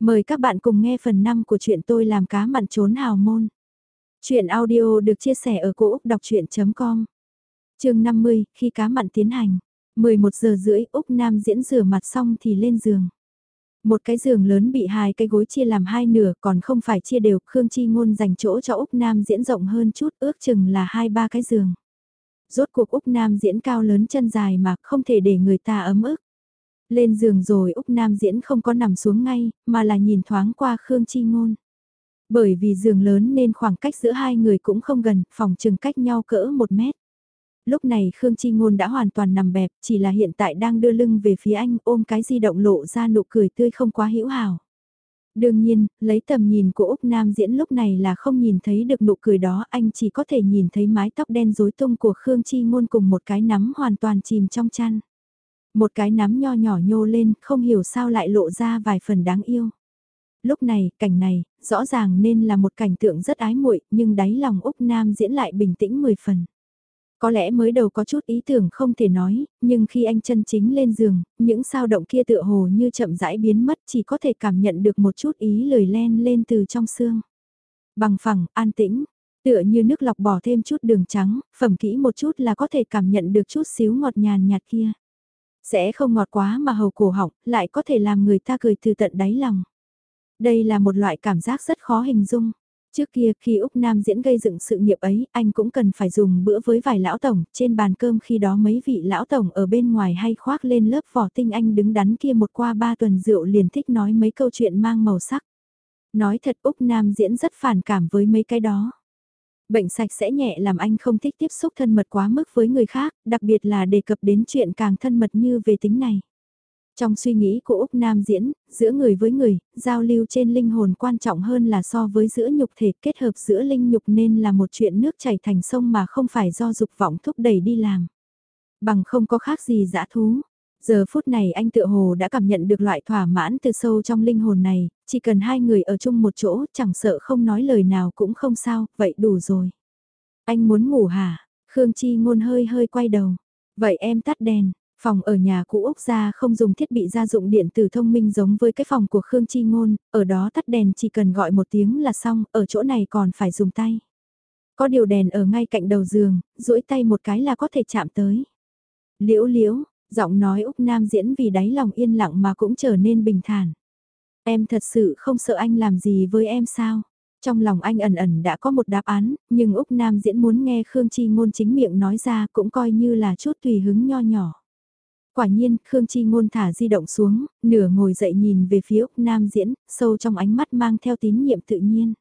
Mời các bạn cùng nghe phần 5 của chuyện tôi làm cá mặn trốn hào môn. Chuyện audio được chia sẻ ở cỗ đọc chuyện.com Trường 50, khi cá mặn tiến hành. 11 giờ rưỡi Úc Nam diễn rửa mặt xong thì lên giường. Một cái giường lớn bị hai cái gối chia làm hai nửa còn không phải chia đều. Khương Chi Ngôn dành chỗ cho Úc Nam diễn rộng hơn chút ước chừng là hai ba cái giường. Rốt cuộc Úc Nam diễn cao lớn chân dài mà không thể để người ta ấm ức. Lên giường rồi Úc Nam diễn không có nằm xuống ngay, mà là nhìn thoáng qua Khương Chi Ngôn. Bởi vì giường lớn nên khoảng cách giữa hai người cũng không gần, phòng chừng cách nhau cỡ một mét. Lúc này Khương Chi Ngôn đã hoàn toàn nằm bẹp, chỉ là hiện tại đang đưa lưng về phía anh ôm cái di động lộ ra nụ cười tươi không quá hữu hảo. Đương nhiên, lấy tầm nhìn của Úc Nam diễn lúc này là không nhìn thấy được nụ cười đó, anh chỉ có thể nhìn thấy mái tóc đen rối tung của Khương Chi Ngôn cùng một cái nắm hoàn toàn chìm trong chăn. Một cái nắm nho nhỏ nhô lên, không hiểu sao lại lộ ra vài phần đáng yêu. Lúc này, cảnh này, rõ ràng nên là một cảnh tượng rất ái muội, nhưng đáy lòng Úc Nam diễn lại bình tĩnh 10 phần. Có lẽ mới đầu có chút ý tưởng không thể nói, nhưng khi anh chân chính lên giường, những sao động kia tựa hồ như chậm rãi biến mất chỉ có thể cảm nhận được một chút ý lời len lên từ trong xương. Bằng phẳng, an tĩnh, tựa như nước lọc bỏ thêm chút đường trắng, phẩm kỹ một chút là có thể cảm nhận được chút xíu ngọt nhàn nhạt kia. Sẽ không ngọt quá mà hầu cổ họng, lại có thể làm người ta cười từ tận đáy lòng. Đây là một loại cảm giác rất khó hình dung. Trước kia khi Úc Nam diễn gây dựng sự nghiệp ấy, anh cũng cần phải dùng bữa với vài lão tổng, trên bàn cơm khi đó mấy vị lão tổng ở bên ngoài hay khoác lên lớp vỏ tinh anh đứng đắn kia một qua ba tuần rượu liền thích nói mấy câu chuyện mang màu sắc. Nói thật Úc Nam diễn rất phản cảm với mấy cái đó. Bệnh sạch sẽ nhẹ làm anh không thích tiếp xúc thân mật quá mức với người khác, đặc biệt là đề cập đến chuyện càng thân mật như về tính này. Trong suy nghĩ của Úc Nam diễn, giữa người với người, giao lưu trên linh hồn quan trọng hơn là so với giữa nhục thể kết hợp giữa linh nhục nên là một chuyện nước chảy thành sông mà không phải do dục vọng thúc đẩy đi làm. Bằng không có khác gì dã thú. Giờ phút này anh tự hồ đã cảm nhận được loại thỏa mãn từ sâu trong linh hồn này, chỉ cần hai người ở chung một chỗ chẳng sợ không nói lời nào cũng không sao, vậy đủ rồi. Anh muốn ngủ hả? Khương Chi ngôn hơi hơi quay đầu. Vậy em tắt đèn, Phòng ở nhà cũ Úc gia không dùng thiết bị gia dụng điện tử thông minh giống với cái phòng của Khương Chi Ngôn, ở đó tắt đèn chỉ cần gọi một tiếng là xong, ở chỗ này còn phải dùng tay. Có điều đèn ở ngay cạnh đầu giường, duỗi tay một cái là có thể chạm tới. Liễu liễu, giọng nói Úc Nam diễn vì đáy lòng yên lặng mà cũng trở nên bình thản. Em thật sự không sợ anh làm gì với em sao? Trong lòng anh ẩn ẩn đã có một đáp án, nhưng Úc Nam diễn muốn nghe Khương Chi ngôn chính miệng nói ra cũng coi như là chút tùy hứng nho nhỏ. Quả nhiên, Khương Chi ngôn thả di động xuống, nửa ngồi dậy nhìn về phía Úc Nam diễn, sâu trong ánh mắt mang theo tín nhiệm tự nhiên.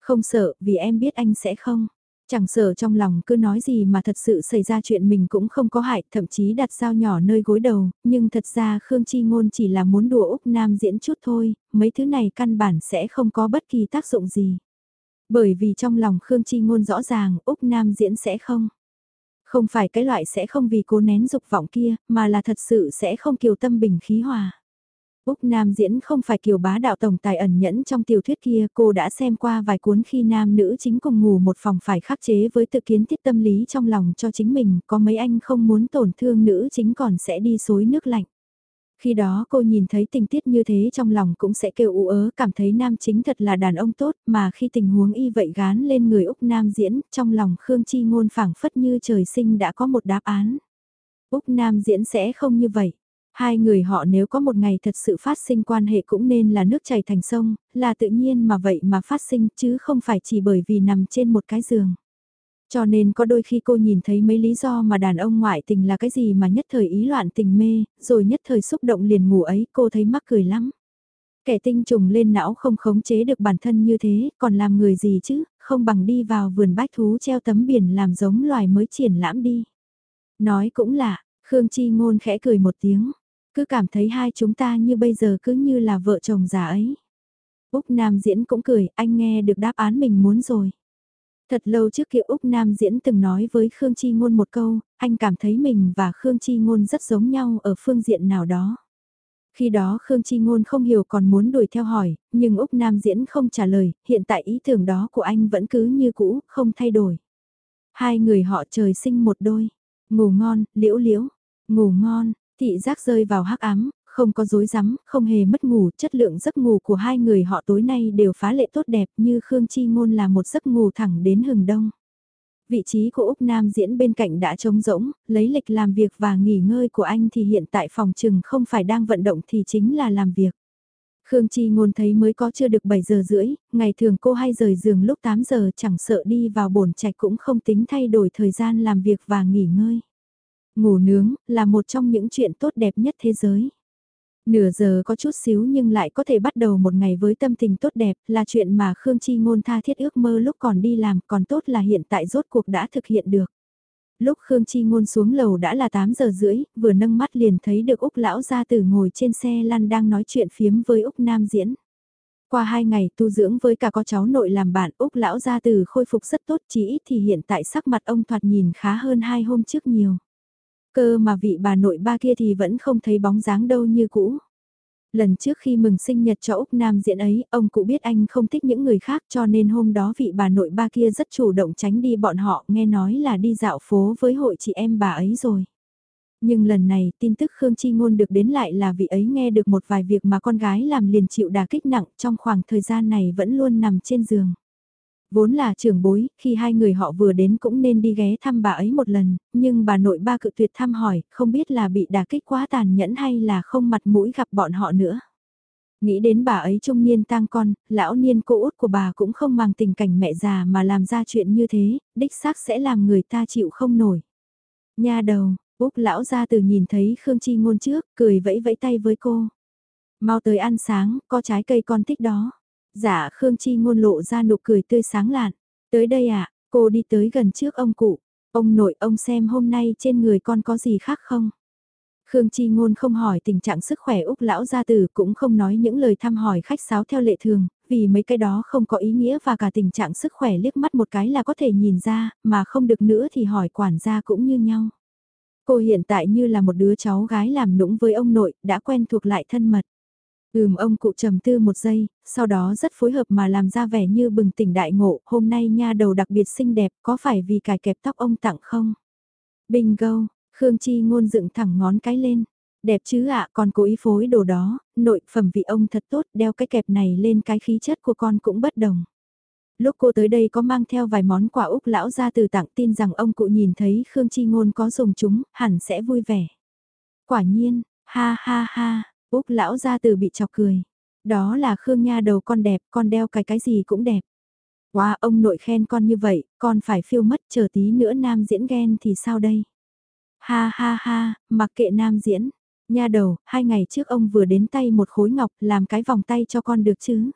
Không sợ, vì em biết anh sẽ không. Chẳng sợ trong lòng cứ nói gì mà thật sự xảy ra chuyện mình cũng không có hại, thậm chí đặt dao nhỏ nơi gối đầu, nhưng thật ra Khương Chi Ngôn chỉ là muốn đùa Úc Nam diễn chút thôi, mấy thứ này căn bản sẽ không có bất kỳ tác dụng gì. Bởi vì trong lòng Khương Chi Ngôn rõ ràng Úc Nam diễn sẽ không. Không phải cái loại sẽ không vì cố nén dục vọng kia, mà là thật sự sẽ không kiều tâm bình khí hòa. Úc Nam diễn không phải kiểu bá đạo tổng tài ẩn nhẫn trong tiểu thuyết kia, cô đã xem qua vài cuốn khi nam nữ chính cùng ngủ một phòng phải khắc chế với tự kiến thiết tâm lý trong lòng cho chính mình, có mấy anh không muốn tổn thương nữ chính còn sẽ đi xối nước lạnh. Khi đó cô nhìn thấy tình tiết như thế trong lòng cũng sẽ kêu ú ớ cảm thấy nam chính thật là đàn ông tốt mà khi tình huống y vậy gán lên người Úc Nam diễn trong lòng Khương Chi ngôn phảng phất như trời sinh đã có một đáp án. Úc Nam diễn sẽ không như vậy. Hai người họ nếu có một ngày thật sự phát sinh quan hệ cũng nên là nước chảy thành sông, là tự nhiên mà vậy mà phát sinh chứ không phải chỉ bởi vì nằm trên một cái giường. Cho nên có đôi khi cô nhìn thấy mấy lý do mà đàn ông ngoại tình là cái gì mà nhất thời ý loạn tình mê, rồi nhất thời xúc động liền ngủ ấy cô thấy mắc cười lắm. Kẻ tinh trùng lên não không khống chế được bản thân như thế, còn làm người gì chứ, không bằng đi vào vườn bách thú treo tấm biển làm giống loài mới triển lãm đi. Nói cũng là, Khương Chi Ngôn khẽ cười một tiếng, cứ cảm thấy hai chúng ta như bây giờ cứ như là vợ chồng già ấy. Úc Nam Diễn cũng cười, anh nghe được đáp án mình muốn rồi. Thật lâu trước kia Úc Nam Diễn từng nói với Khương Chi Ngôn một câu, anh cảm thấy mình và Khương Chi Ngôn rất giống nhau ở phương diện nào đó. Khi đó Khương Chi Ngôn không hiểu còn muốn đuổi theo hỏi, nhưng Úc Nam Diễn không trả lời, hiện tại ý tưởng đó của anh vẫn cứ như cũ, không thay đổi. Hai người họ trời sinh một đôi, ngủ ngon, liễu liễu, ngủ ngon, thị giác rơi vào hắc ám, Không có dối rắm không hề mất ngủ, chất lượng giấc ngủ của hai người họ tối nay đều phá lệ tốt đẹp như Khương Chi Ngôn là một giấc ngủ thẳng đến hừng đông. Vị trí của Úc Nam diễn bên cạnh đã trống rỗng, lấy lịch làm việc và nghỉ ngơi của anh thì hiện tại phòng trừng không phải đang vận động thì chính là làm việc. Khương Chi Ngôn thấy mới có chưa được 7 giờ rưỡi, ngày thường cô hay rời giường lúc 8 giờ chẳng sợ đi vào bổn trạch cũng không tính thay đổi thời gian làm việc và nghỉ ngơi. Ngủ nướng là một trong những chuyện tốt đẹp nhất thế giới. Nửa giờ có chút xíu nhưng lại có thể bắt đầu một ngày với tâm tình tốt đẹp là chuyện mà Khương Chi Ngôn tha thiết ước mơ lúc còn đi làm còn tốt là hiện tại rốt cuộc đã thực hiện được. Lúc Khương Chi Ngôn xuống lầu đã là 8 giờ rưỡi, vừa nâng mắt liền thấy được Úc Lão Gia Tử ngồi trên xe lăn đang nói chuyện phiếm với Úc Nam Diễn. Qua hai ngày tu dưỡng với cả có cháu nội làm bạn Úc Lão Gia Tử khôi phục rất tốt chỉ ít thì hiện tại sắc mặt ông thoạt nhìn khá hơn hai hôm trước nhiều. Cơ mà vị bà nội ba kia thì vẫn không thấy bóng dáng đâu như cũ. Lần trước khi mừng sinh nhật cho Úc Nam diễn ấy, ông cụ biết anh không thích những người khác cho nên hôm đó vị bà nội ba kia rất chủ động tránh đi bọn họ nghe nói là đi dạo phố với hội chị em bà ấy rồi. Nhưng lần này tin tức Khương Chi Ngôn được đến lại là vị ấy nghe được một vài việc mà con gái làm liền chịu đà kích nặng trong khoảng thời gian này vẫn luôn nằm trên giường. Vốn là trưởng bối, khi hai người họ vừa đến cũng nên đi ghé thăm bà ấy một lần, nhưng bà nội ba cự tuyệt thăm hỏi, không biết là bị đả kích quá tàn nhẫn hay là không mặt mũi gặp bọn họ nữa. Nghĩ đến bà ấy trung niên tang con, lão niên cô út của bà cũng không mang tình cảnh mẹ già mà làm ra chuyện như thế, đích xác sẽ làm người ta chịu không nổi. Nha đầu, Úc lão ra từ nhìn thấy Khương Chi ngôn trước, cười vẫy vẫy tay với cô. Mau tới ăn sáng, có trái cây con thích đó. Dạ Khương Chi ngôn lộ ra nụ cười tươi sáng lạn. Tới đây ạ, à, cô đi tới gần trước ông cụ. Ông nội ông xem hôm nay trên người con có gì khác không? Khương Chi Ngôn không hỏi tình trạng sức khỏe Úc lão gia tử cũng không nói những lời thăm hỏi khách sáo theo lệ thường, vì mấy cái đó không có ý nghĩa và cả tình trạng sức khỏe liếc mắt một cái là có thể nhìn ra, mà không được nữa thì hỏi quản gia cũng như nhau. Cô hiện tại như là một đứa cháu gái làm nũng với ông nội, đã quen thuộc lại thân mật. Ừm ông cụ trầm tư một giây, sau đó rất phối hợp mà làm ra vẻ như bừng tỉnh đại ngộ, hôm nay nha đầu đặc biệt xinh đẹp, có phải vì cài kẹp tóc ông tặng không? Bingo, Khương Chi ngôn dựng thẳng ngón cái lên. Đẹp chứ ạ, còn cố ý phối đồ đó, nội phẩm vị ông thật tốt, đeo cái kẹp này lên cái khí chất của con cũng bất đồng. Lúc cô tới đây có mang theo vài món quà Úc lão ra từ tặng tin rằng ông cụ nhìn thấy Khương Chi Ngôn có dùng chúng, hẳn sẽ vui vẻ. Quả nhiên, ha ha ha, Úc lão ra từ bị chọc cười. Đó là Khương Nha đầu con đẹp, con đeo cái cái gì cũng đẹp. Wow, ông nội khen con như vậy, con phải phiêu mất chờ tí nữa nam diễn ghen thì sao đây? Ha ha ha, mặc kệ nam diễn. Nha đầu, hai ngày trước ông vừa đến tay một khối ngọc làm cái vòng tay cho con được chứ?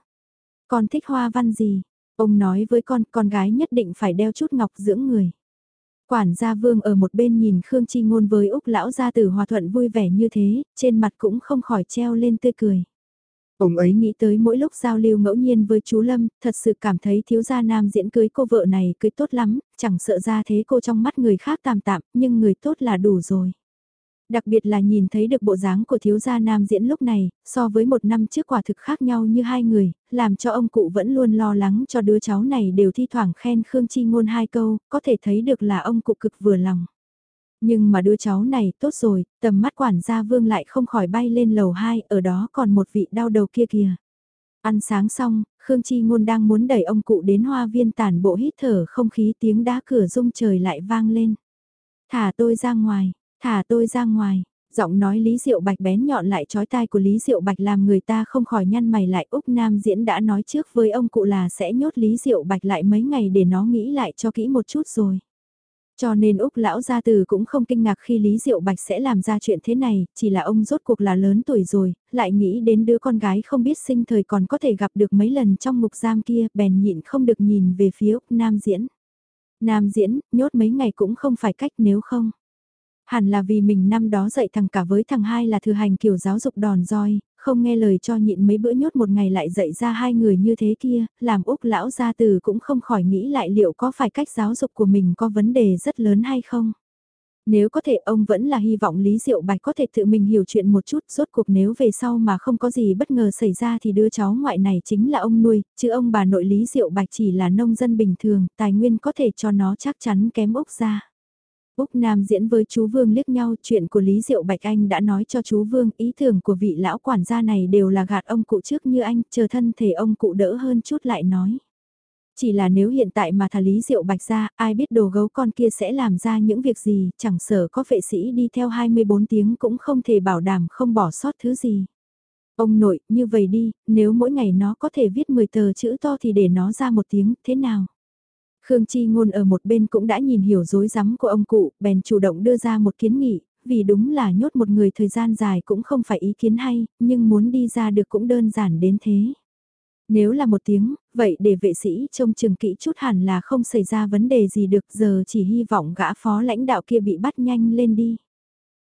Con thích hoa văn gì? Ông nói với con, con gái nhất định phải đeo chút ngọc dưỡng người. Quản gia vương ở một bên nhìn Khương Chi Ngôn với Úc lão gia tử hòa thuận vui vẻ như thế, trên mặt cũng không khỏi treo lên tươi cười. Ông ấy nghĩ tới mỗi lúc giao lưu ngẫu nhiên với chú Lâm, thật sự cảm thấy thiếu gia nam diễn cưới cô vợ này cưới tốt lắm, chẳng sợ ra thế cô trong mắt người khác tạm tạm, nhưng người tốt là đủ rồi. Đặc biệt là nhìn thấy được bộ dáng của thiếu gia nam diễn lúc này, so với một năm trước quả thực khác nhau như hai người, làm cho ông cụ vẫn luôn lo lắng cho đứa cháu này đều thi thoảng khen Khương Chi Ngôn hai câu, có thể thấy được là ông cụ cực vừa lòng. Nhưng mà đứa cháu này tốt rồi, tầm mắt quản gia vương lại không khỏi bay lên lầu 2, ở đó còn một vị đau đầu kia kìa. Ăn sáng xong, Khương Chi Ngôn đang muốn đẩy ông cụ đến hoa viên tản bộ hít thở không khí tiếng đá cửa rung trời lại vang lên. Thả tôi ra ngoài, thả tôi ra ngoài, giọng nói Lý Diệu Bạch bén nhọn lại chói tai của Lý Diệu Bạch làm người ta không khỏi nhăn mày lại Úc Nam Diễn đã nói trước với ông cụ là sẽ nhốt Lý Diệu Bạch lại mấy ngày để nó nghĩ lại cho kỹ một chút rồi. Cho nên Úc lão gia từ cũng không kinh ngạc khi Lý Diệu Bạch sẽ làm ra chuyện thế này, chỉ là ông rốt cuộc là lớn tuổi rồi, lại nghĩ đến đứa con gái không biết sinh thời còn có thể gặp được mấy lần trong ngục giam kia, bèn nhịn không được nhìn về phía Úc Nam Diễn. Nam Diễn, nhốt mấy ngày cũng không phải cách nếu không. Hẳn là vì mình năm đó dạy thằng cả với thằng hai là thừa hành kiểu giáo dục đòn roi, không nghe lời cho nhịn mấy bữa nhốt một ngày lại dạy ra hai người như thế kia, làm Úc lão gia từ cũng không khỏi nghĩ lại liệu có phải cách giáo dục của mình có vấn đề rất lớn hay không. Nếu có thể ông vẫn là hy vọng Lý Diệu Bạch có thể tự mình hiểu chuyện một chút, rốt cuộc nếu về sau mà không có gì bất ngờ xảy ra thì đứa cháu ngoại này chính là ông nuôi, chứ ông bà nội Lý Diệu Bạch chỉ là nông dân bình thường, tài nguyên có thể cho nó chắc chắn kém Úc ra. Úc Nam diễn với chú Vương liếc nhau chuyện của Lý Diệu Bạch Anh đã nói cho chú Vương ý tưởng của vị lão quản gia này đều là gạt ông cụ trước như anh chờ thân thể ông cụ đỡ hơn chút lại nói. Chỉ là nếu hiện tại mà thả Lý Diệu Bạch ra, ai biết đồ gấu con kia sẽ làm ra những việc gì, chẳng sợ có vệ sĩ đi theo 24 tiếng cũng không thể bảo đảm không bỏ sót thứ gì. Ông nội, như vậy đi, nếu mỗi ngày nó có thể viết 10 tờ chữ to thì để nó ra một tiếng, thế nào? Khương Chi Ngôn ở một bên cũng đã nhìn hiểu dối rắm của ông cụ, bèn chủ động đưa ra một kiến nghị, vì đúng là nhốt một người thời gian dài cũng không phải ý kiến hay, nhưng muốn đi ra được cũng đơn giản đến thế. Nếu là một tiếng, vậy để vệ sĩ trông chừng kỹ chút hẳn là không xảy ra vấn đề gì được giờ chỉ hy vọng gã phó lãnh đạo kia bị bắt nhanh lên đi.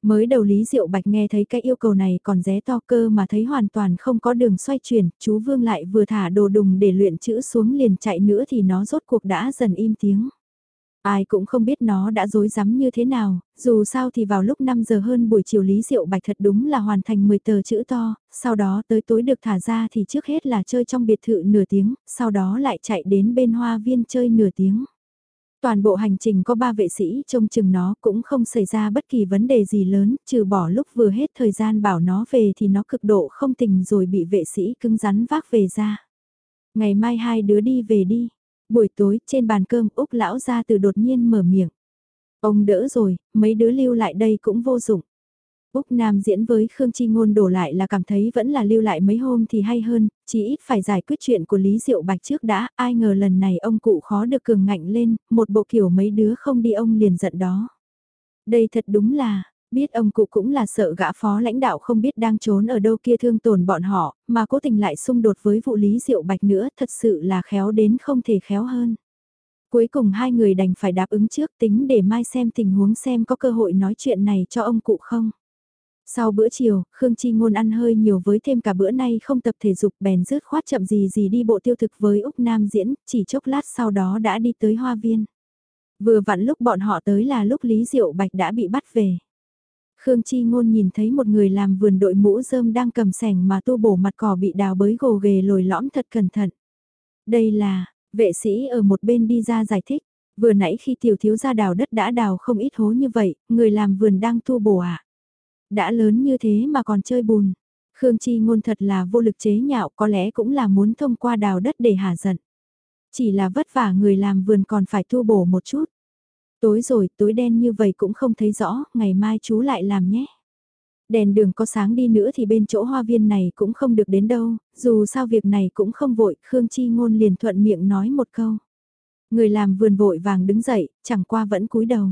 Mới đầu Lý Diệu Bạch nghe thấy cái yêu cầu này còn ré to cơ mà thấy hoàn toàn không có đường xoay chuyển, chú Vương lại vừa thả đồ đùng để luyện chữ xuống liền chạy nữa thì nó rốt cuộc đã dần im tiếng. Ai cũng không biết nó đã dối rắm như thế nào, dù sao thì vào lúc 5 giờ hơn buổi chiều Lý Diệu Bạch thật đúng là hoàn thành 10 tờ chữ to, sau đó tới tối được thả ra thì trước hết là chơi trong biệt thự nửa tiếng, sau đó lại chạy đến bên hoa viên chơi nửa tiếng. Toàn bộ hành trình có ba vệ sĩ trông chừng nó cũng không xảy ra bất kỳ vấn đề gì lớn, trừ bỏ lúc vừa hết thời gian bảo nó về thì nó cực độ không tình rồi bị vệ sĩ cứng rắn vác về ra. Ngày mai hai đứa đi về đi. Buổi tối trên bàn cơm Úc lão ra từ đột nhiên mở miệng. Ông đỡ rồi, mấy đứa lưu lại đây cũng vô dụng. Úc Nam diễn với Khương Chi Ngôn đổ lại là cảm thấy vẫn là lưu lại mấy hôm thì hay hơn, chỉ ít phải giải quyết chuyện của Lý Diệu Bạch trước đã, ai ngờ lần này ông cụ khó được cường ngạnh lên, một bộ kiểu mấy đứa không đi ông liền giận đó. Đây thật đúng là, biết ông cụ cũng là sợ gã phó lãnh đạo không biết đang trốn ở đâu kia thương tổn bọn họ, mà cố tình lại xung đột với vụ Lý Diệu Bạch nữa, thật sự là khéo đến không thể khéo hơn. Cuối cùng hai người đành phải đáp ứng trước tính để mai xem tình huống xem có cơ hội nói chuyện này cho ông cụ không. Sau bữa chiều, Khương Chi Ngôn ăn hơi nhiều với thêm cả bữa nay không tập thể dục bèn rứt khoát chậm gì gì đi bộ tiêu thực với Úc Nam diễn, chỉ chốc lát sau đó đã đi tới hoa viên. Vừa vặn lúc bọn họ tới là lúc Lý Diệu Bạch đã bị bắt về. Khương Chi Ngôn nhìn thấy một người làm vườn đội mũ rơm đang cầm sẻng mà tu bổ mặt cỏ bị đào bới gồ ghề lồi lõm thật cẩn thận. Đây là, vệ sĩ ở một bên đi ra giải thích, vừa nãy khi tiểu thiếu gia đào đất đã đào không ít hố như vậy, người làm vườn đang tu bổ ạ. À? Đã lớn như thế mà còn chơi bùn. Khương Chi ngôn thật là vô lực chế nhạo có lẽ cũng là muốn thông qua đào đất để hả giận. Chỉ là vất vả người làm vườn còn phải thu bổ một chút. Tối rồi, tối đen như vậy cũng không thấy rõ, ngày mai chú lại làm nhé. Đèn đường có sáng đi nữa thì bên chỗ hoa viên này cũng không được đến đâu, dù sao việc này cũng không vội, Khương Chi ngôn liền thuận miệng nói một câu. Người làm vườn vội vàng đứng dậy, chẳng qua vẫn cúi đầu.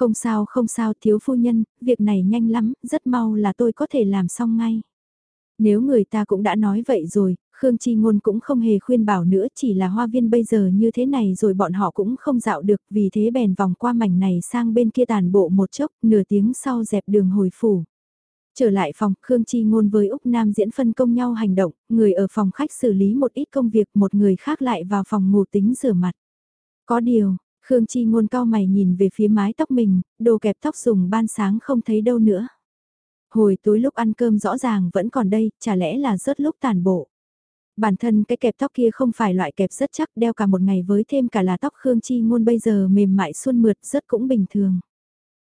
Không sao không sao thiếu phu nhân, việc này nhanh lắm, rất mau là tôi có thể làm xong ngay. Nếu người ta cũng đã nói vậy rồi, Khương Chi Ngôn cũng không hề khuyên bảo nữa chỉ là hoa viên bây giờ như thế này rồi bọn họ cũng không dạo được vì thế bèn vòng qua mảnh này sang bên kia tàn bộ một chốc nửa tiếng sau dẹp đường hồi phủ. Trở lại phòng, Khương Chi Ngôn với Úc Nam diễn phân công nhau hành động, người ở phòng khách xử lý một ít công việc một người khác lại vào phòng ngủ tính rửa mặt. Có điều, Khương Chi ngôn cao mày nhìn về phía mái tóc mình, đồ kẹp tóc dùng ban sáng không thấy đâu nữa. Hồi tối lúc ăn cơm rõ ràng vẫn còn đây, chả lẽ là rớt lúc tàn bộ. Bản thân cái kẹp tóc kia không phải loại kẹp rất chắc đeo cả một ngày với thêm cả là tóc Khương Chi ngôn bây giờ mềm mại suôn mượt rất cũng bình thường.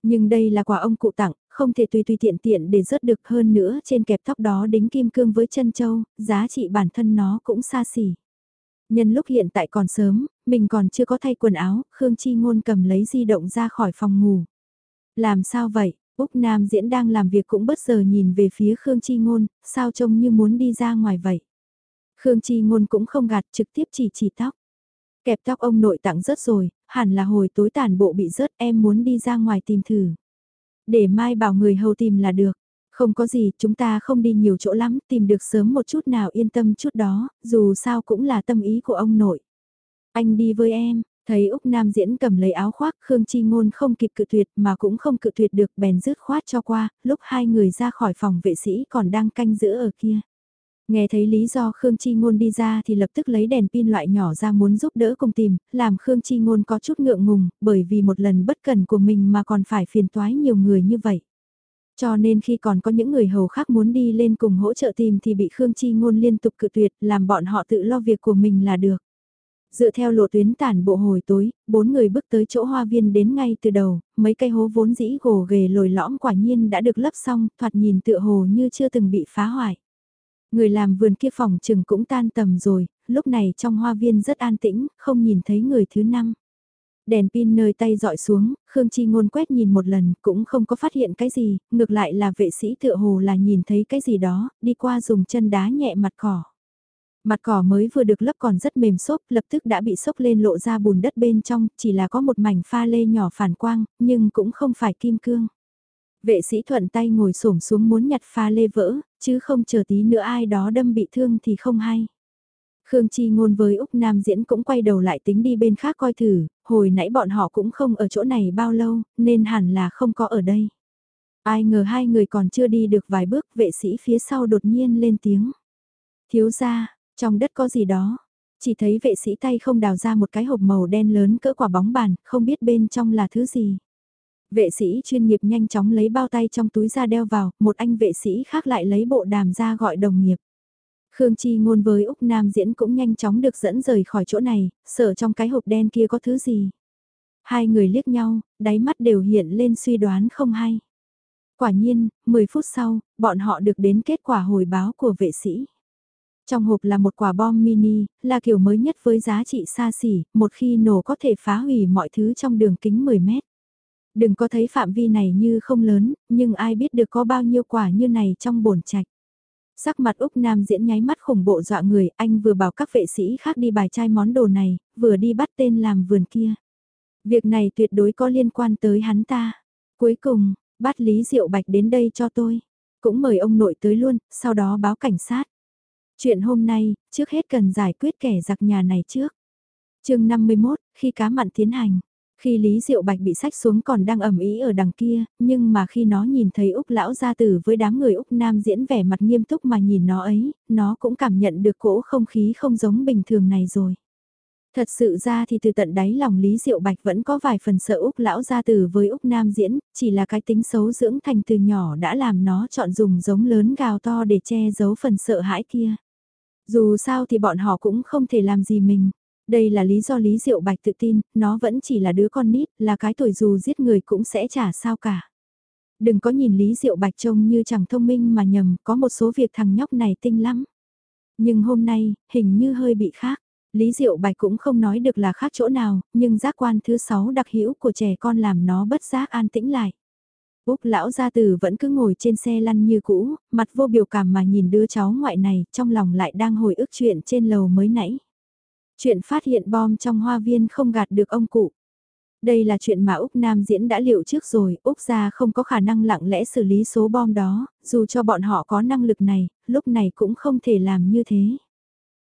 Nhưng đây là quà ông cụ tặng, không thể tùy tùy tiện tiện để rớt được hơn nữa trên kẹp tóc đó đính kim cương với chân châu, giá trị bản thân nó cũng xa xỉ. Nhân lúc hiện tại còn sớm, mình còn chưa có thay quần áo, Khương Chi Ngôn cầm lấy di động ra khỏi phòng ngủ. Làm sao vậy? Úc Nam Diễn đang làm việc cũng bất giờ nhìn về phía Khương Chi Ngôn, sao trông như muốn đi ra ngoài vậy? Khương Chi Ngôn cũng không gạt trực tiếp chỉ chỉ tóc. Kẹp tóc ông nội tặng rớt rồi, hẳn là hồi tối tàn bộ bị rớt em muốn đi ra ngoài tìm thử. Để mai bảo người hầu tìm là được. Không có gì, chúng ta không đi nhiều chỗ lắm, tìm được sớm một chút nào yên tâm chút đó, dù sao cũng là tâm ý của ông nội. Anh đi với em, thấy Úc Nam diễn cầm lấy áo khoác, Khương Chi Ngôn không kịp cự tuyệt mà cũng không cự tuyệt được bèn dứt khoát cho qua, lúc hai người ra khỏi phòng vệ sĩ còn đang canh giữ ở kia. Nghe thấy lý do Khương Chi Ngôn đi ra thì lập tức lấy đèn pin loại nhỏ ra muốn giúp đỡ cùng tìm, làm Khương Chi Ngôn có chút ngượng ngùng, bởi vì một lần bất cần của mình mà còn phải phiền toái nhiều người như vậy. Cho nên khi còn có những người hầu khác muốn đi lên cùng hỗ trợ tìm thì bị Khương Chi Ngôn liên tục cự tuyệt làm bọn họ tự lo việc của mình là được. Dựa theo lộ tuyến tản bộ hồi tối, bốn người bước tới chỗ hoa viên đến ngay từ đầu, mấy cây hố vốn dĩ gồ ghề lồi lõm quả nhiên đã được lấp xong, thoạt nhìn tựa hồ như chưa từng bị phá hoại. Người làm vườn kia phòng trừng cũng tan tầm rồi, lúc này trong hoa viên rất an tĩnh, không nhìn thấy người thứ năm. Đèn pin nơi tay dọi xuống, Khương Chi Ngôn quét nhìn một lần, cũng không có phát hiện cái gì, ngược lại là vệ sĩ tựa hồ là nhìn thấy cái gì đó, đi qua dùng chân đá nhẹ mặt cỏ. Mặt cỏ mới vừa được lấp còn rất mềm xốp, lập tức đã bị sốc lên lộ ra bùn đất bên trong, chỉ là có một mảnh pha lê nhỏ phản quang, nhưng cũng không phải kim cương. Vệ sĩ thuận tay ngồi xổm xuống muốn nhặt pha lê vỡ, chứ không chờ tí nữa ai đó đâm bị thương thì không hay. Khương Chi ngôn với Úc Nam Diễn cũng quay đầu lại tính đi bên khác coi thử, hồi nãy bọn họ cũng không ở chỗ này bao lâu, nên hẳn là không có ở đây. Ai ngờ hai người còn chưa đi được vài bước, vệ sĩ phía sau đột nhiên lên tiếng. Thiếu ra, trong đất có gì đó, chỉ thấy vệ sĩ tay không đào ra một cái hộp màu đen lớn cỡ quả bóng bàn, không biết bên trong là thứ gì. Vệ sĩ chuyên nghiệp nhanh chóng lấy bao tay trong túi ra đeo vào, một anh vệ sĩ khác lại lấy bộ đàm ra gọi đồng nghiệp. Khương Chi ngôn với Úc Nam diễn cũng nhanh chóng được dẫn rời khỏi chỗ này, sợ trong cái hộp đen kia có thứ gì. Hai người liếc nhau, đáy mắt đều hiện lên suy đoán không hay. Quả nhiên, 10 phút sau, bọn họ được đến kết quả hồi báo của vệ sĩ. Trong hộp là một quả bom mini, là kiểu mới nhất với giá trị xa xỉ, một khi nổ có thể phá hủy mọi thứ trong đường kính 10 mét. Đừng có thấy phạm vi này như không lớn, nhưng ai biết được có bao nhiêu quả như này trong bổn trạch. Sắc mặt Úc Nam diễn nháy mắt khủng bộ dọa người, anh vừa bảo các vệ sĩ khác đi bài trai món đồ này, vừa đi bắt tên làm vườn kia. Việc này tuyệt đối có liên quan tới hắn ta. Cuối cùng, bắt Lý Diệu Bạch đến đây cho tôi. Cũng mời ông nội tới luôn, sau đó báo cảnh sát. Chuyện hôm nay, trước hết cần giải quyết kẻ giặc nhà này trước. chương 51, khi cá mặn tiến hành. Khi Lý Diệu Bạch bị sách xuống còn đang ẩm ý ở đằng kia, nhưng mà khi nó nhìn thấy Úc lão gia tử với đám người Úc Nam diễn vẻ mặt nghiêm túc mà nhìn nó ấy, nó cũng cảm nhận được cỗ không khí không giống bình thường này rồi. Thật sự ra thì từ tận đáy lòng Lý Diệu Bạch vẫn có vài phần sợ Úc lão gia tử với Úc Nam diễn, chỉ là cái tính xấu dưỡng thành từ nhỏ đã làm nó chọn dùng giống lớn gào to để che giấu phần sợ hãi kia. Dù sao thì bọn họ cũng không thể làm gì mình. Đây là lý do Lý Diệu Bạch tự tin, nó vẫn chỉ là đứa con nít, là cái tuổi dù giết người cũng sẽ trả sao cả. Đừng có nhìn Lý Diệu Bạch trông như chẳng thông minh mà nhầm, có một số việc thằng nhóc này tinh lắm. Nhưng hôm nay, hình như hơi bị khác. Lý Diệu Bạch cũng không nói được là khác chỗ nào, nhưng giác quan thứ sáu đặc hữu của trẻ con làm nó bất giác an tĩnh lại. Úc lão gia tử vẫn cứ ngồi trên xe lăn như cũ, mặt vô biểu cảm mà nhìn đứa cháu ngoại này, trong lòng lại đang hồi ức chuyện trên lầu mới nãy. Chuyện phát hiện bom trong hoa viên không gạt được ông cụ. Đây là chuyện mà Úc Nam diễn đã liệu trước rồi, Úc gia không có khả năng lặng lẽ xử lý số bom đó, dù cho bọn họ có năng lực này, lúc này cũng không thể làm như thế.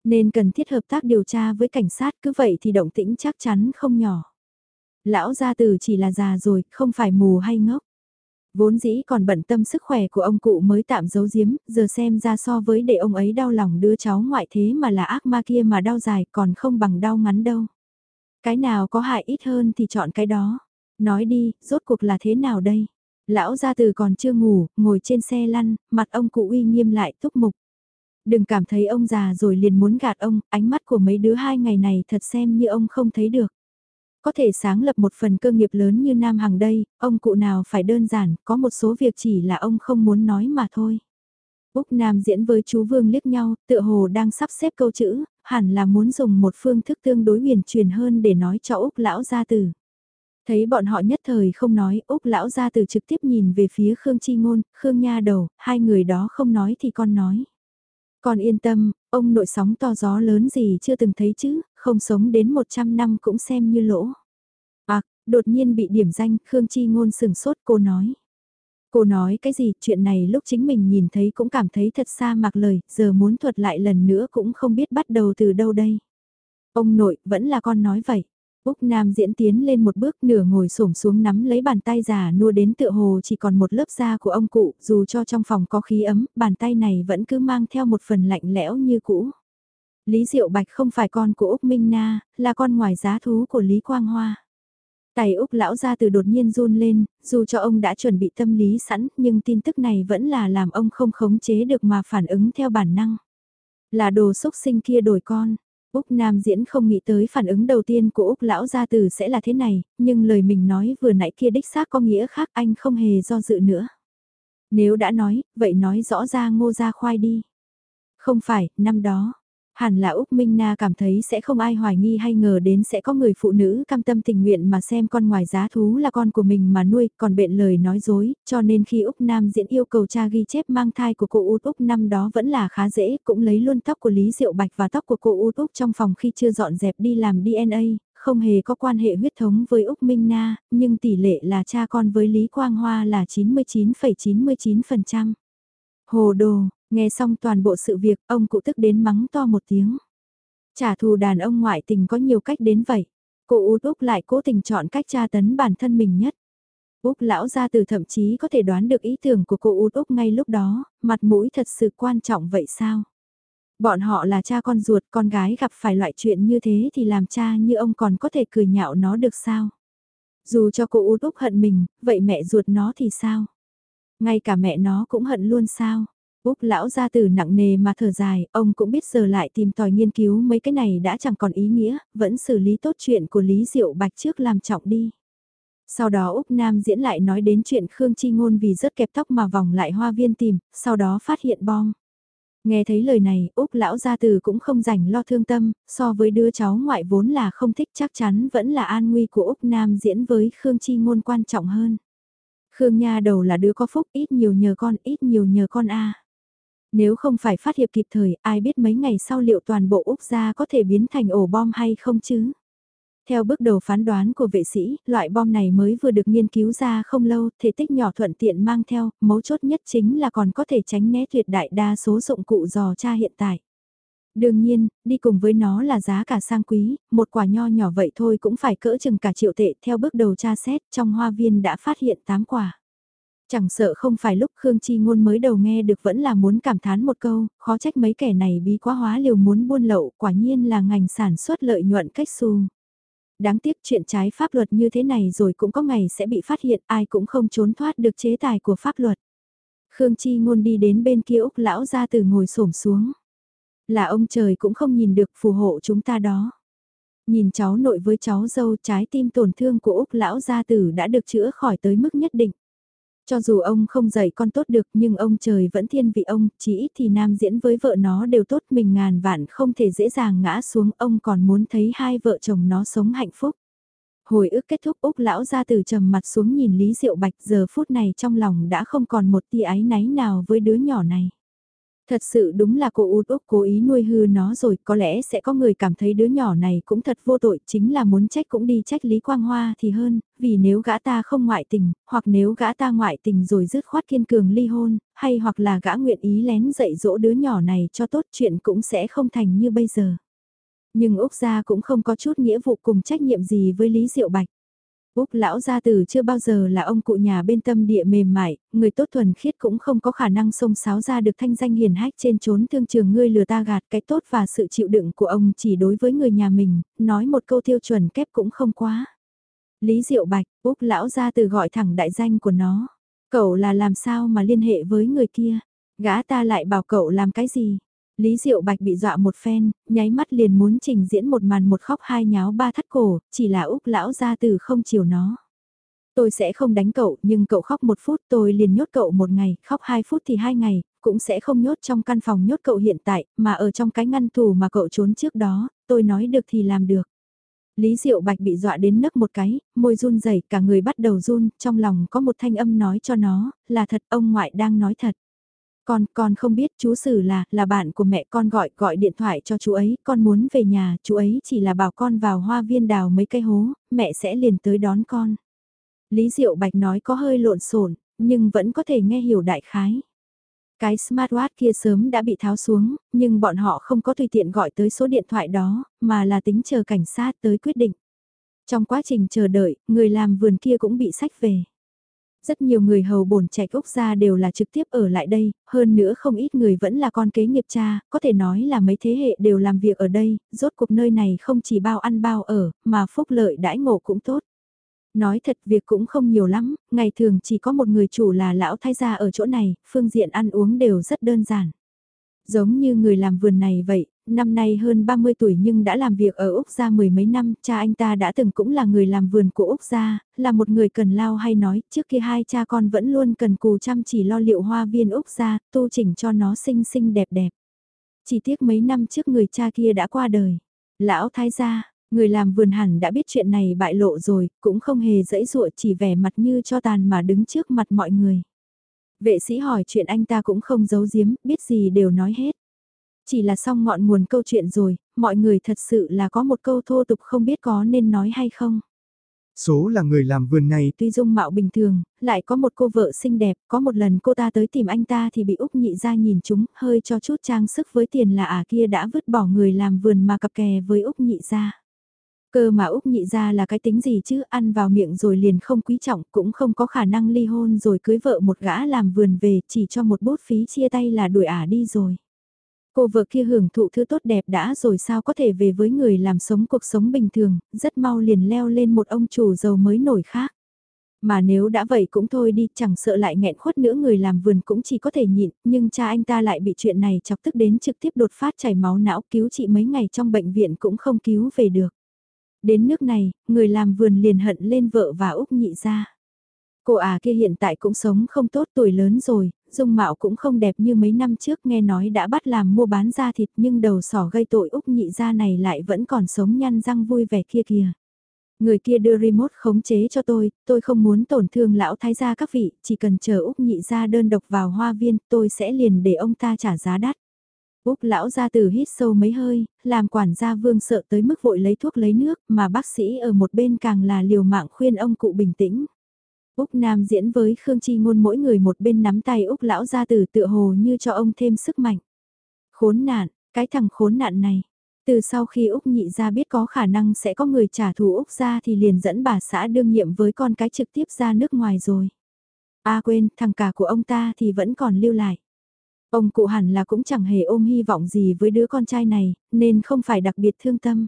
Nên cần thiết hợp tác điều tra với cảnh sát cứ vậy thì động tĩnh chắc chắn không nhỏ. Lão gia tử chỉ là già rồi, không phải mù hay ngốc. Vốn dĩ còn bận tâm sức khỏe của ông cụ mới tạm giấu giếm, giờ xem ra so với để ông ấy đau lòng đưa cháu ngoại thế mà là ác ma kia mà đau dài còn không bằng đau ngắn đâu. Cái nào có hại ít hơn thì chọn cái đó. Nói đi, rốt cuộc là thế nào đây? Lão gia từ còn chưa ngủ, ngồi trên xe lăn, mặt ông cụ uy nghiêm lại túc mục. Đừng cảm thấy ông già rồi liền muốn gạt ông, ánh mắt của mấy đứa hai ngày này thật xem như ông không thấy được. Có thể sáng lập một phần cơ nghiệp lớn như Nam Hằng đây, ông cụ nào phải đơn giản, có một số việc chỉ là ông không muốn nói mà thôi. Úc Nam diễn với chú Vương liếc nhau, tựa hồ đang sắp xếp câu chữ, hẳn là muốn dùng một phương thức tương đối huyền truyền hơn để nói cho Úc lão gia tử. Thấy bọn họ nhất thời không nói, Úc lão gia tử trực tiếp nhìn về phía Khương Chi Ngôn, Khương Nha đầu, hai người đó không nói thì con nói. Con yên tâm, ông nội sóng to gió lớn gì chưa từng thấy chứ, không sống đến 100 năm cũng xem như lỗ. À, đột nhiên bị điểm danh, Khương Chi Ngôn sừng sốt cô nói. Cô nói cái gì, chuyện này lúc chính mình nhìn thấy cũng cảm thấy thật xa mặc lời, giờ muốn thuật lại lần nữa cũng không biết bắt đầu từ đâu đây. Ông nội, vẫn là con nói vậy. Úc Nam diễn tiến lên một bước nửa ngồi xổm xuống nắm lấy bàn tay già nua đến tựa hồ chỉ còn một lớp da của ông cụ, dù cho trong phòng có khí ấm, bàn tay này vẫn cứ mang theo một phần lạnh lẽo như cũ. Lý Diệu Bạch không phải con của Úc Minh Na, là con ngoài giá thú của Lý Quang Hoa. Tài Úc lão ra từ đột nhiên run lên, dù cho ông đã chuẩn bị tâm lý sẵn, nhưng tin tức này vẫn là làm ông không khống chế được mà phản ứng theo bản năng. Là đồ xúc sinh kia đổi con, Úc Nam diễn không nghĩ tới phản ứng đầu tiên của Úc lão gia tử sẽ là thế này, nhưng lời mình nói vừa nãy kia đích xác có nghĩa khác anh không hề do dự nữa. Nếu đã nói, vậy nói rõ ra ngô ra khoai đi. Không phải, năm đó, Hẳn là Úc Minh Na cảm thấy sẽ không ai hoài nghi hay ngờ đến sẽ có người phụ nữ cam tâm tình nguyện mà xem con ngoài giá thú là con của mình mà nuôi, còn bện lời nói dối, cho nên khi Úc Nam diễn yêu cầu cha ghi chép mang thai của cô Út Úc năm đó vẫn là khá dễ, cũng lấy luôn tóc của Lý Diệu Bạch và tóc của cô Út Úc trong phòng khi chưa dọn dẹp đi làm DNA, không hề có quan hệ huyết thống với Úc Minh Na, nhưng tỷ lệ là cha con với Lý Quang Hoa là 99,99%. ,99%. Hồ đồ, Nghe xong toàn bộ sự việc, ông cụ tức đến mắng to một tiếng. Trả thù đàn ông ngoại tình có nhiều cách đến vậy. Cô út Úc lại cố tình chọn cách tra tấn bản thân mình nhất. Úc lão gia từ thậm chí có thể đoán được ý tưởng của cô út Úc ngay lúc đó, mặt mũi thật sự quan trọng vậy sao? Bọn họ là cha con ruột, con gái gặp phải loại chuyện như thế thì làm cha như ông còn có thể cười nhạo nó được sao? Dù cho cô út Úc hận mình, vậy mẹ ruột nó thì sao? Ngay cả mẹ nó cũng hận luôn sao? Úc lão gia tử nặng nề mà thở dài, ông cũng biết giờ lại tìm tòi nghiên cứu mấy cái này đã chẳng còn ý nghĩa, vẫn xử lý tốt chuyện của Lý Diệu Bạch trước làm trọng đi. Sau đó Úc Nam diễn lại nói đến chuyện Khương Chi Ngôn vì rớt kẹp tóc mà vòng lại hoa viên tìm, sau đó phát hiện bom. Nghe thấy lời này, Úc lão gia tử cũng không rảnh lo thương tâm, so với đứa cháu ngoại vốn là không thích chắc chắn vẫn là an nguy của Úc Nam diễn với Khương Chi Ngôn quan trọng hơn. Khương Nha đầu là đứa có phúc ít nhiều nhờ con, ít nhiều nhờ con a. Nếu không phải phát hiệp kịp thời, ai biết mấy ngày sau liệu toàn bộ Úc gia có thể biến thành ổ bom hay không chứ? Theo bước đầu phán đoán của vệ sĩ, loại bom này mới vừa được nghiên cứu ra không lâu, thể tích nhỏ thuận tiện mang theo, mấu chốt nhất chính là còn có thể tránh né tuyệt đại đa số dụng cụ dò tra hiện tại. Đương nhiên, đi cùng với nó là giá cả sang quý, một quả nho nhỏ vậy thôi cũng phải cỡ chừng cả triệu tệ theo bước đầu tra xét trong hoa viên đã phát hiện 8 quả. Chẳng sợ không phải lúc Khương Chi Ngôn mới đầu nghe được vẫn là muốn cảm thán một câu, khó trách mấy kẻ này bí quá hóa liều muốn buôn lậu, quả nhiên là ngành sản xuất lợi nhuận cách xu. Đáng tiếc chuyện trái pháp luật như thế này rồi cũng có ngày sẽ bị phát hiện ai cũng không trốn thoát được chế tài của pháp luật. Khương Chi Ngôn đi đến bên kia Úc lão ra từ ngồi xổm xuống. Là ông trời cũng không nhìn được phù hộ chúng ta đó. Nhìn cháu nội với cháu dâu trái tim tổn thương của Úc lão gia tử đã được chữa khỏi tới mức nhất định. Cho dù ông không dạy con tốt được nhưng ông trời vẫn thiên vị ông, chỉ ít thì nam diễn với vợ nó đều tốt mình ngàn vạn không thể dễ dàng ngã xuống ông còn muốn thấy hai vợ chồng nó sống hạnh phúc. Hồi ức kết thúc Úc lão ra từ trầm mặt xuống nhìn Lý Diệu Bạch giờ phút này trong lòng đã không còn một tia ái náy nào với đứa nhỏ này. Thật sự đúng là cô út úc cố ý nuôi hư nó rồi, có lẽ sẽ có người cảm thấy đứa nhỏ này cũng thật vô tội, chính là muốn trách cũng đi trách Lý Quang Hoa thì hơn, vì nếu gã ta không ngoại tình, hoặc nếu gã ta ngoại tình rồi dứt khoát kiên cường ly hôn, hay hoặc là gã nguyện ý lén dạy dỗ đứa nhỏ này cho tốt chuyện cũng sẽ không thành như bây giờ. Nhưng Úc gia cũng không có chút nghĩa vụ cùng trách nhiệm gì với Lý Diệu Bạch. Úc lão gia tử chưa bao giờ là ông cụ nhà bên tâm địa mềm mại, người tốt thuần khiết cũng không có khả năng xông xáo ra được thanh danh hiền hách trên chốn thương trường ngươi lừa ta gạt cái tốt và sự chịu đựng của ông chỉ đối với người nhà mình, nói một câu tiêu chuẩn kép cũng không quá. Lý Diệu Bạch, Úc lão gia tử gọi thẳng đại danh của nó. Cậu là làm sao mà liên hệ với người kia? Gã ta lại bảo cậu làm cái gì? Lý Diệu Bạch bị dọa một phen, nháy mắt liền muốn trình diễn một màn một khóc hai nháo ba thắt cổ, chỉ là Úc lão gia từ không chiều nó. Tôi sẽ không đánh cậu, nhưng cậu khóc một phút tôi liền nhốt cậu một ngày, khóc hai phút thì hai ngày, cũng sẽ không nhốt trong căn phòng nhốt cậu hiện tại, mà ở trong cái ngăn tù mà cậu trốn trước đó, tôi nói được thì làm được. Lý Diệu Bạch bị dọa đến nấc một cái, môi run rẩy, cả người bắt đầu run, trong lòng có một thanh âm nói cho nó, là thật ông ngoại đang nói thật. Con, con không biết chú Sử là, là bạn của mẹ con gọi, gọi điện thoại cho chú ấy, con muốn về nhà, chú ấy chỉ là bảo con vào hoa viên đào mấy cây hố, mẹ sẽ liền tới đón con. Lý Diệu Bạch nói có hơi lộn xộn nhưng vẫn có thể nghe hiểu đại khái. Cái smartwatch kia sớm đã bị tháo xuống, nhưng bọn họ không có tùy tiện gọi tới số điện thoại đó, mà là tính chờ cảnh sát tới quyết định. Trong quá trình chờ đợi, người làm vườn kia cũng bị sách về. Rất nhiều người hầu bổn trạch Úc gia đều là trực tiếp ở lại đây, hơn nữa không ít người vẫn là con kế nghiệp cha, có thể nói là mấy thế hệ đều làm việc ở đây, rốt cuộc nơi này không chỉ bao ăn bao ở, mà phúc lợi đãi ngộ cũng tốt. Nói thật việc cũng không nhiều lắm, ngày thường chỉ có một người chủ là lão thái gia ở chỗ này, phương diện ăn uống đều rất đơn giản. Giống như người làm vườn này vậy, Năm nay hơn 30 tuổi nhưng đã làm việc ở Úc gia mười mấy năm, cha anh ta đã từng cũng là người làm vườn của Úc gia, là một người cần lao hay nói, trước kia hai cha con vẫn luôn cần cù chăm chỉ lo liệu hoa viên Úc gia, tu chỉnh cho nó xinh xinh đẹp đẹp. Chỉ tiếc mấy năm trước người cha kia đã qua đời. Lão thái gia, người làm vườn hẳn đã biết chuyện này bại lộ rồi, cũng không hề dẫy dụa chỉ vẻ mặt như cho tàn mà đứng trước mặt mọi người. Vệ sĩ hỏi chuyện anh ta cũng không giấu giếm, biết gì đều nói hết. Chỉ là xong ngọn nguồn câu chuyện rồi, mọi người thật sự là có một câu thô tục không biết có nên nói hay không. Số là người làm vườn này tuy dung mạo bình thường, lại có một cô vợ xinh đẹp, có một lần cô ta tới tìm anh ta thì bị Úc nhị ra nhìn chúng, hơi cho chút trang sức với tiền là à kia đã vứt bỏ người làm vườn mà cặp kè với Úc nhị ra. Cơ mà Úc nhị ra là cái tính gì chứ, ăn vào miệng rồi liền không quý trọng, cũng không có khả năng ly hôn rồi cưới vợ một gã làm vườn về chỉ cho một bút phí chia tay là đuổi ả đi rồi. Cô vợ kia hưởng thụ thứ tốt đẹp đã rồi sao có thể về với người làm sống cuộc sống bình thường, rất mau liền leo lên một ông chủ giàu mới nổi khác. Mà nếu đã vậy cũng thôi đi, chẳng sợ lại nghẹn khuất nữa người làm vườn cũng chỉ có thể nhịn, nhưng cha anh ta lại bị chuyện này chọc tức đến trực tiếp đột phát chảy máu não cứu chị mấy ngày trong bệnh viện cũng không cứu về được. Đến nước này, người làm vườn liền hận lên vợ và Úc nhị ra. Cô à kia hiện tại cũng sống không tốt tuổi lớn rồi, dung mạo cũng không đẹp như mấy năm trước nghe nói đã bắt làm mua bán da thịt nhưng đầu sỏ gây tội Úc nhị ra này lại vẫn còn sống nhăn răng vui vẻ kia kìa. Người kia đưa remote khống chế cho tôi, tôi không muốn tổn thương lão thái gia các vị, chỉ cần chờ Úc nhị ra đơn độc vào hoa viên, tôi sẽ liền để ông ta trả giá đắt. Úc lão gia từ hít sâu mấy hơi, làm quản gia vương sợ tới mức vội lấy thuốc lấy nước mà bác sĩ ở một bên càng là liều mạng khuyên ông cụ bình tĩnh. Úc Nam diễn với Khương Chi Ngôn mỗi người một bên nắm tay Úc lão gia tử tựa hồ như cho ông thêm sức mạnh. Khốn nạn, cái thằng khốn nạn này. Từ sau khi Úc nhị gia biết có khả năng sẽ có người trả thù Úc gia thì liền dẫn bà xã đương nhiệm với con cái trực tiếp ra nước ngoài rồi. À quên, thằng cả của ông ta thì vẫn còn lưu lại. Ông cụ hẳn là cũng chẳng hề ôm hy vọng gì với đứa con trai này, nên không phải đặc biệt thương tâm.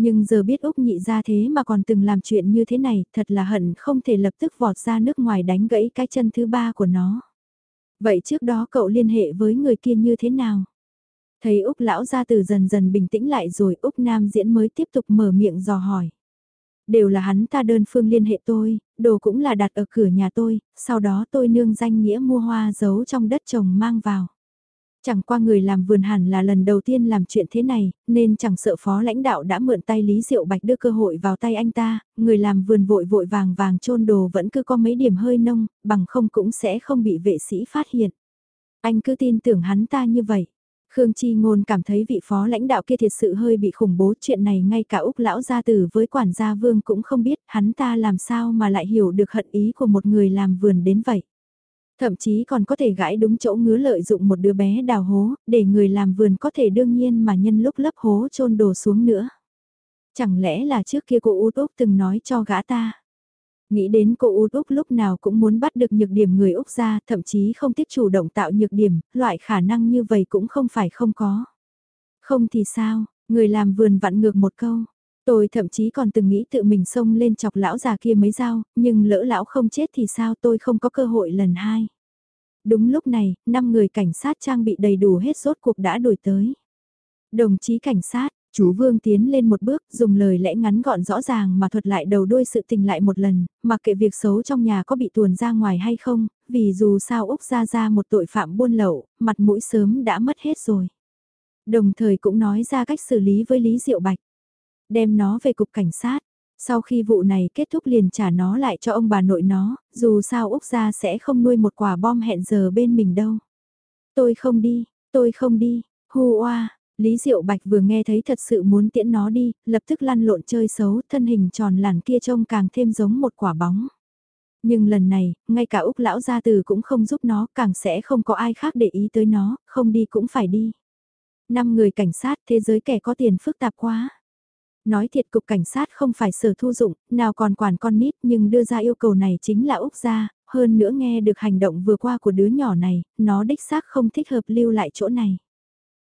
Nhưng giờ biết Úc nhị ra thế mà còn từng làm chuyện như thế này, thật là hận không thể lập tức vọt ra nước ngoài đánh gãy cái chân thứ ba của nó. Vậy trước đó cậu liên hệ với người kia như thế nào? Thấy Úc lão ra từ dần dần bình tĩnh lại rồi Úc Nam diễn mới tiếp tục mở miệng dò hỏi. Đều là hắn ta đơn phương liên hệ tôi, đồ cũng là đặt ở cửa nhà tôi, sau đó tôi nương danh nghĩa mua hoa giấu trong đất trồng mang vào. Chẳng qua người làm vườn hẳn là lần đầu tiên làm chuyện thế này, nên chẳng sợ phó lãnh đạo đã mượn tay Lý Diệu Bạch đưa cơ hội vào tay anh ta, người làm vườn vội vội vàng vàng trôn đồ vẫn cứ có mấy điểm hơi nông, bằng không cũng sẽ không bị vệ sĩ phát hiện. Anh cứ tin tưởng hắn ta như vậy. Khương Chi Ngôn cảm thấy vị phó lãnh đạo kia thiệt sự hơi bị khủng bố chuyện này ngay cả Úc Lão Gia Tử với quản gia Vương cũng không biết hắn ta làm sao mà lại hiểu được hận ý của một người làm vườn đến vậy. Thậm chí còn có thể gãi đúng chỗ ngứa lợi dụng một đứa bé đào hố, để người làm vườn có thể đương nhiên mà nhân lúc lấp hố trôn đồ xuống nữa. Chẳng lẽ là trước kia cô Út Úc từng nói cho gã ta. Nghĩ đến cô Út Úc lúc nào cũng muốn bắt được nhược điểm người Úc ra, thậm chí không tiếp chủ động tạo nhược điểm, loại khả năng như vậy cũng không phải không có. Không thì sao, người làm vườn vặn ngược một câu. Tôi thậm chí còn từng nghĩ tự mình xông lên chọc lão già kia mấy dao, nhưng lỡ lão không chết thì sao tôi không có cơ hội lần hai. Đúng lúc này, năm người cảnh sát trang bị đầy đủ hết rốt cuộc đã đổi tới. Đồng chí cảnh sát, Chú Vương tiến lên một bước, dùng lời lẽ ngắn gọn rõ ràng mà thuật lại đầu đuôi sự tình lại một lần, mặc kệ việc xấu trong nhà có bị tuồn ra ngoài hay không, vì dù sao Úc ra ra một tội phạm buôn lậu, mặt mũi sớm đã mất hết rồi. Đồng thời cũng nói ra cách xử lý với Lý Diệu Bạch đem nó về cục cảnh sát. Sau khi vụ này kết thúc liền trả nó lại cho ông bà nội nó, dù sao Úc gia sẽ không nuôi một quả bom hẹn giờ bên mình đâu. Tôi không đi, tôi không đi, hù oa. Lý Diệu Bạch vừa nghe thấy thật sự muốn tiễn nó đi, lập tức lăn lộn chơi xấu, thân hình tròn làn kia trông càng thêm giống một quả bóng. Nhưng lần này, ngay cả Úc lão gia từ cũng không giúp nó, càng sẽ không có ai khác để ý tới nó, không đi cũng phải đi. Năm người cảnh sát thế giới kẻ có tiền phức tạp quá. Nói thiệt cục cảnh sát không phải sở thu dụng, nào còn quản con nít nhưng đưa ra yêu cầu này chính là Úc gia, hơn nữa nghe được hành động vừa qua của đứa nhỏ này, nó đích xác không thích hợp lưu lại chỗ này.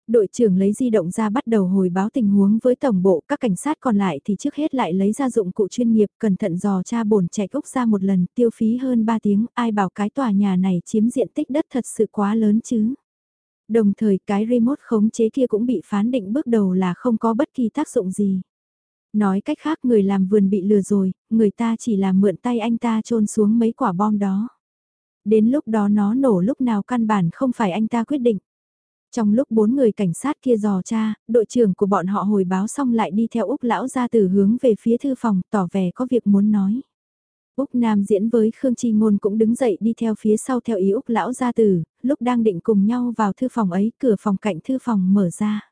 Đội trưởng lấy di động ra bắt đầu hồi báo tình huống với tổng bộ, các cảnh sát còn lại thì trước hết lại lấy ra dụng cụ chuyên nghiệp, cẩn thận dò tra bổn chạy Úc ra một lần, tiêu phí hơn 3 tiếng, ai bảo cái tòa nhà này chiếm diện tích đất thật sự quá lớn chứ. Đồng thời cái remote khống chế kia cũng bị phán định bước đầu là không có bất kỳ tác dụng gì. Nói cách khác người làm vườn bị lừa rồi, người ta chỉ là mượn tay anh ta trôn xuống mấy quả bom đó. Đến lúc đó nó nổ lúc nào căn bản không phải anh ta quyết định. Trong lúc bốn người cảnh sát kia dò cha, đội trưởng của bọn họ hồi báo xong lại đi theo Úc lão ra từ hướng về phía thư phòng tỏ vẻ có việc muốn nói. Úc Nam diễn với Khương Chi Ngôn cũng đứng dậy đi theo phía sau theo ý Úc lão gia tử, lúc đang định cùng nhau vào thư phòng ấy, cửa phòng cạnh thư phòng mở ra.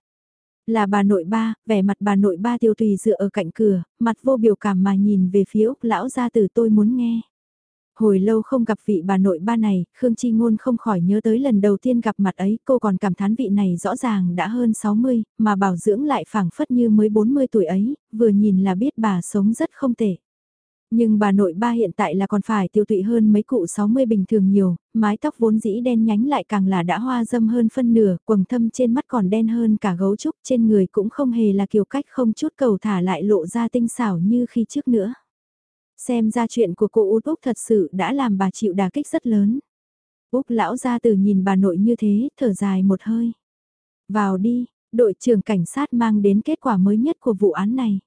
Là bà nội ba, vẻ mặt bà nội ba tiêu tùy dựa ở cạnh cửa, mặt vô biểu cảm mà nhìn về phía Úc lão gia tử tôi muốn nghe. Hồi lâu không gặp vị bà nội ba này, Khương Chi Ngôn không khỏi nhớ tới lần đầu tiên gặp mặt ấy, cô còn cảm thán vị này rõ ràng đã hơn 60, mà bảo dưỡng lại phảng phất như mới 40 tuổi ấy, vừa nhìn là biết bà sống rất không tệ. Nhưng bà nội ba hiện tại là còn phải tiêu tụy hơn mấy cụ 60 bình thường nhiều, mái tóc vốn dĩ đen nhánh lại càng là đã hoa dâm hơn phân nửa, quầng thâm trên mắt còn đen hơn cả gấu trúc trên người cũng không hề là kiểu cách không chút cầu thả lại lộ ra tinh xảo như khi trước nữa. Xem ra chuyện của cô Út Úc thật sự đã làm bà chịu đà kích rất lớn. Úc lão ra từ nhìn bà nội như thế, thở dài một hơi. Vào đi, đội trưởng cảnh sát mang đến kết quả mới nhất của vụ án này.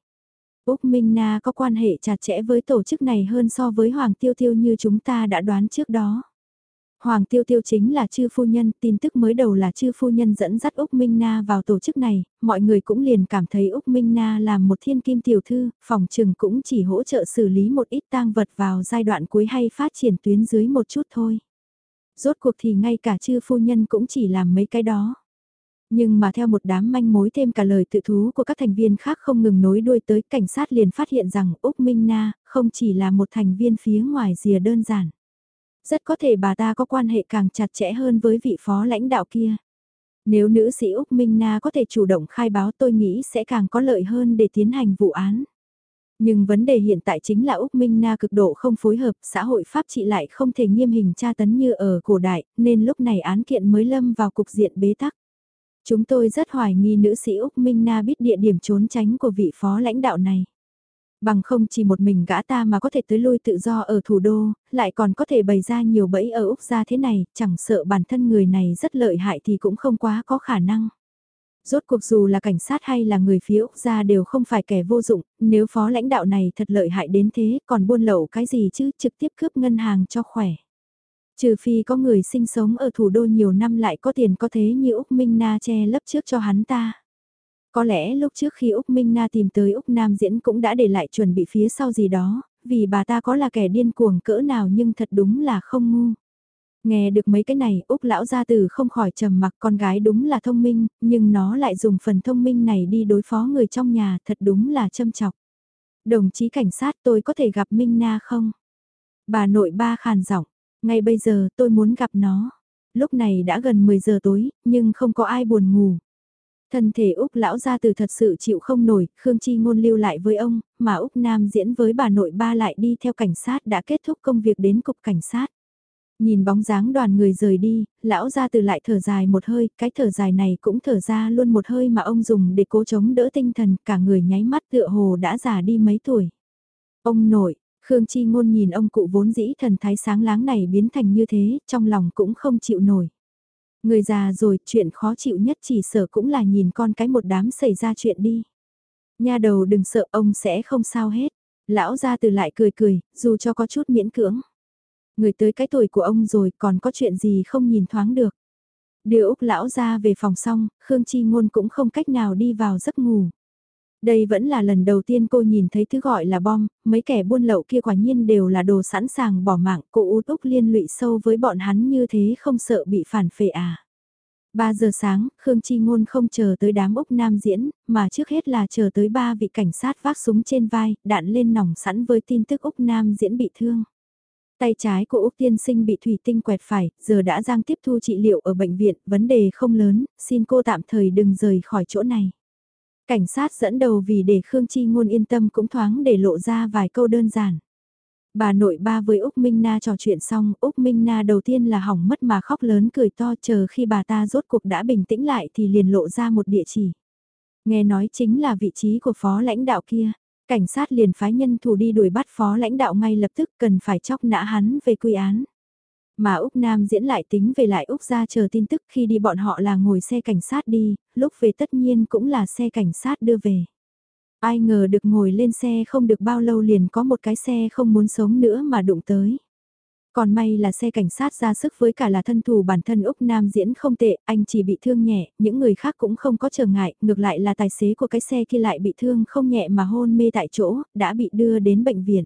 Úc Minh Na có quan hệ chặt chẽ với tổ chức này hơn so với Hoàng Tiêu Tiêu như chúng ta đã đoán trước đó. Hoàng Tiêu Tiêu chính là chư phu nhân, tin tức mới đầu là chư phu nhân dẫn dắt Úc Minh Na vào tổ chức này, mọi người cũng liền cảm thấy Úc Minh Na là một thiên kim tiểu thư, phòng trừng cũng chỉ hỗ trợ xử lý một ít tang vật vào giai đoạn cuối hay phát triển tuyến dưới một chút thôi. Rốt cuộc thì ngay cả chư phu nhân cũng chỉ làm mấy cái đó. Nhưng mà theo một đám manh mối thêm cả lời tự thú của các thành viên khác không ngừng nối đuôi tới cảnh sát liền phát hiện rằng Úc Minh Na không chỉ là một thành viên phía ngoài rìa đơn giản. Rất có thể bà ta có quan hệ càng chặt chẽ hơn với vị phó lãnh đạo kia. Nếu nữ sĩ Úc Minh Na có thể chủ động khai báo tôi nghĩ sẽ càng có lợi hơn để tiến hành vụ án. Nhưng vấn đề hiện tại chính là Úc Minh Na cực độ không phối hợp, xã hội pháp trị lại không thể nghiêm hình tra tấn như ở cổ đại, nên lúc này án kiện mới lâm vào cục diện bế tắc. Chúng tôi rất hoài nghi nữ sĩ Úc Minh Na biết địa điểm trốn tránh của vị phó lãnh đạo này. Bằng không chỉ một mình gã ta mà có thể tới lui tự do ở thủ đô, lại còn có thể bày ra nhiều bẫy ở Úc ra thế này, chẳng sợ bản thân người này rất lợi hại thì cũng không quá có khả năng. Rốt cuộc dù là cảnh sát hay là người phía Úc ra đều không phải kẻ vô dụng, nếu phó lãnh đạo này thật lợi hại đến thế còn buôn lậu cái gì chứ trực tiếp cướp ngân hàng cho khỏe. Trừ phi có người sinh sống ở thủ đô nhiều năm lại có tiền có thế như Úc Minh Na che lấp trước cho hắn ta. Có lẽ lúc trước khi Úc Minh Na tìm tới Úc Nam Diễn cũng đã để lại chuẩn bị phía sau gì đó, vì bà ta có là kẻ điên cuồng cỡ nào nhưng thật đúng là không ngu. Nghe được mấy cái này, Úc lão gia tử không khỏi trầm mặc con gái đúng là thông minh, nhưng nó lại dùng phần thông minh này đi đối phó người trong nhà, thật đúng là châm chọc. Đồng chí cảnh sát tôi có thể gặp Minh Na không? Bà nội ba khàn giọng, ngay bây giờ tôi muốn gặp nó. Lúc này đã gần 10 giờ tối, nhưng không có ai buồn ngủ. Thân thể Úc lão gia từ thật sự chịu không nổi, Khương Chi ngôn lưu lại với ông, mà Úc Nam diễn với bà nội ba lại đi theo cảnh sát đã kết thúc công việc đến cục cảnh sát. Nhìn bóng dáng đoàn người rời đi, lão gia từ lại thở dài một hơi, cái thở dài này cũng thở ra luôn một hơi mà ông dùng để cố chống đỡ tinh thần, cả người nháy mắt tựa hồ đã già đi mấy tuổi. Ông nội, Khương Chi Ngôn nhìn ông cụ vốn dĩ thần thái sáng láng này biến thành như thế, trong lòng cũng không chịu nổi. Người già rồi, chuyện khó chịu nhất chỉ sợ cũng là nhìn con cái một đám xảy ra chuyện đi. Nha đầu đừng sợ ông sẽ không sao hết. Lão ra từ lại cười cười, dù cho có chút miễn cưỡng. Người tới cái tuổi của ông rồi còn có chuyện gì không nhìn thoáng được. Đưa Úc lão ra về phòng xong, Khương Chi Ngôn cũng không cách nào đi vào giấc ngủ. Đây vẫn là lần đầu tiên cô nhìn thấy thứ gọi là bom, mấy kẻ buôn lậu kia quả nhiên đều là đồ sẵn sàng bỏ mạng, cô út úc liên lụy sâu với bọn hắn như thế không sợ bị phản phệ à. 3 giờ sáng, Khương Chi Ngôn không chờ tới đám Úc Nam diễn, mà trước hết là chờ tới ba vị cảnh sát vác súng trên vai, đạn lên nòng sẵn với tin tức Úc Nam diễn bị thương. Tay trái của Úc Tiên Sinh bị thủy tinh quẹt phải, giờ đã giang tiếp thu trị liệu ở bệnh viện, vấn đề không lớn, xin cô tạm thời đừng rời khỏi chỗ này. Cảnh sát dẫn đầu vì để Khương Chi Ngôn yên tâm cũng thoáng để lộ ra vài câu đơn giản. Bà nội ba với Úc Minh Na trò chuyện xong, Úc Minh Na đầu tiên là hỏng mất mà khóc lớn cười to chờ khi bà ta rốt cuộc đã bình tĩnh lại thì liền lộ ra một địa chỉ. Nghe nói chính là vị trí của phó lãnh đạo kia. Cảnh sát liền phái nhân thủ đi đuổi bắt phó lãnh đạo ngay lập tức cần phải chóc nã hắn về quy án. Mà Úc Nam diễn lại tính về lại Úc ra chờ tin tức khi đi bọn họ là ngồi xe cảnh sát đi, lúc về tất nhiên cũng là xe cảnh sát đưa về. Ai ngờ được ngồi lên xe không được bao lâu liền có một cái xe không muốn sống nữa mà đụng tới. Còn may là xe cảnh sát ra sức với cả là thân thủ bản thân Úc Nam diễn không tệ, anh chỉ bị thương nhẹ, những người khác cũng không có trở ngại, ngược lại là tài xế của cái xe kia lại bị thương không nhẹ mà hôn mê tại chỗ, đã bị đưa đến bệnh viện.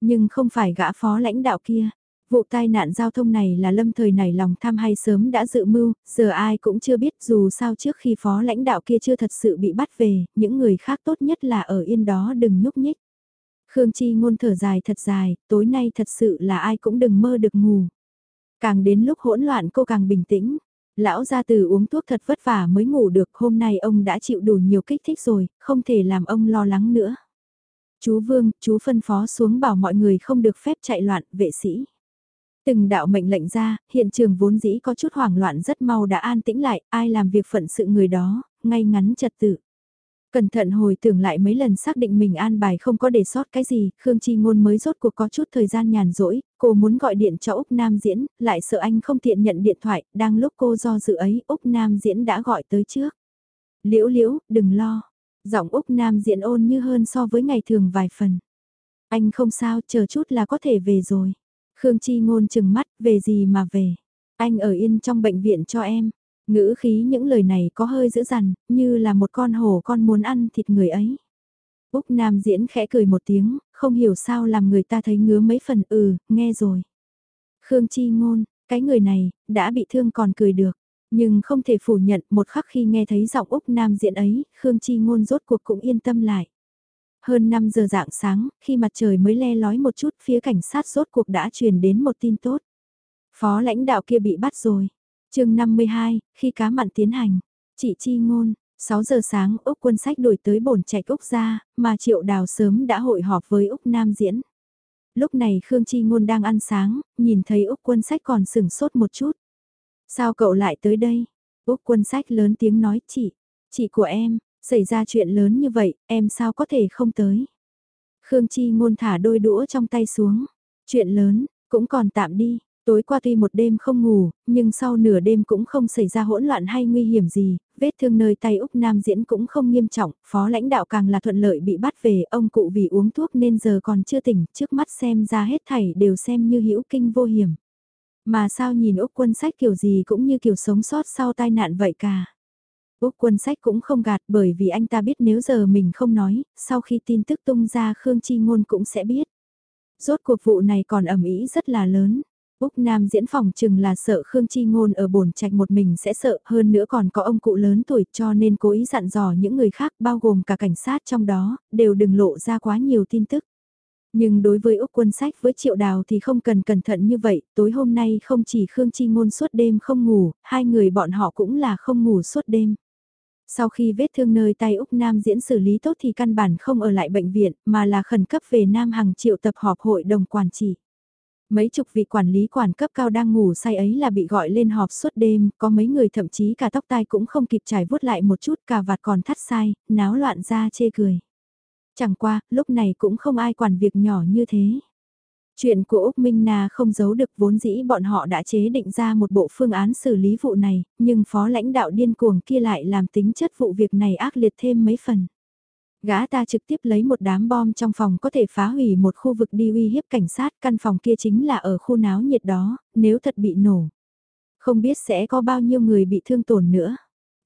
Nhưng không phải gã phó lãnh đạo kia. Vụ tai nạn giao thông này là lâm thời này lòng tham hay sớm đã dự mưu, giờ ai cũng chưa biết dù sao trước khi phó lãnh đạo kia chưa thật sự bị bắt về, những người khác tốt nhất là ở yên đó đừng nhúc nhích. Khương Chi ngôn thở dài thật dài, tối nay thật sự là ai cũng đừng mơ được ngủ. Càng đến lúc hỗn loạn cô càng bình tĩnh. Lão gia từ uống thuốc thật vất vả mới ngủ được, hôm nay ông đã chịu đủ nhiều kích thích rồi, không thể làm ông lo lắng nữa. Chú Vương, chú phân phó xuống bảo mọi người không được phép chạy loạn, vệ sĩ. Từng đạo mệnh lệnh ra, hiện trường vốn dĩ có chút hoảng loạn rất mau đã an tĩnh lại, ai làm việc phận sự người đó, ngay ngắn trật tự. Cẩn thận hồi tưởng lại mấy lần xác định mình an bài không có để sót cái gì, Khương Chi Ngôn mới rốt cuộc có chút thời gian nhàn rỗi, cô muốn gọi điện cho Úc Nam Diễn, lại sợ anh không tiện nhận điện thoại, đang lúc cô do dự ấy, Úc Nam Diễn đã gọi tới trước. Liễu liễu, đừng lo. Giọng Úc Nam Diễn ôn như hơn so với ngày thường vài phần. Anh không sao, chờ chút là có thể về rồi. Khương Chi Ngôn chừng mắt, về gì mà về. Anh ở yên trong bệnh viện cho em. Ngữ khí những lời này có hơi dữ dằn, như là một con hổ con muốn ăn thịt người ấy. Úc Nam diễn khẽ cười một tiếng, không hiểu sao làm người ta thấy ngứa mấy phần ừ, nghe rồi. Khương Chi Ngôn, cái người này, đã bị thương còn cười được. Nhưng không thể phủ nhận một khắc khi nghe thấy giọng Úc Nam diễn ấy, Khương Chi Ngôn rốt cuộc cũng yên tâm lại. Hơn 5 giờ dạng sáng, khi mặt trời mới le lói một chút phía cảnh sát rốt cuộc đã truyền đến một tin tốt. Phó lãnh đạo kia bị bắt rồi chương 52, khi cá mặn tiến hành, chị chi ngôn, 6 giờ sáng Úc quân sách đuổi tới bổn trạch Úc ra, mà Triệu Đào sớm đã hội họp với Úc Nam diễn. Lúc này Khương Chi Ngôn đang ăn sáng, nhìn thấy Úc quân sách còn sừng sốt một chút. Sao cậu lại tới đây? Úc quân sách lớn tiếng nói chị, chị của em, xảy ra chuyện lớn như vậy, em sao có thể không tới? Khương Chi Ngôn thả đôi đũa trong tay xuống. Chuyện lớn, cũng còn tạm đi, Tối qua tuy một đêm không ngủ, nhưng sau nửa đêm cũng không xảy ra hỗn loạn hay nguy hiểm gì, vết thương nơi tay Úc Nam diễn cũng không nghiêm trọng, phó lãnh đạo càng là thuận lợi bị bắt về, ông cụ vì uống thuốc nên giờ còn chưa tỉnh, trước mắt xem ra hết thảy đều xem như hữu kinh vô hiểm. Mà sao nhìn Úc quân sách kiểu gì cũng như kiểu sống sót sau tai nạn vậy cả. Úc quân sách cũng không gạt bởi vì anh ta biết nếu giờ mình không nói, sau khi tin tức tung ra Khương Chi Ngôn cũng sẽ biết. Rốt cuộc vụ này còn ẩm ý rất là lớn. Úc Nam diễn phòng chừng là sợ Khương Chi Ngôn ở bổn trạch một mình sẽ sợ hơn nữa còn có ông cụ lớn tuổi cho nên cố ý dặn dò những người khác bao gồm cả cảnh sát trong đó, đều đừng lộ ra quá nhiều tin tức. Nhưng đối với Úc quân sách với Triệu Đào thì không cần cẩn thận như vậy, tối hôm nay không chỉ Khương Chi Ngôn suốt đêm không ngủ, hai người bọn họ cũng là không ngủ suốt đêm. Sau khi vết thương nơi tay Úc Nam diễn xử lý tốt thì căn bản không ở lại bệnh viện mà là khẩn cấp về Nam Hằng triệu tập họp hội đồng quản trị. Mấy chục vị quản lý quản cấp cao đang ngủ say ấy là bị gọi lên họp suốt đêm, có mấy người thậm chí cả tóc tai cũng không kịp trải vuốt lại một chút cả vạt còn thắt sai, náo loạn ra chê cười. Chẳng qua, lúc này cũng không ai quản việc nhỏ như thế. Chuyện của Úc Minh Na không giấu được vốn dĩ bọn họ đã chế định ra một bộ phương án xử lý vụ này, nhưng phó lãnh đạo điên cuồng kia lại làm tính chất vụ việc này ác liệt thêm mấy phần. Gã ta trực tiếp lấy một đám bom trong phòng có thể phá hủy một khu vực đi uy hiếp cảnh sát, căn phòng kia chính là ở khu náo nhiệt đó, nếu thật bị nổ. Không biết sẽ có bao nhiêu người bị thương tổn nữa.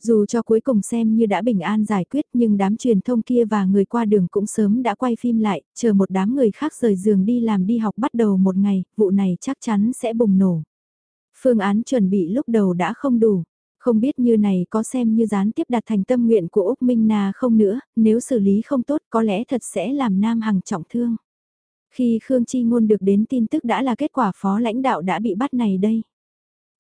Dù cho cuối cùng xem như đã bình an giải quyết nhưng đám truyền thông kia và người qua đường cũng sớm đã quay phim lại, chờ một đám người khác rời giường đi làm đi học bắt đầu một ngày, vụ này chắc chắn sẽ bùng nổ. Phương án chuẩn bị lúc đầu đã không đủ, không biết như này có xem như gián tiếp đặt thành tâm nguyện của Úc Minh Na không nữa, nếu xử lý không tốt có lẽ thật sẽ làm Nam Hằng trọng thương. Khi Khương Chi Ngôn được đến tin tức đã là kết quả phó lãnh đạo đã bị bắt này đây.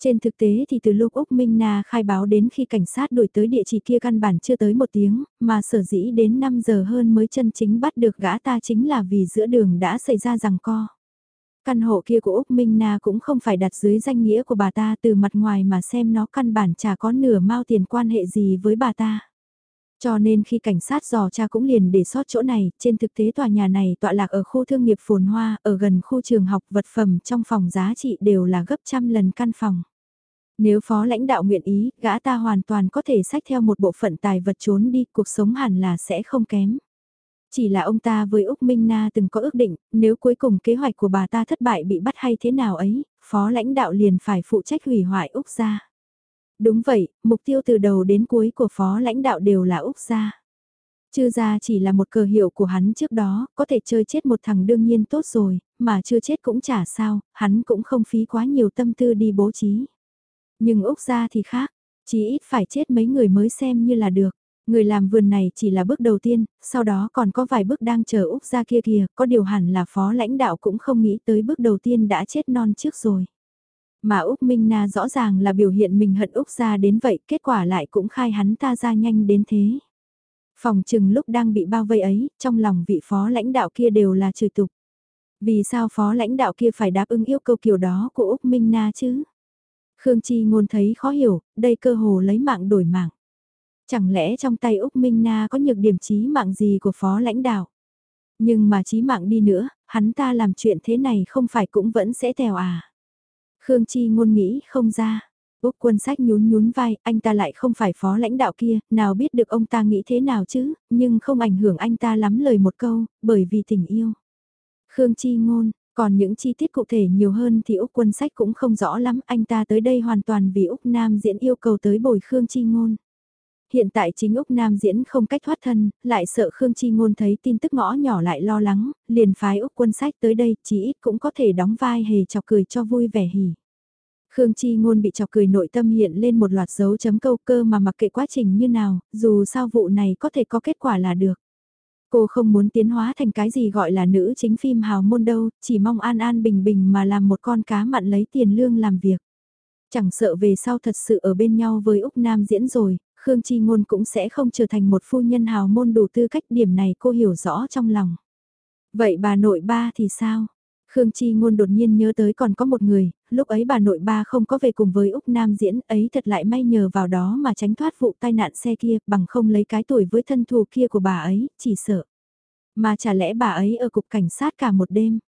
Trên thực tế thì từ lúc Úc Minh Na khai báo đến khi cảnh sát đuổi tới địa chỉ kia căn bản chưa tới một tiếng, mà sở dĩ đến 5 giờ hơn mới chân chính bắt được gã ta chính là vì giữa đường đã xảy ra rằng co. Căn hộ kia của Úc Minh Na cũng không phải đặt dưới danh nghĩa của bà ta từ mặt ngoài mà xem nó căn bản chả có nửa mao tiền quan hệ gì với bà ta. Cho nên khi cảnh sát dò cha cũng liền để sót chỗ này, trên thực tế tòa nhà này tọa lạc ở khu thương nghiệp phồn hoa, ở gần khu trường học vật phẩm trong phòng giá trị đều là gấp trăm lần căn phòng. Nếu phó lãnh đạo nguyện ý, gã ta hoàn toàn có thể sách theo một bộ phận tài vật trốn đi, cuộc sống hẳn là sẽ không kém. Chỉ là ông ta với Úc Minh Na từng có ước định, nếu cuối cùng kế hoạch của bà ta thất bại bị bắt hay thế nào ấy, phó lãnh đạo liền phải phụ trách hủy hoại Úc gia. Đúng vậy, mục tiêu từ đầu đến cuối của phó lãnh đạo đều là Úc gia. Chư gia chỉ là một cờ hiệu của hắn trước đó, có thể chơi chết một thằng đương nhiên tốt rồi, mà chưa chết cũng chả sao, hắn cũng không phí quá nhiều tâm tư đi bố trí. Nhưng Úc gia thì khác, chỉ ít phải chết mấy người mới xem như là được. Người làm vườn này chỉ là bước đầu tiên, sau đó còn có vài bước đang chờ Úc ra kia kìa, có điều hẳn là phó lãnh đạo cũng không nghĩ tới bước đầu tiên đã chết non trước rồi. Mà Úc Minh Na rõ ràng là biểu hiện mình hận Úc ra đến vậy, kết quả lại cũng khai hắn ta ra nhanh đến thế. Phòng trừng lúc đang bị bao vây ấy, trong lòng vị phó lãnh đạo kia đều là trừ tục. Vì sao phó lãnh đạo kia phải đáp ứng yêu cầu kiểu đó của Úc Minh Na chứ? Khương Chi ngôn thấy khó hiểu, đây cơ hồ lấy mạng đổi mạng. Chẳng lẽ trong tay Úc Minh Na có nhược điểm chí mạng gì của phó lãnh đạo? Nhưng mà chí mạng đi nữa, hắn ta làm chuyện thế này không phải cũng vẫn sẽ tèo à? Khương Chi ngôn nghĩ không ra. Úc quân sách nhún nhún vai, anh ta lại không phải phó lãnh đạo kia, nào biết được ông ta nghĩ thế nào chứ, nhưng không ảnh hưởng anh ta lắm lời một câu, bởi vì tình yêu. Khương Chi ngôn, còn những chi tiết cụ thể nhiều hơn thì Úc quân sách cũng không rõ lắm, anh ta tới đây hoàn toàn vì Úc Nam diễn yêu cầu tới bồi Khương Chi ngôn hiện tại chính Úc Nam diễn không cách thoát thân, lại sợ Khương Chi Ngôn thấy tin tức ngõ nhỏ lại lo lắng, liền phái Úc quân sách tới đây, chỉ ít cũng có thể đóng vai hề chọc cười cho vui vẻ hỉ. Khương Chi Ngôn bị chọc cười nội tâm hiện lên một loạt dấu chấm câu cơ mà mặc kệ quá trình như nào, dù sao vụ này có thể có kết quả là được. Cô không muốn tiến hóa thành cái gì gọi là nữ chính phim hào môn đâu, chỉ mong an an bình bình mà làm một con cá mặn lấy tiền lương làm việc. Chẳng sợ về sau thật sự ở bên nhau với Úc Nam diễn rồi, Khương Chi Ngôn cũng sẽ không trở thành một phu nhân hào môn đủ tư cách điểm này cô hiểu rõ trong lòng. Vậy bà nội ba thì sao? Khương Chi Ngôn đột nhiên nhớ tới còn có một người, lúc ấy bà nội ba không có về cùng với Úc Nam diễn ấy thật lại may nhờ vào đó mà tránh thoát vụ tai nạn xe kia bằng không lấy cái tuổi với thân thù kia của bà ấy, chỉ sợ. Mà chả lẽ bà ấy ở cục cảnh sát cả một đêm.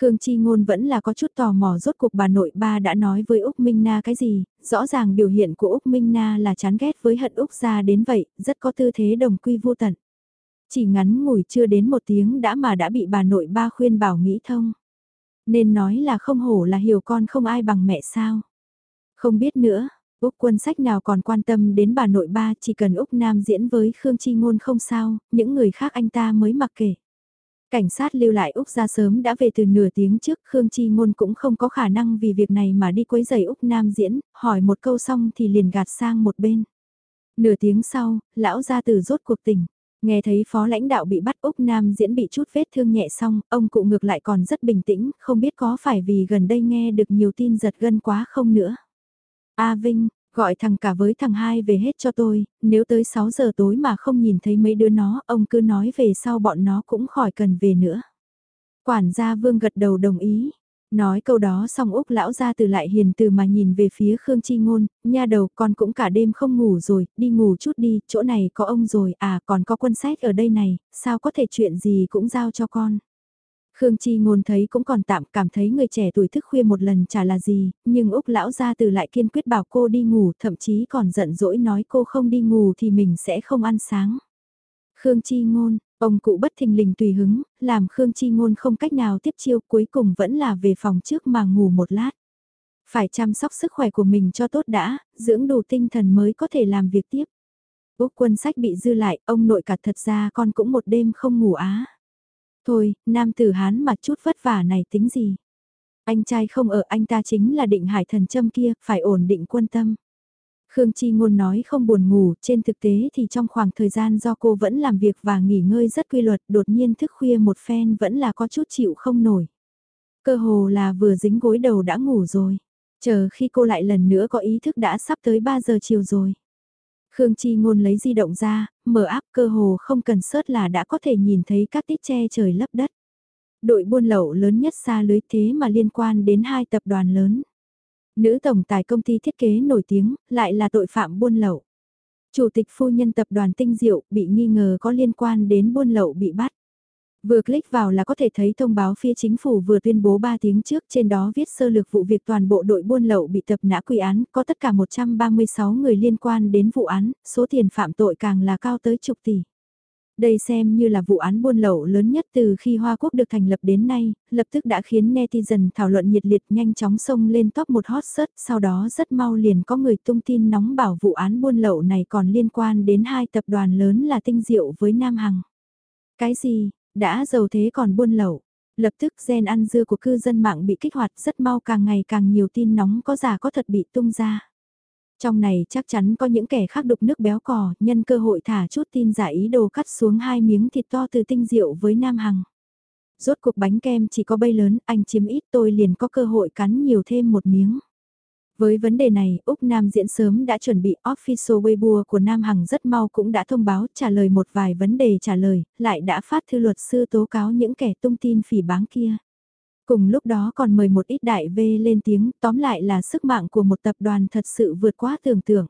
Khương Chi Ngôn vẫn là có chút tò mò rốt cuộc bà nội ba đã nói với Úc Minh Na cái gì, rõ ràng biểu hiện của Úc Minh Na là chán ghét với hận Úc ra đến vậy, rất có tư thế đồng quy vô tận. Chỉ ngắn ngủi chưa đến một tiếng đã mà đã bị bà nội ba khuyên bảo nghĩ thông. Nên nói là không hổ là hiểu con không ai bằng mẹ sao. Không biết nữa, Úc quân sách nào còn quan tâm đến bà nội ba chỉ cần Úc Nam diễn với Khương Chi Ngôn không sao, những người khác anh ta mới mặc kệ. Cảnh sát lưu lại Úc ra sớm đã về từ nửa tiếng trước, Khương Chi Ngôn cũng không có khả năng vì việc này mà đi quấy giày Úc Nam diễn, hỏi một câu xong thì liền gạt sang một bên. Nửa tiếng sau, lão gia tử rốt cuộc tỉnh. Nghe thấy phó lãnh đạo bị bắt Úc Nam diễn bị chút vết thương nhẹ xong, ông cụ ngược lại còn rất bình tĩnh, không biết có phải vì gần đây nghe được nhiều tin giật gân quá không nữa. A Vinh, Gọi thằng cả với thằng hai về hết cho tôi, nếu tới 6 giờ tối mà không nhìn thấy mấy đứa nó, ông cứ nói về sau bọn nó cũng khỏi cần về nữa. Quản gia Vương gật đầu đồng ý. Nói câu đó xong Úc lão ra từ lại hiền từ mà nhìn về phía Khương Chi Ngôn, nha đầu con cũng cả đêm không ngủ rồi, đi ngủ chút đi, chỗ này có ông rồi, à còn có quân sách ở đây này, sao có thể chuyện gì cũng giao cho con. Khương Chi ngôn thấy cũng còn tạm cảm thấy người trẻ tuổi thức khuya một lần chả là gì, nhưng Úc lão gia từ lại kiên quyết bảo cô đi ngủ, thậm chí còn giận dỗi nói cô không đi ngủ thì mình sẽ không ăn sáng. Khương Chi ngôn, ông cụ bất thình lình tùy hứng, làm Khương Chi ngôn không cách nào tiếp chiêu cuối cùng vẫn là về phòng trước mà ngủ một lát. Phải chăm sóc sức khỏe của mình cho tốt đã, dưỡng đủ tinh thần mới có thể làm việc tiếp. Úc quân sách bị dư lại, ông nội cả thật ra con cũng một đêm không ngủ á. Thôi, nam tử Hán mà chút vất vả này tính gì? Anh trai không ở anh ta chính là định hải thần châm kia, phải ổn định quân tâm. Khương Chi Ngôn nói không buồn ngủ, trên thực tế thì trong khoảng thời gian do cô vẫn làm việc và nghỉ ngơi rất quy luật, đột nhiên thức khuya một phen vẫn là có chút chịu không nổi. Cơ hồ là vừa dính gối đầu đã ngủ rồi, chờ khi cô lại lần nữa có ý thức đã sắp tới 3 giờ chiều rồi. Khương Chi Ngôn lấy di động ra, mở áp cơ hồ không cần sớt là đã có thể nhìn thấy các tít che trời lấp đất. Đội buôn lậu lớn nhất xa lưới thế mà liên quan đến hai tập đoàn lớn. Nữ tổng tài công ty thiết kế nổi tiếng, lại là tội phạm buôn lậu. Chủ tịch phu nhân tập đoàn Tinh Diệu bị nghi ngờ có liên quan đến buôn lậu bị bắt. Vừa click vào là có thể thấy thông báo phía chính phủ vừa tuyên bố 3 tiếng trước trên đó viết sơ lược vụ việc toàn bộ đội buôn lậu bị tập nã quy án, có tất cả 136 người liên quan đến vụ án, số tiền phạm tội càng là cao tới chục tỷ. Đây xem như là vụ án buôn lậu lớn nhất từ khi Hoa Quốc được thành lập đến nay, lập tức đã khiến netizen thảo luận nhiệt liệt nhanh chóng xông lên top một hot search, sau đó rất mau liền có người tung tin nóng bảo vụ án buôn lậu này còn liên quan đến hai tập đoàn lớn là Tinh Diệu với Nam Hằng. Cái gì, đã giàu thế còn buôn lậu? Lập tức gen ăn dưa của cư dân mạng bị kích hoạt rất mau càng ngày càng nhiều tin nóng có giả có thật bị tung ra. Trong này chắc chắn có những kẻ khác đục nước béo cò, nhân cơ hội thả chút tin giả ý đồ cắt xuống hai miếng thịt to từ tinh rượu với Nam Hằng. Rốt cuộc bánh kem chỉ có bay lớn, anh chiếm ít tôi liền có cơ hội cắn nhiều thêm một miếng. Với vấn đề này, Úc Nam diễn sớm đã chuẩn bị official Weibo của Nam Hằng rất mau cũng đã thông báo trả lời một vài vấn đề trả lời, lại đã phát thư luật sư tố cáo những kẻ tung tin phỉ báng kia. Cùng lúc đó còn mời một ít đại V lên tiếng, tóm lại là sức mạng của một tập đoàn thật sự vượt quá tưởng tượng.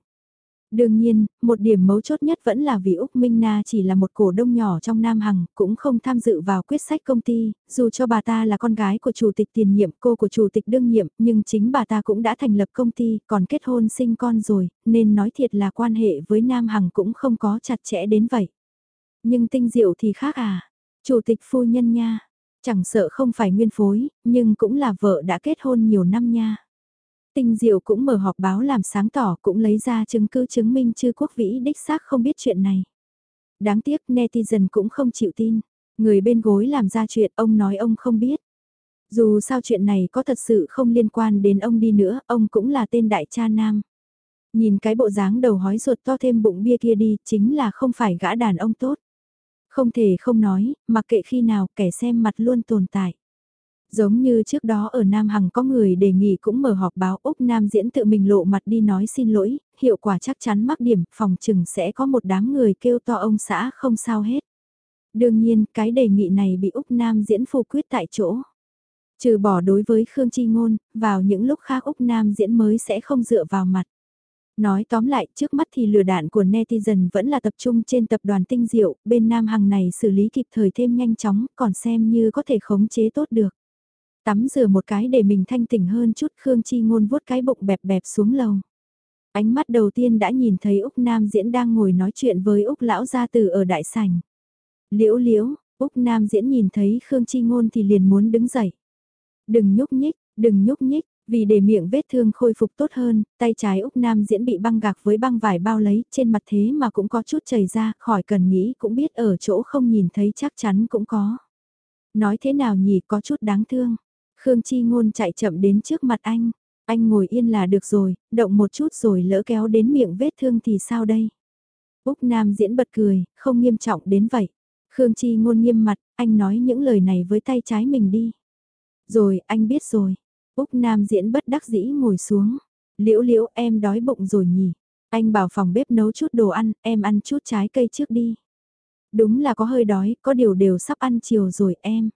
Đương nhiên, một điểm mấu chốt nhất vẫn là vì Úc Minh Na chỉ là một cổ đông nhỏ trong Nam Hằng, cũng không tham dự vào quyết sách công ty, dù cho bà ta là con gái của chủ tịch tiền nhiệm, cô của chủ tịch đương nhiệm, nhưng chính bà ta cũng đã thành lập công ty, còn kết hôn sinh con rồi, nên nói thiệt là quan hệ với Nam Hằng cũng không có chặt chẽ đến vậy. Nhưng tinh diệu thì khác à, chủ tịch phu nhân nha, Chẳng sợ không phải nguyên phối, nhưng cũng là vợ đã kết hôn nhiều năm nha. Tinh Diệu cũng mở họp báo làm sáng tỏ cũng lấy ra chứng cứ chứng minh chư quốc vĩ đích xác không biết chuyện này. Đáng tiếc netizen cũng không chịu tin. Người bên gối làm ra chuyện ông nói ông không biết. Dù sao chuyện này có thật sự không liên quan đến ông đi nữa, ông cũng là tên đại cha nam. Nhìn cái bộ dáng đầu hói ruột to thêm bụng bia kia đi, chính là không phải gã đàn ông tốt. Không thể không nói, mặc kệ khi nào kẻ xem mặt luôn tồn tại. Giống như trước đó ở Nam Hằng có người đề nghị cũng mở họp báo Úc Nam diễn tự mình lộ mặt đi nói xin lỗi, hiệu quả chắc chắn mắc điểm, phòng chừng sẽ có một đám người kêu to ông xã không sao hết. Đương nhiên, cái đề nghị này bị Úc Nam diễn phủ quyết tại chỗ. Trừ bỏ đối với Khương Chi Ngôn, vào những lúc khác Úc Nam diễn mới sẽ không dựa vào mặt. Nói tóm lại, trước mắt thì lừa đạn của netizen vẫn là tập trung trên tập đoàn tinh diệu, bên Nam Hằng này xử lý kịp thời thêm nhanh chóng, còn xem như có thể khống chế tốt được. Tắm rửa một cái để mình thanh tỉnh hơn chút Khương Chi ngôn vuốt cái bụng bẹp bẹp xuống lầu. Ánh mắt đầu tiên đã nhìn thấy Úc Nam Diễn đang ngồi nói chuyện với Úc Lão Gia Tử ở đại sảnh. Liễu liễu, Úc Nam Diễn nhìn thấy Khương Chi ngôn thì liền muốn đứng dậy. Đừng nhúc nhích, đừng nhúc nhích, vì để miệng vết thương khôi phục tốt hơn, tay trái Úc Nam diễn bị băng gạc với băng vải bao lấy, trên mặt thế mà cũng có chút chảy ra, khỏi cần nghĩ cũng biết ở chỗ không nhìn thấy chắc chắn cũng có. Nói thế nào nhỉ có chút đáng thương. Khương Chi Ngôn chạy chậm đến trước mặt anh. Anh ngồi yên là được rồi, động một chút rồi lỡ kéo đến miệng vết thương thì sao đây? Úc Nam diễn bật cười, không nghiêm trọng đến vậy. Khương Chi Ngôn nghiêm mặt, anh nói những lời này với tay trái mình đi. Rồi, anh biết rồi. Úc Nam diễn bất đắc dĩ ngồi xuống. Liễu liễu em đói bụng rồi nhỉ. Anh bảo phòng bếp nấu chút đồ ăn, em ăn chút trái cây trước đi. Đúng là có hơi đói, có điều đều sắp ăn chiều rồi em.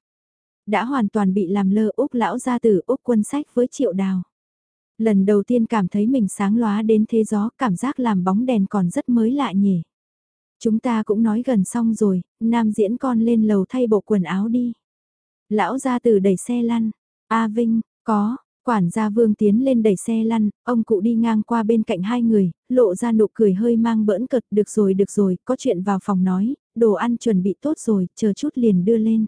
Đã hoàn toàn bị làm lơ Úc lão gia tử Úc quân sách với triệu đào. Lần đầu tiên cảm thấy mình sáng lóa đến thế gió, cảm giác làm bóng đèn còn rất mới lạ nhỉ. Chúng ta cũng nói gần xong rồi, nam diễn con lên lầu thay bộ quần áo đi. Lão gia tử đẩy xe lăn, A Vinh, có, quản gia vương tiến lên đẩy xe lăn, ông cụ đi ngang qua bên cạnh hai người, lộ ra nụ cười hơi mang bỡn cợt, được rồi được rồi, có chuyện vào phòng nói, đồ ăn chuẩn bị tốt rồi, chờ chút liền đưa lên.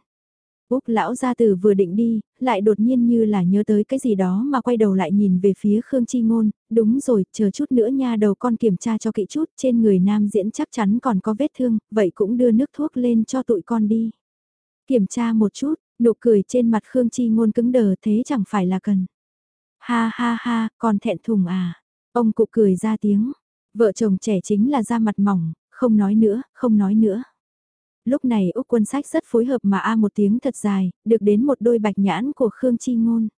Úc lão gia tử vừa định đi, lại đột nhiên như là nhớ tới cái gì đó mà quay đầu lại nhìn về phía Khương Chi Ngôn, đúng rồi, chờ chút nữa nha đầu con kiểm tra cho kỹ chút, trên người nam diễn chắc chắn còn có vết thương, vậy cũng đưa nước thuốc lên cho tụi con đi. Kiểm tra một chút, Nụ cười trên mặt Khương Chi ngôn cứng đờ thế chẳng phải là cần. Ha ha ha, còn thẹn thùng à. Ông cụ cười ra tiếng. Vợ chồng trẻ chính là da mặt mỏng, không nói nữa, không nói nữa. Lúc này Úc quân sách rất phối hợp mà a một tiếng thật dài, được đến một đôi bạch nhãn của Khương Chi ngôn.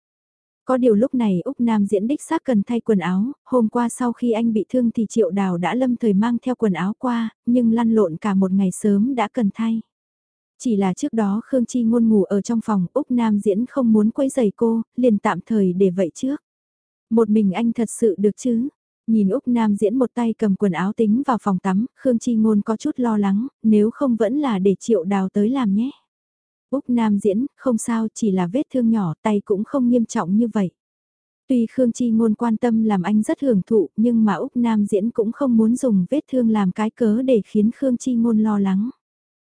Có điều lúc này Úc Nam diễn đích xác cần thay quần áo, hôm qua sau khi anh bị thương thì Triệu Đào đã lâm thời mang theo quần áo qua, nhưng lăn lộn cả một ngày sớm đã cần thay. Chỉ là trước đó Khương Chi ngôn ngủ ở trong phòng, Úc Nam diễn không muốn quấy giày cô, liền tạm thời để vậy trước. Một mình anh thật sự được chứ? Nhìn Úc Nam diễn một tay cầm quần áo tính vào phòng tắm, Khương Chi Ngôn có chút lo lắng, nếu không vẫn là để triệu đào tới làm nhé. Úc Nam diễn, không sao, chỉ là vết thương nhỏ, tay cũng không nghiêm trọng như vậy. Tuy Khương Chi Ngôn quan tâm làm anh rất hưởng thụ, nhưng mà Úc Nam diễn cũng không muốn dùng vết thương làm cái cớ để khiến Khương Chi Ngôn lo lắng.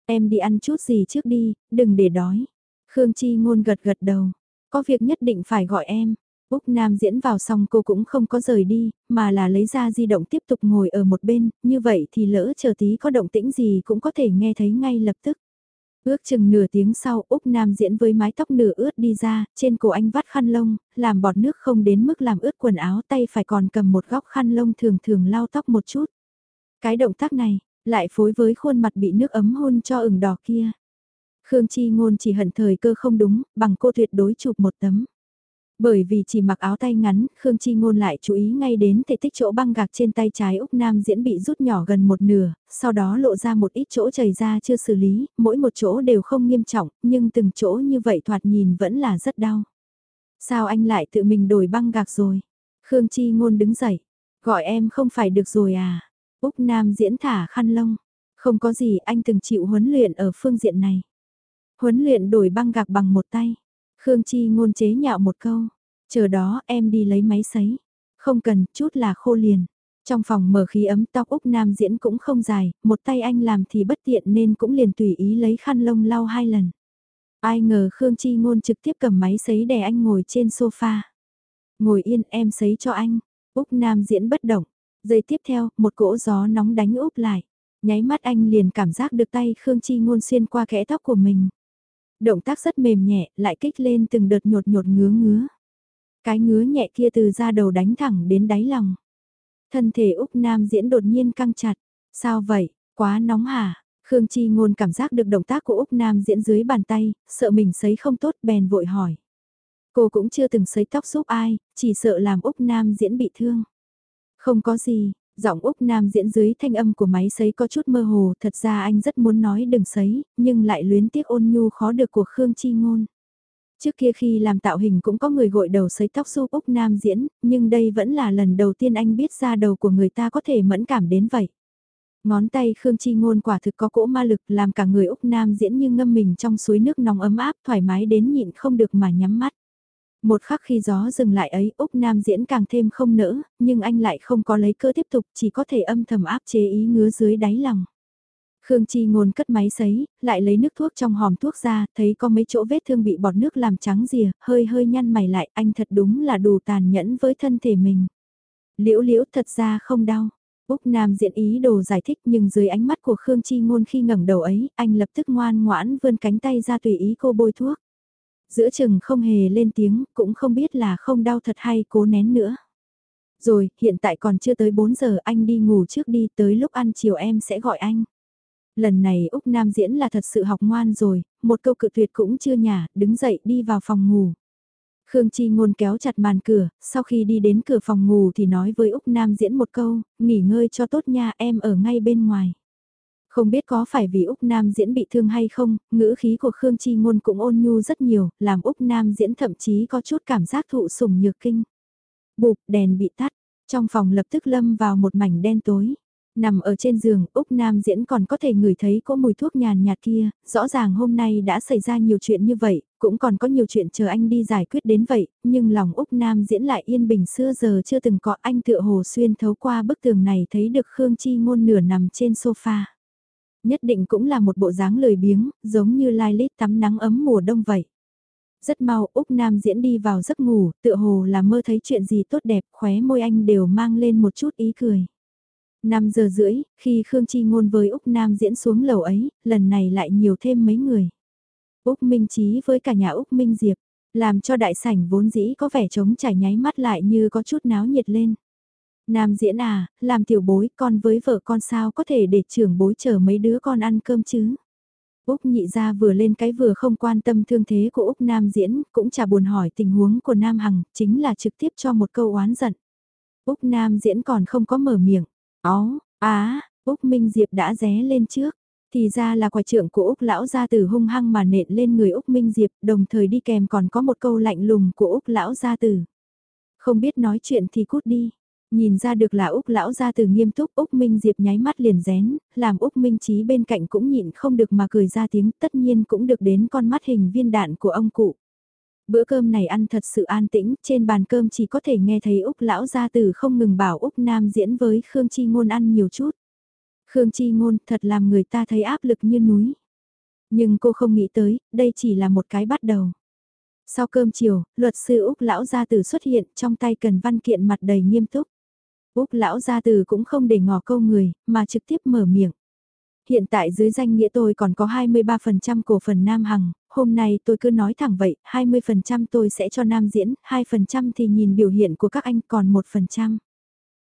Em đi ăn chút gì trước đi, đừng để đói. Khương Chi Ngôn gật gật đầu. Có việc nhất định phải gọi em. Úc Nam diễn vào xong cô cũng không có rời đi, mà là lấy ra di động tiếp tục ngồi ở một bên, như vậy thì lỡ chờ tí có động tĩnh gì cũng có thể nghe thấy ngay lập tức. Ước chừng nửa tiếng sau Úc Nam diễn với mái tóc nửa ướt đi ra, trên cổ anh vắt khăn lông, làm bọt nước không đến mức làm ướt quần áo tay phải còn cầm một góc khăn lông thường thường lau tóc một chút. Cái động tác này, lại phối với khuôn mặt bị nước ấm hôn cho ửng đỏ kia. Khương Chi Ngôn chỉ hận thời cơ không đúng, bằng cô tuyệt đối chụp một tấm. Bởi vì chỉ mặc áo tay ngắn, Khương Chi Ngôn lại chú ý ngay đến thể tích chỗ băng gạc trên tay trái Úc Nam diễn bị rút nhỏ gần một nửa, sau đó lộ ra một ít chỗ chảy ra chưa xử lý, mỗi một chỗ đều không nghiêm trọng, nhưng từng chỗ như vậy thoạt nhìn vẫn là rất đau. Sao anh lại tự mình đổi băng gạc rồi? Khương Chi Ngôn đứng dậy, gọi em không phải được rồi à? Úc Nam diễn thả khăn lông, không có gì anh từng chịu huấn luyện ở phương diện này. Huấn luyện đổi băng gạc bằng một tay. Khương Chi ngôn chế nhạo một câu. Chờ đó em đi lấy máy sấy. Không cần, chút là khô liền. Trong phòng mở khí ấm tóc Úc Nam diễn cũng không dài, một tay anh làm thì bất tiện nên cũng liền tùy ý lấy khăn lông lau hai lần. Ai ngờ Khương Chi ngôn trực tiếp cầm máy sấy đè anh ngồi trên sofa. Ngồi yên em sấy cho anh. Úc Nam diễn bất động. Giây tiếp theo, một cỗ gió nóng đánh úp lại. Nháy mắt anh liền cảm giác được tay Khương Chi ngôn xuyên qua kẽ tóc của mình. Động tác rất mềm nhẹ, lại kích lên từng đợt nhột nhột ngứa ngứa. Cái ngứa nhẹ kia từ da đầu đánh thẳng đến đáy lòng. Thân thể Úc Nam diễn đột nhiên căng chặt. Sao vậy, quá nóng hả? Khương Chi ngôn cảm giác được động tác của Úc Nam diễn dưới bàn tay, sợ mình sấy không tốt bèn vội hỏi. Cô cũng chưa từng sấy tóc giúp ai, chỉ sợ làm Úc Nam diễn bị thương. Không có gì, Giọng Úc Nam diễn dưới thanh âm của máy sấy có chút mơ hồ, thật ra anh rất muốn nói đừng sấy, nhưng lại luyến tiếc ôn nhu khó được của Khương Chi Ngôn. Trước kia khi làm tạo hình cũng có người gội đầu sấy tóc su Úc Nam diễn, nhưng đây vẫn là lần đầu tiên anh biết ra đầu của người ta có thể mẫn cảm đến vậy. Ngón tay Khương Chi Ngôn quả thực có cỗ ma lực làm cả người Úc Nam diễn như ngâm mình trong suối nước nóng ấm áp thoải mái đến nhịn không được mà nhắm mắt. Một khắc khi gió dừng lại ấy, Úc Nam diễn càng thêm không nỡ, nhưng anh lại không có lấy cơ tiếp tục, chỉ có thể âm thầm áp chế ý ngứa dưới đáy lòng. Khương Chi ngôn cất máy sấy, lại lấy nước thuốc trong hòm thuốc ra, thấy có mấy chỗ vết thương bị bọt nước làm trắng rìa, hơi hơi nhăn mày lại, anh thật đúng là đủ tàn nhẫn với thân thể mình. Liễu liễu thật ra không đau. Úc Nam diễn ý đồ giải thích nhưng dưới ánh mắt của Khương Chi ngôn khi ngẩng đầu ấy, anh lập tức ngoan ngoãn vươn cánh tay ra tùy ý cô bôi thuốc giữa chừng không hề lên tiếng, cũng không biết là không đau thật hay cố nén nữa. Rồi, hiện tại còn chưa tới 4 giờ anh đi ngủ trước đi, tới lúc ăn chiều em sẽ gọi anh. Lần này Úc Nam diễn là thật sự học ngoan rồi, một câu cự tuyệt cũng chưa nhả, đứng dậy đi vào phòng ngủ. Khương Chi ngôn kéo chặt màn cửa, sau khi đi đến cửa phòng ngủ thì nói với Úc Nam diễn một câu, nghỉ ngơi cho tốt nha em ở ngay bên ngoài. Không biết có phải vì Úc Nam diễn bị thương hay không, ngữ khí của Khương Chi Ngôn cũng ôn nhu rất nhiều, làm Úc Nam diễn thậm chí có chút cảm giác thụ sủng nhược kinh. Bụp, đèn bị tắt, trong phòng lập tức lâm vào một mảnh đen tối. Nằm ở trên giường, Úc Nam diễn còn có thể ngửi thấy có mùi thuốc nhàn nhạt kia, rõ ràng hôm nay đã xảy ra nhiều chuyện như vậy, cũng còn có nhiều chuyện chờ anh đi giải quyết đến vậy, nhưng lòng Úc Nam diễn lại yên bình xưa giờ chưa từng có anh tựa hồ xuyên thấu qua bức tường này thấy được Khương Chi ngôn nửa nằm trên sofa nhất định cũng là một bộ dáng lười biếng, giống như lai lít tắm nắng ấm mùa đông vậy. Rất mau Úc Nam diễn đi vào giấc ngủ, tựa hồ là mơ thấy chuyện gì tốt đẹp, khóe môi anh đều mang lên một chút ý cười. 5 giờ rưỡi, khi Khương Chi ngôn với Úc Nam diễn xuống lầu ấy, lần này lại nhiều thêm mấy người. Úc Minh Chí với cả nhà Úc Minh Diệp, làm cho đại sảnh vốn dĩ có vẻ trống trải nháy mắt lại như có chút náo nhiệt lên. Nam diễn à, làm tiểu bối con với vợ con sao có thể để trưởng bối chờ mấy đứa con ăn cơm chứ? Úc nhị ra vừa lên cái vừa không quan tâm thương thế của Úc Nam diễn, cũng chả buồn hỏi tình huống của Nam Hằng, chính là trực tiếp cho một câu oán giận. Úc Nam diễn còn không có mở miệng. Ó, á, Úc Minh Diệp đã ré lên trước. Thì ra là quả trưởng của Úc lão gia tử hung hăng mà nện lên người Úc Minh Diệp, đồng thời đi kèm còn có một câu lạnh lùng của Úc lão gia tử. Không biết nói chuyện thì cút đi. Nhìn ra được là Úc lão gia từ nghiêm túc Úc Minh Diệp nháy mắt liền rén, làm Úc Minh Trí bên cạnh cũng nhịn không được mà cười ra tiếng tất nhiên cũng được đến con mắt hình viên đạn của ông cụ. Bữa cơm này ăn thật sự an tĩnh, trên bàn cơm chỉ có thể nghe thấy Úc lão gia từ không ngừng bảo Úc Nam diễn với Khương Chi Ngôn ăn nhiều chút. Khương Chi Ngôn thật làm người ta thấy áp lực như núi. Nhưng cô không nghĩ tới, đây chỉ là một cái bắt đầu. Sau cơm chiều, luật sư Úc lão gia tử xuất hiện trong tay cần văn kiện mặt đầy nghiêm túc. Úc lão gia từ cũng không để ngỏ câu người, mà trực tiếp mở miệng. Hiện tại dưới danh nghĩa tôi còn có 23% cổ phần Nam Hằng, hôm nay tôi cứ nói thẳng vậy, 20% tôi sẽ cho Nam diễn, 2% thì nhìn biểu hiện của các anh còn 1%.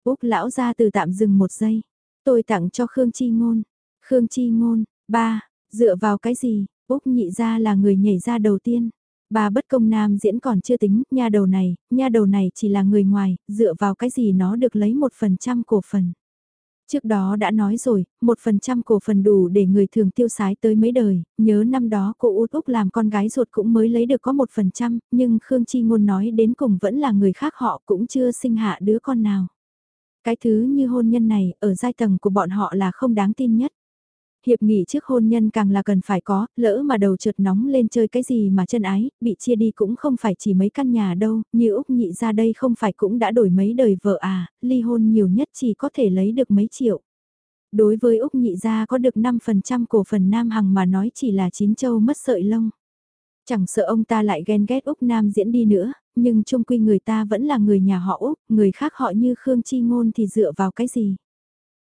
Úc lão gia từ tạm dừng một giây. Tôi tặng cho Khương Chi Ngôn. Khương Chi Ngôn, ba, dựa vào cái gì, Úc nhị ra là người nhảy ra đầu tiên. Bà bất công nam diễn còn chưa tính, nha đầu này, nha đầu này chỉ là người ngoài, dựa vào cái gì nó được lấy một phần trăm cổ phần. Trước đó đã nói rồi, một phần trăm cổ phần đủ để người thường tiêu sái tới mấy đời, nhớ năm đó cô út Úc làm con gái ruột cũng mới lấy được có một phần trăm, nhưng Khương Chi Ngôn nói đến cùng vẫn là người khác họ cũng chưa sinh hạ đứa con nào. Cái thứ như hôn nhân này, ở giai tầng của bọn họ là không đáng tin nhất. Hiệp nghị trước hôn nhân càng là cần phải có, lỡ mà đầu trượt nóng lên chơi cái gì mà chân ái, bị chia đi cũng không phải chỉ mấy căn nhà đâu, như Úc nhị ra đây không phải cũng đã đổi mấy đời vợ à, ly hôn nhiều nhất chỉ có thể lấy được mấy triệu. Đối với Úc nhị gia có được 5% cổ phần Nam Hằng mà nói chỉ là chín châu mất sợi lông. Chẳng sợ ông ta lại ghen ghét Úc Nam diễn đi nữa, nhưng chung quy người ta vẫn là người nhà họ Úc, người khác họ như Khương Chi Ngôn thì dựa vào cái gì?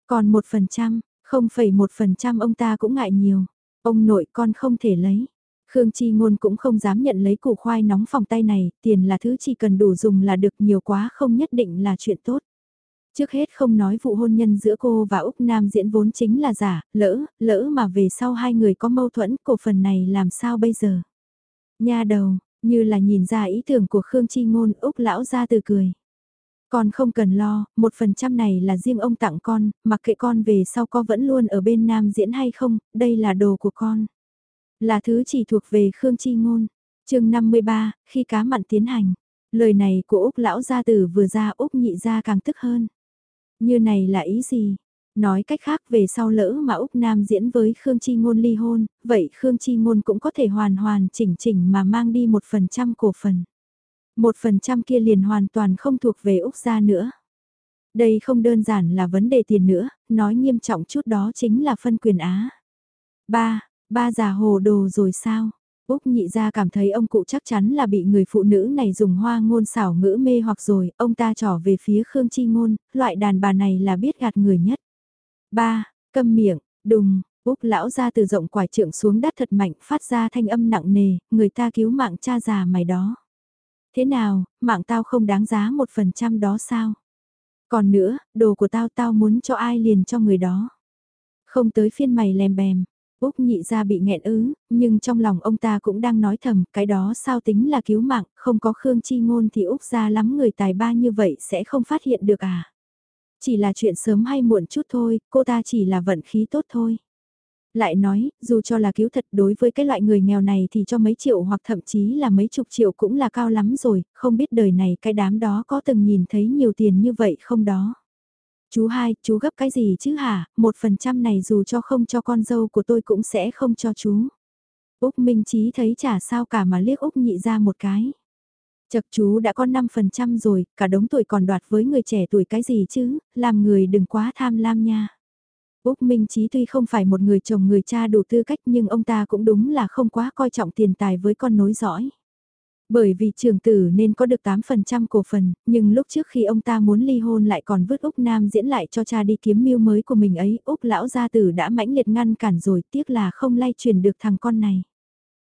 Còn một phần trăm, không phẩy một phần trăm ông ta cũng ngại nhiều. Ông nội con không thể lấy. Khương Chi Ngôn cũng không dám nhận lấy củ khoai nóng phòng tay này, tiền là thứ chỉ cần đủ dùng là được nhiều quá không nhất định là chuyện tốt. Trước hết không nói vụ hôn nhân giữa cô và Úc Nam diễn vốn chính là giả, lỡ, lỡ mà về sau hai người có mâu thuẫn, cổ phần này làm sao bây giờ? Nha đầu, như là nhìn ra ý tưởng của Khương Chi Ngôn, Úc lão ra từ cười. Con không cần lo, một phần trăm này là riêng ông tặng con, mặc kệ con về sau có vẫn luôn ở bên Nam diễn hay không, đây là đồ của con. Là thứ chỉ thuộc về Khương Chi Ngôn. chương 53, khi cá mặn tiến hành. Lời này của Úc lão gia tử vừa ra Úc nhị ra càng tức hơn. Như này là ý gì? Nói cách khác về sau lỡ mà Úc Nam diễn với Khương Chi Ngôn ly hôn, vậy Khương Chi Ngôn cũng có thể hoàn hoàn chỉnh chỉnh mà mang đi một phần trăm cổ phần. Một phần trăm kia liền hoàn toàn không thuộc về Úc gia nữa. Đây không đơn giản là vấn đề tiền nữa, nói nghiêm trọng chút đó chính là phân quyền Á. Ba, ba già hồ đồ rồi sao? Úc nhị gia cảm thấy ông cụ chắc chắn là bị người phụ nữ này dùng hoa ngôn xảo ngữ mê hoặc rồi, ông ta trỏ về phía Khương Chi Ngôn, loại đàn bà này là biết gạt người nhất. Ba, câm miệng, đùng, Úc lão ra từ rộng quải trượng xuống đất thật mạnh phát ra thanh âm nặng nề, người ta cứu mạng cha già mày đó. Thế nào, mạng tao không đáng giá một phần trăm đó sao? Còn nữa, đồ của tao tao muốn cho ai liền cho người đó. Không tới phiên mày lèm bèm. Úc nhị ra bị nghẹn ứ, nhưng trong lòng ông ta cũng đang nói thầm, cái đó sao tính là cứu mạng, không có Khương Chi Ngôn thì Úc ra lắm người tài ba như vậy sẽ không phát hiện được à. Chỉ là chuyện sớm hay muộn chút thôi, cô ta chỉ là vận khí tốt thôi. Lại nói, dù cho là cứu thật đối với cái loại người nghèo này thì cho mấy triệu hoặc thậm chí là mấy chục triệu cũng là cao lắm rồi, không biết đời này cái đám đó có từng nhìn thấy nhiều tiền như vậy không đó. Chú hai, chú gấp cái gì chứ hả, một phần trăm này dù cho không cho con dâu của tôi cũng sẽ không cho chú. Úc Minh Chí thấy chả sao cả mà liếc Úc nhị ra một cái. Chật chú đã có 5% rồi, cả đống tuổi còn đoạt với người trẻ tuổi cái gì chứ, làm người đừng quá tham lam nha. Úc Minh Chí tuy không phải một người chồng người cha đủ tư cách nhưng ông ta cũng đúng là không quá coi trọng tiền tài với con nối dõi. Bởi vì trường tử nên có được 8% cổ phần, nhưng lúc trước khi ông ta muốn ly hôn lại còn vứt Úc Nam diễn lại cho cha đi kiếm mưu mới của mình ấy, Úc lão gia tử đã mãnh liệt ngăn cản rồi, tiếc là không lay truyền được thằng con này.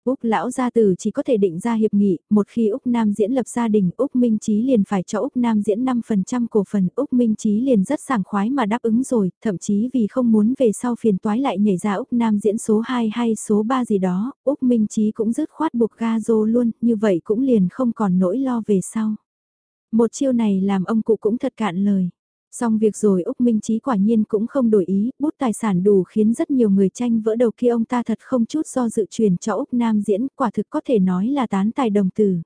Úc lão gia tử chỉ có thể định ra hiệp nghị, một khi Úc Nam diễn lập gia đình, Úc Minh Chí liền phải cho Úc Nam diễn 5% cổ phần, Úc Minh Chí liền rất sảng khoái mà đáp ứng rồi, thậm chí vì không muốn về sau phiền toái lại nhảy ra Úc Nam diễn số 2 hay số 3 gì đó, Úc Minh Chí cũng dứt khoát buộc ga dô luôn, như vậy cũng liền không còn nỗi lo về sau. Một chiêu này làm ông cụ cũng thật cạn lời. Xong việc rồi Úc Minh Chí quả nhiên cũng không đổi ý, bút tài sản đủ khiến rất nhiều người tranh vỡ đầu kia ông ta thật không chút do dự truyền cho Úc Nam diễn, quả thực có thể nói là tán tài đồng tử.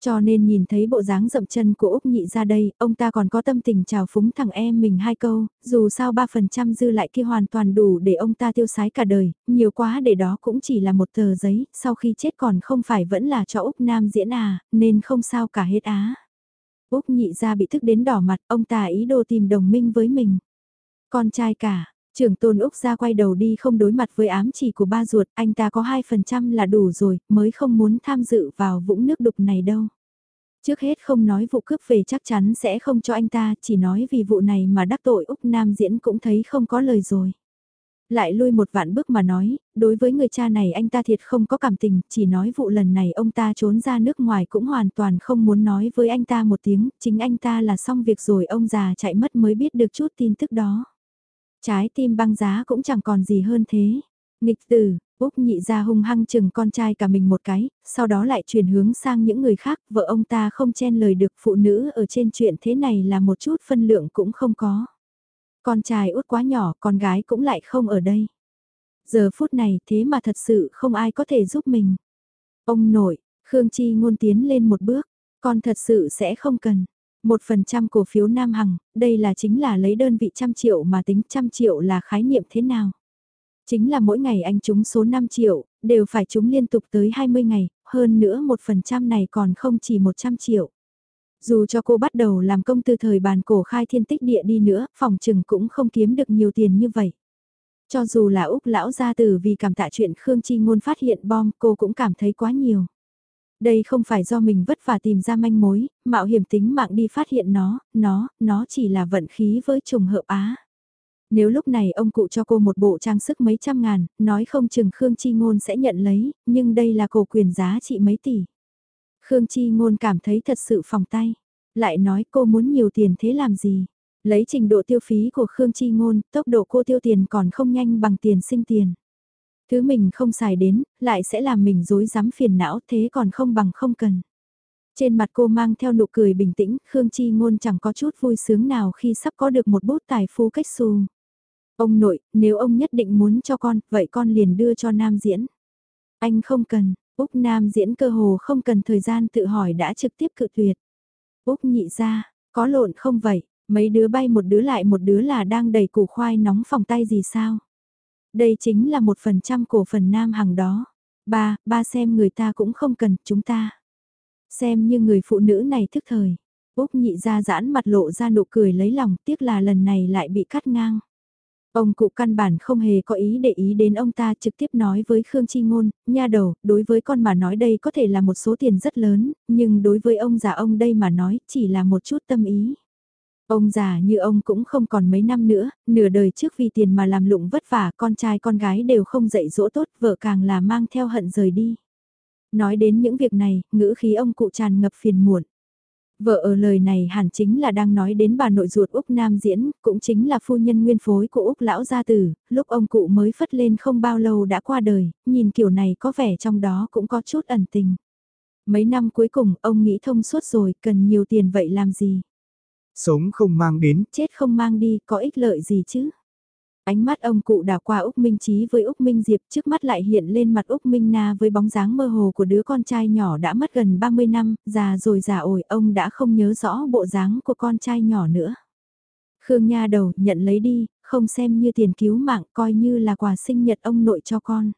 Cho nên nhìn thấy bộ dáng dậm chân của Úc Nhị ra đây, ông ta còn có tâm tình chào phúng thằng em mình hai câu, dù sao 3% dư lại kia hoàn toàn đủ để ông ta tiêu sái cả đời, nhiều quá để đó cũng chỉ là một tờ giấy, sau khi chết còn không phải vẫn là cho Úc Nam diễn à, nên không sao cả hết á. Úc Nhị ra bị thức đến đỏ mặt, ông ta ý đồ tìm đồng minh với mình. Con trai cả, Trưởng tôn Úc ra quay đầu đi không đối mặt với ám chỉ của ba ruột, anh ta có 2% là đủ rồi, mới không muốn tham dự vào vũng nước đục này đâu. Trước hết không nói vụ cướp về chắc chắn sẽ không cho anh ta, chỉ nói vì vụ này mà đắc tội Úc Nam diễn cũng thấy không có lời rồi. Lại lui một vạn bước mà nói, đối với người cha này anh ta thiệt không có cảm tình, chỉ nói vụ lần này ông ta trốn ra nước ngoài cũng hoàn toàn không muốn nói với anh ta một tiếng, chính anh ta là xong việc rồi ông già chạy mất mới biết được chút tin tức đó. Trái tim băng giá cũng chẳng còn gì hơn thế. Nghịch tử, Úc nhị ra hung hăng chừng con trai cả mình một cái, sau đó lại chuyển hướng sang những người khác, vợ ông ta không chen lời được phụ nữ ở trên chuyện thế này là một chút phân lượng cũng không có. Con trai út quá nhỏ, con gái cũng lại không ở đây. Giờ phút này thế mà thật sự không ai có thể giúp mình. Ông nội, Khương Chi ngôn tiến lên một bước, con thật sự sẽ không cần. Một phần trăm cổ phiếu Nam Hằng, đây là chính là lấy đơn vị trăm triệu mà tính trăm triệu là khái niệm thế nào? Chính là mỗi ngày anh trúng số 5 triệu, đều phải trúng liên tục tới 20 ngày, hơn nữa một phần trăm này còn không chỉ 100 triệu. Dù cho cô bắt đầu làm công từ thời bàn cổ khai thiên tích địa đi nữa, phòng trừng cũng không kiếm được nhiều tiền như vậy. Cho dù là Úc lão gia tử vì cảm tạ chuyện Khương Chi Ngôn phát hiện bom cô cũng cảm thấy quá nhiều. Đây không phải do mình vất vả tìm ra manh mối, mạo hiểm tính mạng đi phát hiện nó, nó, nó chỉ là vận khí với trùng hợp á. Nếu lúc này ông cụ cho cô một bộ trang sức mấy trăm ngàn, nói không chừng Khương Chi Ngôn sẽ nhận lấy, nhưng đây là cổ quyền giá trị mấy tỷ. Khương Chi Ngôn cảm thấy thật sự phòng tay, lại nói cô muốn nhiều tiền thế làm gì. Lấy trình độ tiêu phí của Khương Chi Ngôn, tốc độ cô tiêu tiền còn không nhanh bằng tiền sinh tiền. Thứ mình không xài đến, lại sẽ làm mình dối rắm phiền não thế còn không bằng không cần. Trên mặt cô mang theo nụ cười bình tĩnh, Khương Chi Ngôn chẳng có chút vui sướng nào khi sắp có được một bút tài phú cách xù. Ông nội, nếu ông nhất định muốn cho con, vậy con liền đưa cho Nam Diễn. Anh không cần, Úc Nam Diễn cơ hồ không cần thời gian tự hỏi đã trực tiếp cự tuyệt. Úc nhị ra, có lộn không vậy, mấy đứa bay một đứa lại một đứa là đang đầy củ khoai nóng phòng tay gì sao? Đây chính là một phần trăm cổ phần nam hàng đó. Ba, ba xem người ta cũng không cần chúng ta. Xem như người phụ nữ này thức thời. Úc nhị ra giãn mặt lộ ra nụ cười lấy lòng tiếc là lần này lại bị cắt ngang. Ông cụ căn bản không hề có ý để ý đến ông ta trực tiếp nói với Khương Chi Ngôn, nha đầu, đối với con mà nói đây có thể là một số tiền rất lớn, nhưng đối với ông già ông đây mà nói chỉ là một chút tâm ý. Ông già như ông cũng không còn mấy năm nữa, nửa đời trước vì tiền mà làm lụng vất vả con trai con gái đều không dạy dỗ tốt, vợ càng là mang theo hận rời đi. Nói đến những việc này, ngữ khí ông cụ tràn ngập phiền muộn. Vợ ở lời này hẳn chính là đang nói đến bà nội ruột Úc Nam Diễn, cũng chính là phu nhân nguyên phối của Úc Lão Gia Tử, lúc ông cụ mới phất lên không bao lâu đã qua đời, nhìn kiểu này có vẻ trong đó cũng có chút ẩn tình. Mấy năm cuối cùng ông nghĩ thông suốt rồi, cần nhiều tiền vậy làm gì? Sống không mang đến, chết không mang đi, có ích lợi gì chứ? Ánh mắt ông cụ đảo qua Úc Minh Trí với Úc Minh Diệp trước mắt lại hiện lên mặt Úc Minh Na với bóng dáng mơ hồ của đứa con trai nhỏ đã mất gần 30 năm, già rồi già ổi ông đã không nhớ rõ bộ dáng của con trai nhỏ nữa. Khương Nha đầu nhận lấy đi, không xem như tiền cứu mạng coi như là quà sinh nhật ông nội cho con.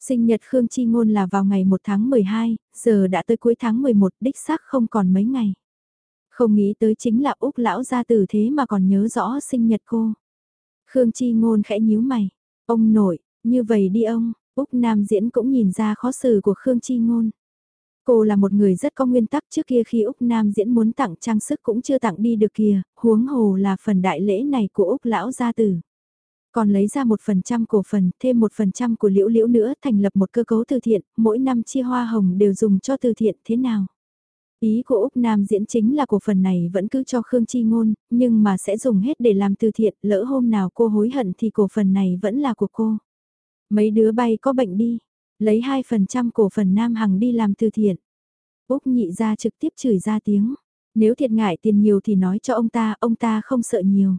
Sinh nhật Khương Chi Ngôn là vào ngày 1 tháng 12, giờ đã tới cuối tháng 11 đích xác không còn mấy ngày. Không nghĩ tới chính là Úc lão gia tử thế mà còn nhớ rõ sinh nhật cô. Khương Chi Ngôn khẽ nhíu mày. Ông nội, như vậy đi ông, Úc Nam Diễn cũng nhìn ra khó xử của Khương Chi Ngôn. Cô là một người rất có nguyên tắc trước kia khi Úc Nam Diễn muốn tặng trang sức cũng chưa tặng đi được kìa, huống hồ là phần đại lễ này của Úc Lão Gia Tử. Còn lấy ra một phần trăm cổ phần, thêm một phần trăm của liễu liễu nữa thành lập một cơ cấu từ thiện, mỗi năm chia hoa hồng đều dùng cho từ thiện thế nào. Ý của Úc Nam diễn chính là cổ phần này vẫn cứ cho Khương Chi Ngôn, nhưng mà sẽ dùng hết để làm từ thiện, lỡ hôm nào cô hối hận thì cổ phần này vẫn là của cô. Mấy đứa bay có bệnh đi, lấy 2% cổ phần Nam Hằng đi làm từ thiện. Úc nhị ra trực tiếp chửi ra tiếng, nếu thiệt ngại tiền nhiều thì nói cho ông ta, ông ta không sợ nhiều.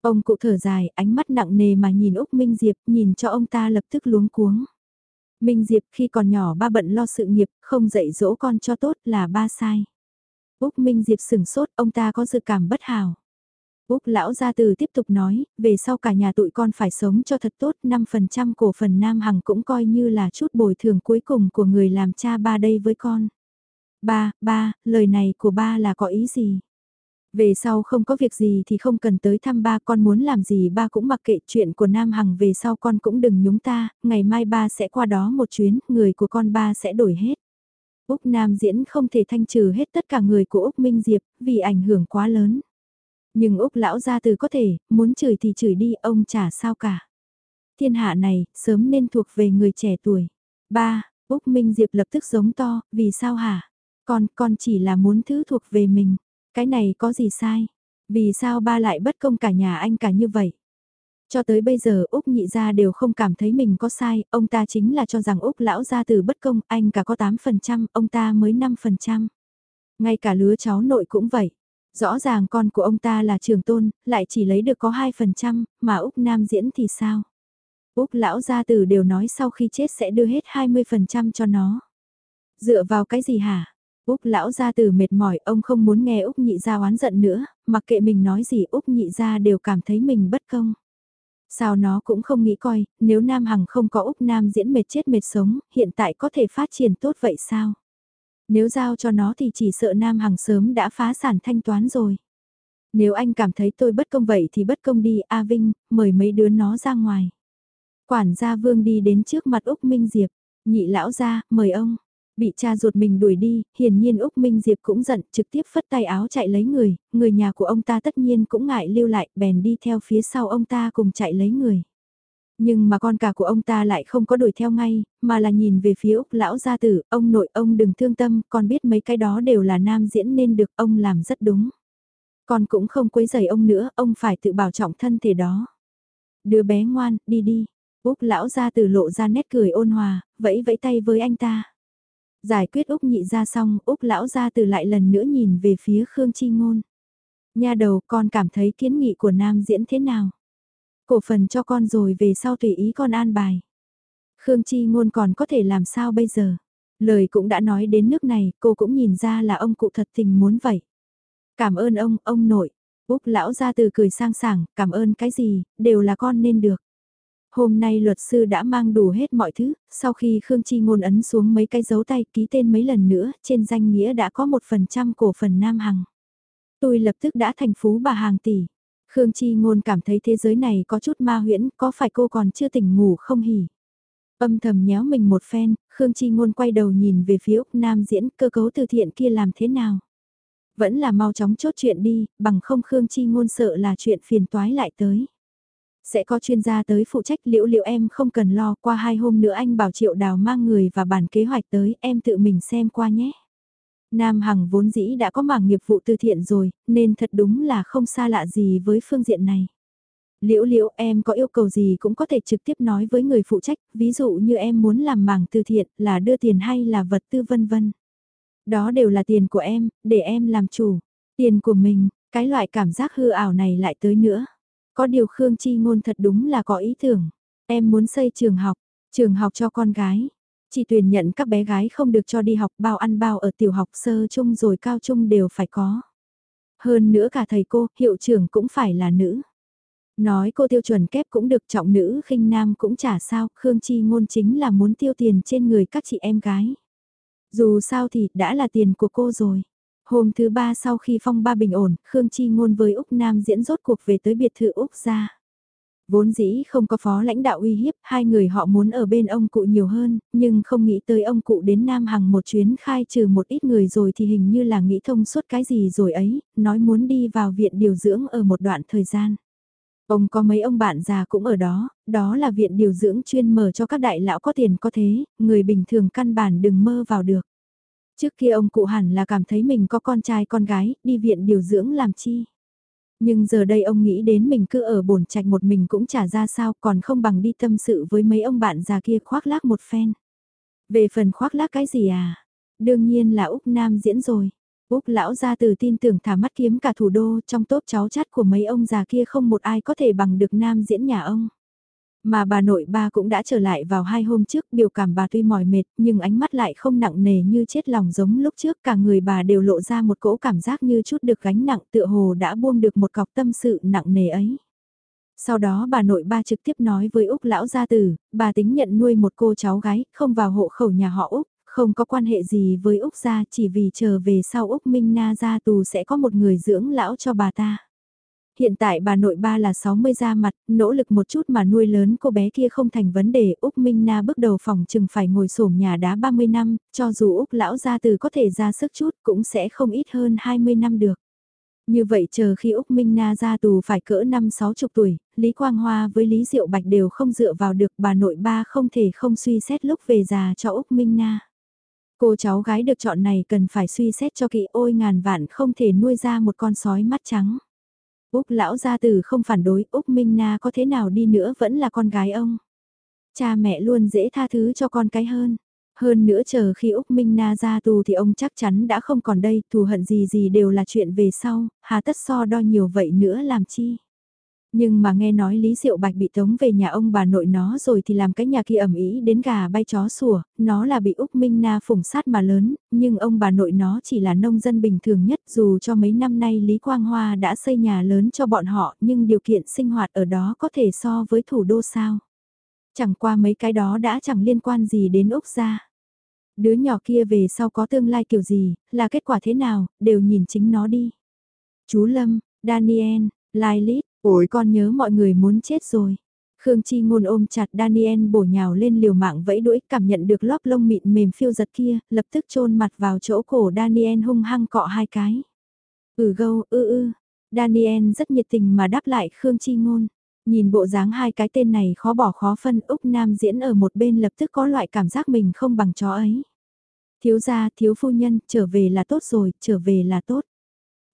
Ông cụ thở dài, ánh mắt nặng nề mà nhìn Úc Minh Diệp, nhìn cho ông ta lập tức luống cuống. Minh Diệp khi còn nhỏ ba bận lo sự nghiệp, không dạy dỗ con cho tốt là ba sai. Úc Minh Diệp sửng sốt, ông ta có dự cảm bất hảo. Úc lão gia từ tiếp tục nói, về sau cả nhà tụi con phải sống cho thật tốt, 5% cổ phần Nam Hằng cũng coi như là chút bồi thường cuối cùng của người làm cha ba đây với con. Ba, ba, lời này của ba là có ý gì? Về sau không có việc gì thì không cần tới thăm ba con muốn làm gì ba cũng mặc kệ chuyện của Nam Hằng về sau con cũng đừng nhúng ta, ngày mai ba sẽ qua đó một chuyến, người của con ba sẽ đổi hết. Úc Nam diễn không thể thanh trừ hết tất cả người của Úc Minh Diệp, vì ảnh hưởng quá lớn. Nhưng Úc lão gia từ có thể, muốn chửi thì chửi đi, ông chả sao cả. Thiên hạ này, sớm nên thuộc về người trẻ tuổi. Ba, Úc Minh Diệp lập tức giống to, vì sao hả? Con, con chỉ là muốn thứ thuộc về mình. Cái này có gì sai? Vì sao ba lại bất công cả nhà anh cả như vậy? Cho tới bây giờ Úc nhị gia đều không cảm thấy mình có sai, ông ta chính là cho rằng Úc lão gia từ bất công, anh cả có 8%, ông ta mới 5%. Ngay cả lứa cháu nội cũng vậy. Rõ ràng con của ông ta là trường tôn, lại chỉ lấy được có 2%, mà Úc Nam diễn thì sao? Úc lão gia tử đều nói sau khi chết sẽ đưa hết 20% cho nó. Dựa vào cái gì hả? Úc lão gia từ mệt mỏi, ông không muốn nghe Úc nhị gia oán giận nữa, mặc kệ mình nói gì Úc nhị gia đều cảm thấy mình bất công. Sao nó cũng không nghĩ coi, nếu Nam Hằng không có Úc Nam diễn mệt chết mệt sống, hiện tại có thể phát triển tốt vậy sao? Nếu giao cho nó thì chỉ sợ Nam Hằng sớm đã phá sản thanh toán rồi. Nếu anh cảm thấy tôi bất công vậy thì bất công đi, A Vinh, mời mấy đứa nó ra ngoài. Quản gia Vương đi đến trước mặt Úc Minh Diệp, nhị lão ra, mời ông. Bị cha ruột mình đuổi đi, hiển nhiên Úc Minh Diệp cũng giận, trực tiếp phất tay áo chạy lấy người, người nhà của ông ta tất nhiên cũng ngại lưu lại, bèn đi theo phía sau ông ta cùng chạy lấy người. Nhưng mà con cả của ông ta lại không có đuổi theo ngay, mà là nhìn về phía Úc lão gia tử, ông nội ông đừng thương tâm, con biết mấy cái đó đều là nam diễn nên được ông làm rất đúng. Con cũng không quấy rầy ông nữa, ông phải tự bảo trọng thân thể đó. Đứa bé ngoan, đi đi. Úc lão gia tử lộ ra nét cười ôn hòa, vẫy vẫy tay với anh ta. Giải quyết Úc nhị ra xong, Úc lão ra từ lại lần nữa nhìn về phía Khương Chi Ngôn. Nha đầu con cảm thấy kiến nghị của nam diễn thế nào? Cổ phần cho con rồi về sau tùy ý con an bài. Khương Chi Ngôn còn có thể làm sao bây giờ? Lời cũng đã nói đến nước này, cô cũng nhìn ra là ông cụ thật tình muốn vậy. Cảm ơn ông, ông nội. Úc lão ra từ cười sang sảng, cảm ơn cái gì, đều là con nên được. Hôm nay luật sư đã mang đủ hết mọi thứ, sau khi Khương Chi Ngôn ấn xuống mấy cái dấu tay ký tên mấy lần nữa, trên danh nghĩa đã có một phần trăm cổ phần Nam Hằng. Tôi lập tức đã thành phú bà hàng tỷ. Khương Chi Ngôn cảm thấy thế giới này có chút ma huyễn, có phải cô còn chưa tỉnh ngủ không hỉ? Âm thầm nhéo mình một phen, Khương Chi Ngôn quay đầu nhìn về phía Úc Nam diễn cơ cấu từ thiện kia làm thế nào? Vẫn là mau chóng chốt chuyện đi, bằng không Khương Chi Ngôn sợ là chuyện phiền toái lại tới. Sẽ có chuyên gia tới phụ trách liễu liễu em không cần lo qua hai hôm nữa anh bảo triệu đào mang người và bản kế hoạch tới em tự mình xem qua nhé. Nam Hằng vốn dĩ đã có mảng nghiệp vụ từ thiện rồi, nên thật đúng là không xa lạ gì với phương diện này. Liễu liễu em có yêu cầu gì cũng có thể trực tiếp nói với người phụ trách, ví dụ như em muốn làm mảng từ thiện là đưa tiền hay là vật tư vân vân. Đó đều là tiền của em, để em làm chủ. Tiền của mình, cái loại cảm giác hư ảo này lại tới nữa. Có điều Khương Chi Ngôn thật đúng là có ý tưởng. Em muốn xây trường học, trường học cho con gái. Chỉ tuyển nhận các bé gái không được cho đi học bao ăn bao ở tiểu học sơ trung rồi cao trung đều phải có. Hơn nữa cả thầy cô, hiệu trưởng cũng phải là nữ. Nói cô tiêu chuẩn kép cũng được trọng nữ khinh nam cũng chả sao, Khương Chi ngôn chính là muốn tiêu tiền trên người các chị em gái. Dù sao thì đã là tiền của cô rồi. Hôm thứ ba sau khi phong ba bình ổn, Khương Chi ngôn với Úc Nam diễn rốt cuộc về tới biệt thự Úc ra. Vốn dĩ không có phó lãnh đạo uy hiếp, hai người họ muốn ở bên ông cụ nhiều hơn, nhưng không nghĩ tới ông cụ đến Nam Hằng một chuyến khai trừ một ít người rồi thì hình như là nghĩ thông suốt cái gì rồi ấy, nói muốn đi vào viện điều dưỡng ở một đoạn thời gian. Ông có mấy ông bạn già cũng ở đó, đó là viện điều dưỡng chuyên mở cho các đại lão có tiền có thế, người bình thường căn bản đừng mơ vào được. Trước kia ông cụ hẳn là cảm thấy mình có con trai con gái, đi viện điều dưỡng làm chi. Nhưng giờ đây ông nghĩ đến mình cứ ở bổn trạch một mình cũng chả ra sao còn không bằng đi tâm sự với mấy ông bạn già kia khoác lác một phen. Về phần khoác lác cái gì à? Đương nhiên là Úc Nam diễn rồi. Úc lão ra từ tin tưởng thả mắt kiếm cả thủ đô trong tốp cháu chát của mấy ông già kia không một ai có thể bằng được Nam diễn nhà ông. Mà bà nội ba cũng đã trở lại vào hai hôm trước, biểu cảm bà tuy mỏi mệt, nhưng ánh mắt lại không nặng nề như chết lòng giống lúc trước, cả người bà đều lộ ra một cỗ cảm giác như chút được gánh nặng tựa hồ đã buông được một cọc tâm sự nặng nề ấy. Sau đó bà nội ba trực tiếp nói với Úc lão gia tử, bà tính nhận nuôi một cô cháu gái, không vào hộ khẩu nhà họ Úc, không có quan hệ gì với Úc gia chỉ vì chờ về sau Úc Minh Na ra tù sẽ có một người dưỡng lão cho bà ta. Hiện tại bà nội ba là 60 ra mặt, nỗ lực một chút mà nuôi lớn cô bé kia không thành vấn đề. Úc Minh Na bước đầu phòng chừng phải ngồi sổm nhà đá 30 năm, cho dù Úc lão gia từ có thể ra sức chút cũng sẽ không ít hơn 20 năm được. Như vậy chờ khi Úc Minh Na ra tù phải cỡ 5-6 chục tuổi, Lý Quang Hoa với Lý Diệu Bạch đều không dựa vào được bà nội ba không thể không suy xét lúc về già cho Úc Minh Na. Cô cháu gái được chọn này cần phải suy xét cho kỹ ôi ngàn vạn không thể nuôi ra một con sói mắt trắng. Úc lão gia tử không phản đối, Úc Minh Na có thế nào đi nữa vẫn là con gái ông. Cha mẹ luôn dễ tha thứ cho con cái hơn. Hơn nữa chờ khi Úc Minh Na ra tù thì ông chắc chắn đã không còn đây, thù hận gì gì đều là chuyện về sau, hà tất so đo nhiều vậy nữa làm chi. Nhưng mà nghe nói Lý Diệu Bạch bị tống về nhà ông bà nội nó rồi thì làm cái nhà kia ẩm ý đến gà bay chó sủa, nó là bị Úc Minh Na phủng sát mà lớn, nhưng ông bà nội nó chỉ là nông dân bình thường nhất dù cho mấy năm nay Lý Quang Hoa đã xây nhà lớn cho bọn họ nhưng điều kiện sinh hoạt ở đó có thể so với thủ đô sao. Chẳng qua mấy cái đó đã chẳng liên quan gì đến Úc gia. Đứa nhỏ kia về sau có tương lai kiểu gì, là kết quả thế nào, đều nhìn chính nó đi. Chú Lâm, Daniel, Lai Lít, ôi con nhớ mọi người muốn chết rồi. Khương Chi ngôn ôm chặt Daniel bổ nhào lên liều mạng vẫy đuổi cảm nhận được lóp lông mịn mềm phiêu giật kia, lập tức chôn mặt vào chỗ cổ Daniel hung hăng cọ hai cái. Ừ gâu, ư ư. Daniel rất nhiệt tình mà đáp lại Khương Chi ngôn. Nhìn bộ dáng hai cái tên này khó bỏ khó phân Úc Nam diễn ở một bên lập tức có loại cảm giác mình không bằng chó ấy. Thiếu gia, thiếu phu nhân, trở về là tốt rồi, trở về là tốt.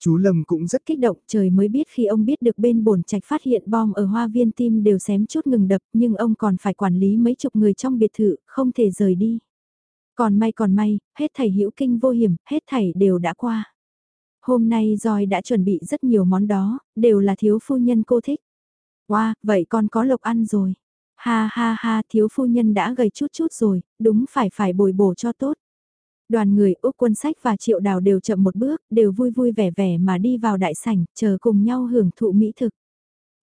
Chú Lâm cũng rất kích động, trời mới biết khi ông biết được bên bổn trạch phát hiện bom ở hoa viên tim đều xém chút ngừng đập, nhưng ông còn phải quản lý mấy chục người trong biệt thự, không thể rời đi. Còn may còn may, hết thảy hữu kinh vô hiểm, hết thảy đều đã qua. Hôm nay Joy đã chuẩn bị rất nhiều món đó, đều là thiếu phu nhân cô thích. Wow, vậy con có lộc ăn rồi. Ha ha ha, thiếu phu nhân đã gầy chút chút rồi, đúng phải phải bồi bổ cho tốt. Đoàn người Úc quân sách và triệu đào đều chậm một bước, đều vui vui vẻ vẻ mà đi vào đại sảnh, chờ cùng nhau hưởng thụ mỹ thực.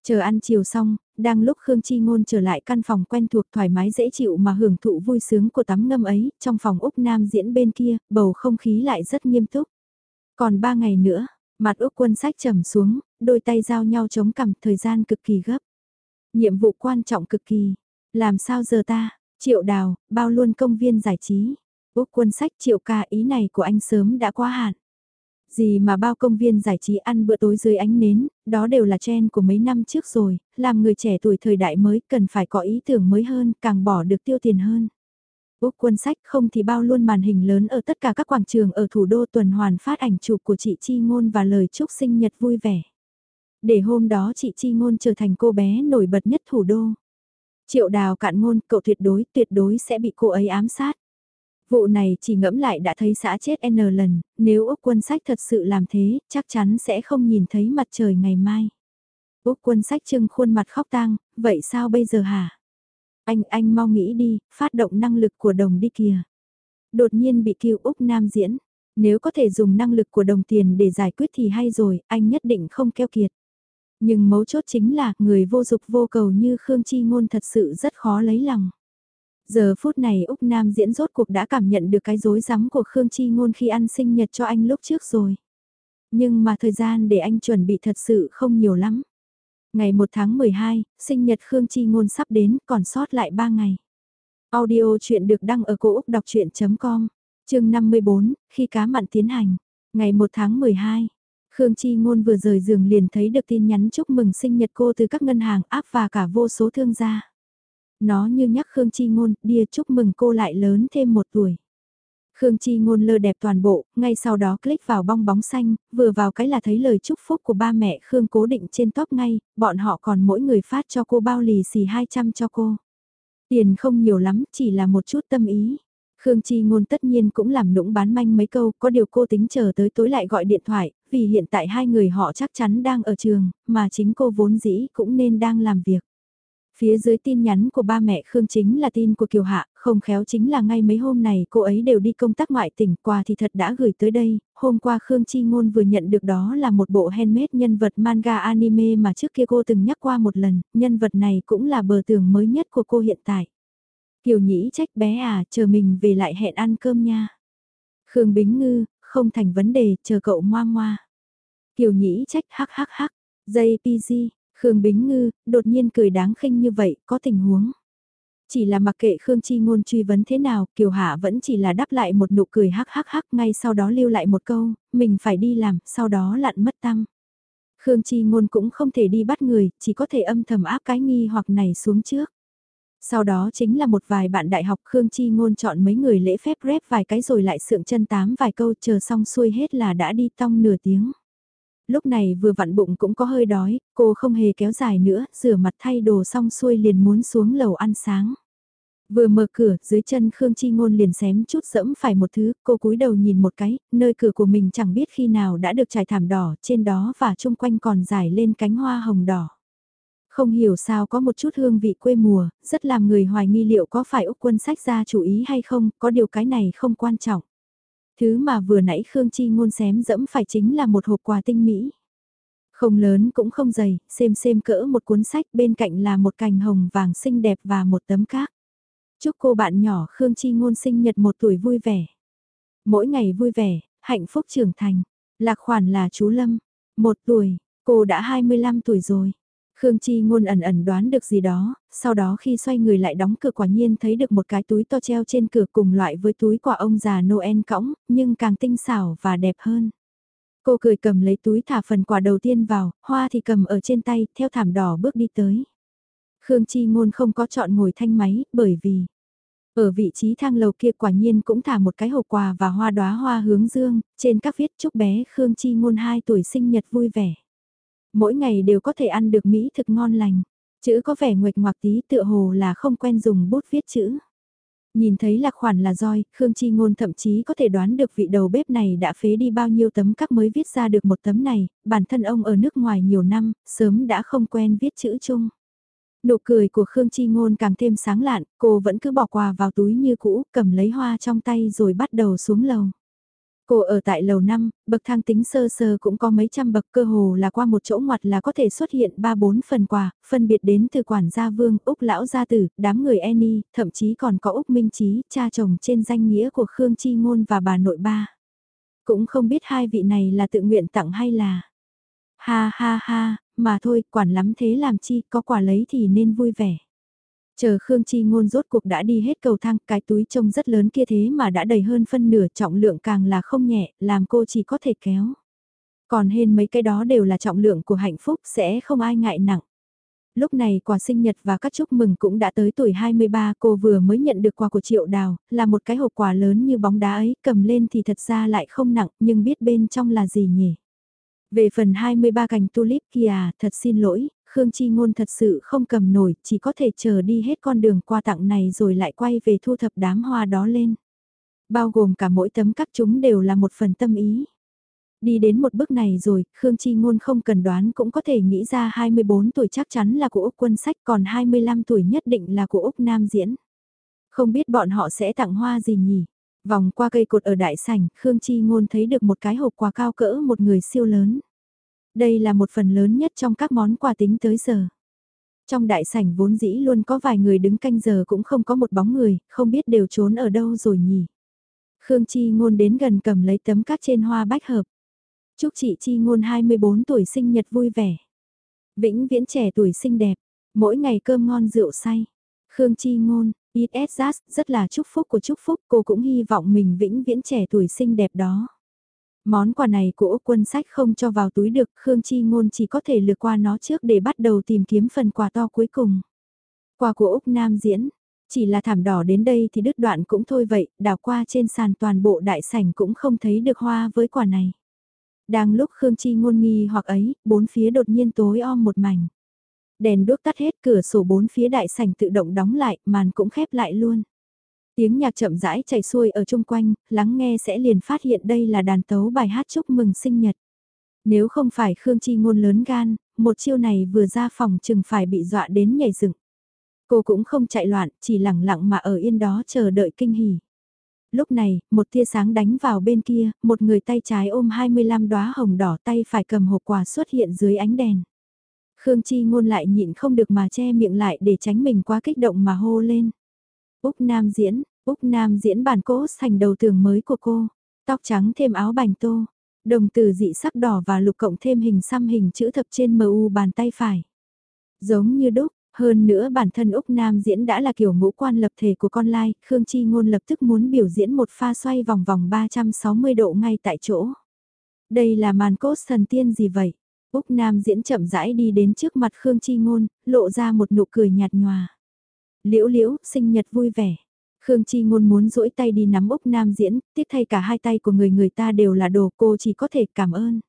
Chờ ăn chiều xong, đang lúc Khương Chi Ngôn trở lại căn phòng quen thuộc thoải mái dễ chịu mà hưởng thụ vui sướng của tắm ngâm ấy, trong phòng Úc Nam diễn bên kia, bầu không khí lại rất nghiêm túc. Còn ba ngày nữa, mặt Úc quân sách trầm xuống, đôi tay giao nhau chống cằm thời gian cực kỳ gấp. Nhiệm vụ quan trọng cực kỳ. Làm sao giờ ta, triệu đào, bao luôn công viên giải trí. Úc quân sách triệu ca ý này của anh sớm đã quá hạn. Gì mà bao công viên giải trí ăn bữa tối dưới ánh nến, đó đều là trend của mấy năm trước rồi, làm người trẻ tuổi thời đại mới cần phải có ý tưởng mới hơn, càng bỏ được tiêu tiền hơn. Úc quân sách không thì bao luôn màn hình lớn ở tất cả các quảng trường ở thủ đô tuần hoàn phát ảnh chụp của chị Chi Ngôn và lời chúc sinh nhật vui vẻ. Để hôm đó chị Chi Ngôn trở thành cô bé nổi bật nhất thủ đô. Triệu đào cạn ngôn, cậu tuyệt đối, tuyệt đối sẽ bị cô ấy ám sát. Vụ này chỉ ngẫm lại đã thấy xã chết N lần, nếu Úc quân sách thật sự làm thế, chắc chắn sẽ không nhìn thấy mặt trời ngày mai. Úc quân sách trưng khuôn mặt khóc tang, vậy sao bây giờ hả? Anh, anh mau nghĩ đi, phát động năng lực của đồng đi kìa. Đột nhiên bị kêu Úc Nam diễn, nếu có thể dùng năng lực của đồng tiền để giải quyết thì hay rồi, anh nhất định không keo kiệt. Nhưng mấu chốt chính là người vô dục vô cầu như Khương Chi Ngôn thật sự rất khó lấy lòng. Giờ phút này Úc Nam diễn rốt cuộc đã cảm nhận được cái dối rắm của Khương Chi Ngôn khi ăn sinh nhật cho anh lúc trước rồi. Nhưng mà thời gian để anh chuẩn bị thật sự không nhiều lắm. Ngày 1 tháng 12, sinh nhật Khương Chi Ngôn sắp đến, còn sót lại 3 ngày. Audio chuyện được đăng ở cổ Úc đọc chuyện.com, chương 54, khi cá mặn tiến hành. Ngày 1 tháng 12, Khương Chi Ngôn vừa rời giường liền thấy được tin nhắn chúc mừng sinh nhật cô từ các ngân hàng áp và cả vô số thương gia. Nó như nhắc Khương Chi Ngôn, đia chúc mừng cô lại lớn thêm một tuổi. Khương Chi Ngôn lơ đẹp toàn bộ, ngay sau đó click vào bong bóng xanh, vừa vào cái là thấy lời chúc phúc của ba mẹ Khương cố định trên top ngay, bọn họ còn mỗi người phát cho cô bao lì xì 200 cho cô. Tiền không nhiều lắm, chỉ là một chút tâm ý. Khương Chi Ngôn tất nhiên cũng làm nũng bán manh mấy câu, có điều cô tính chờ tới tối lại gọi điện thoại, vì hiện tại hai người họ chắc chắn đang ở trường, mà chính cô vốn dĩ cũng nên đang làm việc. Phía dưới tin nhắn của ba mẹ Khương chính là tin của Kiều Hạ, không khéo chính là ngay mấy hôm này cô ấy đều đi công tác ngoại tỉnh, quà thì thật đã gửi tới đây, hôm qua Khương Chi Ngôn vừa nhận được đó là một bộ handmade nhân vật manga anime mà trước kia cô từng nhắc qua một lần, nhân vật này cũng là bờ tường mới nhất của cô hiện tại. Kiều Nhĩ trách bé à, chờ mình về lại hẹn ăn cơm nha. Khương Bính Ngư, không thành vấn đề, chờ cậu ngoa ngoa. Kiều Nhĩ trách hắc hắc hắc, JPG, Khương Bính Ngư, đột nhiên cười đáng khinh như vậy, có tình huống. Chỉ là mặc kệ Khương Chi Ngôn truy vấn thế nào, Kiều Hạ vẫn chỉ là đáp lại một nụ cười hắc hắc hắc ngay sau đó lưu lại một câu, mình phải đi làm, sau đó lặn mất tâm. Khương Chi Ngôn cũng không thể đi bắt người, chỉ có thể âm thầm áp cái nghi hoặc này xuống trước. Sau đó chính là một vài bạn đại học Khương Chi Ngôn chọn mấy người lễ phép rep vài cái rồi lại sượng chân tám vài câu chờ xong xuôi hết là đã đi tong nửa tiếng. Lúc này vừa vặn bụng cũng có hơi đói, cô không hề kéo dài nữa, rửa mặt thay đồ xong xuôi liền muốn xuống lầu ăn sáng. Vừa mở cửa, dưới chân Khương Chi Ngôn liền xém chút dẫm phải một thứ, cô cúi đầu nhìn một cái, nơi cửa của mình chẳng biết khi nào đã được trải thảm đỏ, trên đó và chung quanh còn dài lên cánh hoa hồng đỏ. Không hiểu sao có một chút hương vị quê mùa, rất làm người hoài nghi liệu có phải Úc quân sách ra chủ ý hay không, có điều cái này không quan trọng. Thứ mà vừa nãy Khương Chi ngôn xém dẫm phải chính là một hộp quà tinh mỹ. Không lớn cũng không dày, xem xem cỡ một cuốn sách bên cạnh là một cành hồng vàng xinh đẹp và một tấm cát. Chúc cô bạn nhỏ Khương Chi ngôn sinh nhật một tuổi vui vẻ. Mỗi ngày vui vẻ, hạnh phúc trưởng thành. Lạc khoản là chú Lâm. Một tuổi, cô đã 25 tuổi rồi. Khương Chi ngôn ẩn ẩn đoán được gì đó, sau đó khi xoay người lại đóng cửa quả nhiên thấy được một cái túi to treo trên cửa cùng loại với túi quả ông già Noel cõng, nhưng càng tinh xảo và đẹp hơn. Cô cười cầm lấy túi thả phần quà đầu tiên vào, hoa thì cầm ở trên tay, theo thảm đỏ bước đi tới. Khương Chi ngôn không có chọn ngồi thanh máy, bởi vì ở vị trí thang lầu kia quả nhiên cũng thả một cái hộp quà và hoa đóa hoa hướng dương, trên các viết chúc bé Khương Chi ngôn 2 tuổi sinh nhật vui vẻ mỗi ngày đều có thể ăn được mỹ thực ngon lành. Chữ có vẻ nguệch ngoạc tí tựa hồ là không quen dùng bút viết chữ. Nhìn thấy lạc khoản là roi, Khương Chi Ngôn thậm chí có thể đoán được vị đầu bếp này đã phế đi bao nhiêu tấm các mới viết ra được một tấm này, bản thân ông ở nước ngoài nhiều năm, sớm đã không quen viết chữ chung. Nụ cười của Khương Chi Ngôn càng thêm sáng lạn, cô vẫn cứ bỏ quà vào túi như cũ, cầm lấy hoa trong tay rồi bắt đầu xuống lầu. Cô ở tại lầu 5, bậc thang tính sơ sơ cũng có mấy trăm bậc cơ hồ là qua một chỗ ngoặt là có thể xuất hiện 3-4 phần quà, phân biệt đến từ quản gia Vương, Úc Lão Gia Tử, đám người Annie, thậm chí còn có Úc Minh Trí, cha chồng trên danh nghĩa của Khương Chi Ngôn và bà nội ba. Cũng không biết hai vị này là tự nguyện tặng hay là... Ha ha ha, mà thôi, quản lắm thế làm chi, có quà lấy thì nên vui vẻ. Chờ Khương Chi Ngôn rốt cuộc đã đi hết cầu thang, cái túi trông rất lớn kia thế mà đã đầy hơn phân nửa trọng lượng càng là không nhẹ, làm cô chỉ có thể kéo. Còn hên mấy cái đó đều là trọng lượng của hạnh phúc sẽ không ai ngại nặng. Lúc này quà sinh nhật và các chúc mừng cũng đã tới tuổi 23 cô vừa mới nhận được quà của Triệu Đào, là một cái hộp quà lớn như bóng đá ấy, cầm lên thì thật ra lại không nặng nhưng biết bên trong là gì nhỉ. Về phần 23 cành tulip kia, thật xin lỗi, Khương Chi Ngôn thật sự không cầm nổi, chỉ có thể chờ đi hết con đường qua tặng này rồi lại quay về thu thập đám hoa đó lên. Bao gồm cả mỗi tấm các chúng đều là một phần tâm ý. Đi đến một bước này rồi, Khương Chi Ngôn không cần đoán cũng có thể nghĩ ra 24 tuổi chắc chắn là của Úc Quân Sách còn 25 tuổi nhất định là của Úc Nam Diễn. Không biết bọn họ sẽ tặng hoa gì nhỉ? Vòng qua cây cột ở đại sảnh, Khương Chi Ngôn thấy được một cái hộp quà cao cỡ một người siêu lớn. Đây là một phần lớn nhất trong các món quà tính tới giờ. Trong đại sảnh vốn dĩ luôn có vài người đứng canh giờ cũng không có một bóng người, không biết đều trốn ở đâu rồi nhỉ. Khương Chi Ngôn đến gần cầm lấy tấm cát trên hoa bách hợp. Chúc chị Chi Ngôn 24 tuổi sinh nhật vui vẻ. Vĩnh viễn trẻ tuổi xinh đẹp, mỗi ngày cơm ngon rượu say. Khương Chi Ngôn, IS rất là chúc phúc của chúc phúc, cô cũng hy vọng mình vĩnh viễn trẻ tuổi xinh đẹp đó. Món quà này của Úc quân sách không cho vào túi được, Khương Chi Ngôn chỉ có thể lừa qua nó trước để bắt đầu tìm kiếm phần quà to cuối cùng. Quà của Úc Nam diễn, chỉ là thảm đỏ đến đây thì đứt đoạn cũng thôi vậy, đào qua trên sàn toàn bộ đại sảnh cũng không thấy được hoa với quả này. Đang lúc Khương Chi ngôn nghi hoặc ấy, bốn phía đột nhiên tối om một mảnh. Đèn đuốc tắt hết cửa sổ bốn phía đại sảnh tự động đóng lại, màn cũng khép lại luôn. Tiếng nhạc chậm rãi chảy xuôi ở chung quanh, lắng nghe sẽ liền phát hiện đây là đàn tấu bài hát chúc mừng sinh nhật. Nếu không phải Khương Chi ngôn lớn gan, một chiêu này vừa ra phòng chừng phải bị dọa đến nhảy dựng. Cô cũng không chạy loạn, chỉ lặng lặng mà ở yên đó chờ đợi kinh hỉ. Lúc này, một tia sáng đánh vào bên kia, một người tay trái ôm 25 đóa hồng đỏ tay phải cầm hộp quà xuất hiện dưới ánh đèn. Khương Chi ngôn lại nhịn không được mà che miệng lại để tránh mình quá kích động mà hô lên. Úc Nam diễn, Úc Nam diễn bản cố thành đầu tường mới của cô, tóc trắng thêm áo bành tô, đồng từ dị sắc đỏ và lục cộng thêm hình xăm hình chữ thập trên MU bàn tay phải. Giống như đúc, hơn nữa bản thân Úc Nam diễn đã là kiểu ngũ quan lập thể của con lai, Khương Chi Ngôn lập tức muốn biểu diễn một pha xoay vòng vòng 360 độ ngay tại chỗ. Đây là màn cốt thần tiên gì vậy? Úc Nam diễn chậm rãi đi đến trước mặt Khương Chi Ngôn, lộ ra một nụ cười nhạt nhòa. Liễu liễu, sinh nhật vui vẻ. Khương Chi Ngôn muốn duỗi tay đi nắm Úc Nam diễn, tiếc thay cả hai tay của người người ta đều là đồ cô chỉ có thể cảm ơn.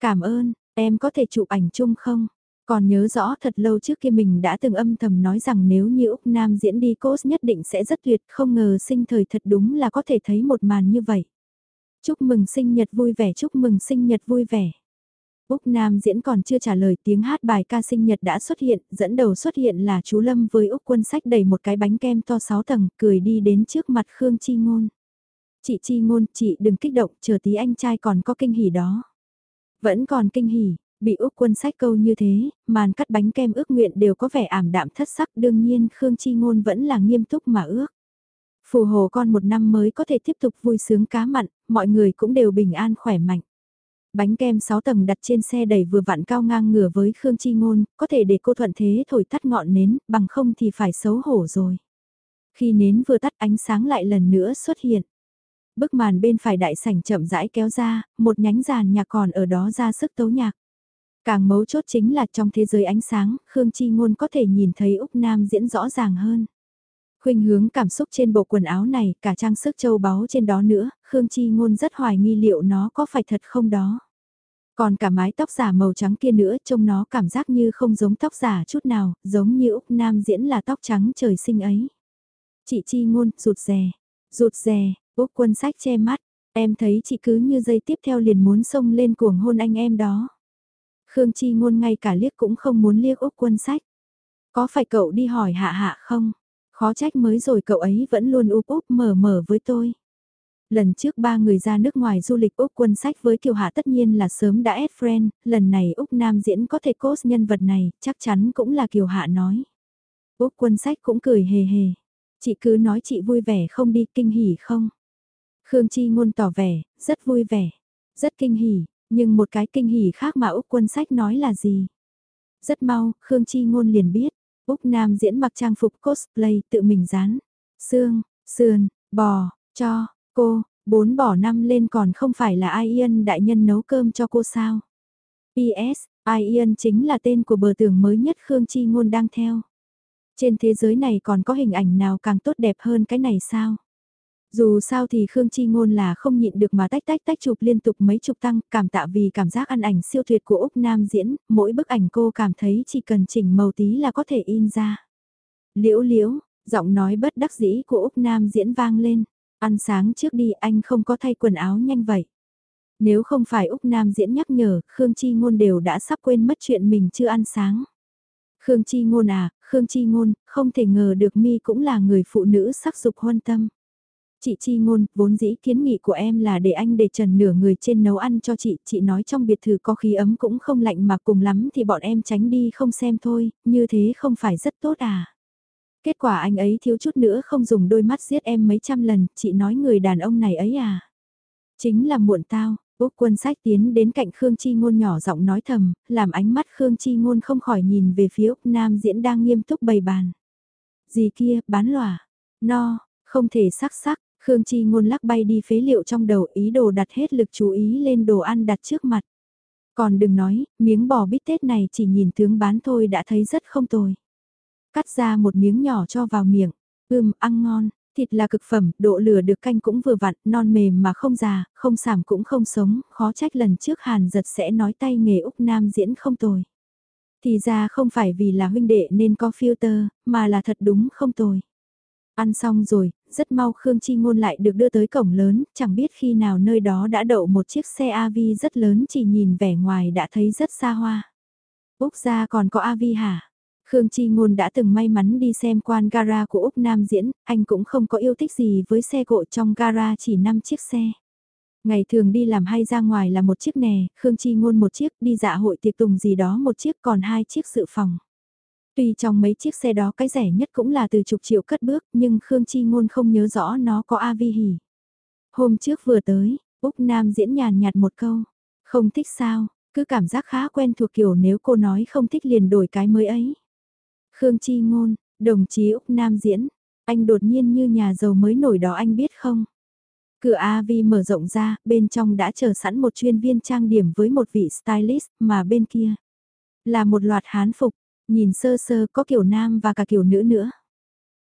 Cảm ơn, em có thể chụp ảnh chung không? Còn nhớ rõ thật lâu trước kia mình đã từng âm thầm nói rằng nếu như Úc Nam diễn đi cốt nhất định sẽ rất tuyệt, không ngờ sinh thời thật đúng là có thể thấy một màn như vậy. Chúc mừng sinh nhật vui vẻ, chúc mừng sinh nhật vui vẻ. Úc Nam diễn còn chưa trả lời tiếng hát bài ca sinh nhật đã xuất hiện, dẫn đầu xuất hiện là chú Lâm với Úc quân sách đầy một cái bánh kem to 6 tầng, cười đi đến trước mặt Khương Chi Ngôn. Chị Chi Ngôn, chị đừng kích động, chờ tí anh trai còn có kinh hỉ đó. Vẫn còn kinh hỉ, bị Úc quân sách câu như thế, màn cắt bánh kem ước nguyện đều có vẻ ảm đạm thất sắc đương nhiên Khương Chi Ngôn vẫn là nghiêm túc mà ước. Phù hồ con một năm mới có thể tiếp tục vui sướng cá mặn, mọi người cũng đều bình an khỏe mạnh. Bánh kem 6 tầng đặt trên xe đẩy vừa vặn cao ngang ngửa với Khương Chi Ngôn, có thể để cô thuận thế thổi tắt ngọn nến, bằng không thì phải xấu hổ rồi. Khi nến vừa tắt ánh sáng lại lần nữa xuất hiện. Bức màn bên phải đại sảnh chậm rãi kéo ra, một nhánh giàn nhạc còn ở đó ra sức tấu nhạc. Càng mấu chốt chính là trong thế giới ánh sáng, Khương Chi Ngôn có thể nhìn thấy Úc Nam diễn rõ ràng hơn. Khuynh hướng cảm xúc trên bộ quần áo này, cả trang sức châu báu trên đó nữa, Khương Chi Ngôn rất hoài nghi liệu nó có phải thật không đó. Còn cả mái tóc giả màu trắng kia nữa trông nó cảm giác như không giống tóc giả chút nào, giống như Úc Nam diễn là tóc trắng trời sinh ấy. Chị Chi Ngôn rụt rè, rụt rè, Úc quân sách che mắt, em thấy chị cứ như dây tiếp theo liền muốn xông lên cuồng hôn anh em đó. Khương Chi Ngôn ngay cả liếc cũng không muốn liếc Úc quân sách. Có phải cậu đi hỏi hạ hạ không? Khó trách mới rồi cậu ấy vẫn luôn úp úp mở mở với tôi. Lần trước ba người ra nước ngoài du lịch Úc quân sách với Kiều Hạ tất nhiên là sớm đã ed friend, lần này Úc Nam diễn có thể cốt nhân vật này, chắc chắn cũng là Kiều Hạ nói. Úc quân sách cũng cười hề hề. Chị cứ nói chị vui vẻ không đi kinh hỉ không? Khương Chi ngôn tỏ vẻ, rất vui vẻ, rất kinh hỉ, nhưng một cái kinh hỉ khác mà Úc quân sách nói là gì? Rất mau, Khương Chi ngôn liền biết, Úc Nam diễn mặc trang phục cosplay tự mình dán. Xương, sườn, bò, cho, cô, bốn bỏ năm lên còn không phải là Ian đại nhân nấu cơm cho cô sao. P.S. yên chính là tên của bờ tường mới nhất Khương Chi Ngôn đang theo. Trên thế giới này còn có hình ảnh nào càng tốt đẹp hơn cái này sao? Dù sao thì Khương Chi Ngôn là không nhịn được mà tách tách tách chụp liên tục mấy chục tăng, cảm tạ vì cảm giác ăn ảnh siêu tuyệt của Úc Nam diễn, mỗi bức ảnh cô cảm thấy chỉ cần chỉnh màu tí là có thể in ra. Liễu liễu, giọng nói bất đắc dĩ của Úc Nam diễn vang lên, ăn sáng trước đi anh không có thay quần áo nhanh vậy. Nếu không phải Úc Nam diễn nhắc nhở, Khương Chi Ngôn đều đã sắp quên mất chuyện mình chưa ăn sáng. Khương Chi Ngôn à, Khương Chi Ngôn, không thể ngờ được mi cũng là người phụ nữ sắc dục huân tâm. Chị Chi Ngôn, vốn dĩ kiến nghị của em là để anh để trần nửa người trên nấu ăn cho chị, chị nói trong biệt thự có khí ấm cũng không lạnh mà cùng lắm thì bọn em tránh đi không xem thôi, như thế không phải rất tốt à. Kết quả anh ấy thiếu chút nữa không dùng đôi mắt giết em mấy trăm lần, chị nói người đàn ông này ấy à. Chính là muộn tao, Úc quân sách tiến đến cạnh Khương Chi Ngôn nhỏ giọng nói thầm, làm ánh mắt Khương Chi Ngôn không khỏi nhìn về phía Úc Nam diễn đang nghiêm túc bày bàn. Gì kia, bán lòa, no, không thể sắc sắc, Khương Chi ngôn lắc bay đi phế liệu trong đầu ý đồ đặt hết lực chú ý lên đồ ăn đặt trước mặt. Còn đừng nói, miếng bò bít tết này chỉ nhìn tướng bán thôi đã thấy rất không tồi. Cắt ra một miếng nhỏ cho vào miệng, ưm, ăn ngon, thịt là cực phẩm, độ lửa được canh cũng vừa vặn, non mềm mà không già, không sảm cũng không sống, khó trách lần trước Hàn giật sẽ nói tay nghề Úc Nam diễn không tồi. Thì ra không phải vì là huynh đệ nên có filter, mà là thật đúng không tồi. Ăn xong rồi, rất mau Khương Chi Ngôn lại được đưa tới cổng lớn, chẳng biết khi nào nơi đó đã đậu một chiếc xe AV rất lớn chỉ nhìn vẻ ngoài đã thấy rất xa hoa. Úc ra còn có AV hả? Khương Chi Ngôn đã từng may mắn đi xem quan gara của Úc Nam diễn, anh cũng không có yêu thích gì với xe cộ trong gara chỉ 5 chiếc xe. Ngày thường đi làm hay ra ngoài là một chiếc nè, Khương Chi Ngôn một chiếc, đi dạ hội tiệc tùng gì đó một chiếc còn hai chiếc sự phòng. Tuy trong mấy chiếc xe đó cái rẻ nhất cũng là từ chục triệu cất bước, nhưng Khương Chi Ngôn không nhớ rõ nó có A Vi hỉ. Hôm trước vừa tới, Úc Nam diễn nhàn nhạt một câu, không thích sao, cứ cảm giác khá quen thuộc kiểu nếu cô nói không thích liền đổi cái mới ấy. Khương Chi Ngôn, đồng chí Úc Nam diễn, anh đột nhiên như nhà giàu mới nổi đó anh biết không? Cửa AV mở rộng ra, bên trong đã chờ sẵn một chuyên viên trang điểm với một vị stylist mà bên kia là một loạt hán phục, nhìn sơ sơ có kiểu nam và cả kiểu nữ nữa.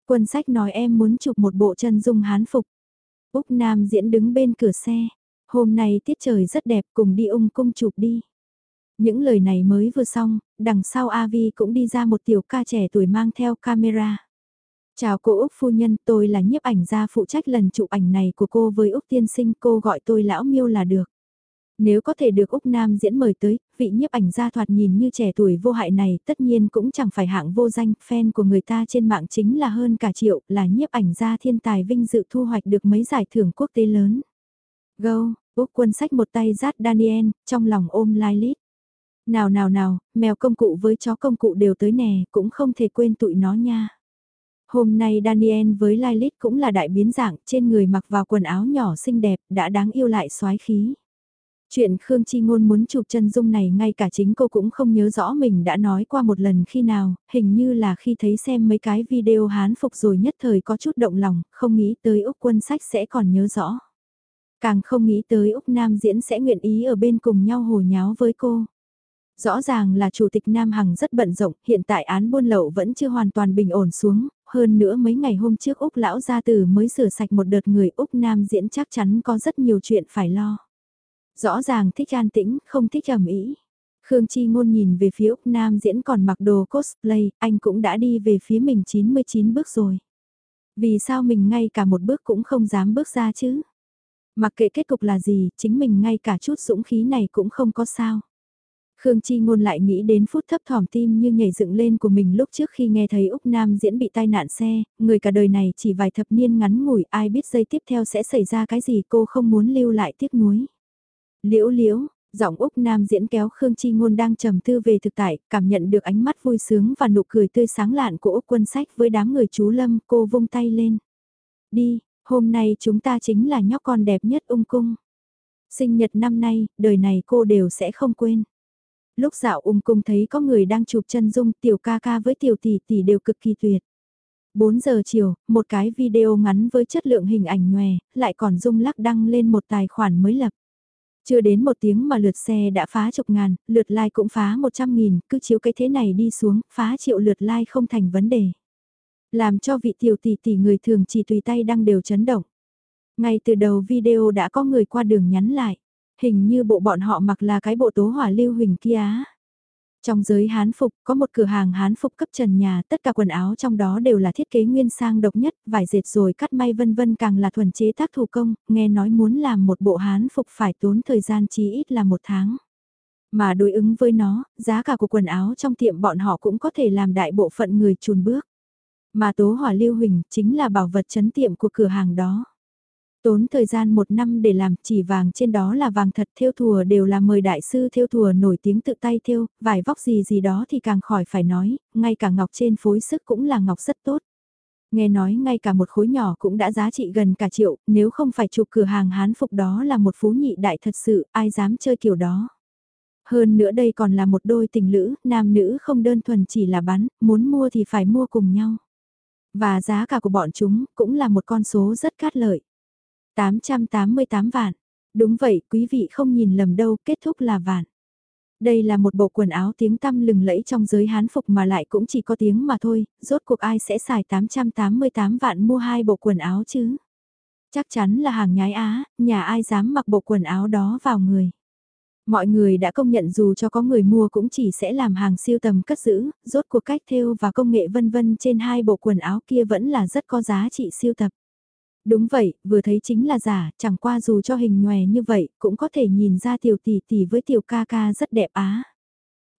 Quân sách nói em muốn chụp một bộ chân dung hán phục. Úc Nam diễn đứng bên cửa xe. Hôm nay tiết trời rất đẹp cùng đi ung cung chụp đi. Những lời này mới vừa xong, đằng sau Avi cũng đi ra một tiểu ca trẻ tuổi mang theo camera. Chào cô Úc phu nhân, tôi là nhiếp ảnh gia phụ trách lần chụp ảnh này của cô với Úc tiên sinh, cô gọi tôi lão miêu là được. Nếu có thể được Úc Nam diễn mời tới, vị nhiếp ảnh gia thoạt nhìn như trẻ tuổi vô hại này tất nhiên cũng chẳng phải hạng vô danh, fan của người ta trên mạng chính là hơn cả triệu, là nhiếp ảnh gia thiên tài vinh dự thu hoạch được mấy giải thưởng quốc tế lớn. Go, Úc quân sách một tay rát Daniel, trong lòng ôm lai lít. Nào nào nào, mèo công cụ với chó công cụ đều tới nè, cũng không thể quên tụi nó nha. Hôm nay Daniel với Lilith cũng là đại biến dạng, trên người mặc vào quần áo nhỏ xinh đẹp, đã đáng yêu lại xoái khí. Chuyện Khương Chi Ngôn muốn chụp chân dung này ngay cả chính cô cũng không nhớ rõ mình đã nói qua một lần khi nào, hình như là khi thấy xem mấy cái video hán phục rồi nhất thời có chút động lòng, không nghĩ tới Úc quân sách sẽ còn nhớ rõ. Càng không nghĩ tới Úc Nam diễn sẽ nguyện ý ở bên cùng nhau hồ nháo với cô. Rõ ràng là Chủ tịch Nam Hằng rất bận rộn, hiện tại án buôn lậu vẫn chưa hoàn toàn bình ổn xuống, hơn nữa mấy ngày hôm trước Úc Lão Gia Tử mới sửa sạch một đợt người Úc Nam diễn chắc chắn có rất nhiều chuyện phải lo. Rõ ràng thích an tĩnh, không thích ẩm ý. Khương Chi Ngôn nhìn về phía Úc Nam diễn còn mặc đồ cosplay, anh cũng đã đi về phía mình 99 bước rồi. Vì sao mình ngay cả một bước cũng không dám bước ra chứ? Mặc kệ kết cục là gì, chính mình ngay cả chút dũng khí này cũng không có sao. Khương Chi Ngôn lại nghĩ đến phút thấp thỏm tim như nhảy dựng lên của mình lúc trước khi nghe thấy Úc Nam diễn bị tai nạn xe, người cả đời này chỉ vài thập niên ngắn ngủi ai biết giây tiếp theo sẽ xảy ra cái gì cô không muốn lưu lại tiếc nuối. Liễu liễu, giọng Úc Nam diễn kéo Khương Chi Ngôn đang trầm tư về thực tại, cảm nhận được ánh mắt vui sướng và nụ cười tươi sáng lạn của Úc quân sách với đám người chú Lâm, cô vung tay lên. Đi, hôm nay chúng ta chính là nhóc con đẹp nhất ung cung. Sinh nhật năm nay, đời này cô đều sẽ không quên. Lúc dạo ung cung thấy có người đang chụp chân dung tiểu ca ca với tiểu tỷ tỷ đều cực kỳ tuyệt. 4 giờ chiều, một cái video ngắn với chất lượng hình ảnh nhòe, lại còn rung lắc đăng lên một tài khoản mới lập. Chưa đến một tiếng mà lượt xe đã phá chục ngàn, lượt like cũng phá 100 nghìn, cứ chiếu cái thế này đi xuống, phá triệu lượt like không thành vấn đề. Làm cho vị tiểu tỷ tỷ người thường chỉ tùy tay đăng đều chấn động. Ngay từ đầu video đã có người qua đường nhắn lại. Hình như bộ bọn họ mặc là cái bộ tố hỏa lưu huỳnh kia Trong giới hán phục, có một cửa hàng hán phục cấp trần nhà, tất cả quần áo trong đó đều là thiết kế nguyên sang độc nhất, vải dệt rồi cắt may vân vân càng là thuần chế tác thủ công, nghe nói muốn làm một bộ hán phục phải tốn thời gian chí ít là một tháng. Mà đối ứng với nó, giá cả của quần áo trong tiệm bọn họ cũng có thể làm đại bộ phận người chùn bước. Mà tố hỏa lưu huỳnh chính là bảo vật chấn tiệm của cửa hàng đó. Tốn thời gian một năm để làm chỉ vàng trên đó là vàng thật theo thùa đều là mời đại sư theo thùa nổi tiếng tự tay theo, vải vóc gì gì đó thì càng khỏi phải nói, ngay cả ngọc trên phối sức cũng là ngọc rất tốt. Nghe nói ngay cả một khối nhỏ cũng đã giá trị gần cả triệu, nếu không phải chụp cửa hàng hán phục đó là một phú nhị đại thật sự, ai dám chơi kiểu đó. Hơn nữa đây còn là một đôi tình lữ, nam nữ không đơn thuần chỉ là bán, muốn mua thì phải mua cùng nhau. Và giá cả của bọn chúng cũng là một con số rất cát lợi. 888 vạn. Đúng vậy, quý vị không nhìn lầm đâu, kết thúc là vạn. Đây là một bộ quần áo tiếng tăm lừng lẫy trong giới hán phục mà lại cũng chỉ có tiếng mà thôi, rốt cuộc ai sẽ xài 888 vạn mua hai bộ quần áo chứ? Chắc chắn là hàng nhái á, nhà ai dám mặc bộ quần áo đó vào người. Mọi người đã công nhận dù cho có người mua cũng chỉ sẽ làm hàng siêu tầm cất giữ, rốt cuộc cách thêu và công nghệ vân vân trên hai bộ quần áo kia vẫn là rất có giá trị siêu tập. Đúng vậy, vừa thấy chính là giả, chẳng qua dù cho hình nhòe như vậy, cũng có thể nhìn ra tiểu tỷ tỷ với tiểu ca ca rất đẹp á.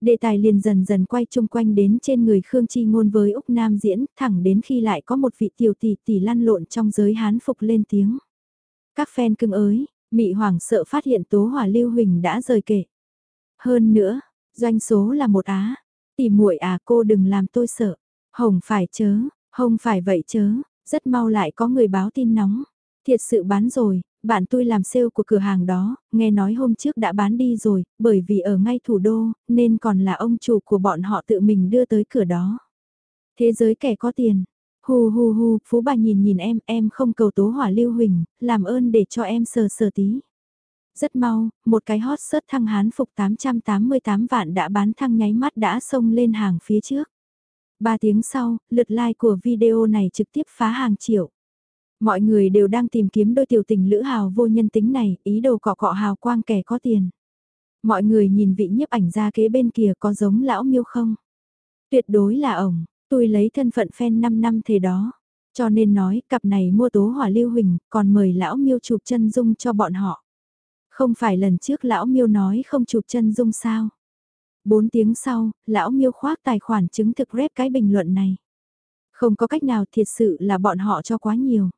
Đề tài liền dần dần quay chung quanh đến trên người Khương Chi Ngôn với Úc Nam diễn, thẳng đến khi lại có một vị tiểu tỷ tỷ lăn lộn trong giới hán phục lên tiếng. Các fan cưng ới, mị hoảng sợ phát hiện Tố Hỏa Lưu Huỳnh đã rời kể. Hơn nữa, doanh số là một á, tỷ muội à cô đừng làm tôi sợ. Hồng phải chớ, hồng phải vậy chớ, rất mau lại có người báo tin nóng. Thiệt sự bán rồi, bạn tôi làm sale của cửa hàng đó, nghe nói hôm trước đã bán đi rồi, bởi vì ở ngay thủ đô, nên còn là ông chủ của bọn họ tự mình đưa tới cửa đó. Thế giới kẻ có tiền. hù hù hù. Phú bà nhìn nhìn em, em không cầu tố hỏa lưu huỳnh, làm ơn để cho em sờ sờ tí. Rất mau, một cái hot search thăng hán phục 888 vạn đã bán thăng nháy mắt đã xông lên hàng phía trước. 3 tiếng sau, lượt like của video này trực tiếp phá hàng triệu. Mọi người đều đang tìm kiếm đôi tiểu tình lữ hào vô nhân tính này, ý đồ cọ cọ hào quang kẻ có tiền. Mọi người nhìn vị nhiếp ảnh ra kế bên kia có giống lão miêu không? Tuyệt đối là ổng, tôi lấy thân phận fan 5 năm thế đó. Cho nên nói, cặp này mua tố hỏa lưu huỳnh, còn mời lão miêu chụp chân dung cho bọn họ. Không phải lần trước lão miêu nói không chụp chân dung sao? Bốn tiếng sau, lão miêu khoác tài khoản chứng thực rep cái bình luận này. Không có cách nào thiệt sự là bọn họ cho quá nhiều.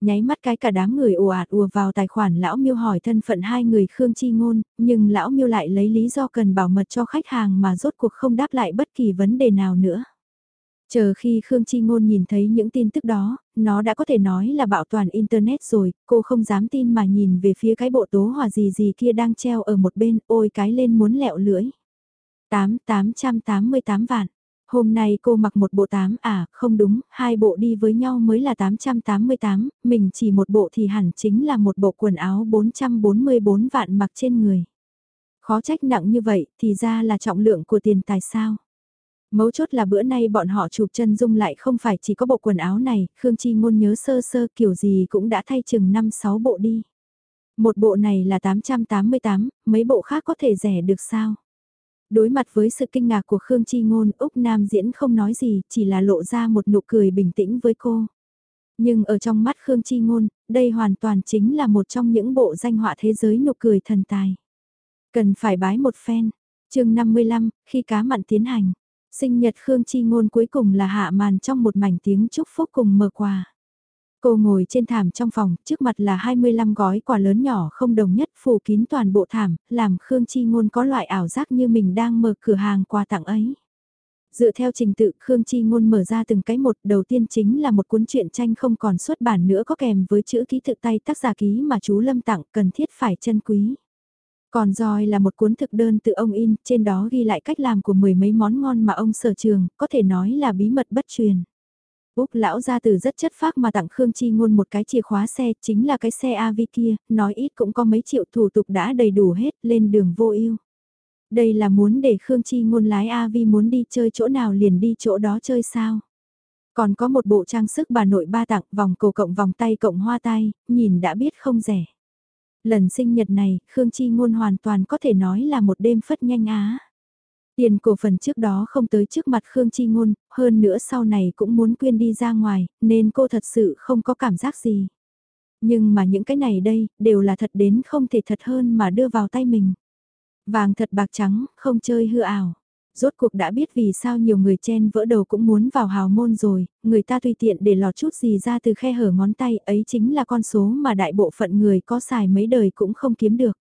Nháy mắt cái cả đám người ồ ạt ùa vào tài khoản lão miêu hỏi thân phận hai người Khương Chi Ngôn, nhưng lão miêu lại lấy lý do cần bảo mật cho khách hàng mà rốt cuộc không đáp lại bất kỳ vấn đề nào nữa. Chờ khi Khương Chi Ngôn nhìn thấy những tin tức đó, nó đã có thể nói là bạo toàn Internet rồi, cô không dám tin mà nhìn về phía cái bộ tố hòa gì gì kia đang treo ở một bên, ôi cái lên muốn lẹo lưỡi. 8 888 vạn. Hôm nay cô mặc một bộ 8 à, không đúng, hai bộ đi với nhau mới là 888, mình chỉ một bộ thì hẳn chính là một bộ quần áo 444 vạn mặc trên người. Khó trách nặng như vậy, thì ra là trọng lượng của tiền tài sao. Mấu chốt là bữa nay bọn họ chụp chân dung lại không phải chỉ có bộ quần áo này, Khương Chi Ngôn nhớ sơ sơ kiểu gì cũng đã thay chừng 5-6 bộ đi. Một bộ này là 888, mấy bộ khác có thể rẻ được sao? Đối mặt với sự kinh ngạc của Khương Chi Ngôn, Úc Nam diễn không nói gì, chỉ là lộ ra một nụ cười bình tĩnh với cô. Nhưng ở trong mắt Khương Chi Ngôn, đây hoàn toàn chính là một trong những bộ danh họa thế giới nụ cười thần tài. Cần phải bái một phen. chương 55, khi cá mặn tiến hành. Sinh nhật Khương Chi Ngôn cuối cùng là hạ màn trong một mảnh tiếng chúc phúc cùng mở quà. Cô ngồi trên thảm trong phòng, trước mặt là 25 gói quà lớn nhỏ không đồng nhất phủ kín toàn bộ thảm, làm Khương Chi Ngôn có loại ảo giác như mình đang mở cửa hàng quà tặng ấy. Dựa theo trình tự Khương Chi Ngôn mở ra từng cái một, đầu tiên chính là một cuốn truyện tranh không còn xuất bản nữa có kèm với chữ ký tự tay tác giả ký mà chú Lâm tặng cần thiết phải chân quý. Còn roi là một cuốn thực đơn tự ông in, trên đó ghi lại cách làm của mười mấy món ngon mà ông sở trường, có thể nói là bí mật bất truyền. Úc lão ra từ rất chất phác mà tặng Khương Chi Ngôn một cái chìa khóa xe, chính là cái xe AV kia, nói ít cũng có mấy triệu thủ tục đã đầy đủ hết, lên đường vô ưu. Đây là muốn để Khương Chi Ngôn lái AV muốn đi chơi chỗ nào liền đi chỗ đó chơi sao. Còn có một bộ trang sức bà nội ba tặng vòng cổ cộng vòng tay cộng hoa tay, nhìn đã biết không rẻ. Lần sinh nhật này, Khương Chi Ngôn hoàn toàn có thể nói là một đêm phất nhanh á. Tiền cổ phần trước đó không tới trước mặt Khương Chi Ngôn, hơn nữa sau này cũng muốn quyên đi ra ngoài, nên cô thật sự không có cảm giác gì. Nhưng mà những cái này đây, đều là thật đến không thể thật hơn mà đưa vào tay mình. Vàng thật bạc trắng, không chơi hư ảo. Rốt cuộc đã biết vì sao nhiều người chen vỡ đầu cũng muốn vào hào môn rồi, người ta tùy tiện để lọt chút gì ra từ khe hở ngón tay ấy chính là con số mà đại bộ phận người có xài mấy đời cũng không kiếm được.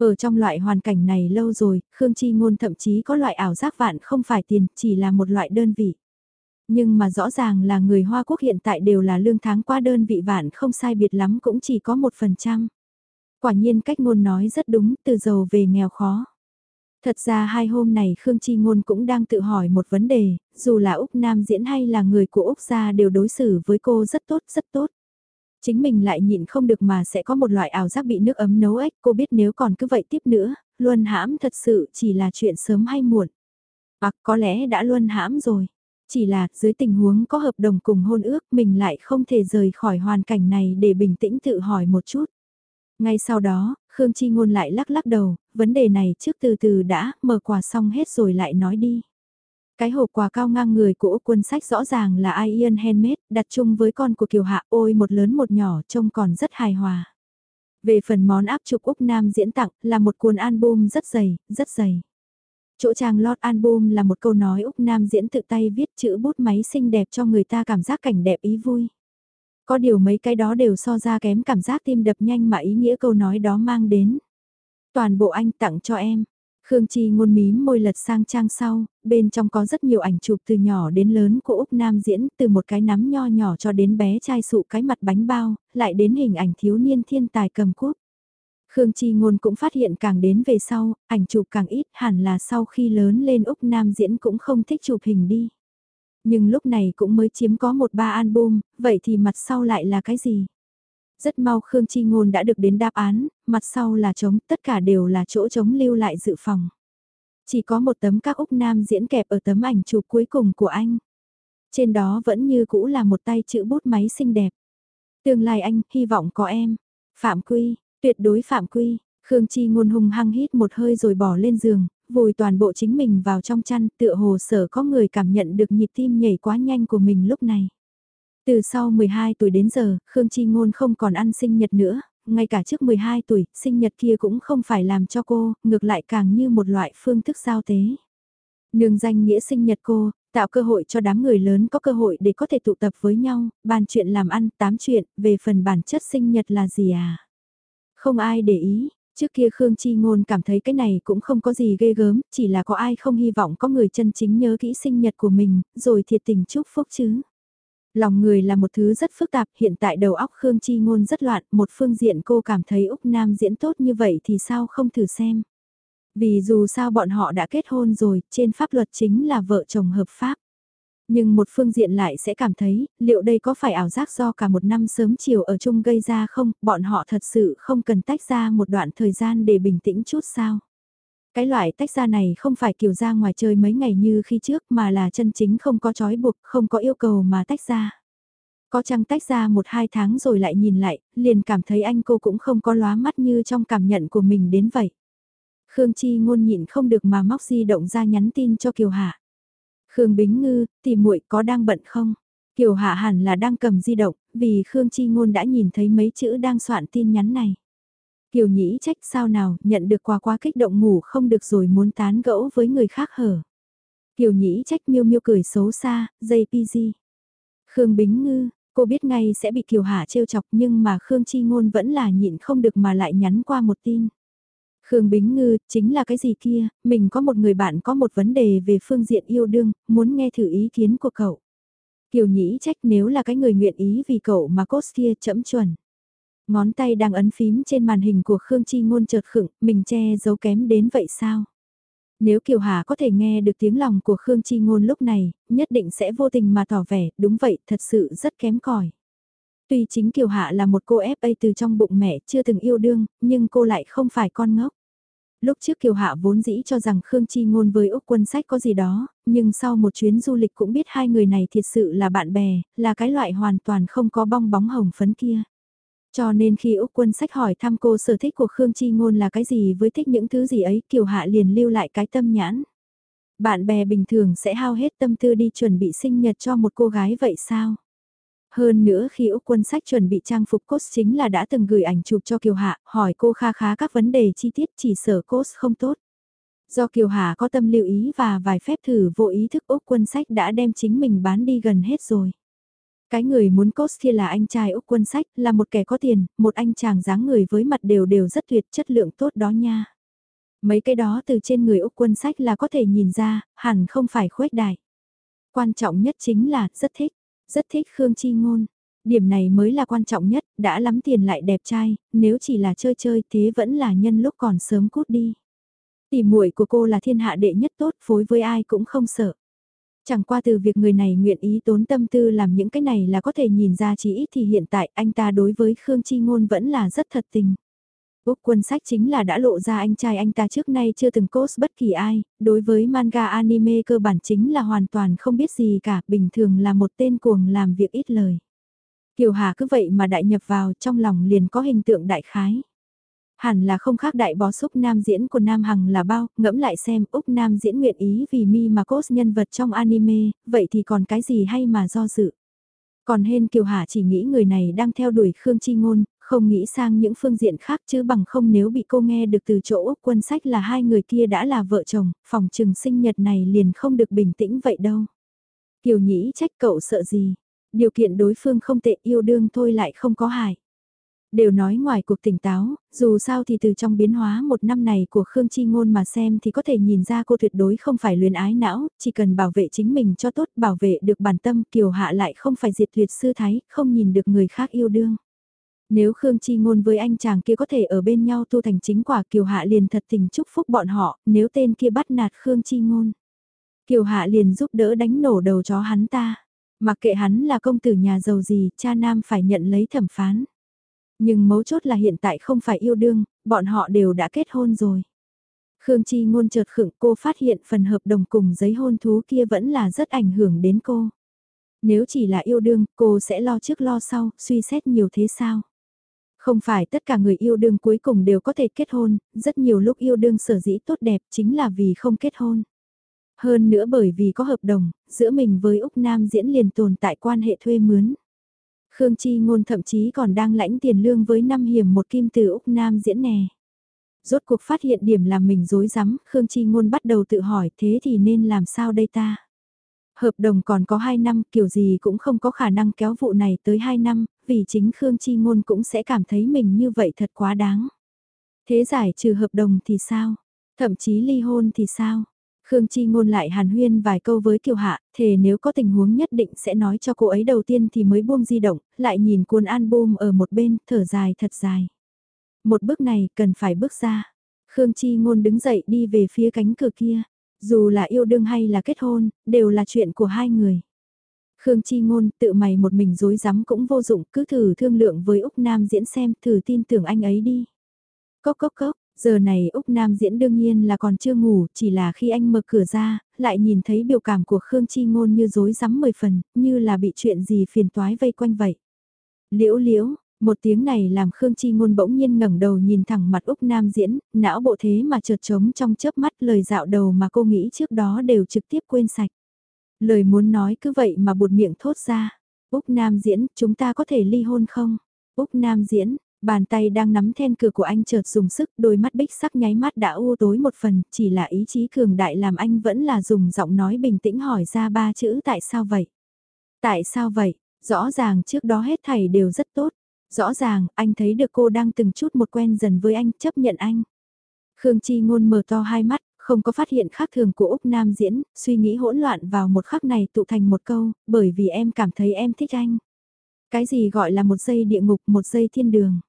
Ở trong loại hoàn cảnh này lâu rồi, Khương Chi Ngôn thậm chí có loại ảo giác vạn không phải tiền, chỉ là một loại đơn vị. Nhưng mà rõ ràng là người Hoa Quốc hiện tại đều là lương tháng qua đơn vị vạn không sai biệt lắm cũng chỉ có một phần trăm. Quả nhiên cách ngôn nói rất đúng, từ giàu về nghèo khó. Thật ra hai hôm này Khương Chi Ngôn cũng đang tự hỏi một vấn đề, dù là Úc Nam diễn hay là người của Úc gia đều đối xử với cô rất tốt rất tốt. Chính mình lại nhịn không được mà sẽ có một loại ảo giác bị nước ấm nấu ếch, cô biết nếu còn cứ vậy tiếp nữa, luân hãm thật sự chỉ là chuyện sớm hay muộn. Hoặc có lẽ đã luân hãm rồi. Chỉ là dưới tình huống có hợp đồng cùng hôn ước mình lại không thể rời khỏi hoàn cảnh này để bình tĩnh tự hỏi một chút. Ngay sau đó, Khương Chi Ngôn lại lắc lắc đầu, vấn đề này trước từ từ đã, mở quà xong hết rồi lại nói đi. Cái hộp quà cao ngang người của Úc quân sách rõ ràng là Ian Handmade, đặt chung với con của Kiều Hạ ôi một lớn một nhỏ trông còn rất hài hòa. Về phần món áp chụp Úc Nam diễn tặng là một cuốn album rất dày, rất dày. Chỗ trang lót album là một câu nói Úc Nam diễn tự tay viết chữ bút máy xinh đẹp cho người ta cảm giác cảnh đẹp ý vui. Có điều mấy cái đó đều so ra kém cảm giác tim đập nhanh mà ý nghĩa câu nói đó mang đến. Toàn bộ anh tặng cho em. Khương Chi ngôn mím môi lật sang trang sau, bên trong có rất nhiều ảnh chụp từ nhỏ đến lớn của Úc Nam diễn, từ một cái nắm nho nhỏ cho đến bé trai sụ cái mặt bánh bao, lại đến hình ảnh thiếu niên thiên tài cầm cuốc. Khương Chi Ngôn cũng phát hiện càng đến về sau, ảnh chụp càng ít hẳn là sau khi lớn lên Úc Nam diễn cũng không thích chụp hình đi. Nhưng lúc này cũng mới chiếm có một ba album, vậy thì mặt sau lại là cái gì? Rất mau Khương Chi Ngôn đã được đến đáp án, mặt sau là trống, tất cả đều là chỗ trống lưu lại dự phòng. Chỉ có một tấm các Úc Nam diễn kẹp ở tấm ảnh chụp cuối cùng của anh. Trên đó vẫn như cũ là một tay chữ bút máy xinh đẹp. Tương lai anh, hy vọng có em. Phạm Quy, tuyệt đối Phạm Quy, Khương Chi ngôn hùng hăng hít một hơi rồi bỏ lên giường, vùi toàn bộ chính mình vào trong chăn tựa hồ sở có người cảm nhận được nhịp tim nhảy quá nhanh của mình lúc này. Từ sau 12 tuổi đến giờ, Khương Chi Ngôn không còn ăn sinh nhật nữa, ngay cả trước 12 tuổi, sinh nhật kia cũng không phải làm cho cô, ngược lại càng như một loại phương thức giao tế. Nương danh nghĩa sinh nhật cô, tạo cơ hội cho đám người lớn có cơ hội để có thể tụ tập với nhau, bàn chuyện làm ăn, tám chuyện, về phần bản chất sinh nhật là gì à? Không ai để ý, Trước kia Khương Chi Ngôn cảm thấy cái này cũng không có gì ghê gớm, chỉ là có ai không hy vọng có người chân chính nhớ kỹ sinh nhật của mình, rồi thiệt tình chúc phúc chứ. Lòng người là một thứ rất phức tạp, hiện tại đầu óc Khương Chi Ngôn rất loạn, một phương diện cô cảm thấy Úc Nam diễn tốt như vậy thì sao không thử xem. Vì dù sao bọn họ đã kết hôn rồi, trên pháp luật chính là vợ chồng hợp pháp. Nhưng một phương diện lại sẽ cảm thấy, liệu đây có phải ảo giác do cả một năm sớm chiều ở chung gây ra không, bọn họ thật sự không cần tách ra một đoạn thời gian để bình tĩnh chút sao. Cái loại tách ra này không phải kiểu ra ngoài chơi mấy ngày như khi trước mà là chân chính không có trói buộc, không có yêu cầu mà tách ra. Có chăng tách ra một hai tháng rồi lại nhìn lại, liền cảm thấy anh cô cũng không có lóa mắt như trong cảm nhận của mình đến vậy. Khương Chi ngôn nhịn không được mà móc di động ra nhắn tin cho Kiều Hạ. Khương Bính Ngư, tìm muội có đang bận không? Kiều Hạ hẳn là đang cầm di động, vì Khương Chi Ngôn đã nhìn thấy mấy chữ đang soạn tin nhắn này. Kiều Nhĩ trách sao nào, nhận được quà quá kích động ngủ không được rồi muốn tán gẫu với người khác hở. Kiều Nhĩ trách miêu miêu cười xấu xa, dây PG. Khương Bính Ngư, cô biết ngay sẽ bị Kiều Hà trêu chọc nhưng mà Khương Chi Ngôn vẫn là nhịn không được mà lại nhắn qua một tin. Khương Bính Ngư, chính là cái gì kia, mình có một người bạn có một vấn đề về phương diện yêu đương, muốn nghe thử ý kiến của cậu. Kiều Nhĩ trách nếu là cái người nguyện ý vì cậu mà cốt kia chậm chuẩn. Ngón tay đang ấn phím trên màn hình của Khương Chi Ngôn chợt khựng, mình che giấu kém đến vậy sao? Nếu Kiều Hà có thể nghe được tiếng lòng của Khương Chi Ngôn lúc này, nhất định sẽ vô tình mà tỏ vẻ, đúng vậy, thật sự rất kém cỏi. Tuy chính Kiều Hạ là một cô FA từ trong bụng mẹ chưa từng yêu đương, nhưng cô lại không phải con ngốc lúc trước Kiều Hạ vốn dĩ cho rằng Khương Chi Ngôn với Úc Quân Sách có gì đó, nhưng sau một chuyến du lịch cũng biết hai người này thiệt sự là bạn bè, là cái loại hoàn toàn không có bong bóng hồng phấn kia. Cho nên khi Úc Quân Sách hỏi thăm cô sở thích của Khương Chi Ngôn là cái gì với thích những thứ gì ấy, Kiều Hạ liền lưu lại cái tâm nhãn. Bạn bè bình thường sẽ hao hết tâm tư đi chuẩn bị sinh nhật cho một cô gái vậy sao? Hơn nữa khi Úc Quân Sách chuẩn bị trang phục cốt chính là đã từng gửi ảnh chụp cho Kiều Hạ, hỏi cô kha khá các vấn đề chi tiết chỉ sở cốt không tốt. Do Kiều Hạ có tâm lưu ý và vài phép thử vô ý thức Úc Quân Sách đã đem chính mình bán đi gần hết rồi. Cái người muốn cốt kia là anh trai Úc Quân Sách, là một kẻ có tiền, một anh chàng dáng người với mặt đều đều rất tuyệt chất lượng tốt đó nha. Mấy cái đó từ trên người Úc Quân Sách là có thể nhìn ra, hẳn không phải khuếch đại. Quan trọng nhất chính là, rất thích rất thích Khương Chi Ngôn. Điểm này mới là quan trọng nhất, đã lắm tiền lại đẹp trai, nếu chỉ là chơi chơi thế vẫn là nhân lúc còn sớm cút đi. Tỷ muội của cô là thiên hạ đệ nhất tốt, phối với ai cũng không sợ. Chẳng qua từ việc người này nguyện ý tốn tâm tư làm những cái này là có thể nhìn ra chỉ ít thì hiện tại anh ta đối với Khương Chi Ngôn vẫn là rất thật tình. Úc quân sách chính là đã lộ ra anh trai anh ta trước nay chưa từng cốt bất kỳ ai, đối với manga anime cơ bản chính là hoàn toàn không biết gì cả, bình thường là một tên cuồng làm việc ít lời. Kiều Hà cứ vậy mà đại nhập vào trong lòng liền có hình tượng đại khái. Hẳn là không khác đại bó xúc nam diễn của Nam Hằng là bao, ngẫm lại xem Úc Nam diễn nguyện ý vì mi mà cốt nhân vật trong anime, vậy thì còn cái gì hay mà do dự. Còn hên Kiều Hà chỉ nghĩ người này đang theo đuổi Khương Chi Ngôn, Không nghĩ sang những phương diện khác chứ bằng không nếu bị cô nghe được từ chỗ Úc quân sách là hai người kia đã là vợ chồng, phòng trừng sinh nhật này liền không được bình tĩnh vậy đâu. Kiều Nhĩ trách cậu sợ gì, điều kiện đối phương không tệ yêu đương thôi lại không có hại. Đều nói ngoài cuộc tỉnh táo, dù sao thì từ trong biến hóa một năm này của Khương Chi Ngôn mà xem thì có thể nhìn ra cô tuyệt đối không phải luyến ái não, chỉ cần bảo vệ chính mình cho tốt, bảo vệ được bản tâm Kiều Hạ lại không phải diệt tuyệt sư thái, không nhìn được người khác yêu đương. Nếu Khương Chi Ngôn với anh chàng kia có thể ở bên nhau tu thành chính quả Kiều Hạ liền thật tình chúc phúc bọn họ, nếu tên kia bắt nạt Khương Chi Ngôn. Kiều Hạ liền giúp đỡ đánh nổ đầu chó hắn ta. Mặc kệ hắn là công tử nhà giàu gì, cha nam phải nhận lấy thẩm phán. Nhưng mấu chốt là hiện tại không phải yêu đương, bọn họ đều đã kết hôn rồi. Khương Chi ngôn chợt khựng cô phát hiện phần hợp đồng cùng giấy hôn thú kia vẫn là rất ảnh hưởng đến cô. Nếu chỉ là yêu đương, cô sẽ lo trước lo sau, suy xét nhiều thế sao? Không phải tất cả người yêu đương cuối cùng đều có thể kết hôn, rất nhiều lúc yêu đương sở dĩ tốt đẹp chính là vì không kết hôn. Hơn nữa bởi vì có hợp đồng, giữa mình với Úc Nam diễn liền tồn tại quan hệ thuê mướn. Khương Chi Ngôn thậm chí còn đang lãnh tiền lương với năm hiểm một kim từ Úc Nam diễn nè. Rốt cuộc phát hiện điểm làm mình dối rắm Khương Chi Ngôn bắt đầu tự hỏi thế thì nên làm sao đây ta? Hợp đồng còn có 2 năm kiểu gì cũng không có khả năng kéo vụ này tới 2 năm, vì chính Khương Chi Ngôn cũng sẽ cảm thấy mình như vậy thật quá đáng. Thế giải trừ hợp đồng thì sao? Thậm chí ly hôn thì sao? Khương Chi ngôn lại hàn huyên vài câu với Kiều Hạ, thề nếu có tình huống nhất định sẽ nói cho cô ấy đầu tiên thì mới buông di động, lại nhìn cuốn album ở một bên, thở dài thật dài. Một bước này cần phải bước ra. Khương Chi ngôn đứng dậy đi về phía cánh cửa kia. Dù là yêu đương hay là kết hôn, đều là chuyện của hai người. Khương Chi ngôn tự mày một mình dối rắm cũng vô dụng, cứ thử thương lượng với Úc Nam diễn xem, thử tin tưởng anh ấy đi. Cốc cốc cốc, Giờ này Úc Nam diễn đương nhiên là còn chưa ngủ, chỉ là khi anh mở cửa ra, lại nhìn thấy biểu cảm của Khương Chi Ngôn như rối rắm mười phần, như là bị chuyện gì phiền toái vây quanh vậy. Liễu liễu, một tiếng này làm Khương Chi Ngôn bỗng nhiên ngẩng đầu nhìn thẳng mặt Úc Nam diễn, não bộ thế mà chợt trống trong chớp mắt lời dạo đầu mà cô nghĩ trước đó đều trực tiếp quên sạch. Lời muốn nói cứ vậy mà buột miệng thốt ra. Úc Nam diễn, chúng ta có thể ly hôn không? Úc Nam diễn, Bàn tay đang nắm then cửa của anh chợt dùng sức, đôi mắt bích sắc nháy mắt đã u tối một phần, chỉ là ý chí cường đại làm anh vẫn là dùng giọng nói bình tĩnh hỏi ra ba chữ tại sao vậy? Tại sao vậy? Rõ ràng trước đó hết thảy đều rất tốt. Rõ ràng, anh thấy được cô đang từng chút một quen dần với anh, chấp nhận anh. Khương Chi ngôn mở to hai mắt, không có phát hiện khác thường của Úc Nam diễn, suy nghĩ hỗn loạn vào một khắc này tụ thành một câu, bởi vì em cảm thấy em thích anh. Cái gì gọi là một giây địa ngục, một giây thiên đường.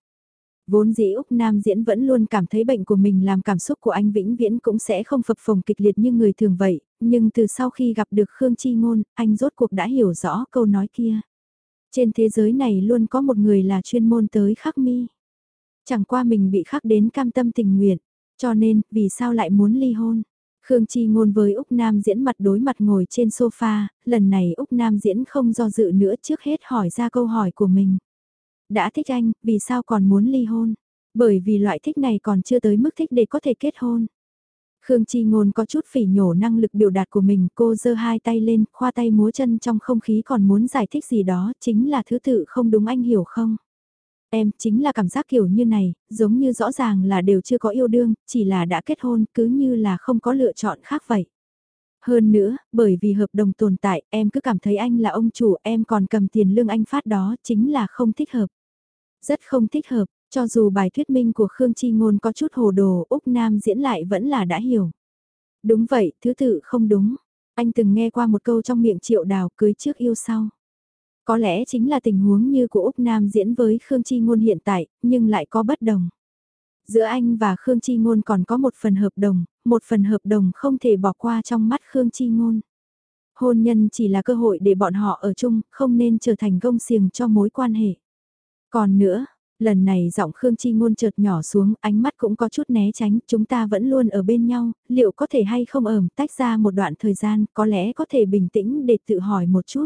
Vốn dĩ Úc Nam diễn vẫn luôn cảm thấy bệnh của mình làm cảm xúc của anh vĩnh viễn cũng sẽ không phập phồng kịch liệt như người thường vậy, nhưng từ sau khi gặp được Khương Chi Ngôn, anh rốt cuộc đã hiểu rõ câu nói kia. Trên thế giới này luôn có một người là chuyên môn tới khắc mi. Chẳng qua mình bị khắc đến cam tâm tình nguyện, cho nên vì sao lại muốn ly hôn. Khương Chi ngôn với Úc Nam diễn mặt đối mặt ngồi trên sofa, lần này Úc Nam diễn không do dự nữa trước hết hỏi ra câu hỏi của mình đã thích anh, vì sao còn muốn ly hôn? Bởi vì loại thích này còn chưa tới mức thích để có thể kết hôn. Khương Chi Ngôn có chút phỉ nhổ năng lực biểu đạt của mình, cô giơ hai tay lên, khoa tay múa chân trong không khí còn muốn giải thích gì đó, chính là thứ tự không đúng anh hiểu không? Em, chính là cảm giác kiểu như này, giống như rõ ràng là đều chưa có yêu đương, chỉ là đã kết hôn, cứ như là không có lựa chọn khác vậy. Hơn nữa, bởi vì hợp đồng tồn tại, em cứ cảm thấy anh là ông chủ, em còn cầm tiền lương anh phát đó, chính là không thích hợp. Rất không thích hợp, cho dù bài thuyết minh của Khương Chi Ngôn có chút hồ đồ, Úc Nam diễn lại vẫn là đã hiểu. Đúng vậy, thứ tự không đúng. Anh từng nghe qua một câu trong miệng triệu đào cưới trước yêu sau. Có lẽ chính là tình huống như của Úc Nam diễn với Khương Chi Ngôn hiện tại, nhưng lại có bất đồng. Giữa anh và Khương Chi Ngôn còn có một phần hợp đồng, một phần hợp đồng không thể bỏ qua trong mắt Khương Chi Ngôn. Hôn nhân chỉ là cơ hội để bọn họ ở chung, không nên trở thành gông xiềng cho mối quan hệ. Còn nữa, lần này giọng Khương Chi Ngôn chợt nhỏ xuống, ánh mắt cũng có chút né tránh, chúng ta vẫn luôn ở bên nhau, liệu có thể hay không ẩm tách ra một đoạn thời gian, có lẽ có thể bình tĩnh để tự hỏi một chút.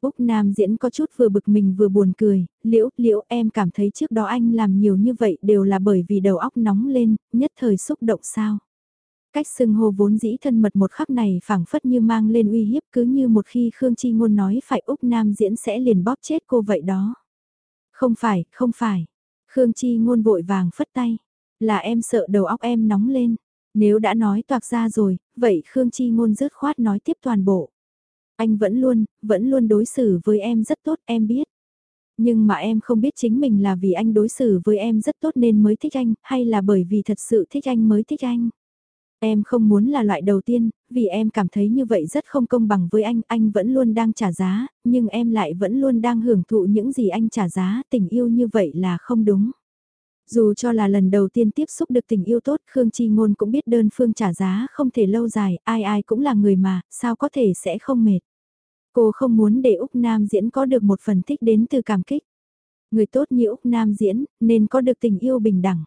Úc Nam diễn có chút vừa bực mình vừa buồn cười, liễu, liễu em cảm thấy trước đó anh làm nhiều như vậy đều là bởi vì đầu óc nóng lên, nhất thời xúc động sao. Cách xưng hô vốn dĩ thân mật một khắc này phảng phất như mang lên uy hiếp cứ như một khi Khương Chi Ngôn nói phải Úc Nam diễn sẽ liền bóp chết cô vậy đó. Không phải, không phải. Khương Chi ngôn vội vàng phất tay. Là em sợ đầu óc em nóng lên. Nếu đã nói toạc ra rồi, vậy Khương Chi ngôn rớt khoát nói tiếp toàn bộ. Anh vẫn luôn, vẫn luôn đối xử với em rất tốt, em biết. Nhưng mà em không biết chính mình là vì anh đối xử với em rất tốt nên mới thích anh, hay là bởi vì thật sự thích anh mới thích anh. Em không muốn là loại đầu tiên, vì em cảm thấy như vậy rất không công bằng với anh, anh vẫn luôn đang trả giá, nhưng em lại vẫn luôn đang hưởng thụ những gì anh trả giá, tình yêu như vậy là không đúng. Dù cho là lần đầu tiên tiếp xúc được tình yêu tốt, Khương Chi Ngôn cũng biết đơn phương trả giá không thể lâu dài, ai ai cũng là người mà, sao có thể sẽ không mệt. Cô không muốn để Úc Nam diễn có được một phần thích đến từ cảm kích. Người tốt như Úc Nam diễn, nên có được tình yêu bình đẳng.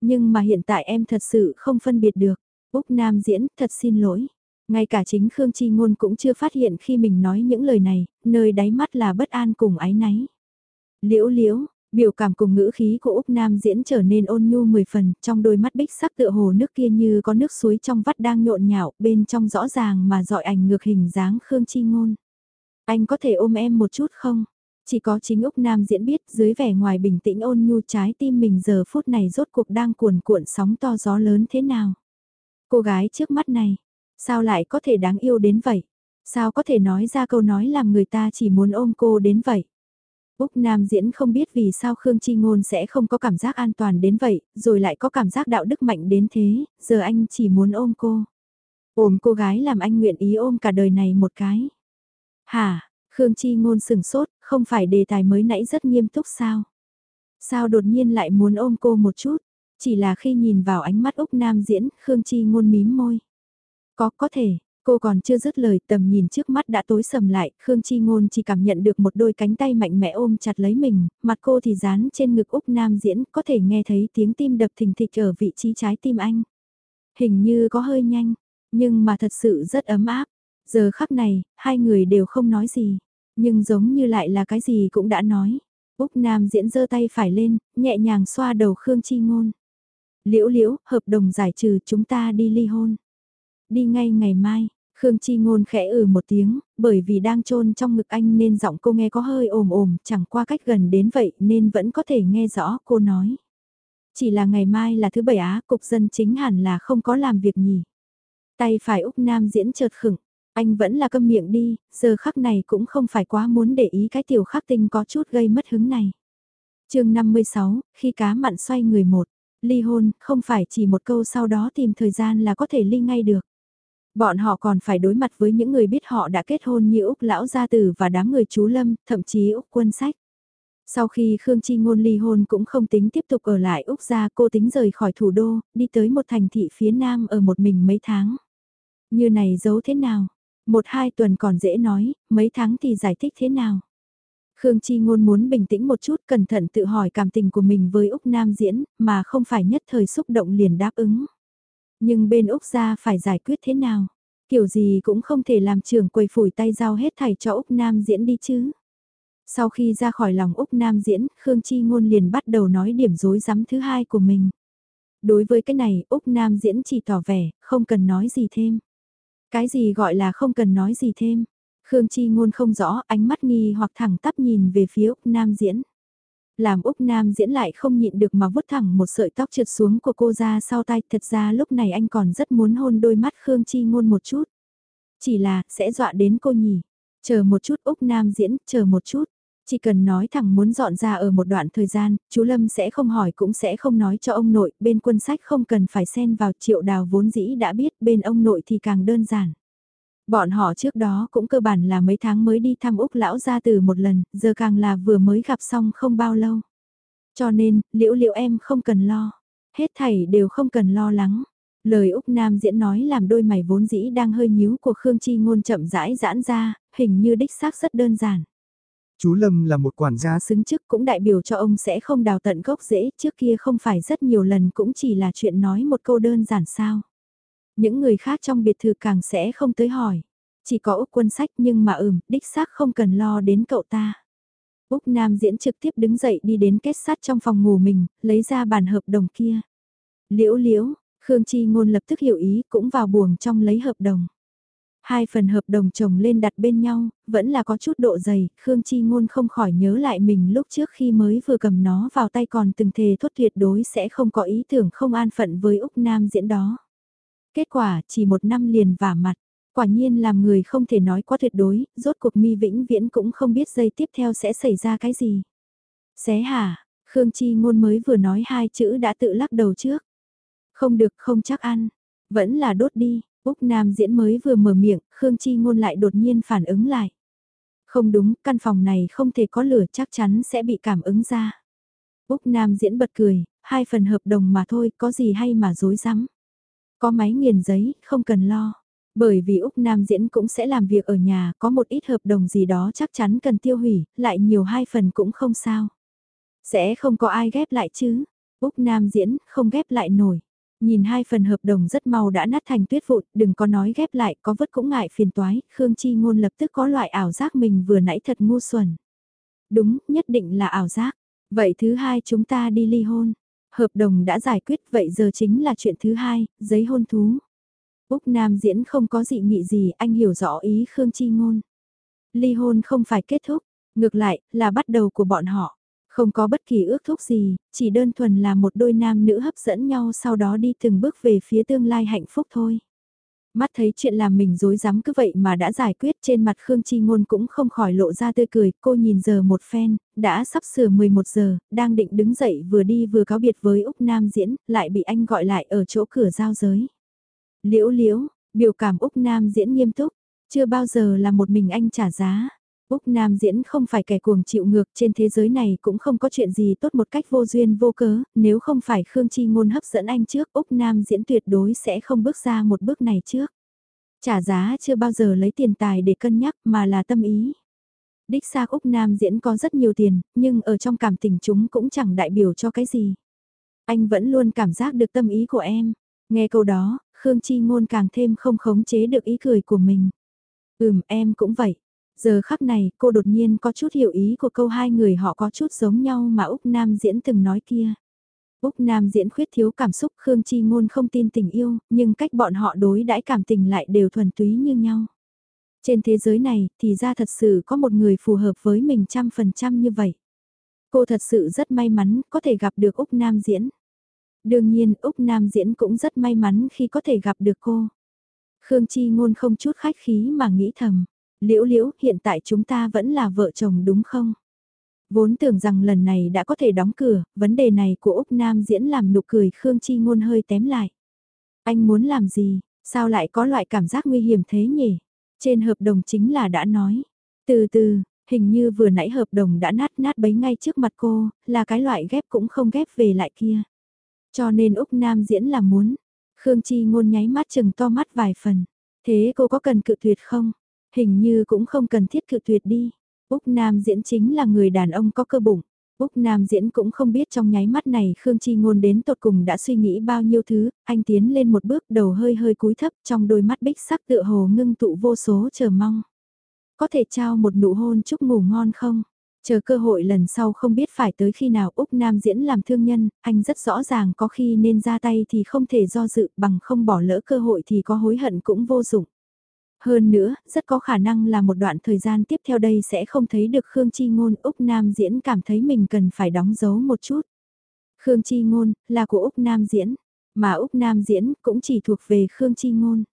Nhưng mà hiện tại em thật sự không phân biệt được. Úc Nam diễn, thật xin lỗi. Ngay cả chính Khương Chi Ngôn cũng chưa phát hiện khi mình nói những lời này, nơi đáy mắt là bất an cùng ái náy. Liễu liễu, biểu cảm cùng ngữ khí của Úc Nam diễn trở nên ôn nhu mười phần, trong đôi mắt bích sắc tựa hồ nước kia như có nước suối trong vắt đang nhộn nhạo, bên trong rõ ràng mà dọi ảnh ngược hình dáng Khương Chi Ngôn. Anh có thể ôm em một chút không? Chỉ có chính Úc Nam diễn biết dưới vẻ ngoài bình tĩnh ôn nhu trái tim mình giờ phút này rốt cuộc đang cuồn cuộn sóng to gió lớn thế nào. Cô gái trước mắt này, sao lại có thể đáng yêu đến vậy? Sao có thể nói ra câu nói làm người ta chỉ muốn ôm cô đến vậy? Úc Nam diễn không biết vì sao Khương Chi Ngôn sẽ không có cảm giác an toàn đến vậy, rồi lại có cảm giác đạo đức mạnh đến thế, giờ anh chỉ muốn ôm cô. Ôm cô gái làm anh nguyện ý ôm cả đời này một cái. Hả, Khương Chi Ngôn sừng sốt, không phải đề tài mới nãy rất nghiêm túc sao? Sao đột nhiên lại muốn ôm cô một chút? Chỉ là khi nhìn vào ánh mắt Úc Nam diễn, Khương Chi Ngôn mím môi. Có, có thể, cô còn chưa dứt lời tầm nhìn trước mắt đã tối sầm lại, Khương Chi Ngôn chỉ cảm nhận được một đôi cánh tay mạnh mẽ ôm chặt lấy mình, mặt cô thì dán trên ngực Úc Nam diễn, có thể nghe thấy tiếng tim đập thình thịch ở vị trí trái tim anh. Hình như có hơi nhanh, nhưng mà thật sự rất ấm áp. Giờ khắc này, hai người đều không nói gì, nhưng giống như lại là cái gì cũng đã nói. Úc Nam diễn giơ tay phải lên, nhẹ nhàng xoa đầu Khương Chi Ngôn. Liễu liễu, hợp đồng giải trừ chúng ta đi ly hôn. Đi ngay ngày mai, Khương Chi Ngôn khẽ ừ một tiếng, bởi vì đang trôn trong ngực anh nên giọng cô nghe có hơi ồm ồm, chẳng qua cách gần đến vậy nên vẫn có thể nghe rõ cô nói. Chỉ là ngày mai là thứ bảy á, cục dân chính hẳn là không có làm việc nhỉ. Tay phải Úc Nam diễn chợt khựng, anh vẫn là câm miệng đi, giờ khắc này cũng không phải quá muốn để ý cái tiểu khắc tinh có chút gây mất hứng này. chương 56, khi cá mặn xoay người một, ly hôn, không phải chỉ một câu sau đó tìm thời gian là có thể ly ngay được. Bọn họ còn phải đối mặt với những người biết họ đã kết hôn như Úc Lão Gia Tử và đám người chú Lâm, thậm chí Úc Quân Sách. Sau khi Khương Chi Ngôn ly hôn cũng không tính tiếp tục ở lại Úc gia cô tính rời khỏi thủ đô, đi tới một thành thị phía nam ở một mình mấy tháng. Như này giấu thế nào? Một hai tuần còn dễ nói, mấy tháng thì giải thích thế nào? Khương Chi Ngôn muốn bình tĩnh một chút cẩn thận tự hỏi cảm tình của mình với Úc Nam diễn, mà không phải nhất thời xúc động liền đáp ứng. Nhưng bên Úc gia phải giải quyết thế nào? Kiểu gì cũng không thể làm trưởng quầy phủi tay giao hết thảy cho Úc Nam diễn đi chứ. Sau khi ra khỏi lòng Úc Nam diễn, Khương Chi Ngôn liền bắt đầu nói điểm dối rắm thứ hai của mình. Đối với cái này, Úc Nam diễn chỉ tỏ vẻ, không cần nói gì thêm. Cái gì gọi là không cần nói gì thêm. Khương Chi Ngôn không rõ, ánh mắt nghi hoặc thẳng tắp nhìn về phía Úc Nam diễn. Làm Úc Nam diễn lại không nhịn được mà vứt thẳng một sợi tóc trượt xuống của cô ra sau tay. Thật ra lúc này anh còn rất muốn hôn đôi mắt Khương Chi Ngôn một chút. Chỉ là, sẽ dọa đến cô nhỉ. Chờ một chút Úc Nam diễn, chờ một chút. Chỉ cần nói thẳng muốn dọn ra ở một đoạn thời gian, chú Lâm sẽ không hỏi cũng sẽ không nói cho ông nội, bên quân sách không cần phải xen vào triệu đào vốn dĩ đã biết, bên ông nội thì càng đơn giản. Bọn họ trước đó cũng cơ bản là mấy tháng mới đi thăm Úc lão gia từ một lần, giờ càng là vừa mới gặp xong không bao lâu. Cho nên, liễu liễu em không cần lo. Hết thảy đều không cần lo lắng. Lời Úc Nam diễn nói làm đôi mày vốn dĩ đang hơi nhíu của Khương Chi ngôn chậm rãi giãn ra, hình như đích xác rất đơn giản. Chú Lâm là một quản gia xứng chức cũng đại biểu cho ông sẽ không đào tận gốc rễ trước kia không phải rất nhiều lần cũng chỉ là chuyện nói một câu đơn giản sao. Những người khác trong biệt thự càng sẽ không tới hỏi. Chỉ có Úc quân sách nhưng mà ừm, đích xác không cần lo đến cậu ta. Úc Nam diễn trực tiếp đứng dậy đi đến kết sắt trong phòng ngủ mình, lấy ra bản hợp đồng kia. Liễu liễu, Khương Chi Ngôn lập tức hiểu ý cũng vào buồng trong lấy hợp đồng. Hai phần hợp đồng chồng lên đặt bên nhau, vẫn là có chút độ dày, Khương Chi Ngôn không khỏi nhớ lại mình lúc trước khi mới vừa cầm nó vào tay còn từng thề thốt tuyệt đối sẽ không có ý tưởng không an phận với Úc Nam diễn đó. Kết quả chỉ một năm liền vả mặt, quả nhiên làm người không thể nói quá tuyệt đối, rốt cuộc mi vĩnh viễn cũng không biết giây tiếp theo sẽ xảy ra cái gì. Xé hả, Khương Chi Ngôn mới vừa nói hai chữ đã tự lắc đầu trước. Không được không chắc ăn, vẫn là đốt đi, Úc Nam diễn mới vừa mở miệng, Khương Chi Ngôn lại đột nhiên phản ứng lại. Không đúng, căn phòng này không thể có lửa chắc chắn sẽ bị cảm ứng ra. Úc Nam diễn bật cười, hai phần hợp đồng mà thôi, có gì hay mà dối rắm có máy nghiền giấy, không cần lo. Bởi vì Úc Nam diễn cũng sẽ làm việc ở nhà, có một ít hợp đồng gì đó chắc chắn cần tiêu hủy, lại nhiều hai phần cũng không sao. Sẽ không có ai ghép lại chứ. Úc Nam diễn, không ghép lại nổi. Nhìn hai phần hợp đồng rất mau đã nát thành tuyết vụn, đừng có nói ghép lại, có vứt cũng ngại phiền toái, Khương Chi Ngôn lập tức có loại ảo giác mình vừa nãy thật ngu xuẩn. Đúng, nhất định là ảo giác. Vậy thứ hai chúng ta đi ly hôn. Hợp đồng đã giải quyết, vậy giờ chính là chuyện thứ hai, giấy hôn thú. Úc Nam diễn không có dị nghị gì, anh hiểu rõ ý Khương Chi Ngôn. Ly hôn không phải kết thúc, ngược lại, là bắt đầu của bọn họ. Không có bất kỳ ước thúc gì, chỉ đơn thuần là một đôi nam nữ hấp dẫn nhau sau đó đi từng bước về phía tương lai hạnh phúc thôi. Mắt thấy chuyện làm mình dối rắm cứ vậy mà đã giải quyết trên mặt Khương Chi Ngôn cũng không khỏi lộ ra tươi cười, cô nhìn giờ một phen, đã sắp sửa 11 giờ, đang định đứng dậy vừa đi vừa cáo biệt với Úc Nam Diễn, lại bị anh gọi lại ở chỗ cửa giao giới. Liễu liễu, biểu cảm Úc Nam Diễn nghiêm túc, chưa bao giờ là một mình anh trả giá. Úc Nam diễn không phải kẻ cuồng chịu ngược trên thế giới này cũng không có chuyện gì tốt một cách vô duyên vô cớ, nếu không phải Khương Chi Ngôn hấp dẫn anh trước Úc Nam diễn tuyệt đối sẽ không bước ra một bước này trước. Trả giá chưa bao giờ lấy tiền tài để cân nhắc mà là tâm ý. Đích xác Úc Nam diễn có rất nhiều tiền, nhưng ở trong cảm tình chúng cũng chẳng đại biểu cho cái gì. Anh vẫn luôn cảm giác được tâm ý của em. Nghe câu đó, Khương Chi Ngôn càng thêm không khống chế được ý cười của mình. Ừm em cũng vậy. Giờ khắc này, cô đột nhiên có chút hiểu ý của câu hai người họ có chút giống nhau mà Úc Nam Diễn từng nói kia. Úc Nam Diễn khuyết thiếu cảm xúc Khương Chi Ngôn không tin tình yêu, nhưng cách bọn họ đối đãi cảm tình lại đều thuần túy như nhau. Trên thế giới này, thì ra thật sự có một người phù hợp với mình trăm phần trăm như vậy. Cô thật sự rất may mắn có thể gặp được Úc Nam Diễn. Đương nhiên, Úc Nam Diễn cũng rất may mắn khi có thể gặp được cô. Khương Chi Ngôn không chút khách khí mà nghĩ thầm. Liễu liễu, hiện tại chúng ta vẫn là vợ chồng đúng không? Vốn tưởng rằng lần này đã có thể đóng cửa, vấn đề này của Úc Nam diễn làm nụ cười Khương Chi Ngôn hơi tém lại. Anh muốn làm gì, sao lại có loại cảm giác nguy hiểm thế nhỉ? Trên hợp đồng chính là đã nói. Từ từ, hình như vừa nãy hợp đồng đã nát nát bấy ngay trước mặt cô, là cái loại ghép cũng không ghép về lại kia. Cho nên Úc Nam diễn là muốn. Khương Chi Ngôn nháy mắt chừng to mắt vài phần. Thế cô có cần cự tuyệt không? Hình như cũng không cần thiết cự tuyệt đi. Úc Nam diễn chính là người đàn ông có cơ bụng. Úc Nam diễn cũng không biết trong nháy mắt này Khương Chi Ngôn đến tột cùng đã suy nghĩ bao nhiêu thứ, anh tiến lên một bước đầu hơi hơi cúi thấp trong đôi mắt bích sắc tựa hồ ngưng tụ vô số chờ mong. Có thể trao một nụ hôn chúc ngủ ngon không? Chờ cơ hội lần sau không biết phải tới khi nào Úc Nam diễn làm thương nhân, anh rất rõ ràng có khi nên ra tay thì không thể do dự bằng không bỏ lỡ cơ hội thì có hối hận cũng vô dụng. Hơn nữa, rất có khả năng là một đoạn thời gian tiếp theo đây sẽ không thấy được Khương Chi Ngôn Úc Nam Diễn cảm thấy mình cần phải đóng dấu một chút. Khương Chi Ngôn, là của Úc Nam Diễn, mà Úc Nam Diễn cũng chỉ thuộc về Khương Chi Ngôn.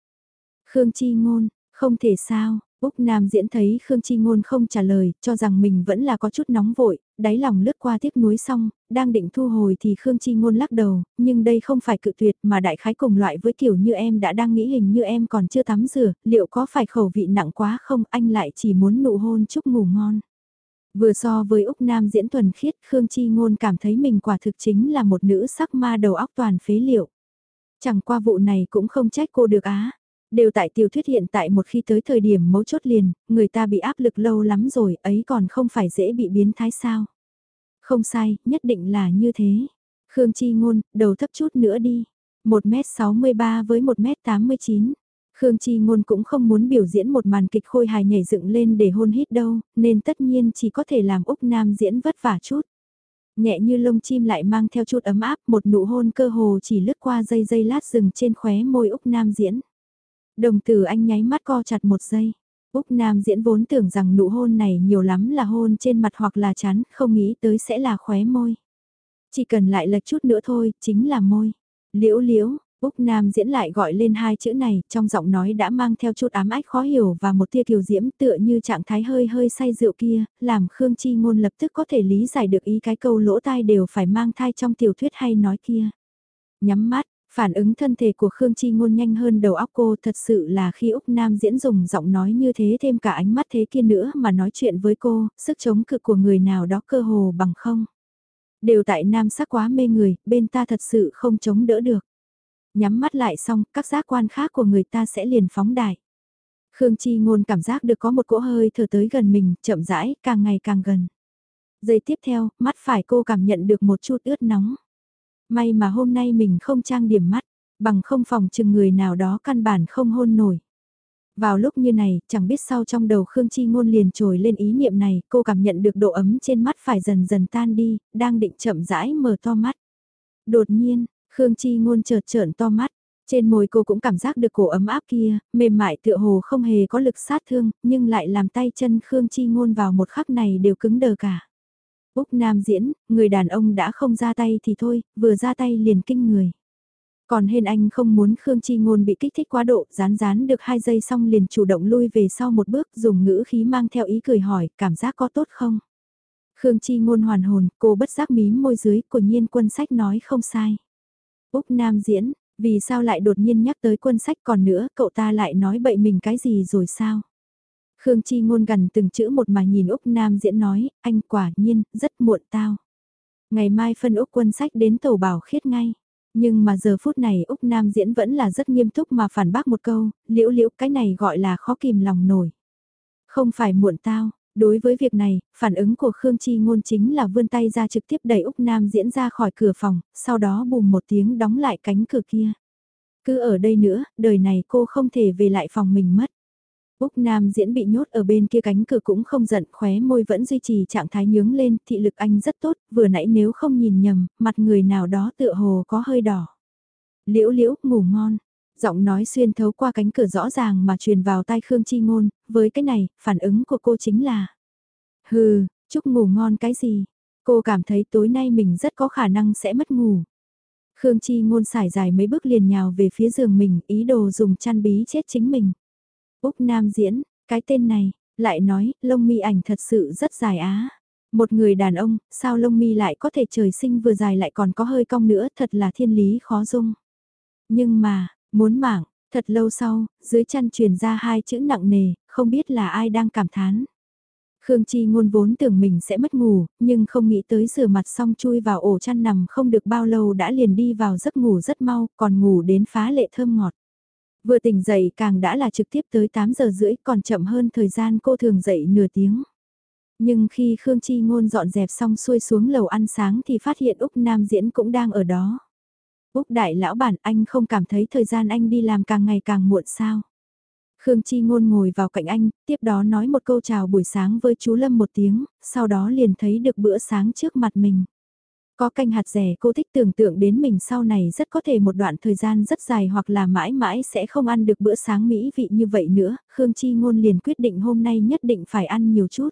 Khương Chi Ngôn, không thể sao, Úc Nam diễn thấy Khương Chi Ngôn không trả lời, cho rằng mình vẫn là có chút nóng vội, đáy lòng lướt qua tiếc nuối xong, đang định thu hồi thì Khương Chi Ngôn lắc đầu, nhưng đây không phải cự tuyệt mà đại khái cùng loại với kiểu như em đã đang nghĩ hình như em còn chưa tắm rửa, liệu có phải khẩu vị nặng quá không anh lại chỉ muốn nụ hôn chúc ngủ ngon. Vừa so với Úc Nam diễn thuần khiết Khương Chi Ngôn cảm thấy mình quả thực chính là một nữ sắc ma đầu óc toàn phế liệu. Chẳng qua vụ này cũng không trách cô được á. Đều tại tiểu thuyết hiện tại một khi tới thời điểm mấu chốt liền, người ta bị áp lực lâu lắm rồi, ấy còn không phải dễ bị biến thái sao. Không sai, nhất định là như thế. Khương Chi Ngôn, đầu thấp chút nữa đi. 1m63 với 1m89. Khương Chi Ngôn cũng không muốn biểu diễn một màn kịch khôi hài nhảy dựng lên để hôn hít đâu, nên tất nhiên chỉ có thể làm Úc Nam diễn vất vả chút. Nhẹ như lông chim lại mang theo chút ấm áp, một nụ hôn cơ hồ chỉ lướt qua dây dây lát rừng trên khóe môi Úc Nam diễn. Đồng tử anh nháy mắt co chặt một giây. Úc Nam diễn vốn tưởng rằng nụ hôn này nhiều lắm là hôn trên mặt hoặc là chán, không nghĩ tới sẽ là khóe môi. Chỉ cần lại lệch chút nữa thôi, chính là môi. Liễu liễu, Úc Nam diễn lại gọi lên hai chữ này, trong giọng nói đã mang theo chút ám ách khó hiểu và một tia kiều diễm tựa như trạng thái hơi hơi say rượu kia, làm Khương Chi Ngôn lập tức có thể lý giải được ý cái câu lỗ tai đều phải mang thai trong tiểu thuyết hay nói kia. Nhắm mắt, phản ứng thân thể của Khương Chi Ngôn nhanh hơn đầu óc cô thật sự là khi Úc Nam diễn dùng giọng nói như thế thêm cả ánh mắt thế kia nữa mà nói chuyện với cô, sức chống cự của người nào đó cơ hồ bằng không. Đều tại nam sắc quá mê người, bên ta thật sự không chống đỡ được. Nhắm mắt lại xong, các giác quan khác của người ta sẽ liền phóng đại. Khương Chi Ngôn cảm giác được có một cỗ hơi thở tới gần mình, chậm rãi, càng ngày càng gần. Giây tiếp theo, mắt phải cô cảm nhận được một chút ướt nóng. May mà hôm nay mình không trang điểm mắt, bằng không phòng chừng người nào đó căn bản không hôn nổi. Vào lúc như này, chẳng biết sao trong đầu Khương Chi Ngôn liền trồi lên ý niệm này, cô cảm nhận được độ ấm trên mắt phải dần dần tan đi, đang định chậm rãi mở to mắt. Đột nhiên, Khương Chi Ngôn chợt trợn to mắt, trên môi cô cũng cảm giác được cổ ấm áp kia, mềm mại tựa hồ không hề có lực sát thương, nhưng lại làm tay chân Khương Chi Ngôn vào một khắc này đều cứng đờ cả. Úc Nam diễn, người đàn ông đã không ra tay thì thôi, vừa ra tay liền kinh người. Còn hên anh không muốn Khương Chi Ngôn bị kích thích quá độ, rán rán được hai giây xong liền chủ động lui về sau một bước dùng ngữ khí mang theo ý cười hỏi, cảm giác có tốt không? Khương Chi Ngôn hoàn hồn, cô bất giác mím môi dưới, của nhiên quân sách nói không sai. Úc Nam diễn, vì sao lại đột nhiên nhắc tới quân sách còn nữa, cậu ta lại nói bậy mình cái gì rồi sao? Khương Chi ngôn gần từng chữ một mà nhìn Úc Nam diễn nói, anh quả nhiên, rất muộn tao. Ngày mai phân Úc quân sách đến tàu bảo khiết ngay. Nhưng mà giờ phút này Úc Nam diễn vẫn là rất nghiêm túc mà phản bác một câu, liễu liễu cái này gọi là khó kìm lòng nổi. Không phải muộn tao, đối với việc này, phản ứng của Khương Chi ngôn chính là vươn tay ra trực tiếp đẩy Úc Nam diễn ra khỏi cửa phòng, sau đó bùm một tiếng đóng lại cánh cửa kia. Cứ ở đây nữa, đời này cô không thể về lại phòng mình mất. Úc Nam diễn bị nhốt ở bên kia cánh cửa cũng không giận, khóe môi vẫn duy trì trạng thái nhướng lên, thị lực anh rất tốt, vừa nãy nếu không nhìn nhầm, mặt người nào đó tựa hồ có hơi đỏ. Liễu liễu, ngủ ngon. Giọng nói xuyên thấu qua cánh cửa rõ ràng mà truyền vào tai Khương Chi Ngôn, với cái này, phản ứng của cô chính là Hừ, chúc ngủ ngon cái gì? Cô cảm thấy tối nay mình rất có khả năng sẽ mất ngủ. Khương Chi Ngôn xải dài mấy bước liền nhào về phía giường mình, ý đồ dùng chăn bí chết chính mình. Úc Nam diễn, cái tên này, lại nói, lông mi ảnh thật sự rất dài á. Một người đàn ông, sao lông mi lại có thể trời sinh vừa dài lại còn có hơi cong nữa, thật là thiên lý khó dung. Nhưng mà, muốn mảng, thật lâu sau, dưới chăn truyền ra hai chữ nặng nề, không biết là ai đang cảm thán. Khương Chi ngôn vốn tưởng mình sẽ mất ngủ, nhưng không nghĩ tới rửa mặt xong chui vào ổ chăn nằm không được bao lâu đã liền đi vào giấc ngủ rất mau, còn ngủ đến phá lệ thơm ngọt. Vừa tỉnh dậy càng đã là trực tiếp tới 8 giờ rưỡi còn chậm hơn thời gian cô thường dậy nửa tiếng. Nhưng khi Khương Chi Ngôn dọn dẹp xong xuôi xuống lầu ăn sáng thì phát hiện Úc Nam Diễn cũng đang ở đó. Úc đại lão bản anh không cảm thấy thời gian anh đi làm càng ngày càng muộn sao. Khương Chi Ngôn ngồi vào cạnh anh, tiếp đó nói một câu chào buổi sáng với chú Lâm một tiếng, sau đó liền thấy được bữa sáng trước mặt mình. Có canh hạt rẻ cô thích tưởng tượng đến mình sau này rất có thể một đoạn thời gian rất dài hoặc là mãi mãi sẽ không ăn được bữa sáng mỹ vị như vậy nữa, Khương Chi Ngôn liền quyết định hôm nay nhất định phải ăn nhiều chút.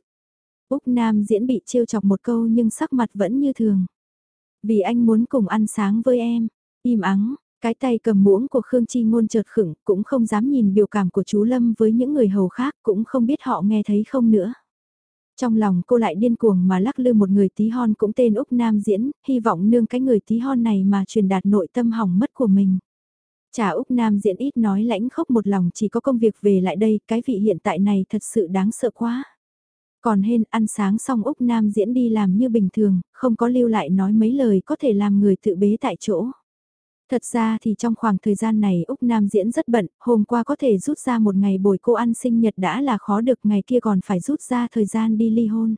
Úc Nam diễn bị trêu chọc một câu nhưng sắc mặt vẫn như thường. Vì anh muốn cùng ăn sáng với em, im ắng, cái tay cầm muỗng của Khương Chi Ngôn chợt khựng, cũng không dám nhìn biểu cảm của chú Lâm với những người hầu khác, cũng không biết họ nghe thấy không nữa. Trong lòng cô lại điên cuồng mà lắc lư một người tí hon cũng tên Úc Nam diễn, hy vọng nương cái người tí hon này mà truyền đạt nội tâm hỏng mất của mình. Chả Úc Nam diễn ít nói lãnh khốc một lòng chỉ có công việc về lại đây, cái vị hiện tại này thật sự đáng sợ quá. Còn hên ăn sáng xong Úc Nam diễn đi làm như bình thường, không có lưu lại nói mấy lời có thể làm người tự bế tại chỗ. Thật ra thì trong khoảng thời gian này Úc Nam diễn rất bận, hôm qua có thể rút ra một ngày bồi cô ăn sinh nhật đã là khó được ngày kia còn phải rút ra thời gian đi ly hôn.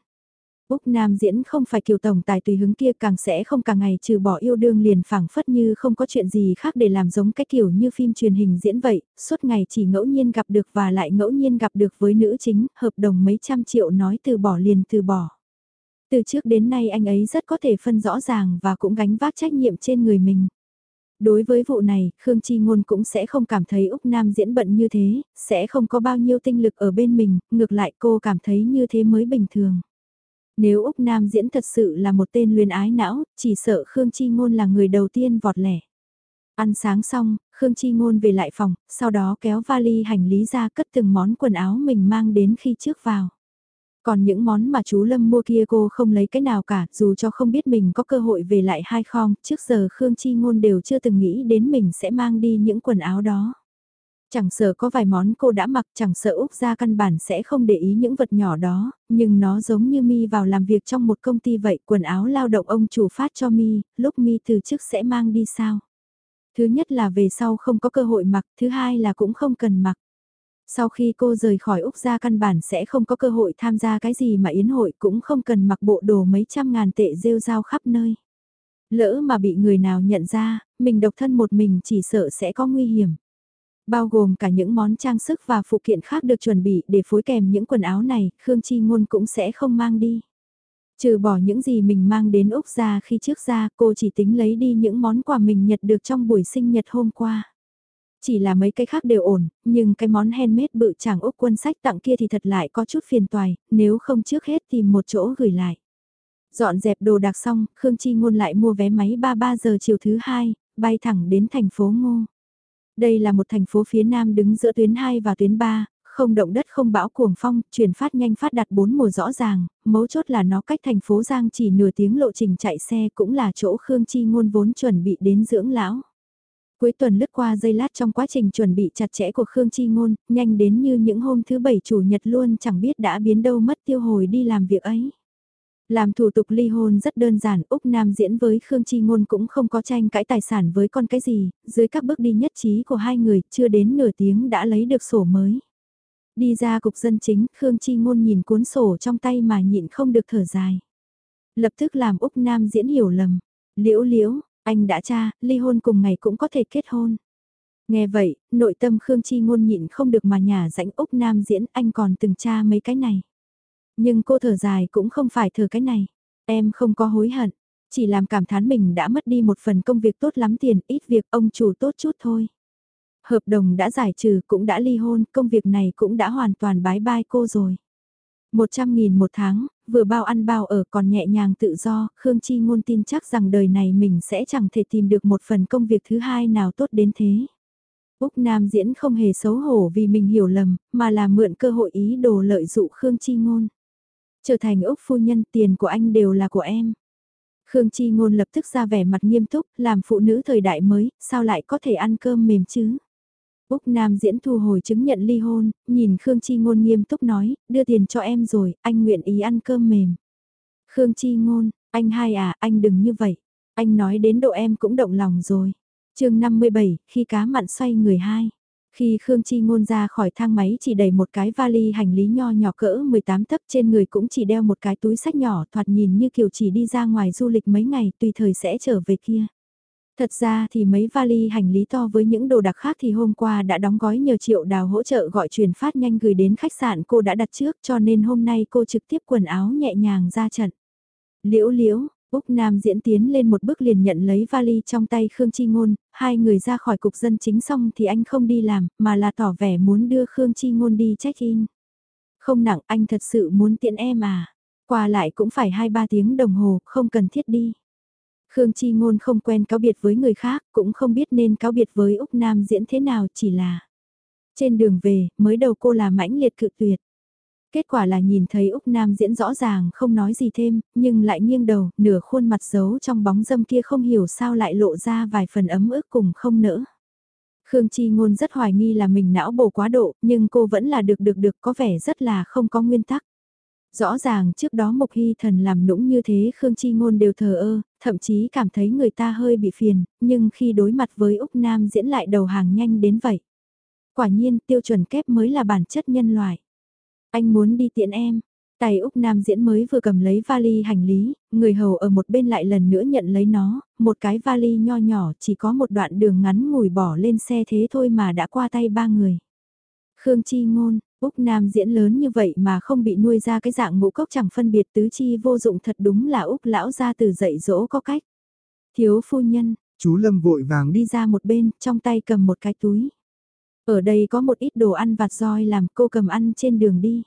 Úc Nam diễn không phải kiểu tổng tài tùy hứng kia càng sẽ không cả ngày trừ bỏ yêu đương liền phảng phất như không có chuyện gì khác để làm giống cái kiểu như phim truyền hình diễn vậy, suốt ngày chỉ ngẫu nhiên gặp được và lại ngẫu nhiên gặp được với nữ chính, hợp đồng mấy trăm triệu nói từ bỏ liền từ bỏ. Từ trước đến nay anh ấy rất có thể phân rõ ràng và cũng gánh vác trách nhiệm trên người mình. Đối với vụ này, Khương Chi Ngôn cũng sẽ không cảm thấy Úc Nam diễn bận như thế, sẽ không có bao nhiêu tinh lực ở bên mình, ngược lại cô cảm thấy như thế mới bình thường. Nếu Úc Nam diễn thật sự là một tên luyên ái não, chỉ sợ Khương Chi Ngôn là người đầu tiên vọt lẻ. Ăn sáng xong, Khương Chi Ngôn về lại phòng, sau đó kéo vali hành lý ra cất từng món quần áo mình mang đến khi trước vào. Còn những món mà chú Lâm mua kia cô không lấy cái nào cả, dù cho không biết mình có cơ hội về lại hai không trước giờ Khương Chi Ngôn đều chưa từng nghĩ đến mình sẽ mang đi những quần áo đó. Chẳng sợ có vài món cô đã mặc, chẳng sợ Úc ra căn bản sẽ không để ý những vật nhỏ đó, nhưng nó giống như mi vào làm việc trong một công ty vậy, quần áo lao động ông chủ phát cho mi, lúc mi từ chức sẽ mang đi sao. Thứ nhất là về sau không có cơ hội mặc, thứ hai là cũng không cần mặc. Sau khi cô rời khỏi Úc ra căn bản sẽ không có cơ hội tham gia cái gì mà yến hội cũng không cần mặc bộ đồ mấy trăm ngàn tệ rêu rao khắp nơi. Lỡ mà bị người nào nhận ra, mình độc thân một mình chỉ sợ sẽ có nguy hiểm. Bao gồm cả những món trang sức và phụ kiện khác được chuẩn bị để phối kèm những quần áo này, Khương Chi Ngôn cũng sẽ không mang đi. Trừ bỏ những gì mình mang đến Úc ra khi trước ra cô chỉ tính lấy đi những món quà mình nhận được trong buổi sinh nhật hôm qua. Chỉ là mấy cái khác đều ổn, nhưng cái món handmade bự chàng Úc quân sách tặng kia thì thật lại có chút phiền toài, nếu không trước hết tìm một chỗ gửi lại. Dọn dẹp đồ đạc xong, Khương Chi Ngôn lại mua vé máy 33 giờ chiều thứ hai, bay thẳng đến thành phố Ngô. Đây là một thành phố phía nam đứng giữa tuyến 2 và tuyến 3, không động đất không bão cuồng phong, chuyển phát nhanh phát đặt bốn mùa rõ ràng, mấu chốt là nó cách thành phố Giang chỉ nửa tiếng lộ trình chạy xe cũng là chỗ Khương Chi Ngôn vốn chuẩn bị đến dưỡng lão. Cuối tuần lướt qua giây lát trong quá trình chuẩn bị chặt chẽ của Khương Chi Ngôn, nhanh đến như những hôm thứ bảy chủ nhật luôn chẳng biết đã biến đâu mất tiêu hồi đi làm việc ấy. Làm thủ tục ly hôn rất đơn giản, Úc Nam diễn với Khương Chi Ngôn cũng không có tranh cãi tài sản với con cái gì, dưới các bước đi nhất trí của hai người, chưa đến nửa tiếng đã lấy được sổ mới. Đi ra cục dân chính, Khương Chi Ngôn nhìn cuốn sổ trong tay mà nhịn không được thở dài. Lập tức làm Úc Nam diễn hiểu lầm. Liễu liễu, anh đã cha, ly hôn cùng ngày cũng có thể kết hôn. Nghe vậy, nội tâm Khương Chi Ngôn nhịn không được mà nhả rãnh Úc Nam diễn anh còn từng cha mấy cái này. Nhưng cô thở dài cũng không phải thở cái này. Em không có hối hận, chỉ làm cảm thán mình đã mất đi một phần công việc tốt lắm tiền, ít việc ông chủ tốt chút thôi. Hợp đồng đã giải trừ cũng đã ly hôn, công việc này cũng đã hoàn toàn bái bai cô rồi. 100.000 một tháng, vừa bao ăn bao ở còn nhẹ nhàng tự do, Khương Chi ngôn tin chắc rằng đời này mình sẽ chẳng thể tìm được một phần công việc thứ hai nào tốt đến thế. Úc Nam diễn không hề xấu hổ vì mình hiểu lầm, mà là mượn cơ hội ý đồ lợi dụ Khương Chi ngôn. Trở thành Úc phu nhân tiền của anh đều là của em. Khương Chi ngôn lập tức ra vẻ mặt nghiêm túc, làm phụ nữ thời đại mới, sao lại có thể ăn cơm mềm chứ? Úc Nam diễn thu hồi chứng nhận ly hôn, nhìn Khương Chi Ngôn nghiêm túc nói, đưa tiền cho em rồi, anh nguyện ý ăn cơm mềm. Khương Chi Ngôn, anh hai à, anh đừng như vậy. Anh nói đến độ em cũng động lòng rồi. chương 57, khi cá mặn xoay người hai. Khi Khương Chi Ngôn ra khỏi thang máy chỉ đầy một cái vali hành lý nho nhỏ cỡ 18 tấc trên người cũng chỉ đeo một cái túi sách nhỏ thoạt nhìn như kiểu chỉ đi ra ngoài du lịch mấy ngày tùy thời sẽ trở về kia. Thật ra thì mấy vali hành lý to với những đồ đặc khác thì hôm qua đã đóng gói nhờ triệu đào hỗ trợ gọi truyền phát nhanh gửi đến khách sạn cô đã đặt trước cho nên hôm nay cô trực tiếp quần áo nhẹ nhàng ra trận. Liễu liễu, Úc Nam diễn tiến lên một bước liền nhận lấy vali trong tay Khương Chi Ngôn, hai người ra khỏi cục dân chính xong thì anh không đi làm, mà là tỏ vẻ muốn đưa Khương Chi Ngôn đi check-in. Không nặng anh thật sự muốn tiện em à, qua lại cũng phải 2-3 tiếng đồng hồ, không cần thiết đi. Khương Chi Ngôn không quen cáo biệt với người khác, cũng không biết nên cáo biệt với Úc Nam diễn thế nào chỉ là. Trên đường về, mới đầu cô là mãnh liệt cự tuyệt. Kết quả là nhìn thấy Úc Nam diễn rõ ràng không nói gì thêm, nhưng lại nghiêng đầu, nửa khuôn mặt giấu trong bóng dâm kia không hiểu sao lại lộ ra vài phần ấm ức cùng không nỡ. Khương Chi Ngôn rất hoài nghi là mình não bổ quá độ, nhưng cô vẫn là được được được có vẻ rất là không có nguyên tắc. Rõ ràng trước đó Mộc Hy Thần làm nũng như thế Khương Chi Ngôn đều thờ ơ, thậm chí cảm thấy người ta hơi bị phiền, nhưng khi đối mặt với Úc Nam diễn lại đầu hàng nhanh đến vậy. Quả nhiên tiêu chuẩn kép mới là bản chất nhân loại. Anh muốn đi tiện em. Tài Úc Nam diễn mới vừa cầm lấy vali hành lý, người hầu ở một bên lại lần nữa nhận lấy nó, một cái vali nho nhỏ chỉ có một đoạn đường ngắn ngủi bỏ lên xe thế thôi mà đã qua tay ba người. Khương Chi Ngôn, Úc Nam diễn lớn như vậy mà không bị nuôi ra cái dạng ngũ cốc chẳng phân biệt tứ chi vô dụng thật đúng là Úc lão ra từ dạy dỗ có cách. Thiếu phu nhân, Chú Lâm vội vàng đi ra một bên, trong tay cầm một cái túi. Ở đây có một ít đồ ăn vặt roi làm cô cầm ăn trên đường đi.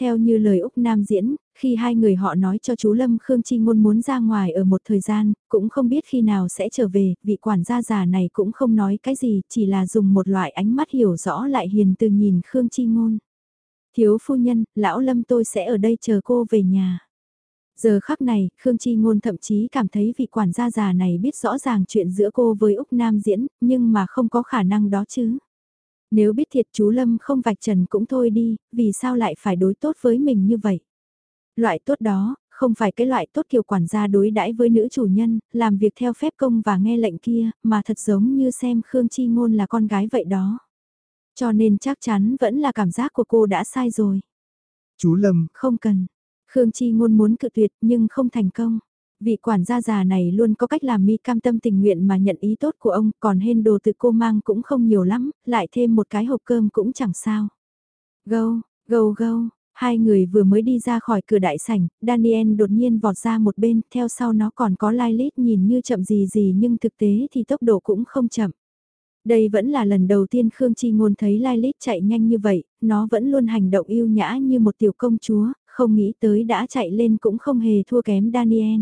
Theo như lời Úc Nam diễn, khi hai người họ nói cho chú Lâm Khương Chi Ngôn muốn ra ngoài ở một thời gian, cũng không biết khi nào sẽ trở về, vị quản gia già này cũng không nói cái gì, chỉ là dùng một loại ánh mắt hiểu rõ lại hiền từ nhìn Khương Chi Ngôn. Thiếu phu nhân, lão Lâm tôi sẽ ở đây chờ cô về nhà. Giờ khắc này, Khương Chi Ngôn thậm chí cảm thấy vị quản gia già này biết rõ ràng chuyện giữa cô với Úc Nam diễn, nhưng mà không có khả năng đó chứ. Nếu biết thiệt chú Lâm không vạch trần cũng thôi đi, vì sao lại phải đối tốt với mình như vậy? Loại tốt đó, không phải cái loại tốt kiểu quản gia đối đãi với nữ chủ nhân, làm việc theo phép công và nghe lệnh kia, mà thật giống như xem Khương Chi Ngôn là con gái vậy đó. Cho nên chắc chắn vẫn là cảm giác của cô đã sai rồi. Chú Lâm, không cần. Khương Chi Ngôn muốn cự tuyệt nhưng không thành công. Vị quản gia già này luôn có cách làm mi cam tâm tình nguyện mà nhận ý tốt của ông, còn hên đồ từ cô mang cũng không nhiều lắm, lại thêm một cái hộp cơm cũng chẳng sao. Gâu, gâu gâu, hai người vừa mới đi ra khỏi cửa đại sảnh, Daniel đột nhiên vọt ra một bên, theo sau nó còn có lilith nhìn như chậm gì gì nhưng thực tế thì tốc độ cũng không chậm. Đây vẫn là lần đầu tiên Khương Chi Ngôn thấy lilith chạy nhanh như vậy, nó vẫn luôn hành động yêu nhã như một tiểu công chúa, không nghĩ tới đã chạy lên cũng không hề thua kém Daniel.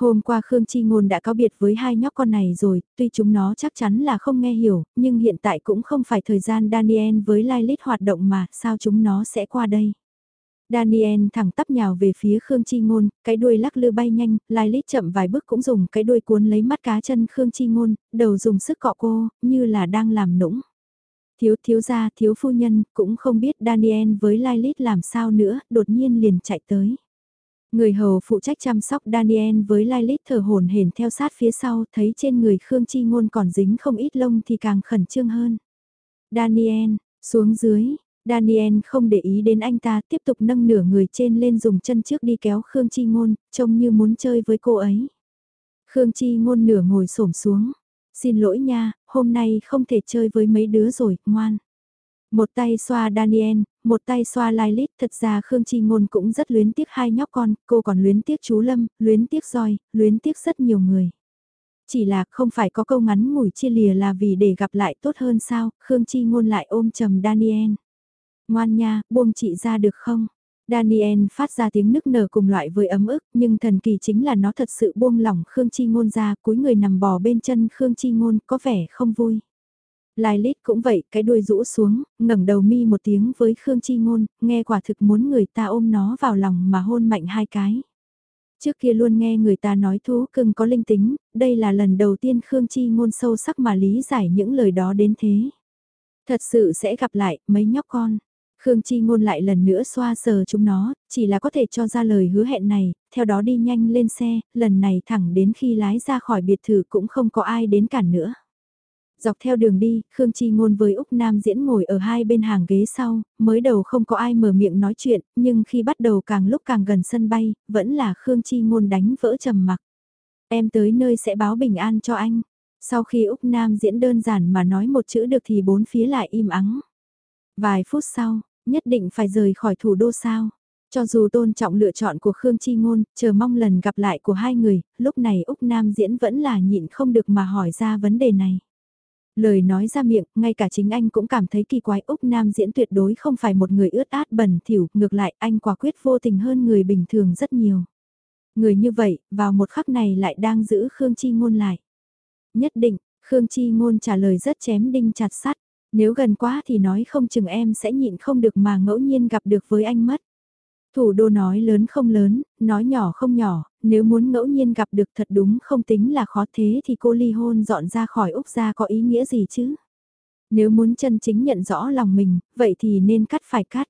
Hôm qua Khương Chi Ngôn đã cáo biệt với hai nhóc con này rồi, tuy chúng nó chắc chắn là không nghe hiểu, nhưng hiện tại cũng không phải thời gian Daniel với Lilith hoạt động mà, sao chúng nó sẽ qua đây. Daniel thẳng tắp nhào về phía Khương Chi Ngôn, cái đuôi lắc lư bay nhanh, Lilith chậm vài bước cũng dùng cái đuôi cuốn lấy mắt cá chân Khương Chi Ngôn, đầu dùng sức cọ cô, như là đang làm nũng. Thiếu thiếu gia, thiếu phu nhân, cũng không biết Daniel với Lilith làm sao nữa, đột nhiên liền chạy tới. Người hầu phụ trách chăm sóc Daniel với Lilith thở hồn hển theo sát phía sau, thấy trên người Khương Chi Ngôn còn dính không ít lông thì càng khẩn trương hơn. Daniel, xuống dưới, Daniel không để ý đến anh ta tiếp tục nâng nửa người trên lên dùng chân trước đi kéo Khương Chi Ngôn, trông như muốn chơi với cô ấy. Khương Chi Ngôn nửa ngồi xổm xuống. Xin lỗi nha, hôm nay không thể chơi với mấy đứa rồi, ngoan. Một tay xoa Daniel, một tay xoa Lai Lít, thật ra Khương Chi Ngôn cũng rất luyến tiếc hai nhóc con, cô còn luyến tiếc chú Lâm, luyến tiếc roi, luyến tiếc rất nhiều người. Chỉ là không phải có câu ngắn ngủi chia lìa là vì để gặp lại tốt hơn sao, Khương Chi Ngôn lại ôm chầm Daniel. Ngoan nha, buông chị ra được không? Daniel phát ra tiếng nức nở cùng loại với ấm ức, nhưng thần kỳ chính là nó thật sự buông lỏng Khương Chi Ngôn ra, cúi người nằm bò bên chân Khương Chi Ngôn, có vẻ không vui. Lai lít cũng vậy, cái đuôi rũ xuống, ngẩng đầu mi một tiếng với Khương Chi Ngôn, nghe quả thực muốn người ta ôm nó vào lòng mà hôn mạnh hai cái. Trước kia luôn nghe người ta nói thú cưng có linh tính, đây là lần đầu tiên Khương Chi Ngôn sâu sắc mà lý giải những lời đó đến thế. Thật sự sẽ gặp lại, mấy nhóc con. Khương Chi Ngôn lại lần nữa xoa sờ chúng nó, chỉ là có thể cho ra lời hứa hẹn này, theo đó đi nhanh lên xe, lần này thẳng đến khi lái ra khỏi biệt thự cũng không có ai đến cản nữa. Dọc theo đường đi, Khương Chi Ngôn với Úc Nam diễn ngồi ở hai bên hàng ghế sau, mới đầu không có ai mở miệng nói chuyện, nhưng khi bắt đầu càng lúc càng gần sân bay, vẫn là Khương Chi Ngôn đánh vỡ trầm mặc. Em tới nơi sẽ báo bình an cho anh. Sau khi Úc Nam diễn đơn giản mà nói một chữ được thì bốn phía lại im ắng. Vài phút sau, nhất định phải rời khỏi thủ đô sao. Cho dù tôn trọng lựa chọn của Khương Chi Ngôn, chờ mong lần gặp lại của hai người, lúc này Úc Nam diễn vẫn là nhịn không được mà hỏi ra vấn đề này. Lời nói ra miệng, ngay cả chính anh cũng cảm thấy kỳ quái Úc Nam diễn tuyệt đối không phải một người ướt át bẩn thỉu, ngược lại anh quả quyết vô tình hơn người bình thường rất nhiều. Người như vậy, vào một khắc này lại đang giữ Khương Chi Ngôn lại. Nhất định, Khương Chi Ngôn trả lời rất chém đinh chặt sắt. Nếu gần quá thì nói không chừng em sẽ nhịn không được mà ngẫu nhiên gặp được với anh mất. Thủ đô nói lớn không lớn, nói nhỏ không nhỏ, nếu muốn ngẫu nhiên gặp được thật đúng không tính là khó thế thì cô ly hôn dọn ra khỏi Úc ra có ý nghĩa gì chứ? Nếu muốn chân chính nhận rõ lòng mình, vậy thì nên cắt phải cắt.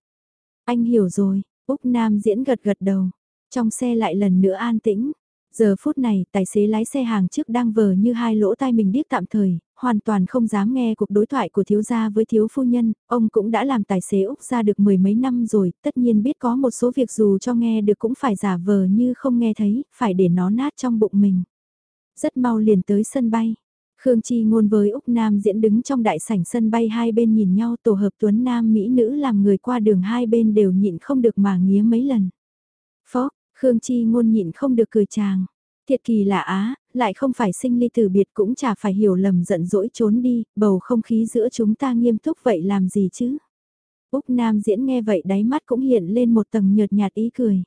Anh hiểu rồi, Úc Nam diễn gật gật đầu. Trong xe lại lần nữa an tĩnh, Giờ phút này, tài xế lái xe hàng trước đang vờ như hai lỗ tai mình điếc tạm thời, hoàn toàn không dám nghe cuộc đối thoại của thiếu gia với thiếu phu nhân, ông cũng đã làm tài xế Úc ra được mười mấy năm rồi, tất nhiên biết có một số việc dù cho nghe được cũng phải giả vờ như không nghe thấy, phải để nó nát trong bụng mình. Rất mau liền tới sân bay. Khương Chi ngôn với Úc Nam diễn đứng trong đại sảnh sân bay hai bên nhìn nhau tổ hợp tuấn nam mỹ nữ làm người qua đường hai bên đều nhịn không được mà nghía mấy lần. Phó, Khương Chi ngôn nhịn không được cười chàng. Thiệt kỳ là á, lại không phải sinh ly từ biệt cũng chả phải hiểu lầm giận dỗi trốn đi, bầu không khí giữa chúng ta nghiêm túc vậy làm gì chứ? Úc Nam diễn nghe vậy đáy mắt cũng hiện lên một tầng nhợt nhạt ý cười.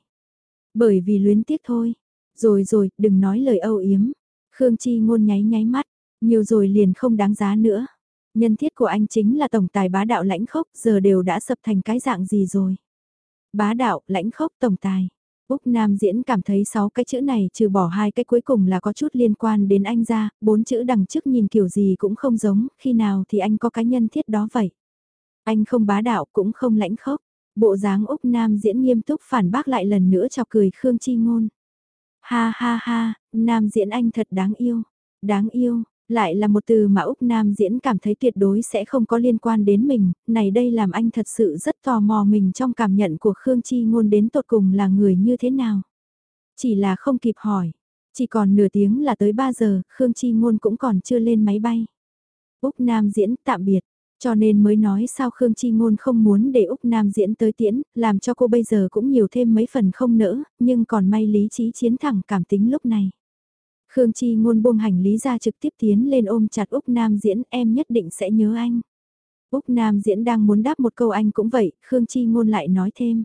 Bởi vì luyến tiếc thôi. Rồi rồi, đừng nói lời âu yếm. Khương Chi ngôn nháy nháy mắt, nhiều rồi liền không đáng giá nữa. Nhân thiết của anh chính là tổng tài bá đạo lãnh khốc, giờ đều đã sập thành cái dạng gì rồi. Bá đạo, lãnh khốc, tổng tài. Úc Nam diễn cảm thấy sáu cái chữ này trừ bỏ hai cái cuối cùng là có chút liên quan đến anh ra, bốn chữ đằng trước nhìn kiểu gì cũng không giống, khi nào thì anh có cái nhân thiết đó vậy. Anh không bá đạo cũng không lãnh khốc. Bộ dáng Úc Nam diễn nghiêm túc phản bác lại lần nữa chọc cười Khương Chi Ngôn. Ha ha ha, Nam diễn anh thật đáng yêu. Đáng yêu, lại là một từ mà Úc Nam diễn cảm thấy tuyệt đối sẽ không có liên quan đến mình, này đây làm anh thật sự rất tò mò mình trong cảm nhận của Khương Chi Ngôn đến tột cùng là người như thế nào. Chỉ là không kịp hỏi, chỉ còn nửa tiếng là tới 3 giờ, Khương Chi Ngôn cũng còn chưa lên máy bay. Úc Nam diễn tạm biệt, cho nên mới nói sao Khương Chi Ngôn không muốn để Úc Nam diễn tới tiễn, làm cho cô bây giờ cũng nhiều thêm mấy phần không nỡ, nhưng còn may lý trí chiến thẳng cảm tính lúc này. Khương Chi Ngôn buông hành lý ra trực tiếp tiến lên ôm chặt Úc Nam diễn em nhất định sẽ nhớ anh. Úc Nam diễn đang muốn đáp một câu anh cũng vậy, Khương Chi Ngôn lại nói thêm.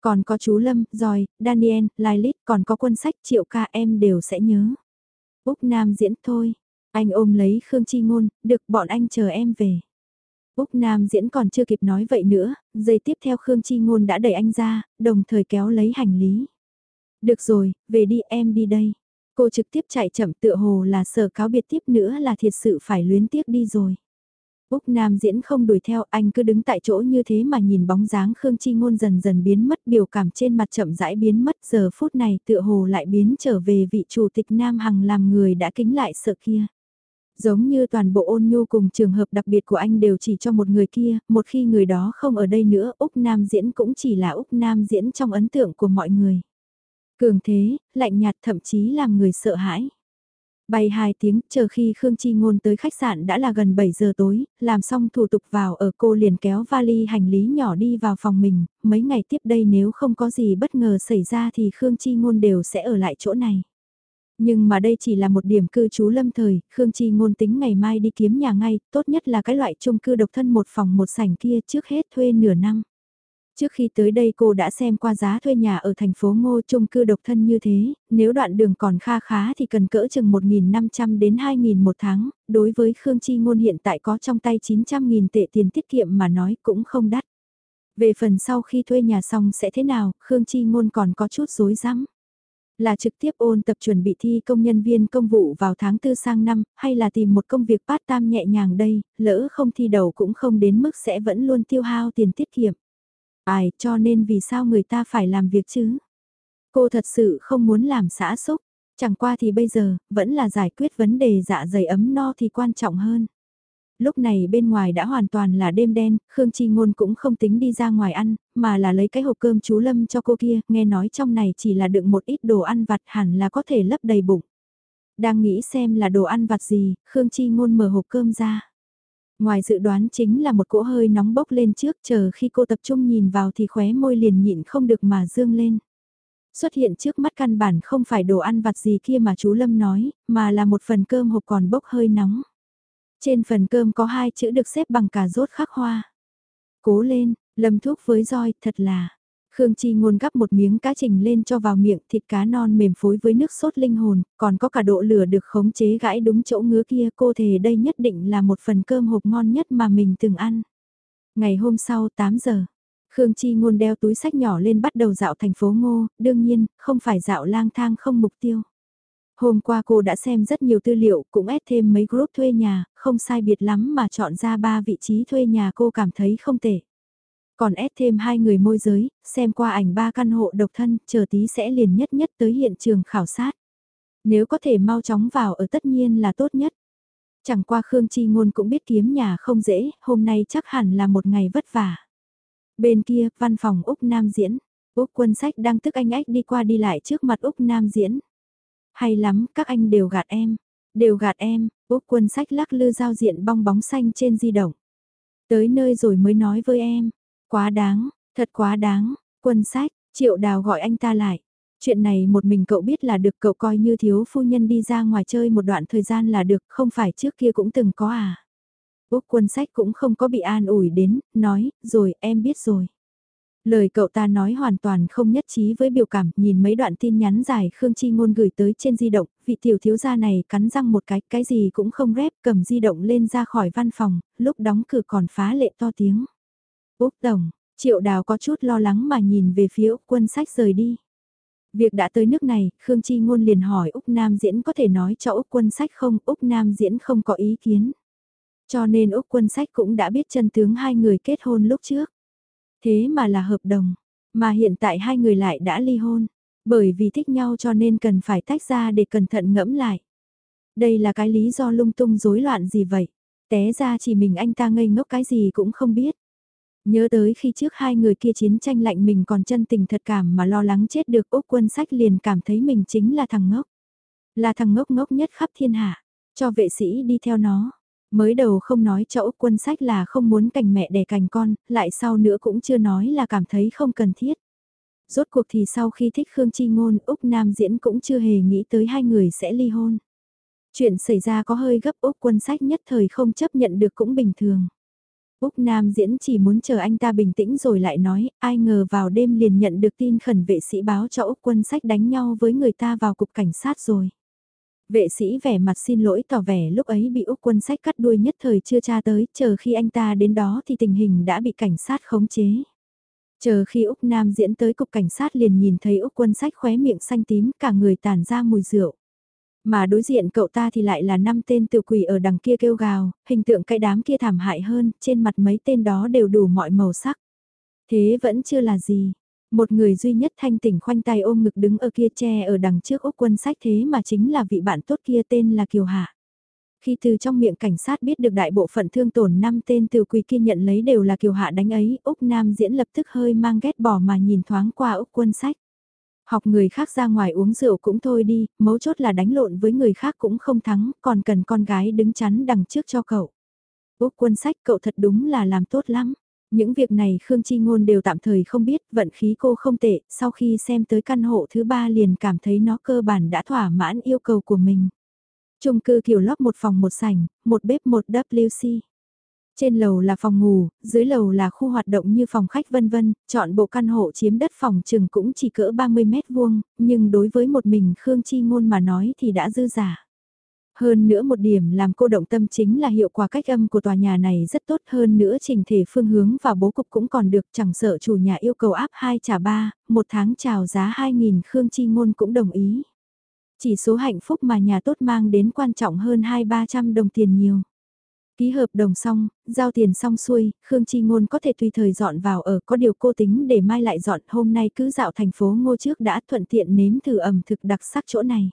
Còn có chú Lâm, rồi Daniel, Lilith, còn có quân sách triệu ca em đều sẽ nhớ. Úc Nam diễn thôi, anh ôm lấy Khương Chi Ngôn, được bọn anh chờ em về. Úc Nam diễn còn chưa kịp nói vậy nữa, giây tiếp theo Khương Chi Ngôn đã đẩy anh ra, đồng thời kéo lấy hành lý. Được rồi, về đi em đi đây. Cô trực tiếp chạy chậm tựa hồ là sợ cáo biệt tiếp nữa là thiệt sự phải luyến tiếc đi rồi. Úc Nam diễn không đuổi theo anh cứ đứng tại chỗ như thế mà nhìn bóng dáng Khương Chi Ngôn dần dần biến mất biểu cảm trên mặt chậm rãi biến mất giờ phút này tựa hồ lại biến trở về vị chủ tịch Nam Hằng làm người đã kính lại sợ kia. Giống như toàn bộ ôn nhu cùng trường hợp đặc biệt của anh đều chỉ cho một người kia, một khi người đó không ở đây nữa Úc Nam diễn cũng chỉ là Úc Nam diễn trong ấn tượng của mọi người. Cường thế, lạnh nhạt thậm chí làm người sợ hãi. Bay hai tiếng, chờ khi Khương Chi Ngôn tới khách sạn đã là gần 7 giờ tối, làm xong thủ tục vào ở cô liền kéo vali hành lý nhỏ đi vào phòng mình, mấy ngày tiếp đây nếu không có gì bất ngờ xảy ra thì Khương Chi Ngôn đều sẽ ở lại chỗ này. Nhưng mà đây chỉ là một điểm cư trú lâm thời, Khương Chi ngôn tính ngày mai đi kiếm nhà ngay, tốt nhất là cái loại chung cư độc thân một phòng một sảnh kia trước hết thuê nửa năm. Trước khi tới đây cô đã xem qua giá thuê nhà ở thành phố Ngô chung cư độc thân như thế, nếu đoạn đường còn kha khá thì cần cỡ chừng 1.500 đến 2.000 một tháng, đối với Khương Chi Ngôn hiện tại có trong tay 900.000 tệ tiền tiết kiệm mà nói cũng không đắt. Về phần sau khi thuê nhà xong sẽ thế nào, Khương Chi Ngôn còn có chút rối rắm. Là trực tiếp ôn tập chuẩn bị thi công nhân viên công vụ vào tháng tư sang năm, hay là tìm một công việc part-time nhẹ nhàng đây, lỡ không thi đầu cũng không đến mức sẽ vẫn luôn tiêu hao tiền tiết kiệm. Ai cho nên vì sao người ta phải làm việc chứ? Cô thật sự không muốn làm xã xúc, chẳng qua thì bây giờ, vẫn là giải quyết vấn đề dạ dày ấm no thì quan trọng hơn. Lúc này bên ngoài đã hoàn toàn là đêm đen, Khương Chi Ngôn cũng không tính đi ra ngoài ăn, mà là lấy cái hộp cơm chú Lâm cho cô kia, nghe nói trong này chỉ là đựng một ít đồ ăn vặt hẳn là có thể lấp đầy bụng. Đang nghĩ xem là đồ ăn vặt gì, Khương Chi Ngôn mở hộp cơm ra. Ngoài dự đoán chính là một cỗ hơi nóng bốc lên trước chờ khi cô tập trung nhìn vào thì khóe môi liền nhịn không được mà dương lên. Xuất hiện trước mắt căn bản không phải đồ ăn vặt gì kia mà chú Lâm nói, mà là một phần cơm hộp còn bốc hơi nóng. Trên phần cơm có hai chữ được xếp bằng cà rốt khắc hoa. Cố lên, lâm thuốc với roi, thật là. Khương Chi ngôn gắp một miếng cá trình lên cho vào miệng thịt cá non mềm phối với nước sốt linh hồn, còn có cả độ lửa được khống chế gãi đúng chỗ ngứa kia cô thề đây nhất định là một phần cơm hộp ngon nhất mà mình từng ăn. Ngày hôm sau 8 giờ, Khương Chi ngôn đeo túi sách nhỏ lên bắt đầu dạo thành phố Ngô, đương nhiên, không phải dạo lang thang không mục tiêu. Hôm qua cô đã xem rất nhiều tư liệu, cũng ép thêm mấy group thuê nhà, không sai biệt lắm mà chọn ra ba vị trí thuê nhà cô cảm thấy không tệ. Còn ép thêm hai người môi giới, xem qua ảnh ba căn hộ độc thân, chờ tí sẽ liền nhất nhất tới hiện trường khảo sát. Nếu có thể mau chóng vào ở tất nhiên là tốt nhất. Chẳng qua Khương Chi Ngôn cũng biết kiếm nhà không dễ, hôm nay chắc hẳn là một ngày vất vả. Bên kia, văn phòng Úc Nam Diễn, Úc Quân Sách đang tức anh ách đi qua đi lại trước mặt Úc Nam Diễn. Hay lắm, các anh đều gạt em. Đều gạt em, Úc quân sách lắc lư giao diện bong bóng xanh trên di động. Tới nơi rồi mới nói với em. Quá đáng, thật quá đáng, quân sách, triệu đào gọi anh ta lại. Chuyện này một mình cậu biết là được cậu coi như thiếu phu nhân đi ra ngoài chơi một đoạn thời gian là được, không phải trước kia cũng từng có à. Úc quân sách cũng không có bị an ủi đến, nói, rồi em biết rồi. Lời cậu ta nói hoàn toàn không nhất trí với biểu cảm, nhìn mấy đoạn tin nhắn dài Khương Chi Ngôn gửi tới trên di động, vị tiểu thiếu gia này cắn răng một cái, cái gì cũng không rép, cầm di động lên ra khỏi văn phòng, lúc đóng cửa còn phá lệ to tiếng. Úc Tổng, Triệu Đào có chút lo lắng mà nhìn về phía Úc quân sách rời đi. Việc đã tới nước này, Khương Chi Ngôn liền hỏi Úc Nam Diễn có thể nói cho Úc quân sách không, Úc Nam Diễn không có ý kiến. Cho nên Úc quân sách cũng đã biết chân tướng hai người kết hôn lúc trước. Thế mà là hợp đồng, mà hiện tại hai người lại đã ly hôn, bởi vì thích nhau cho nên cần phải tách ra để cẩn thận ngẫm lại. Đây là cái lý do lung tung rối loạn gì vậy? Té ra chỉ mình anh ta ngây ngốc cái gì cũng không biết. Nhớ tới khi trước hai người kia chiến tranh lạnh mình còn chân tình thật cảm mà lo lắng chết được Úc quân sách liền cảm thấy mình chính là thằng ngốc. Là thằng ngốc ngốc nhất khắp thiên hạ, cho vệ sĩ đi theo nó. Mới đầu không nói cho Úc quân sách là không muốn cành mẹ đẻ cành con, lại sau nữa cũng chưa nói là cảm thấy không cần thiết. Rốt cuộc thì sau khi thích Khương Chi Ngôn, Úc Nam Diễn cũng chưa hề nghĩ tới hai người sẽ ly hôn. Chuyện xảy ra có hơi gấp Úc quân sách nhất thời không chấp nhận được cũng bình thường. Úc Nam Diễn chỉ muốn chờ anh ta bình tĩnh rồi lại nói, ai ngờ vào đêm liền nhận được tin khẩn vệ sĩ báo cho Úc quân sách đánh nhau với người ta vào cục cảnh sát rồi. Vệ sĩ vẻ mặt xin lỗi tỏ vẻ lúc ấy bị Úc quân sách cắt đuôi nhất thời chưa tra tới, chờ khi anh ta đến đó thì tình hình đã bị cảnh sát khống chế. Chờ khi Úc Nam diễn tới cục cảnh sát liền nhìn thấy Úc quân sách khóe miệng xanh tím cả người tản ra mùi rượu. Mà đối diện cậu ta thì lại là năm tên tự quỷ ở đằng kia kêu gào, hình tượng cái đám kia thảm hại hơn, trên mặt mấy tên đó đều đủ mọi màu sắc. Thế vẫn chưa là gì, một người duy nhất thanh tỉnh khoanh tay ôm ngực đứng ở kia tre ở đằng trước Úc quân sách thế mà chính là vị bạn tốt kia tên là Kiều Hạ. Khi từ trong miệng cảnh sát biết được đại bộ phận thương tổn năm tên từ quỳ kia nhận lấy đều là Kiều Hạ đánh ấy, Úc Nam diễn lập tức hơi mang ghét bỏ mà nhìn thoáng qua Úc quân sách. Học người khác ra ngoài uống rượu cũng thôi đi, mấu chốt là đánh lộn với người khác cũng không thắng, còn cần con gái đứng chắn đằng trước cho cậu. Úc quân sách cậu thật đúng là làm tốt lắm. Những việc này Khương Chi Ngôn đều tạm thời không biết, vận khí cô không tệ, sau khi xem tới căn hộ thứ ba liền cảm thấy nó cơ bản đã thỏa mãn yêu cầu của mình. Trung cư kiểu lót một phòng một sảnh, một bếp một WC. Trên lầu là phòng ngủ, dưới lầu là khu hoạt động như phòng khách vân vân, chọn bộ căn hộ chiếm đất phòng chừng cũng chỉ cỡ 30 mét vuông, nhưng đối với một mình Khương Chi Ngôn mà nói thì đã dư giả. Hơn nữa một điểm làm cô động tâm chính là hiệu quả cách âm của tòa nhà này rất tốt hơn nữa trình thể phương hướng và bố cục cũng còn được chẳng sợ chủ nhà yêu cầu áp 2 trả 3, một tháng chào giá 2.000 Khương Chi Ngôn cũng đồng ý. Chỉ số hạnh phúc mà nhà tốt mang đến quan trọng hơn 2-300 đồng tiền nhiều. Ký hợp đồng xong, giao tiền xong xuôi, Khương Chi Ngôn có thể tùy thời dọn vào ở có điều cô tính để mai lại dọn hôm nay cứ dạo thành phố ngô trước đã thuận tiện nếm thử ẩm thực đặc sắc chỗ này.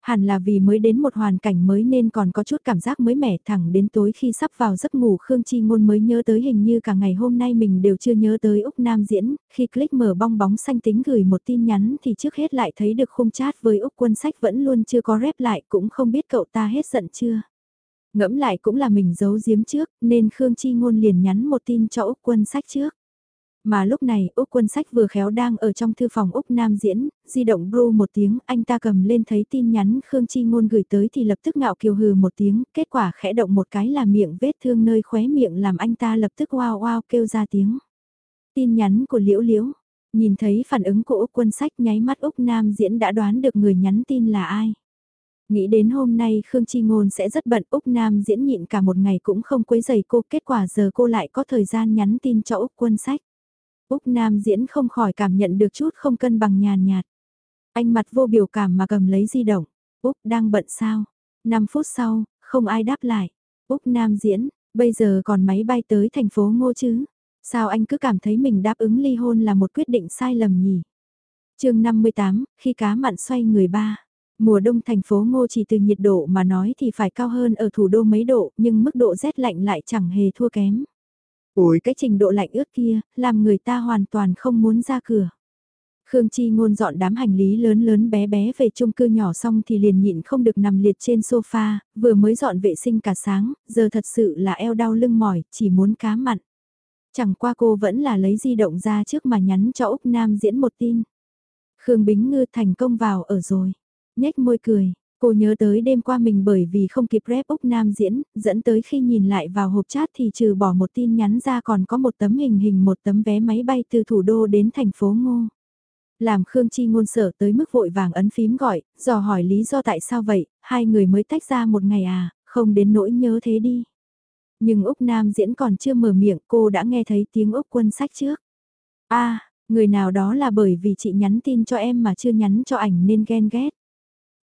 Hẳn là vì mới đến một hoàn cảnh mới nên còn có chút cảm giác mới mẻ thẳng đến tối khi sắp vào giấc ngủ Khương Chi Ngôn mới nhớ tới hình như cả ngày hôm nay mình đều chưa nhớ tới Úc Nam Diễn, khi click mở bong bóng xanh tính gửi một tin nhắn thì trước hết lại thấy được khung chat với Úc quân sách vẫn luôn chưa có rep lại cũng không biết cậu ta hết giận chưa. Ngẫm lại cũng là mình giấu giếm trước nên Khương Chi Ngôn liền nhắn một tin cho Úc quân sách trước. Mà lúc này Úc quân sách vừa khéo đang ở trong thư phòng Úc Nam diễn, di động bru một tiếng, anh ta cầm lên thấy tin nhắn Khương Chi Ngôn gửi tới thì lập tức ngạo kiều hừ một tiếng, kết quả khẽ động một cái là miệng vết thương nơi khóe miệng làm anh ta lập tức wow wow kêu ra tiếng. Tin nhắn của Liễu Liễu, nhìn thấy phản ứng của Úc quân sách nháy mắt Úc Nam diễn đã đoán được người nhắn tin là ai. Nghĩ đến hôm nay Khương Chi Ngôn sẽ rất bận Úc Nam diễn nhịn cả một ngày cũng không quấy giày cô, kết quả giờ cô lại có thời gian nhắn tin cho Úc quân sách. Úc Nam diễn không khỏi cảm nhận được chút không cân bằng nhàn nhạt. Anh mặt vô biểu cảm mà cầm lấy di động. Úc đang bận sao? 5 phút sau, không ai đáp lại. Úc Nam diễn, bây giờ còn máy bay tới thành phố Ngô chứ? Sao anh cứ cảm thấy mình đáp ứng ly hôn là một quyết định sai lầm nhỉ? chương 58, khi cá mặn xoay người ba. Mùa đông thành phố Ngô chỉ từ nhiệt độ mà nói thì phải cao hơn ở thủ đô mấy độ, nhưng mức độ rét lạnh lại chẳng hề thua kém. Ôi cái trình độ lạnh ướt kia, làm người ta hoàn toàn không muốn ra cửa. Khương Chi ngôn dọn đám hành lý lớn lớn bé bé về chung cư nhỏ xong thì liền nhịn không được nằm liệt trên sofa, vừa mới dọn vệ sinh cả sáng, giờ thật sự là eo đau lưng mỏi, chỉ muốn cá mặn. Chẳng qua cô vẫn là lấy di động ra trước mà nhắn cho Úc Nam diễn một tin. Khương Bính Ngư thành công vào ở rồi. Nhếch môi cười, cô nhớ tới đêm qua mình bởi vì không kịp rep Úc Nam diễn, dẫn tới khi nhìn lại vào hộp chat thì trừ bỏ một tin nhắn ra còn có một tấm hình hình một tấm vé máy bay từ thủ đô đến thành phố Ngô. Làm Khương Chi ngôn sở tới mức vội vàng ấn phím gọi, dò hỏi lý do tại sao vậy, hai người mới tách ra một ngày à, không đến nỗi nhớ thế đi. Nhưng Úc Nam diễn còn chưa mở miệng cô đã nghe thấy tiếng Úc quân sách trước. a người nào đó là bởi vì chị nhắn tin cho em mà chưa nhắn cho ảnh nên ghen ghét.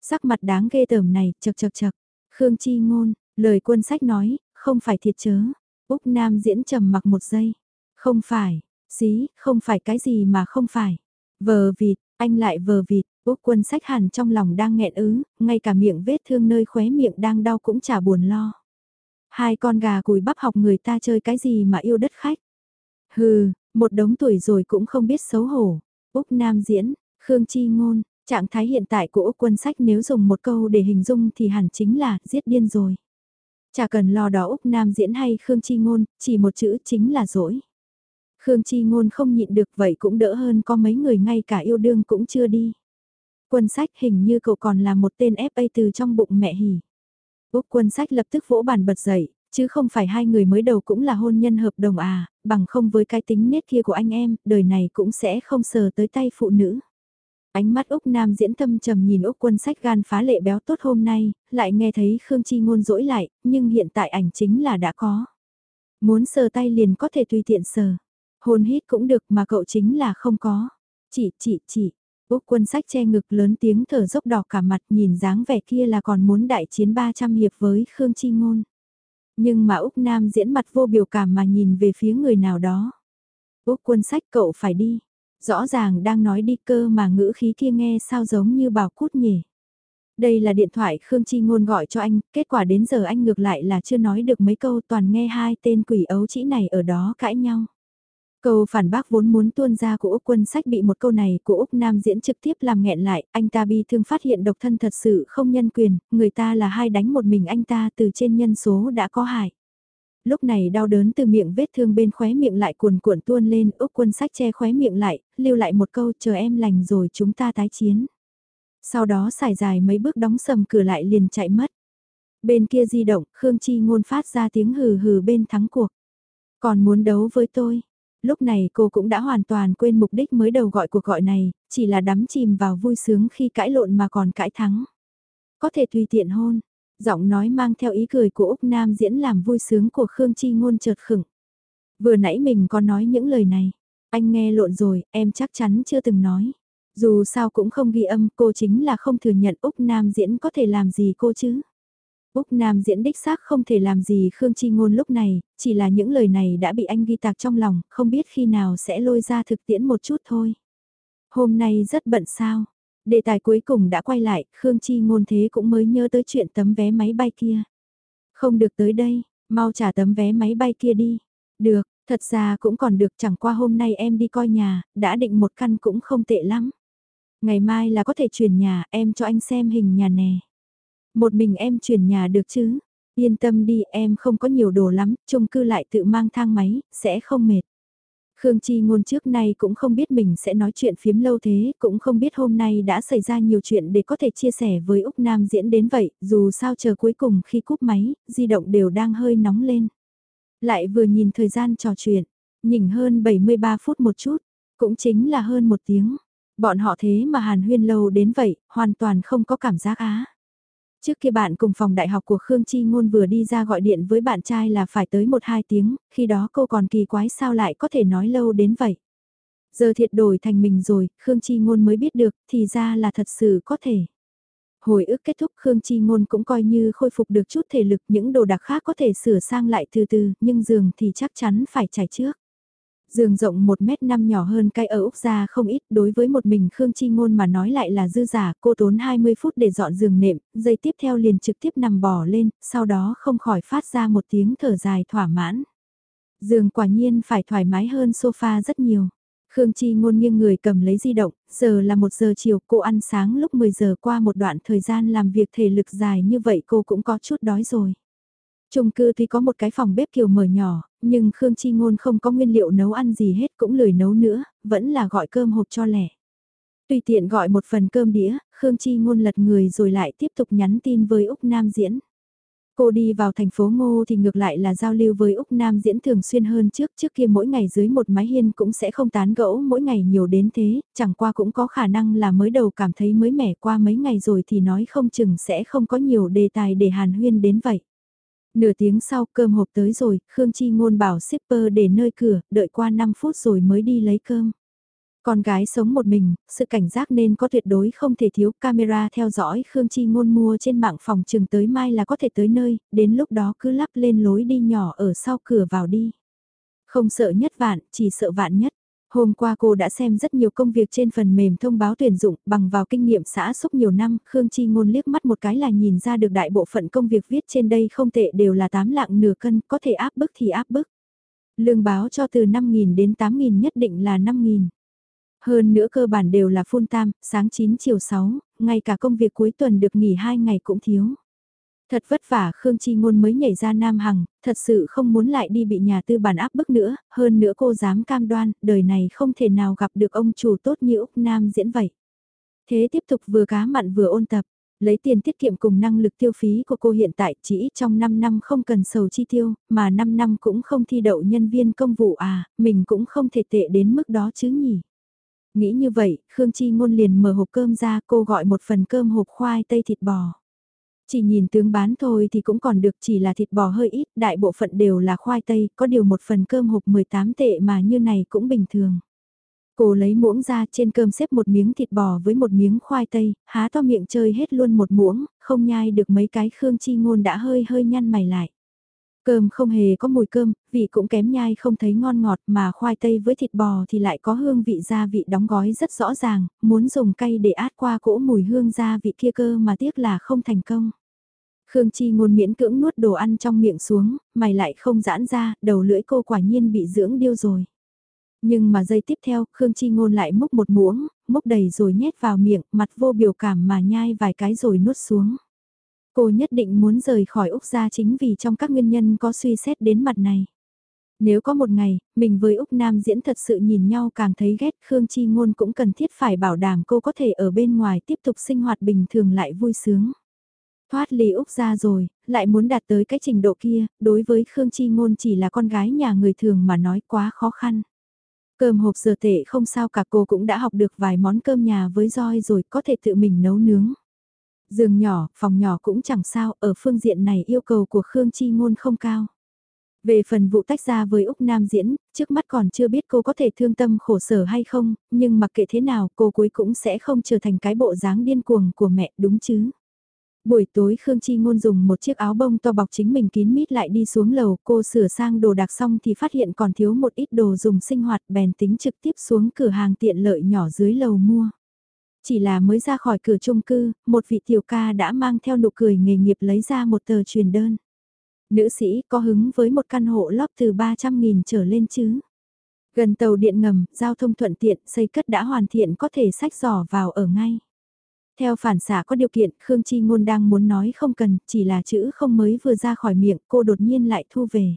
Sắc mặt đáng ghê tởm này, chật chật chật. Khương Chi ngôn, lời quân sách nói, không phải thiệt chớ. Úc Nam diễn trầm mặc một giây. Không phải, xí, không phải cái gì mà không phải. Vờ vịt, anh lại vờ vịt, Úc quân sách hẳn trong lòng đang nghẹn ứ, ngay cả miệng vết thương nơi khóe miệng đang đau cũng chả buồn lo. Hai con gà cùi bắp học người ta chơi cái gì mà yêu đất khách. Hừ, một đống tuổi rồi cũng không biết xấu hổ. Úc Nam diễn, Khương Chi Ngôn, trạng thái hiện tại của Úc quân sách nếu dùng một câu để hình dung thì hẳn chính là giết điên rồi. Chả cần lo đó Úc Nam diễn hay Khương Chi Ngôn, chỉ một chữ chính là dỗi. Khương Chi Ngôn không nhịn được vậy cũng đỡ hơn có mấy người ngay cả yêu đương cũng chưa đi. Quân sách hình như cậu còn là một tên FA từ trong bụng mẹ hỉ. Úc quân sách lập tức vỗ bàn bật dậy, chứ không phải hai người mới đầu cũng là hôn nhân hợp đồng à, bằng không với cái tính nết kia của anh em, đời này cũng sẽ không sờ tới tay phụ nữ. Ánh mắt Úc Nam diễn tâm trầm nhìn Úc quân sách gan phá lệ béo tốt hôm nay, lại nghe thấy Khương Chi ngôn dỗi lại, nhưng hiện tại ảnh chính là đã có. Muốn sờ tay liền có thể tùy tiện sờ. Hôn hít cũng được mà cậu chính là không có. Chỉ, chỉ, chỉ. Úc quân sách che ngực lớn tiếng thở dốc đỏ cả mặt nhìn dáng vẻ kia là còn muốn đại chiến 300 hiệp với Khương Chi Ngôn. Nhưng mà Úc Nam diễn mặt vô biểu cảm mà nhìn về phía người nào đó. Úc quân sách cậu phải đi. Rõ ràng đang nói đi cơ mà ngữ khí kia nghe sao giống như bảo cút nhỉ. Đây là điện thoại Khương Chi Ngôn gọi cho anh, kết quả đến giờ anh ngược lại là chưa nói được mấy câu toàn nghe hai tên quỷ ấu chỉ này ở đó cãi nhau. Câu phản bác vốn muốn tuôn ra của Úc quân sách bị một câu này của Úc Nam diễn trực tiếp làm nghẹn lại, anh ta bi thương phát hiện độc thân thật sự không nhân quyền, người ta là hai đánh một mình anh ta từ trên nhân số đã có hại. Lúc này đau đớn từ miệng vết thương bên khóe miệng lại cuồn cuộn tuôn lên, Úc quân sách che khóe miệng lại, lưu lại một câu chờ em lành rồi chúng ta tái chiến. Sau đó xài dài mấy bước đóng sầm cửa lại liền chạy mất. Bên kia di động, Khương Chi ngôn phát ra tiếng hừ hừ bên thắng cuộc. Còn muốn đấu với tôi, Lúc này cô cũng đã hoàn toàn quên mục đích mới đầu gọi cuộc gọi này, chỉ là đắm chìm vào vui sướng khi cãi lộn mà còn cãi thắng. Có thể tùy tiện hôn, giọng nói mang theo ý cười của Úc Nam diễn làm vui sướng của Khương Chi ngôn chợt khửng. Vừa nãy mình có nói những lời này, anh nghe lộn rồi, em chắc chắn chưa từng nói. Dù sao cũng không ghi âm, cô chính là không thừa nhận Úc Nam diễn có thể làm gì cô chứ. Úc Nam diễn đích xác không thể làm gì Khương Chi Ngôn lúc này, chỉ là những lời này đã bị anh ghi tạc trong lòng, không biết khi nào sẽ lôi ra thực tiễn một chút thôi. Hôm nay rất bận sao. Đề tài cuối cùng đã quay lại, Khương Chi Ngôn thế cũng mới nhớ tới chuyện tấm vé máy bay kia. Không được tới đây, mau trả tấm vé máy bay kia đi. Được, thật ra cũng còn được chẳng qua hôm nay em đi coi nhà, đã định một căn cũng không tệ lắm. Ngày mai là có thể chuyển nhà, em cho anh xem hình nhà nè. Một mình em chuyển nhà được chứ? Yên tâm đi em không có nhiều đồ lắm, chung cư lại tự mang thang máy, sẽ không mệt. Khương Chi ngôn trước nay cũng không biết mình sẽ nói chuyện phiếm lâu thế, cũng không biết hôm nay đã xảy ra nhiều chuyện để có thể chia sẻ với Úc Nam diễn đến vậy, dù sao chờ cuối cùng khi cúp máy, di động đều đang hơi nóng lên. Lại vừa nhìn thời gian trò chuyện, nhìn hơn 73 phút một chút, cũng chính là hơn một tiếng. Bọn họ thế mà hàn huyên lâu đến vậy, hoàn toàn không có cảm giác á. Trước kia bạn cùng phòng đại học của Khương Chi Ngôn vừa đi ra gọi điện với bạn trai là phải tới 1-2 tiếng, khi đó cô còn kỳ quái sao lại có thể nói lâu đến vậy. Giờ thiệt đổi thành mình rồi, Khương Chi Ngôn mới biết được, thì ra là thật sự có thể. Hồi ức kết thúc Khương Chi Ngôn cũng coi như khôi phục được chút thể lực những đồ đặc khác có thể sửa sang lại từ từ, nhưng giường thì chắc chắn phải trải trước. Giường rộng 1 mét 5 nhỏ hơn cái ở Úc ra không ít, đối với một mình Khương Chi Ngôn mà nói lại là dư giả, cô tốn 20 phút để dọn giường nệm, giây tiếp theo liền trực tiếp nằm bò lên, sau đó không khỏi phát ra một tiếng thở dài thỏa mãn. Giường quả nhiên phải thoải mái hơn sofa rất nhiều. Khương Chi Ngôn nghiêng người cầm lấy di động, giờ là 1 giờ chiều, cô ăn sáng lúc 10 giờ qua một đoạn thời gian làm việc thể lực dài như vậy cô cũng có chút đói rồi. Trung cư thì có một cái phòng bếp kiều mở nhỏ, nhưng Khương Chi Ngôn không có nguyên liệu nấu ăn gì hết cũng lười nấu nữa, vẫn là gọi cơm hộp cho lẻ. Tùy tiện gọi một phần cơm đĩa, Khương Chi ngôn lật người rồi lại tiếp tục nhắn tin với Úc Nam Diễn. Cô đi vào thành phố Ngô thì ngược lại là giao lưu với Úc Nam diễn thường xuyên hơn trước, trước kia mỗi ngày dưới một mái hiên cũng sẽ không tán gẫu mỗi ngày nhiều đến thế, chẳng qua cũng có khả năng là mới đầu cảm thấy mới mẻ qua mấy ngày rồi thì nói không chừng sẽ không có nhiều đề tài để hàn huyên đến vậy. Nửa tiếng sau cơm hộp tới rồi, Khương Chi ngôn bảo shipper để nơi cửa, đợi qua 5 phút rồi mới đi lấy cơm. Con gái sống một mình, sự cảnh giác nên có tuyệt đối không thể thiếu camera theo dõi Khương Chi ngôn mua trên mạng phòng trường tới mai là có thể tới nơi, đến lúc đó cứ lắp lên lối đi nhỏ ở sau cửa vào đi. Không sợ nhất vạn, chỉ sợ vạn nhất. Hôm qua cô đã xem rất nhiều công việc trên phần mềm thông báo tuyển dụng bằng vào kinh nghiệm xã xúc nhiều năm, Khương Chi Ngôn liếc mắt một cái là nhìn ra được đại bộ phận công việc viết trên đây không tệ đều là 8 lạng nửa cân, có thể áp bức thì áp bức. Lương báo cho từ 5.000 đến 8.000 nhất định là 5.000. Hơn nữa cơ bản đều là full time, sáng 9 chiều 6, ngay cả công việc cuối tuần được nghỉ 2 ngày cũng thiếu. Thật vất vả Khương Chi Ngôn mới nhảy ra Nam Hằng, thật sự không muốn lại đi bị nhà tư bản áp bức nữa, hơn nữa cô dám cam đoan, đời này không thể nào gặp được ông chủ tốt như Úc Nam diễn vậy. Thế tiếp tục vừa cá mặn vừa ôn tập, lấy tiền tiết kiệm cùng năng lực tiêu phí của cô hiện tại chỉ trong 5 năm không cần sầu chi tiêu, mà 5 năm cũng không thi đậu nhân viên công vụ à, mình cũng không thể tệ đến mức đó chứ nhỉ. Nghĩ như vậy, Khương Chi Ngôn liền mở hộp cơm ra cô gọi một phần cơm hộp khoai tây thịt bò. Chỉ nhìn tướng bán thôi thì cũng còn được chỉ là thịt bò hơi ít, đại bộ phận đều là khoai tây, có điều một phần cơm hộp 18 tệ mà như này cũng bình thường. Cô lấy muỗng ra trên cơm xếp một miếng thịt bò với một miếng khoai tây, há to miệng chơi hết luôn một muỗng, không nhai được mấy cái Khương Chi Ngôn đã hơi hơi nhăn mày lại. Cơm không hề có mùi cơm, vị cũng kém nhai không thấy ngon ngọt mà khoai tây với thịt bò thì lại có hương vị gia vị đóng gói rất rõ ràng, muốn dùng cay để át qua cỗ mùi hương gia vị kia cơ mà tiếc là không thành công. Khương Chi ngôn miễn cưỡng nuốt đồ ăn trong miệng xuống, mày lại không giãn ra, đầu lưỡi cô quả nhiên bị dưỡng điêu rồi. Nhưng mà giây tiếp theo, Khương Chi ngôn lại múc một muỗng, múc đầy rồi nhét vào miệng, mặt vô biểu cảm mà nhai vài cái rồi nuốt xuống. Cô nhất định muốn rời khỏi Úc gia chính vì trong các nguyên nhân có suy xét đến mặt này. Nếu có một ngày, mình với Úc Nam diễn thật sự nhìn nhau càng thấy ghét Khương Chi Ngôn cũng cần thiết phải bảo đảm cô có thể ở bên ngoài tiếp tục sinh hoạt bình thường lại vui sướng. Thoát ly Úc ra rồi, lại muốn đạt tới cái trình độ kia, đối với Khương Chi Ngôn chỉ là con gái nhà người thường mà nói quá khó khăn. Cơm hộp giờ tệ không sao cả cô cũng đã học được vài món cơm nhà với roi rồi có thể tự mình nấu nướng. Giường nhỏ, phòng nhỏ cũng chẳng sao, ở phương diện này yêu cầu của Khương Chi Ngôn không cao. Về phần vụ tách ra với Úc Nam diễn, trước mắt còn chưa biết cô có thể thương tâm khổ sở hay không, nhưng mặc kệ thế nào cô cuối cũng sẽ không trở thành cái bộ dáng điên cuồng của mẹ đúng chứ. Buổi tối Khương Chi Ngôn dùng một chiếc áo bông to bọc chính mình kín mít lại đi xuống lầu cô sửa sang đồ đạc xong thì phát hiện còn thiếu một ít đồ dùng sinh hoạt bèn tính trực tiếp xuống cửa hàng tiện lợi nhỏ dưới lầu mua. Chỉ là mới ra khỏi cửa chung cư, một vị tiểu ca đã mang theo nụ cười nghề nghiệp lấy ra một tờ truyền đơn. Nữ sĩ có hứng với một căn hộ lóp từ 300.000 trở lên chứ. Gần tàu điện ngầm, giao thông thuận tiện, xây cất đã hoàn thiện có thể sách giỏ vào ở ngay. Theo phản xạ có điều kiện, Khương Chi Ngôn đang muốn nói không cần, chỉ là chữ không mới vừa ra khỏi miệng, cô đột nhiên lại thu về.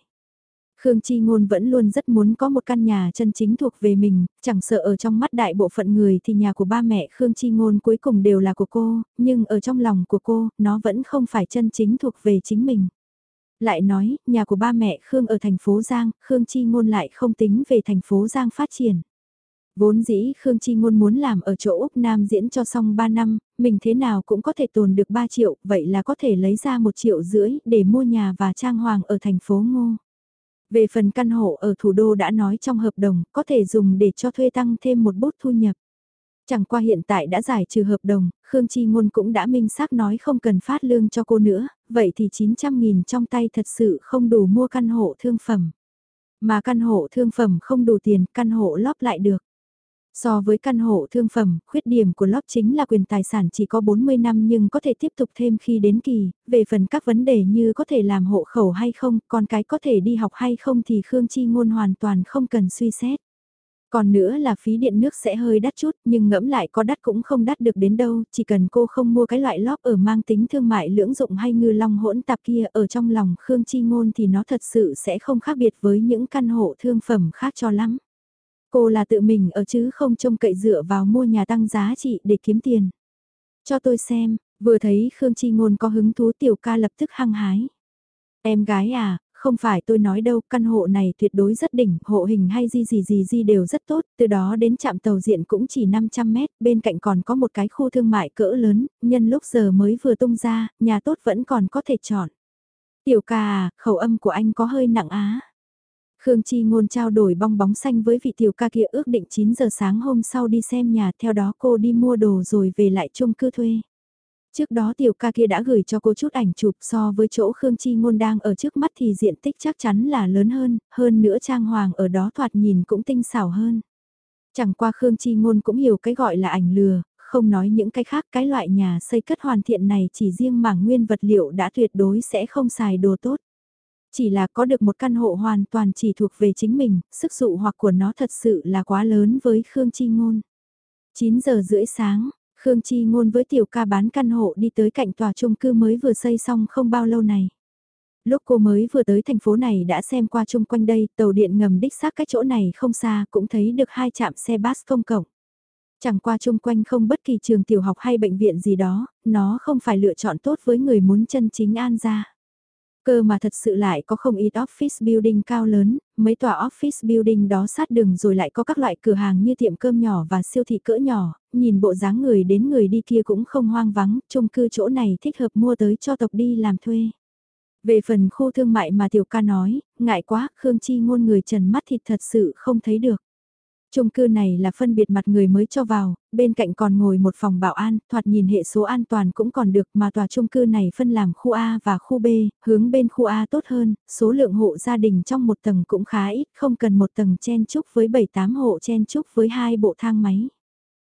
Khương Chi Ngôn vẫn luôn rất muốn có một căn nhà chân chính thuộc về mình, chẳng sợ ở trong mắt đại bộ phận người thì nhà của ba mẹ Khương Chi Ngôn cuối cùng đều là của cô, nhưng ở trong lòng của cô, nó vẫn không phải chân chính thuộc về chính mình. Lại nói, nhà của ba mẹ Khương ở thành phố Giang, Khương Chi Ngôn lại không tính về thành phố Giang phát triển. Vốn dĩ Khương Chi Ngôn muốn làm ở chỗ Úc Nam diễn cho xong 3 năm, mình thế nào cũng có thể tồn được 3 triệu, vậy là có thể lấy ra 1 triệu rưỡi để mua nhà và trang hoàng ở thành phố Ngô. Về phần căn hộ ở thủ đô đã nói trong hợp đồng, có thể dùng để cho thuê tăng thêm một bút thu nhập. Chẳng qua hiện tại đã giải trừ hợp đồng, Khương Chi Ngôn cũng đã minh xác nói không cần phát lương cho cô nữa, vậy thì 900.000 trong tay thật sự không đủ mua căn hộ thương phẩm. Mà căn hộ thương phẩm không đủ tiền, căn hộ lóp lại được. So với căn hộ thương phẩm, khuyết điểm của lóp chính là quyền tài sản chỉ có 40 năm nhưng có thể tiếp tục thêm khi đến kỳ, về phần các vấn đề như có thể làm hộ khẩu hay không, con cái có thể đi học hay không thì Khương Chi Ngôn hoàn toàn không cần suy xét. Còn nữa là phí điện nước sẽ hơi đắt chút nhưng ngẫm lại có đắt cũng không đắt được đến đâu, chỉ cần cô không mua cái loại lóp ở mang tính thương mại lưỡng dụng hay ngư long hỗn tạp kia ở trong lòng Khương Chi Ngôn thì nó thật sự sẽ không khác biệt với những căn hộ thương phẩm khác cho lắm. Cô là tự mình ở chứ không trông cậy dựa vào mua nhà tăng giá trị để kiếm tiền. Cho tôi xem, vừa thấy Khương Chi Ngôn có hứng thú tiểu ca lập tức hăng hái. Em gái à, không phải tôi nói đâu, căn hộ này tuyệt đối rất đỉnh, hộ hình hay gì gì gì gì đều rất tốt, từ đó đến trạm tàu diện cũng chỉ 500 mét, bên cạnh còn có một cái khu thương mại cỡ lớn, nhân lúc giờ mới vừa tung ra, nhà tốt vẫn còn có thể chọn. Tiểu ca à, khẩu âm của anh có hơi nặng á. Khương Chi ngôn trao đổi bong bóng xanh với vị tiểu ca kia ước định 9 giờ sáng hôm sau đi xem nhà, theo đó cô đi mua đồ rồi về lại chung cư thuê. Trước đó tiểu ca kia đã gửi cho cô chút ảnh chụp so với chỗ Khương Chi Ngôn đang ở trước mắt thì diện tích chắc chắn là lớn hơn, hơn nữa trang hoàng ở đó thoạt nhìn cũng tinh xảo hơn. Chẳng qua Khương Chi Ngôn cũng hiểu cái gọi là ảnh lừa, không nói những cái khác cái loại nhà xây cất hoàn thiện này chỉ riêng mảng nguyên vật liệu đã tuyệt đối sẽ không xài đồ tốt. Chỉ là có được một căn hộ hoàn toàn chỉ thuộc về chính mình, sức dụ hoặc của nó thật sự là quá lớn với Khương Chi Ngôn. 9 giờ rưỡi sáng, Khương Chi Ngôn với tiểu ca bán căn hộ đi tới cạnh tòa chung cư mới vừa xây xong không bao lâu này. Lúc cô mới vừa tới thành phố này đã xem qua chung quanh đây, tàu điện ngầm đích xác cách chỗ này không xa, cũng thấy được hai trạm xe bus công cộng. Chẳng qua chung quanh không bất kỳ trường tiểu học hay bệnh viện gì đó, nó không phải lựa chọn tốt với người muốn chân chính an ra. Cơ mà thật sự lại có không ít office building cao lớn, mấy tòa office building đó sát đường rồi lại có các loại cửa hàng như tiệm cơm nhỏ và siêu thị cỡ nhỏ, nhìn bộ dáng người đến người đi kia cũng không hoang vắng, chung cư chỗ này thích hợp mua tới cho tộc đi làm thuê. Về phần khu thương mại mà tiểu ca nói, ngại quá, Khương Chi ngôn người trần mắt thịt thật sự không thấy được. Trung cư này là phân biệt mặt người mới cho vào, bên cạnh còn ngồi một phòng bảo an, thoạt nhìn hệ số an toàn cũng còn được mà tòa trung cư này phân làm khu A và khu B, hướng bên khu A tốt hơn, số lượng hộ gia đình trong một tầng cũng khá ít, không cần một tầng chen chúc với 7-8 hộ chen chúc với hai bộ thang máy.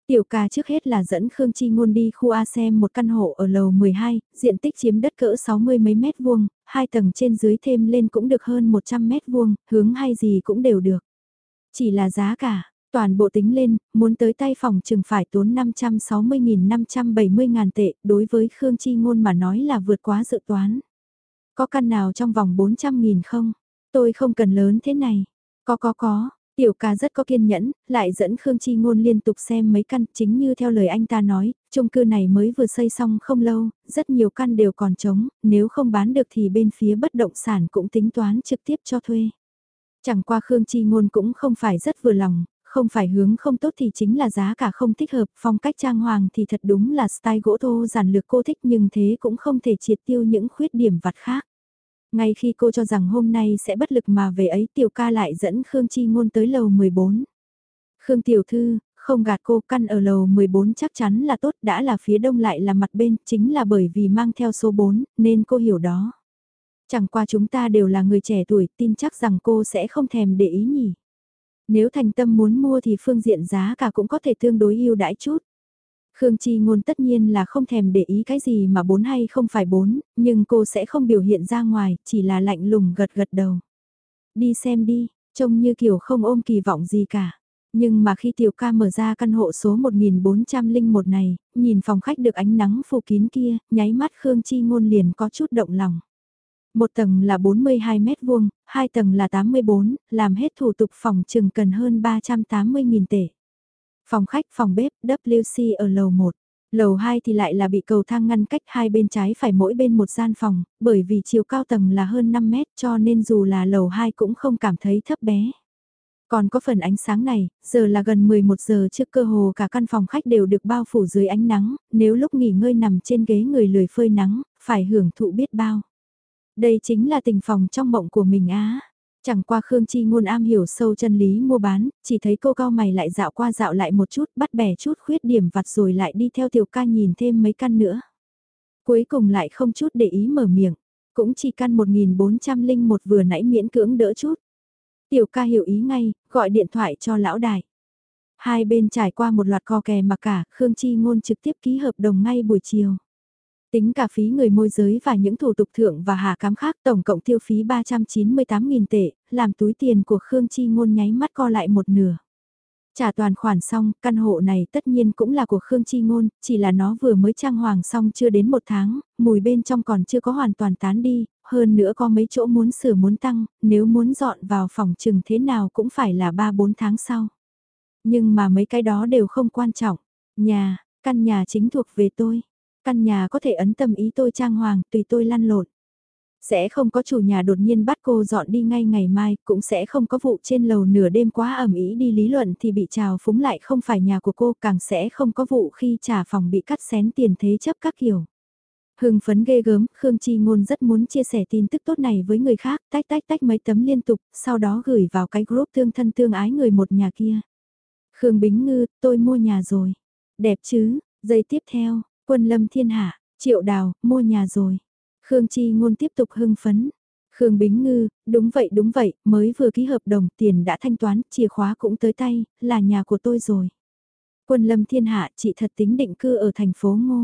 Tiểu ca trước hết là dẫn Khương Chi Ngôn đi khu A xem một căn hộ ở lầu 12, diện tích chiếm đất cỡ 60 mấy mét vuông, hai tầng trên dưới thêm lên cũng được hơn 100 mét vuông, hướng hay gì cũng đều được. Chỉ là giá cả, toàn bộ tính lên, muốn tới tay phòng chừng phải tốn 560.570 ngàn tệ, đối với Khương Chi Ngôn mà nói là vượt quá dự toán. Có căn nào trong vòng 400.000 không? Tôi không cần lớn thế này. Có có có, Tiểu ca rất có kiên nhẫn, lại dẫn Khương Chi Ngôn liên tục xem mấy căn, chính như theo lời anh ta nói, chung cư này mới vừa xây xong không lâu, rất nhiều căn đều còn trống, nếu không bán được thì bên phía bất động sản cũng tính toán trực tiếp cho thuê. Chẳng qua Khương Chi Ngôn cũng không phải rất vừa lòng, không phải hướng không tốt thì chính là giá cả không thích hợp, phong cách trang hoàng thì thật đúng là style gỗ thô giản lược cô thích nhưng thế cũng không thể triệt tiêu những khuyết điểm vặt khác. Ngay khi cô cho rằng hôm nay sẽ bất lực mà về ấy tiểu ca lại dẫn Khương Chi Ngôn tới lầu 14. Khương Tiểu Thư, không gạt cô căn ở lầu 14 chắc chắn là tốt đã là phía đông lại là mặt bên chính là bởi vì mang theo số 4 nên cô hiểu đó. Chẳng qua chúng ta đều là người trẻ tuổi tin chắc rằng cô sẽ không thèm để ý nhỉ. Nếu thành tâm muốn mua thì phương diện giá cả cũng có thể tương đối ưu đãi chút. Khương Chi Ngôn tất nhiên là không thèm để ý cái gì mà bốn hay không phải bốn, nhưng cô sẽ không biểu hiện ra ngoài, chỉ là lạnh lùng gật gật đầu. Đi xem đi, trông như kiểu không ôm kỳ vọng gì cả. Nhưng mà khi tiểu ca mở ra căn hộ số 1401 này, nhìn phòng khách được ánh nắng phủ kín kia, nháy mắt Khương Chi Ngôn liền có chút động lòng. Một tầng là 42 mét vuông, hai tầng là 84, làm hết thủ tục phòng chừng cần hơn 380.000 tệ. Phòng khách, phòng bếp, WC ở lầu 1. Lầu 2 thì lại là bị cầu thang ngăn cách hai bên trái phải mỗi bên một gian phòng, bởi vì chiều cao tầng là hơn 5 mét cho nên dù là lầu 2 cũng không cảm thấy thấp bé. Còn có phần ánh sáng này, giờ là gần 11 giờ trước cơ hồ cả căn phòng khách đều được bao phủ dưới ánh nắng, nếu lúc nghỉ ngơi nằm trên ghế người lười phơi nắng, phải hưởng thụ biết bao. Đây chính là tình phòng trong mộng của mình á. Chẳng qua Khương Chi ngôn am hiểu sâu chân lý mua bán, chỉ thấy cô cao mày lại dạo qua dạo lại một chút, bắt bẻ chút khuyết điểm vặt rồi lại đi theo tiểu ca nhìn thêm mấy căn nữa. Cuối cùng lại không chút để ý mở miệng, cũng chỉ căn 1401 vừa nãy miễn cưỡng đỡ chút. Tiểu ca hiểu ý ngay, gọi điện thoại cho lão đại. Hai bên trải qua một loạt co kè mà cả, Khương Chi ngôn trực tiếp ký hợp đồng ngay buổi chiều. Tính cả phí người môi giới và những thủ tục thượng và hạ cám khác tổng cộng tiêu phí 398.000 tệ, làm túi tiền của Khương Chi Ngôn nháy mắt co lại một nửa. Trả toàn khoản xong, căn hộ này tất nhiên cũng là của Khương Chi Ngôn, chỉ là nó vừa mới trang hoàng xong chưa đến một tháng, mùi bên trong còn chưa có hoàn toàn tán đi, hơn nữa có mấy chỗ muốn sửa muốn tăng, nếu muốn dọn vào phòng chừng thế nào cũng phải là 3-4 tháng sau. Nhưng mà mấy cái đó đều không quan trọng. Nhà, căn nhà chính thuộc về tôi. Căn nhà có thể ấn tâm ý tôi trang hoàng, tùy tôi lăn lộn. Sẽ không có chủ nhà đột nhiên bắt cô dọn đi ngay ngày mai, cũng sẽ không có vụ trên lầu nửa đêm quá ẩm ý đi lý luận thì bị trào phúng lại không phải nhà của cô, càng sẽ không có vụ khi trả phòng bị cắt xén tiền thế chấp các kiểu. Hưng phấn ghê gớm, Khương Chi Ngôn rất muốn chia sẻ tin tức tốt này với người khác, tách tách tách mấy tấm liên tục, sau đó gửi vào cái group tương thân tương ái người một nhà kia. Khương Bính Ngư, tôi mua nhà rồi. Đẹp chứ, giây tiếp theo, quân lâm thiên hạ, triệu đào, mua nhà rồi. Khương Chi Ngôn tiếp tục hưng phấn. Khương Bính Ngư, đúng vậy đúng vậy, mới vừa ký hợp đồng, tiền đã thanh toán, chìa khóa cũng tới tay, là nhà của tôi rồi. Quân lâm thiên hạ, chị thật tính định cư ở thành phố Ngô.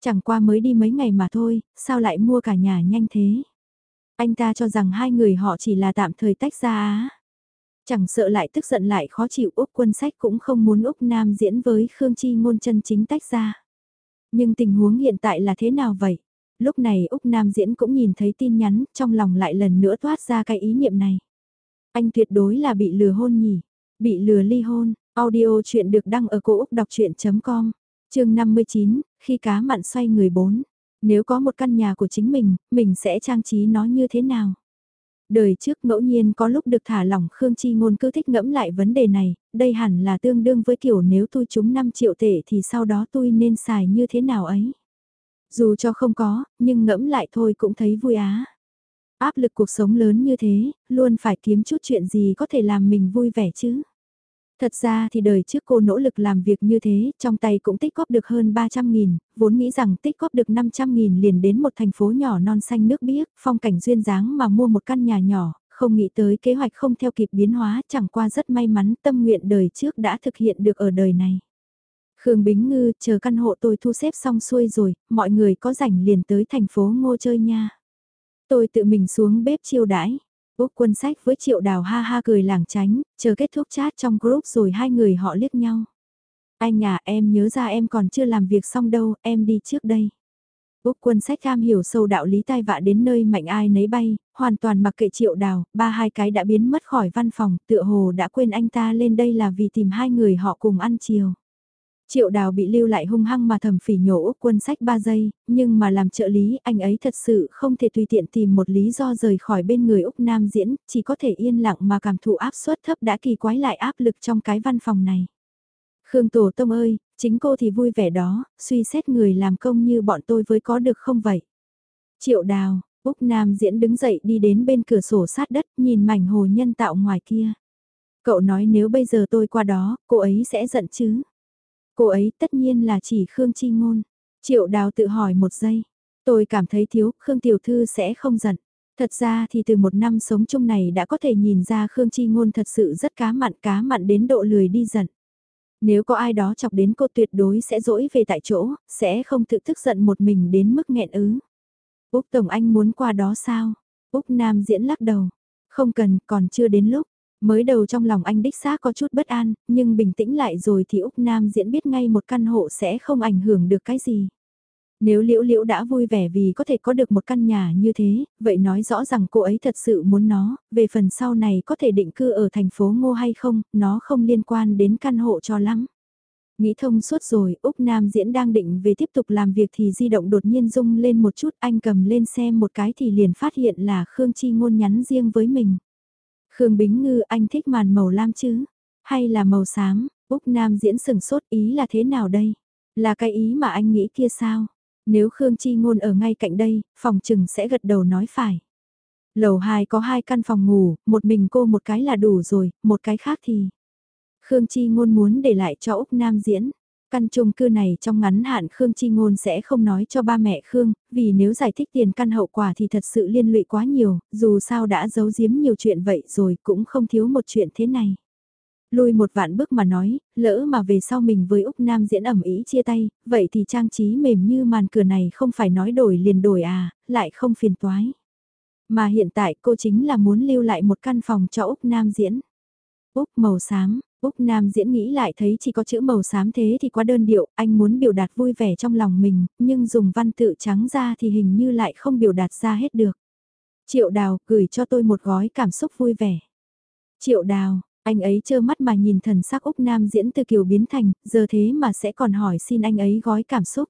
Chẳng qua mới đi mấy ngày mà thôi, sao lại mua cả nhà nhanh thế? Anh ta cho rằng hai người họ chỉ là tạm thời tách ra á. Chẳng sợ lại tức giận lại khó chịu Úc quân sách cũng không muốn Úc Nam diễn với Khương Chi ngôn chân chính tách ra. Nhưng tình huống hiện tại là thế nào vậy? Lúc này Úc Nam diễn cũng nhìn thấy tin nhắn, trong lòng lại lần nữa thoát ra cái ý niệm này. Anh tuyệt đối là bị lừa hôn nhỉ? Bị lừa ly hôn, audio chuyện được đăng ở cổ Úc đọc chuyện.com, chương 59, khi cá mặn xoay người bốn. Nếu có một căn nhà của chính mình, mình sẽ trang trí nó như thế nào? Đời trước ngẫu nhiên có lúc được thả lỏng Khương Chi Ngôn cứ thích ngẫm lại vấn đề này, đây hẳn là tương đương với kiểu nếu tôi trúng 5 triệu tệ thì sau đó tôi nên xài như thế nào ấy. Dù cho không có, nhưng ngẫm lại thôi cũng thấy vui á. Áp lực cuộc sống lớn như thế, luôn phải kiếm chút chuyện gì có thể làm mình vui vẻ chứ. Thật ra thì đời trước cô nỗ lực làm việc như thế, trong tay cũng tích góp được hơn 300.000, vốn nghĩ rằng tích góp được 500.000 liền đến một thành phố nhỏ non xanh nước biếc, phong cảnh duyên dáng mà mua một căn nhà nhỏ, không nghĩ tới kế hoạch không theo kịp biến hóa, chẳng qua rất may mắn tâm nguyện đời trước đã thực hiện được ở đời này. Khương Bính Ngư, chờ căn hộ tôi thu xếp xong xuôi rồi, mọi người có rảnh liền tới thành phố ngô chơi nha. Tôi tự mình xuống bếp chiêu đãi. Úc quân sách với triệu đào ha ha cười lảng tránh, chờ kết thúc chat trong group rồi hai người họ liếc nhau. Anh à em nhớ ra em còn chưa làm việc xong đâu, em đi trước đây. Úc quân sách cam hiểu sâu đạo lý tai vạ đến nơi mạnh ai nấy bay, hoàn toàn mặc kệ triệu đào, ba hai cái đã biến mất khỏi văn phòng, tựa hồ đã quên anh ta lên đây là vì tìm hai người họ cùng ăn chiều. Triệu đào bị lưu lại hung hăng mà thầm phỉ nhổ Úc quân sách 3 giây, nhưng mà làm trợ lý anh ấy thật sự không thể tùy tiện tìm một lý do rời khỏi bên người Úc Nam diễn, chỉ có thể yên lặng mà cảm thụ áp suất thấp đã kỳ quái lại áp lực trong cái văn phòng này. Khương Tổ Tông ơi, chính cô thì vui vẻ đó, suy xét người làm công như bọn tôi với có được không vậy? Triệu đào, Úc Nam diễn đứng dậy đi đến bên cửa sổ sát đất nhìn mảnh hồ nhân tạo ngoài kia. Cậu nói nếu bây giờ tôi qua đó, cô ấy sẽ giận chứ? Cô ấy tất nhiên là chỉ Khương Chi Ngôn. Triệu đào tự hỏi một giây. Tôi cảm thấy thiếu, Khương Tiểu Thư sẽ không giận. Thật ra thì từ một năm sống chung này đã có thể nhìn ra Khương Chi Ngôn thật sự rất cá mặn cá mặn đến độ lười đi giận. Nếu có ai đó chọc đến cô tuyệt đối sẽ dỗi về tại chỗ, sẽ không tự thức giận một mình đến mức nghẹn ứ. Úc Tổng Anh muốn qua đó sao? Úc Nam diễn lắc đầu. Không cần, còn chưa đến lúc. Mới đầu trong lòng anh đích xác có chút bất an, nhưng bình tĩnh lại rồi thì Úc Nam diễn biết ngay một căn hộ sẽ không ảnh hưởng được cái gì. Nếu Liễu Liễu đã vui vẻ vì có thể có được một căn nhà như thế, vậy nói rõ rằng cô ấy thật sự muốn nó, về phần sau này có thể định cư ở thành phố Ngô hay không, nó không liên quan đến căn hộ cho lắm. Nghĩ thông suốt rồi, Úc Nam Diễn đang định về tiếp tục làm việc thì di động đột nhiên rung lên một chút, anh cầm lên xem một cái thì liền phát hiện là Khương Chi Ngôn nhắn riêng với mình. Khương Bính Ngư anh thích màn màu lam chứ? Hay là màu xám? Úc Nam diễn sừng sốt ý là thế nào đây? Là cái ý mà anh nghĩ kia sao? Nếu Khương Chi Ngôn ở ngay cạnh đây, phòng trừng sẽ gật đầu nói phải. Lầu 2 có hai căn phòng ngủ, một mình cô một cái là đủ rồi, một cái khác thì... Khương Chi Ngôn muốn để lại cho Úc Nam diễn. Căn chung cư này trong ngắn hạn Khương Chi Ngôn sẽ không nói cho ba mẹ Khương, vì nếu giải thích tiền căn hậu quả thì thật sự liên lụy quá nhiều, dù sao đã giấu giếm nhiều chuyện vậy rồi cũng không thiếu một chuyện thế này. Lùi một vạn bước mà nói, lỡ mà về sau mình với Úc Nam diễn ẩm ý chia tay, vậy thì trang trí mềm như màn cửa này không phải nói đổi liền đổi à, lại không phiền toái. Mà hiện tại cô chính là muốn lưu lại một căn phòng cho Úc Nam diễn. Úc màu xám, Úc Nam diễn nghĩ lại thấy chỉ có chữ màu xám thế thì quá đơn điệu, anh muốn biểu đạt vui vẻ trong lòng mình, nhưng dùng văn tự trắng ra thì hình như lại không biểu đạt ra hết được. Triệu đào gửi cho tôi một gói cảm xúc vui vẻ. Triệu đào, Anh ấy trơ mắt mà nhìn thần sắc Úc Nam diễn từ kiểu biến thành, giờ thế mà sẽ còn hỏi xin anh ấy gói cảm xúc.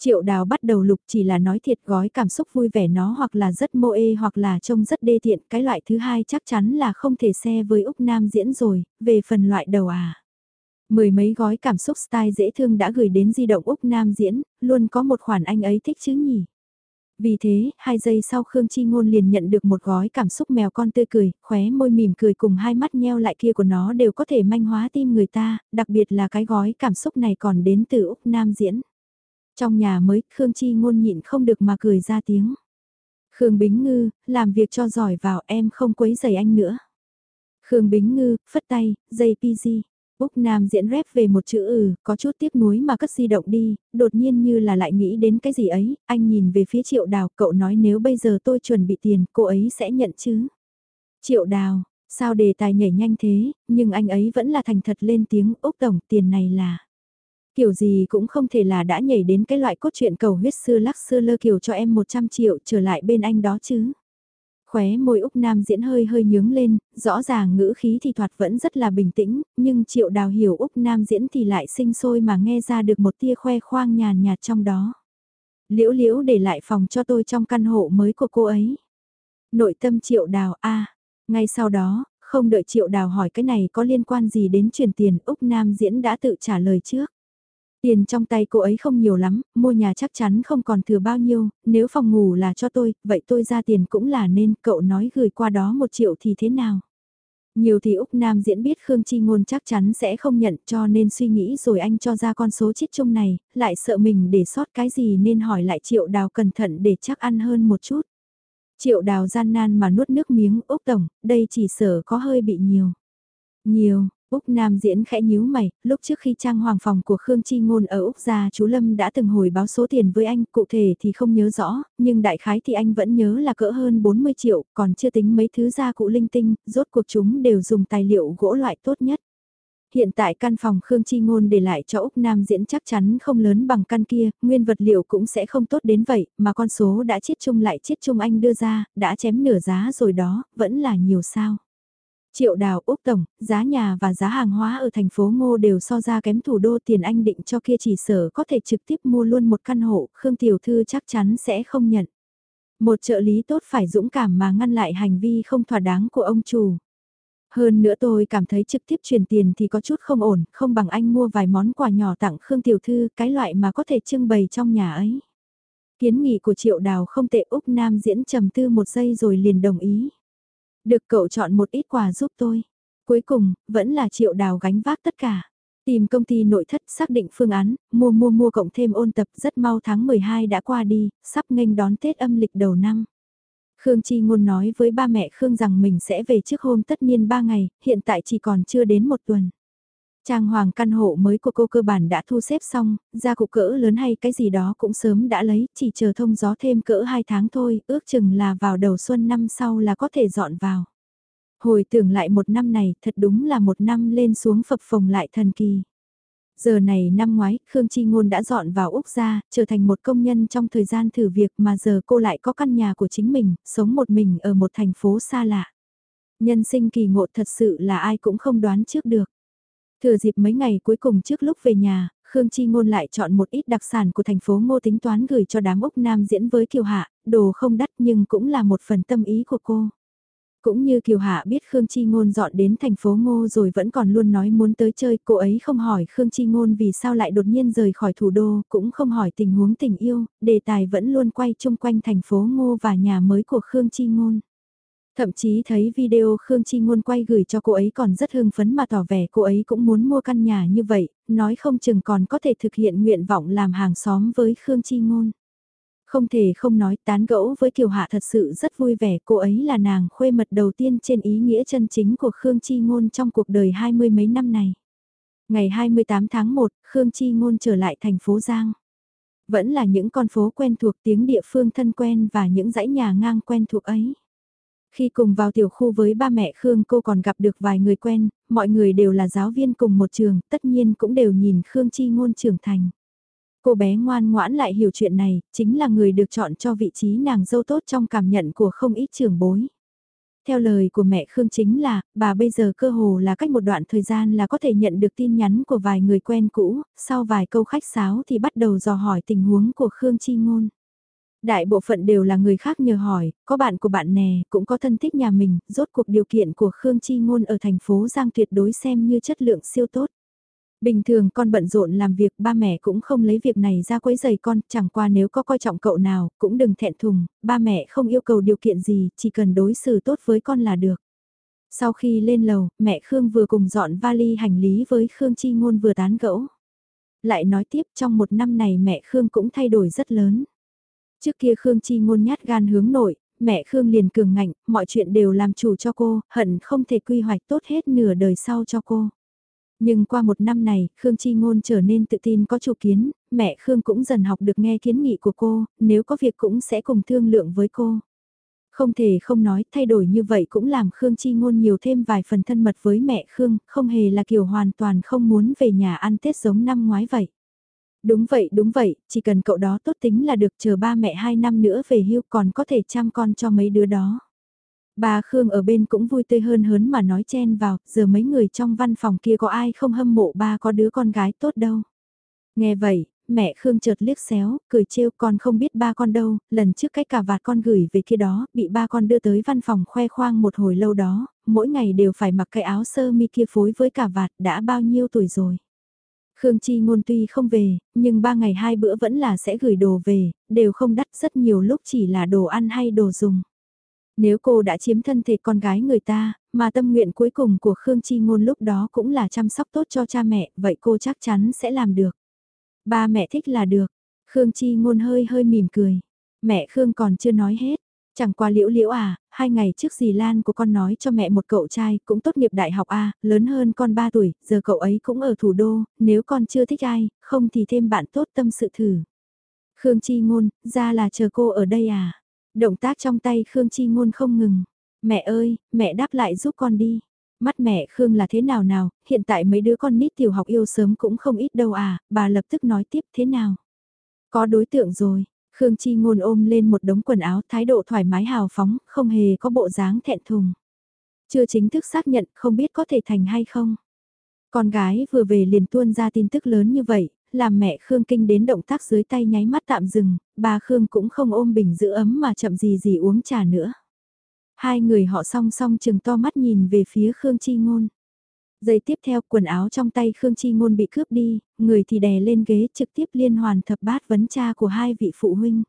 Triệu đào bắt đầu lục chỉ là nói thiệt gói cảm xúc vui vẻ nó hoặc là rất mô ê hoặc là trông rất đê tiện. Cái loại thứ hai chắc chắn là không thể xe với Úc Nam diễn rồi, về phần loại đầu à. Mười mấy gói cảm xúc style dễ thương đã gửi đến di động Úc Nam diễn, luôn có một khoản anh ấy thích chứ nhỉ. Vì thế, hai giây sau Khương Chi Ngôn liền nhận được một gói cảm xúc mèo con tươi cười, khóe môi mỉm cười cùng hai mắt nheo lại kia của nó đều có thể manh hóa tim người ta, đặc biệt là cái gói cảm xúc này còn đến từ Úc Nam diễn. Trong nhà mới, Khương Chi Ngôn nhịn không được mà cười ra tiếng. Khương Bính Ngư, làm việc cho giỏi vào em không quấy giày anh nữa. Khương Bính Ngư, phất tay, dây PG. Úc Nam diễn rép về một chữ ừ, có chút tiếc nuối mà cất di động đi, đột nhiên như là lại nghĩ đến cái gì ấy, anh nhìn về phía triệu đào, cậu nói nếu bây giờ tôi chuẩn bị tiền, cô ấy sẽ nhận chứ. Triệu đào, sao đề tài nhảy nhanh thế, nhưng anh ấy vẫn là thành thật lên tiếng, Úc Tổng, tiền này là... Kiểu gì cũng không thể là đã nhảy đến cái loại cốt truyện cầu huyết sư lắc sư lơ kiểu cho em 100 triệu trở lại bên anh đó chứ. Khóe môi Úc Nam diễn hơi hơi nhướng lên, rõ ràng ngữ khí thì thoạt vẫn rất là bình tĩnh, nhưng triệu đào hiểu Úc Nam diễn thì lại sinh sôi mà nghe ra được một tia khoe khoang nhàn nhạt trong đó. Liễu liễu để lại phòng cho tôi trong căn hộ mới của cô ấy. Nội tâm triệu đào a ngay sau đó, không đợi triệu đào hỏi cái này có liên quan gì đến truyền tiền Úc Nam diễn đã tự trả lời trước. Tiền trong tay cô ấy không nhiều lắm, mua nhà chắc chắn không còn thừa bao nhiêu, nếu phòng ngủ là cho tôi, vậy tôi ra tiền cũng là nên, cậu nói gửi qua đó một triệu thì thế nào? Nhiều thì Úc Nam diễn biết Khương Chi Ngôn chắc chắn sẽ không nhận cho nên suy nghĩ rồi anh cho ra con số chít chung này, lại sợ mình để sót cái gì nên hỏi lại triệu đào cẩn thận để chắc ăn hơn một chút. Triệu đào gian nan mà nuốt nước miếng Úc Tổng, đây chỉ sợ có hơi bị nhiều. Nhiều, Úc Nam diễn khẽ nhíu mày, lúc trước khi trang hoàng phòng của Khương Chi Ngôn ở Úc gia chú Lâm đã từng hồi báo số tiền với anh, cụ thể thì không nhớ rõ, nhưng đại khái thì anh vẫn nhớ là cỡ hơn 40 triệu, còn chưa tính mấy thứ gia cụ linh tinh, rốt cuộc chúng đều dùng tài liệu gỗ loại tốt nhất. Hiện tại căn phòng Khương Chi Ngôn để lại cho Úc Nam diễn chắc chắn không lớn bằng căn kia, nguyên vật liệu cũng sẽ không tốt đến vậy, mà con số đã chiết chung lại chiết chung anh đưa ra, đã chém nửa giá rồi đó, vẫn là nhiều sao. Triệu đào Úc Tổng, giá nhà và giá hàng hóa ở thành phố Ngô đều so ra kém thủ đô tiền anh định cho kia chỉ sở có thể trực tiếp mua luôn một căn hộ, Khương Tiểu Thư chắc chắn sẽ không nhận. Một trợ lý tốt phải dũng cảm mà ngăn lại hành vi không thỏa đáng của ông chủ. Hơn nữa tôi cảm thấy trực tiếp truyền tiền thì có chút không ổn, không bằng anh mua vài món quà nhỏ tặng Khương Tiểu Thư, cái loại mà có thể trưng bày trong nhà ấy. Kiến nghị của Triệu Đào không tệ Úc Nam diễn trầm tư một giây rồi liền đồng ý. Được cậu chọn một ít quà giúp tôi. Cuối cùng, vẫn là triệu đào gánh vác tất cả. Tìm công ty nội thất xác định phương án, mua mua mua cộng thêm ôn tập rất mau tháng 12 đã qua đi, sắp nghênh đón Tết âm lịch đầu năm. Khương Chi Ngôn nói với ba mẹ Khương rằng mình sẽ về trước hôm tất niên 3 ngày, hiện tại chỉ còn chưa đến một tuần. Trang hoàng căn hộ mới của cô cơ bản đã thu xếp xong, ra cụ cỡ lớn hay cái gì đó cũng sớm đã lấy, chỉ chờ thông gió thêm cỡ 2 tháng thôi, ước chừng là vào đầu xuân năm sau là có thể dọn vào. Hồi tưởng lại một năm này, thật đúng là một năm lên xuống phập phồng lại thần kỳ. Giờ này năm ngoái, Khương Chi Ngôn đã dọn vào Úc ra trở thành một công nhân trong thời gian thử việc mà giờ cô lại có căn nhà của chính mình, sống một mình ở một thành phố xa lạ. Nhân sinh kỳ ngộ thật sự là ai cũng không đoán trước được. Thừa dịp mấy ngày cuối cùng trước lúc về nhà, Khương Chi Ngôn lại chọn một ít đặc sản của thành phố Ngô tính toán gửi cho đám Úc Nam diễn với Kiều Hạ, đồ không đắt nhưng cũng là một phần tâm ý của cô. Cũng như Kiều Hạ biết Khương Chi Ngôn dọn đến thành phố Ngô rồi vẫn còn luôn nói muốn tới chơi, cô ấy không hỏi Khương Chi Ngôn vì sao lại đột nhiên rời khỏi thủ đô, cũng không hỏi tình huống tình yêu, đề tài vẫn luôn quay chung quanh thành phố Ngô và nhà mới của Khương Chi Ngôn. Thậm chí thấy video Khương Chi Ngôn quay gửi cho cô ấy còn rất hưng phấn mà tỏ vẻ cô ấy cũng muốn mua căn nhà như vậy, nói không chừng còn có thể thực hiện nguyện vọng làm hàng xóm với Khương Chi Ngôn. Không thể không nói tán gẫu với Kiều Hạ thật sự rất vui vẻ, cô ấy là nàng khuê mật đầu tiên trên ý nghĩa chân chính của Khương Chi Ngôn trong cuộc đời hai mươi mấy năm này. Ngày 28 tháng 1, Khương Chi Ngôn trở lại thành phố Giang. Vẫn là những con phố quen thuộc tiếng địa phương thân quen và những dãy nhà ngang quen thuộc ấy. Khi cùng vào tiểu khu với ba mẹ Khương cô còn gặp được vài người quen, mọi người đều là giáo viên cùng một trường, tất nhiên cũng đều nhìn Khương Chi Ngôn trưởng thành. Cô bé ngoan ngoãn lại hiểu chuyện này, chính là người được chọn cho vị trí nàng dâu tốt trong cảm nhận của không ít trường bối. theo lời của mẹ Khương chính là, bà bây giờ cơ hồ là cách một đoạn thời gian là có thể nhận được tin nhắn của vài người quen cũ, sau vài câu khách sáo thì bắt đầu dò hỏi tình huống của Khương Chi Ngôn. Đại bộ phận đều là người khác nhờ hỏi, có bạn của bạn nè, cũng có thân thích nhà mình, rốt cuộc điều kiện của Khương Chi Ngôn ở thành phố Giang tuyệt đối xem như chất lượng siêu tốt. Bình thường con bận rộn làm việc ba mẹ cũng không lấy việc này ra quấy giày con, chẳng qua nếu có coi trọng cậu nào, cũng đừng thẹn thùng, ba mẹ không yêu cầu điều kiện gì, chỉ cần đối xử tốt với con là được. Sau khi lên lầu, mẹ Khương vừa cùng dọn vali hành lý với Khương Chi Ngôn vừa tán gẫu. Lại nói tiếp trong một năm này mẹ Khương cũng thay đổi rất lớn. Trước kia Khương Chi Ngôn nhát gan hướng nội, mẹ Khương liền cường ngạnh, mọi chuyện đều làm chủ cho cô, hận không thể quy hoạch tốt hết nửa đời sau cho cô. Nhưng qua một năm này, Khương Chi Ngôn trở nên tự tin có chủ kiến, mẹ Khương cũng dần học được nghe kiến nghị của cô, nếu có việc cũng sẽ cùng thương lượng với cô. Không thể không nói, thay đổi như vậy cũng làm Khương Chi Ngôn nhiều thêm vài phần thân mật với mẹ Khương, không hề là kiểu hoàn toàn không muốn về nhà ăn Tết giống năm ngoái vậy. Đúng vậy, đúng vậy, chỉ cần cậu đó tốt tính là được chờ ba mẹ hai năm nữa về hưu còn có thể chăm con cho mấy đứa đó. Bà Khương ở bên cũng vui tươi hơn hớn mà nói chen vào, giờ mấy người trong văn phòng kia có ai không hâm mộ ba có đứa con gái tốt đâu. Nghe vậy, mẹ Khương chợt liếc xéo, cười trêu con không biết ba con đâu, lần trước cái cà vạt con gửi về kia đó, bị ba con đưa tới văn phòng khoe khoang một hồi lâu đó, mỗi ngày đều phải mặc cái áo sơ mi kia phối với cà vạt, đã bao nhiêu tuổi rồi. Khương Chi ngôn tuy không về, nhưng ba ngày hai bữa vẫn là sẽ gửi đồ về, đều không đắt rất nhiều lúc chỉ là đồ ăn hay đồ dùng. Nếu cô đã chiếm thân thể con gái người ta, mà tâm nguyện cuối cùng của Khương Chi Ngôn lúc đó cũng là chăm sóc tốt cho cha mẹ, vậy cô chắc chắn sẽ làm được. Ba mẹ thích là được. Khương Chi Ngôn hơi hơi mỉm cười. Mẹ Khương còn chưa nói hết. Chẳng qua liễu liễu à, hai ngày trước dì Lan của con nói cho mẹ một cậu trai cũng tốt nghiệp đại học A, lớn hơn con 3 tuổi, giờ cậu ấy cũng ở thủ đô, nếu con chưa thích ai, không thì thêm bạn tốt tâm sự thử. Khương Chi Ngôn, ra là chờ cô ở đây à? Động tác trong tay Khương Chi Ngôn không ngừng. Mẹ ơi, mẹ đáp lại giúp con đi. Mắt mẹ Khương là thế nào nào, hiện tại mấy đứa con nít tiểu học yêu sớm cũng không ít đâu à, bà lập tức nói tiếp thế nào. Có đối tượng rồi, Khương Chi Ngôn ôm lên một đống quần áo thái độ thoải mái hào phóng, không hề có bộ dáng thẹn thùng. Chưa chính thức xác nhận không biết có thể thành hay không. Con gái vừa về liền tuôn ra tin tức lớn như vậy, làm mẹ Khương kinh đến động tác dưới tay nháy mắt tạm dừng, bà Khương cũng không ôm bình giữ ấm mà chậm gì gì uống trà nữa. Hai người họ song song chừng to mắt nhìn về phía Khương Chi Ngôn. Giây tiếp theo quần áo trong tay Khương Chi Ngôn bị cướp đi, người thì đè lên ghế trực tiếp liên hoàn thập bát vấn cha của hai vị phụ huynh.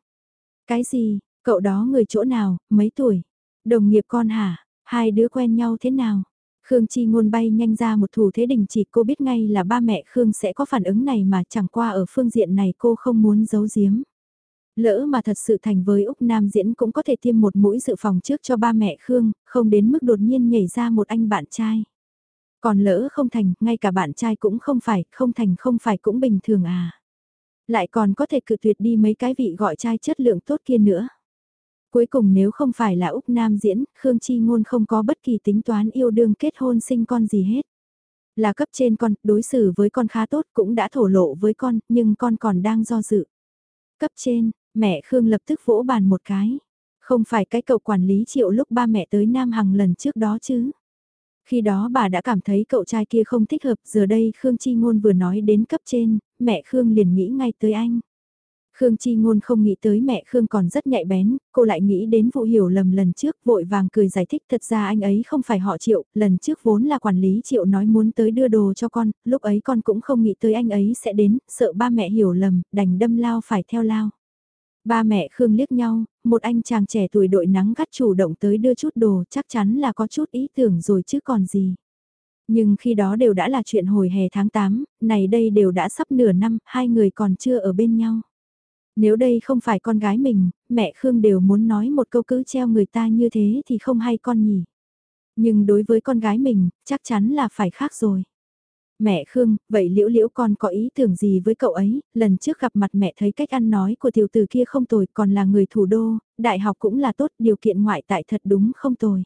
Cái gì, cậu đó người chỗ nào, mấy tuổi? Đồng nghiệp con hả? Hai đứa quen nhau thế nào? Khương Chi Ngôn bay nhanh ra một thủ thế đình chỉ cô biết ngay là ba mẹ Khương sẽ có phản ứng này mà chẳng qua ở phương diện này cô không muốn giấu giếm. Lỡ mà thật sự thành với Úc Nam Diễn cũng có thể tiêm một mũi dự phòng trước cho ba mẹ Khương, không đến mức đột nhiên nhảy ra một anh bạn trai. Còn lỡ không thành, ngay cả bạn trai cũng không phải, không thành không phải cũng bình thường à. Lại còn có thể cự tuyệt đi mấy cái vị gọi trai chất lượng tốt kia nữa. Cuối cùng nếu không phải là Úc Nam diễn, Khương Chi Ngôn không có bất kỳ tính toán yêu đương kết hôn sinh con gì hết. Là cấp trên con, đối xử với con khá tốt cũng đã thổ lộ với con, nhưng con còn đang do dự. Cấp trên, mẹ Khương lập tức vỗ bàn một cái. Không phải cái cậu quản lý triệu lúc ba mẹ tới Nam Hằng lần trước đó chứ. Khi đó bà đã cảm thấy cậu trai kia không thích hợp, giờ đây Khương Chi Ngôn vừa nói đến cấp trên, mẹ Khương liền nghĩ ngay tới anh. Khương Chi Ngôn không nghĩ tới mẹ Khương còn rất nhạy bén, cô lại nghĩ đến vụ hiểu lầm lần trước, vội vàng cười giải thích thật ra anh ấy không phải họ Triệu, lần trước vốn là quản lý Triệu nói muốn tới đưa đồ cho con, lúc ấy con cũng không nghĩ tới anh ấy sẽ đến, sợ ba mẹ hiểu lầm, đành đâm lao phải theo lao. Ba mẹ Khương liếc nhau, một anh chàng trẻ tuổi đội nắng gắt chủ động tới đưa chút đồ chắc chắn là có chút ý tưởng rồi chứ còn gì. Nhưng khi đó đều đã là chuyện hồi hè tháng 8, này đây đều đã sắp nửa năm, hai người còn chưa ở bên nhau. Nếu đây không phải con gái mình, mẹ Khương đều muốn nói một câu cứ treo người ta như thế thì không hay con nhỉ. Nhưng đối với con gái mình, chắc chắn là phải khác rồi. Mẹ Khương, vậy liễu liễu con có ý tưởng gì với cậu ấy, lần trước gặp mặt mẹ thấy cách ăn nói của tiểu tử kia không tồi còn là người thủ đô, đại học cũng là tốt, điều kiện ngoại tại thật đúng không tồi.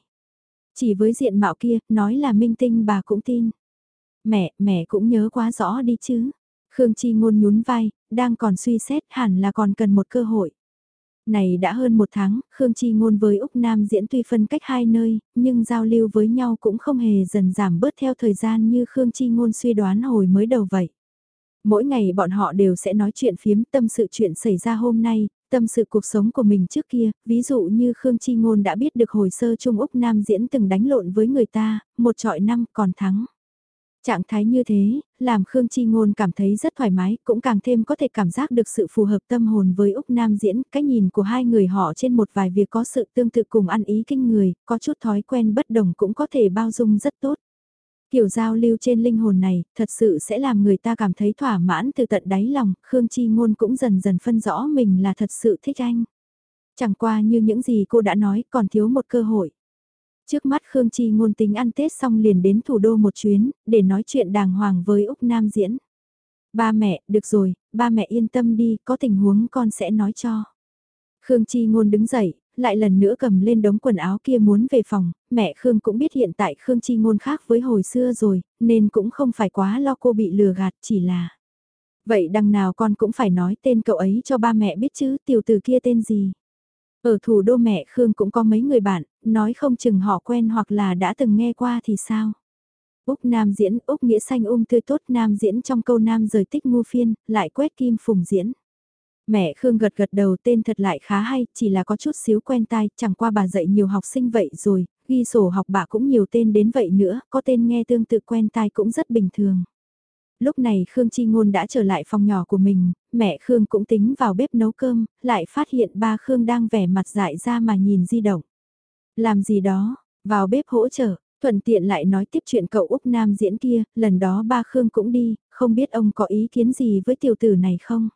Chỉ với diện mạo kia, nói là minh tinh bà cũng tin. Mẹ, mẹ cũng nhớ quá rõ đi chứ. Khương Chi ngôn nhún vai, đang còn suy xét hẳn là còn cần một cơ hội. Này đã hơn một tháng, Khương Chi Ngôn với Úc Nam diễn tuy phân cách hai nơi, nhưng giao lưu với nhau cũng không hề dần giảm bớt theo thời gian như Khương Chi Ngôn suy đoán hồi mới đầu vậy. Mỗi ngày bọn họ đều sẽ nói chuyện phiếm tâm sự chuyện xảy ra hôm nay, tâm sự cuộc sống của mình trước kia, ví dụ như Khương Chi Ngôn đã biết được hồi sơ Trung Úc Nam diễn từng đánh lộn với người ta, một trọi năm còn thắng. Trạng thái như thế, làm Khương Chi Ngôn cảm thấy rất thoải mái, cũng càng thêm có thể cảm giác được sự phù hợp tâm hồn với Úc Nam diễn, cái nhìn của hai người họ trên một vài việc có sự tương tự cùng ăn ý kinh người, có chút thói quen bất đồng cũng có thể bao dung rất tốt. Kiểu giao lưu trên linh hồn này, thật sự sẽ làm người ta cảm thấy thỏa mãn từ tận đáy lòng, Khương Chi Ngôn cũng dần dần phân rõ mình là thật sự thích anh. Chẳng qua như những gì cô đã nói, còn thiếu một cơ hội. Trước mắt Khương Chi ngôn tính ăn Tết xong liền đến thủ đô một chuyến, để nói chuyện đàng hoàng với Úc Nam Diễn. Ba mẹ, được rồi, ba mẹ yên tâm đi, có tình huống con sẽ nói cho. Khương Chi ngôn đứng dậy, lại lần nữa cầm lên đống quần áo kia muốn về phòng, mẹ Khương cũng biết hiện tại Khương Chi ngôn khác với hồi xưa rồi, nên cũng không phải quá lo cô bị lừa gạt chỉ là. Vậy đằng nào con cũng phải nói tên cậu ấy cho ba mẹ biết chứ, tiểu tử kia tên gì. Ở thủ đô mẹ Khương cũng có mấy người bạn, nói không chừng họ quen hoặc là đã từng nghe qua thì sao. Úc Nam diễn, Úc nghĩa xanh ung um tươi tốt Nam diễn trong câu Nam rời tích ngu phiên, lại quét kim phùng diễn. Mẹ Khương gật gật đầu tên thật lại khá hay, chỉ là có chút xíu quen tai, chẳng qua bà dạy nhiều học sinh vậy rồi, ghi sổ học bà cũng nhiều tên đến vậy nữa, có tên nghe tương tự quen tai cũng rất bình thường. Lúc này Khương Chi Ngôn đã trở lại phòng nhỏ của mình, mẹ Khương cũng tính vào bếp nấu cơm, lại phát hiện ba Khương đang vẻ mặt dại ra mà nhìn di động. Làm gì đó, vào bếp hỗ trợ, thuận tiện lại nói tiếp chuyện cậu Úc Nam diễn kia, lần đó ba Khương cũng đi, không biết ông có ý kiến gì với tiểu tử này không?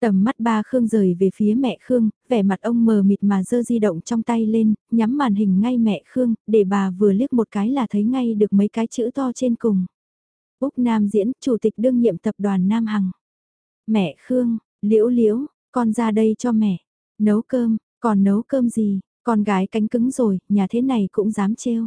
Tầm mắt ba Khương rời về phía mẹ Khương, vẻ mặt ông mờ mịt mà dơ di động trong tay lên, nhắm màn hình ngay mẹ Khương, để bà vừa liếc một cái là thấy ngay được mấy cái chữ to trên cùng. Úc Nam diễn, chủ tịch đương nhiệm tập đoàn Nam Hằng. Mẹ Khương, liễu liễu, con ra đây cho mẹ. Nấu cơm, còn nấu cơm gì, con gái cánh cứng rồi, nhà thế này cũng dám trêu.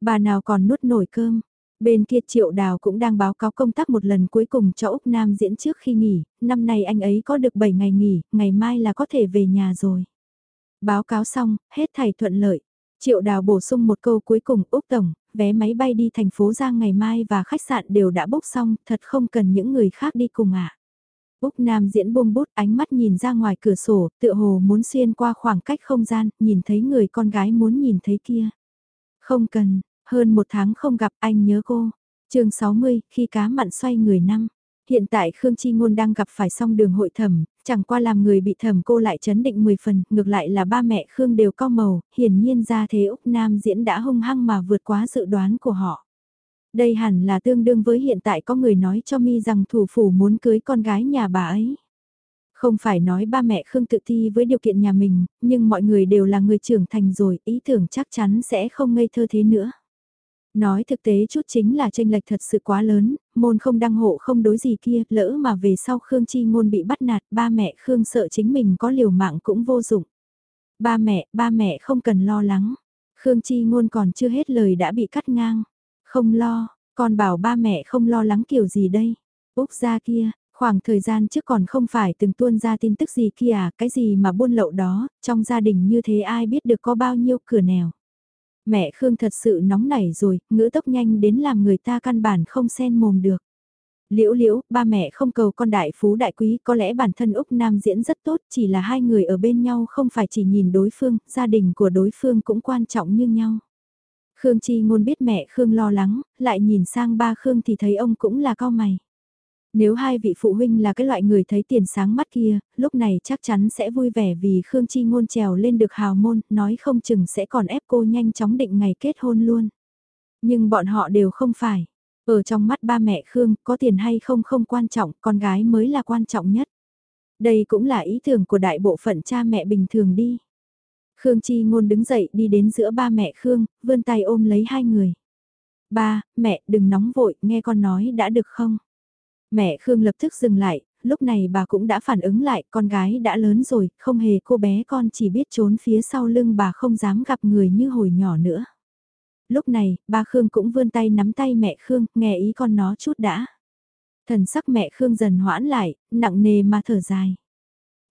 Bà nào còn nuốt nổi cơm. Bên kia Triệu Đào cũng đang báo cáo công tác một lần cuối cùng cho Úc Nam diễn trước khi nghỉ, năm nay anh ấy có được 7 ngày nghỉ, ngày mai là có thể về nhà rồi. Báo cáo xong, hết thảy thuận lợi. Triệu Đào bổ sung một câu cuối cùng Úc Tổng, vé máy bay đi thành phố Giang ngày mai và khách sạn đều đã bốc xong, thật không cần những người khác đi cùng ạ. À. Úc Nam diễn buông bút ánh mắt nhìn ra ngoài cửa sổ, tựa hồ muốn xuyên qua khoảng cách không gian, nhìn thấy người con gái muốn nhìn thấy kia. Không cần, hơn một tháng không gặp anh nhớ cô. chương 60, khi cá mặn xoay người năm. Hiện tại Khương Chi Ngôn đang gặp phải song đường hội thẩm, chẳng qua làm người bị thẩm cô lại chấn định 10 phần, ngược lại là ba mẹ Khương đều co màu, hiển nhiên ra thế Úc Nam diễn đã hung hăng mà vượt quá dự đoán của họ. Đây hẳn là tương đương với hiện tại có người nói cho mi rằng thủ phủ muốn cưới con gái nhà bà ấy. Không phải nói ba mẹ Khương tự thi với điều kiện nhà mình, nhưng mọi người đều là người trưởng thành rồi, ý tưởng chắc chắn sẽ không ngây thơ thế nữa. Nói thực tế chút chính là tranh lệch thật sự quá lớn, môn không đăng hộ không đối gì kia, lỡ mà về sau Khương Chi Ngôn bị bắt nạt, ba mẹ Khương sợ chính mình có liều mạng cũng vô dụng. Ba mẹ, ba mẹ không cần lo lắng. Khương Chi Ngôn còn chưa hết lời đã bị cắt ngang. Không lo, con bảo ba mẹ không lo lắng kiểu gì đây. Úc ra kia, khoảng thời gian trước còn không phải từng tuôn ra tin tức gì kia à, cái gì mà buôn lậu đó, trong gia đình như thế ai biết được có bao nhiêu cửa nèo. Mẹ Khương thật sự nóng nảy rồi, ngữ tốc nhanh đến làm người ta căn bản không xen mồm được. Liễu liễu, ba mẹ không cầu con đại phú đại quý, có lẽ bản thân Úc Nam diễn rất tốt, chỉ là hai người ở bên nhau không phải chỉ nhìn đối phương, gia đình của đối phương cũng quan trọng như nhau. Khương Chi ngôn biết mẹ Khương lo lắng, lại nhìn sang ba Khương thì thấy ông cũng là cao mày. Nếu hai vị phụ huynh là cái loại người thấy tiền sáng mắt kia, lúc này chắc chắn sẽ vui vẻ vì Khương Chi ngôn trèo lên được hào môn, nói không chừng sẽ còn ép cô nhanh chóng định ngày kết hôn luôn. Nhưng bọn họ đều không phải. Ở trong mắt ba mẹ Khương, có tiền hay không không quan trọng, con gái mới là quan trọng nhất. Đây cũng là ý tưởng của đại bộ phận cha mẹ bình thường đi. Khương Chi Ngôn đứng dậy đi đến giữa ba mẹ Khương, vươn tay ôm lấy hai người. Ba, mẹ, đừng nóng vội, nghe con nói đã được không? Mẹ Khương lập tức dừng lại, lúc này bà cũng đã phản ứng lại, con gái đã lớn rồi, không hề cô bé con chỉ biết trốn phía sau lưng bà không dám gặp người như hồi nhỏ nữa. Lúc này, ba Khương cũng vươn tay nắm tay mẹ Khương, nghe ý con nó chút đã. Thần sắc mẹ Khương dần hoãn lại, nặng nề mà thở dài.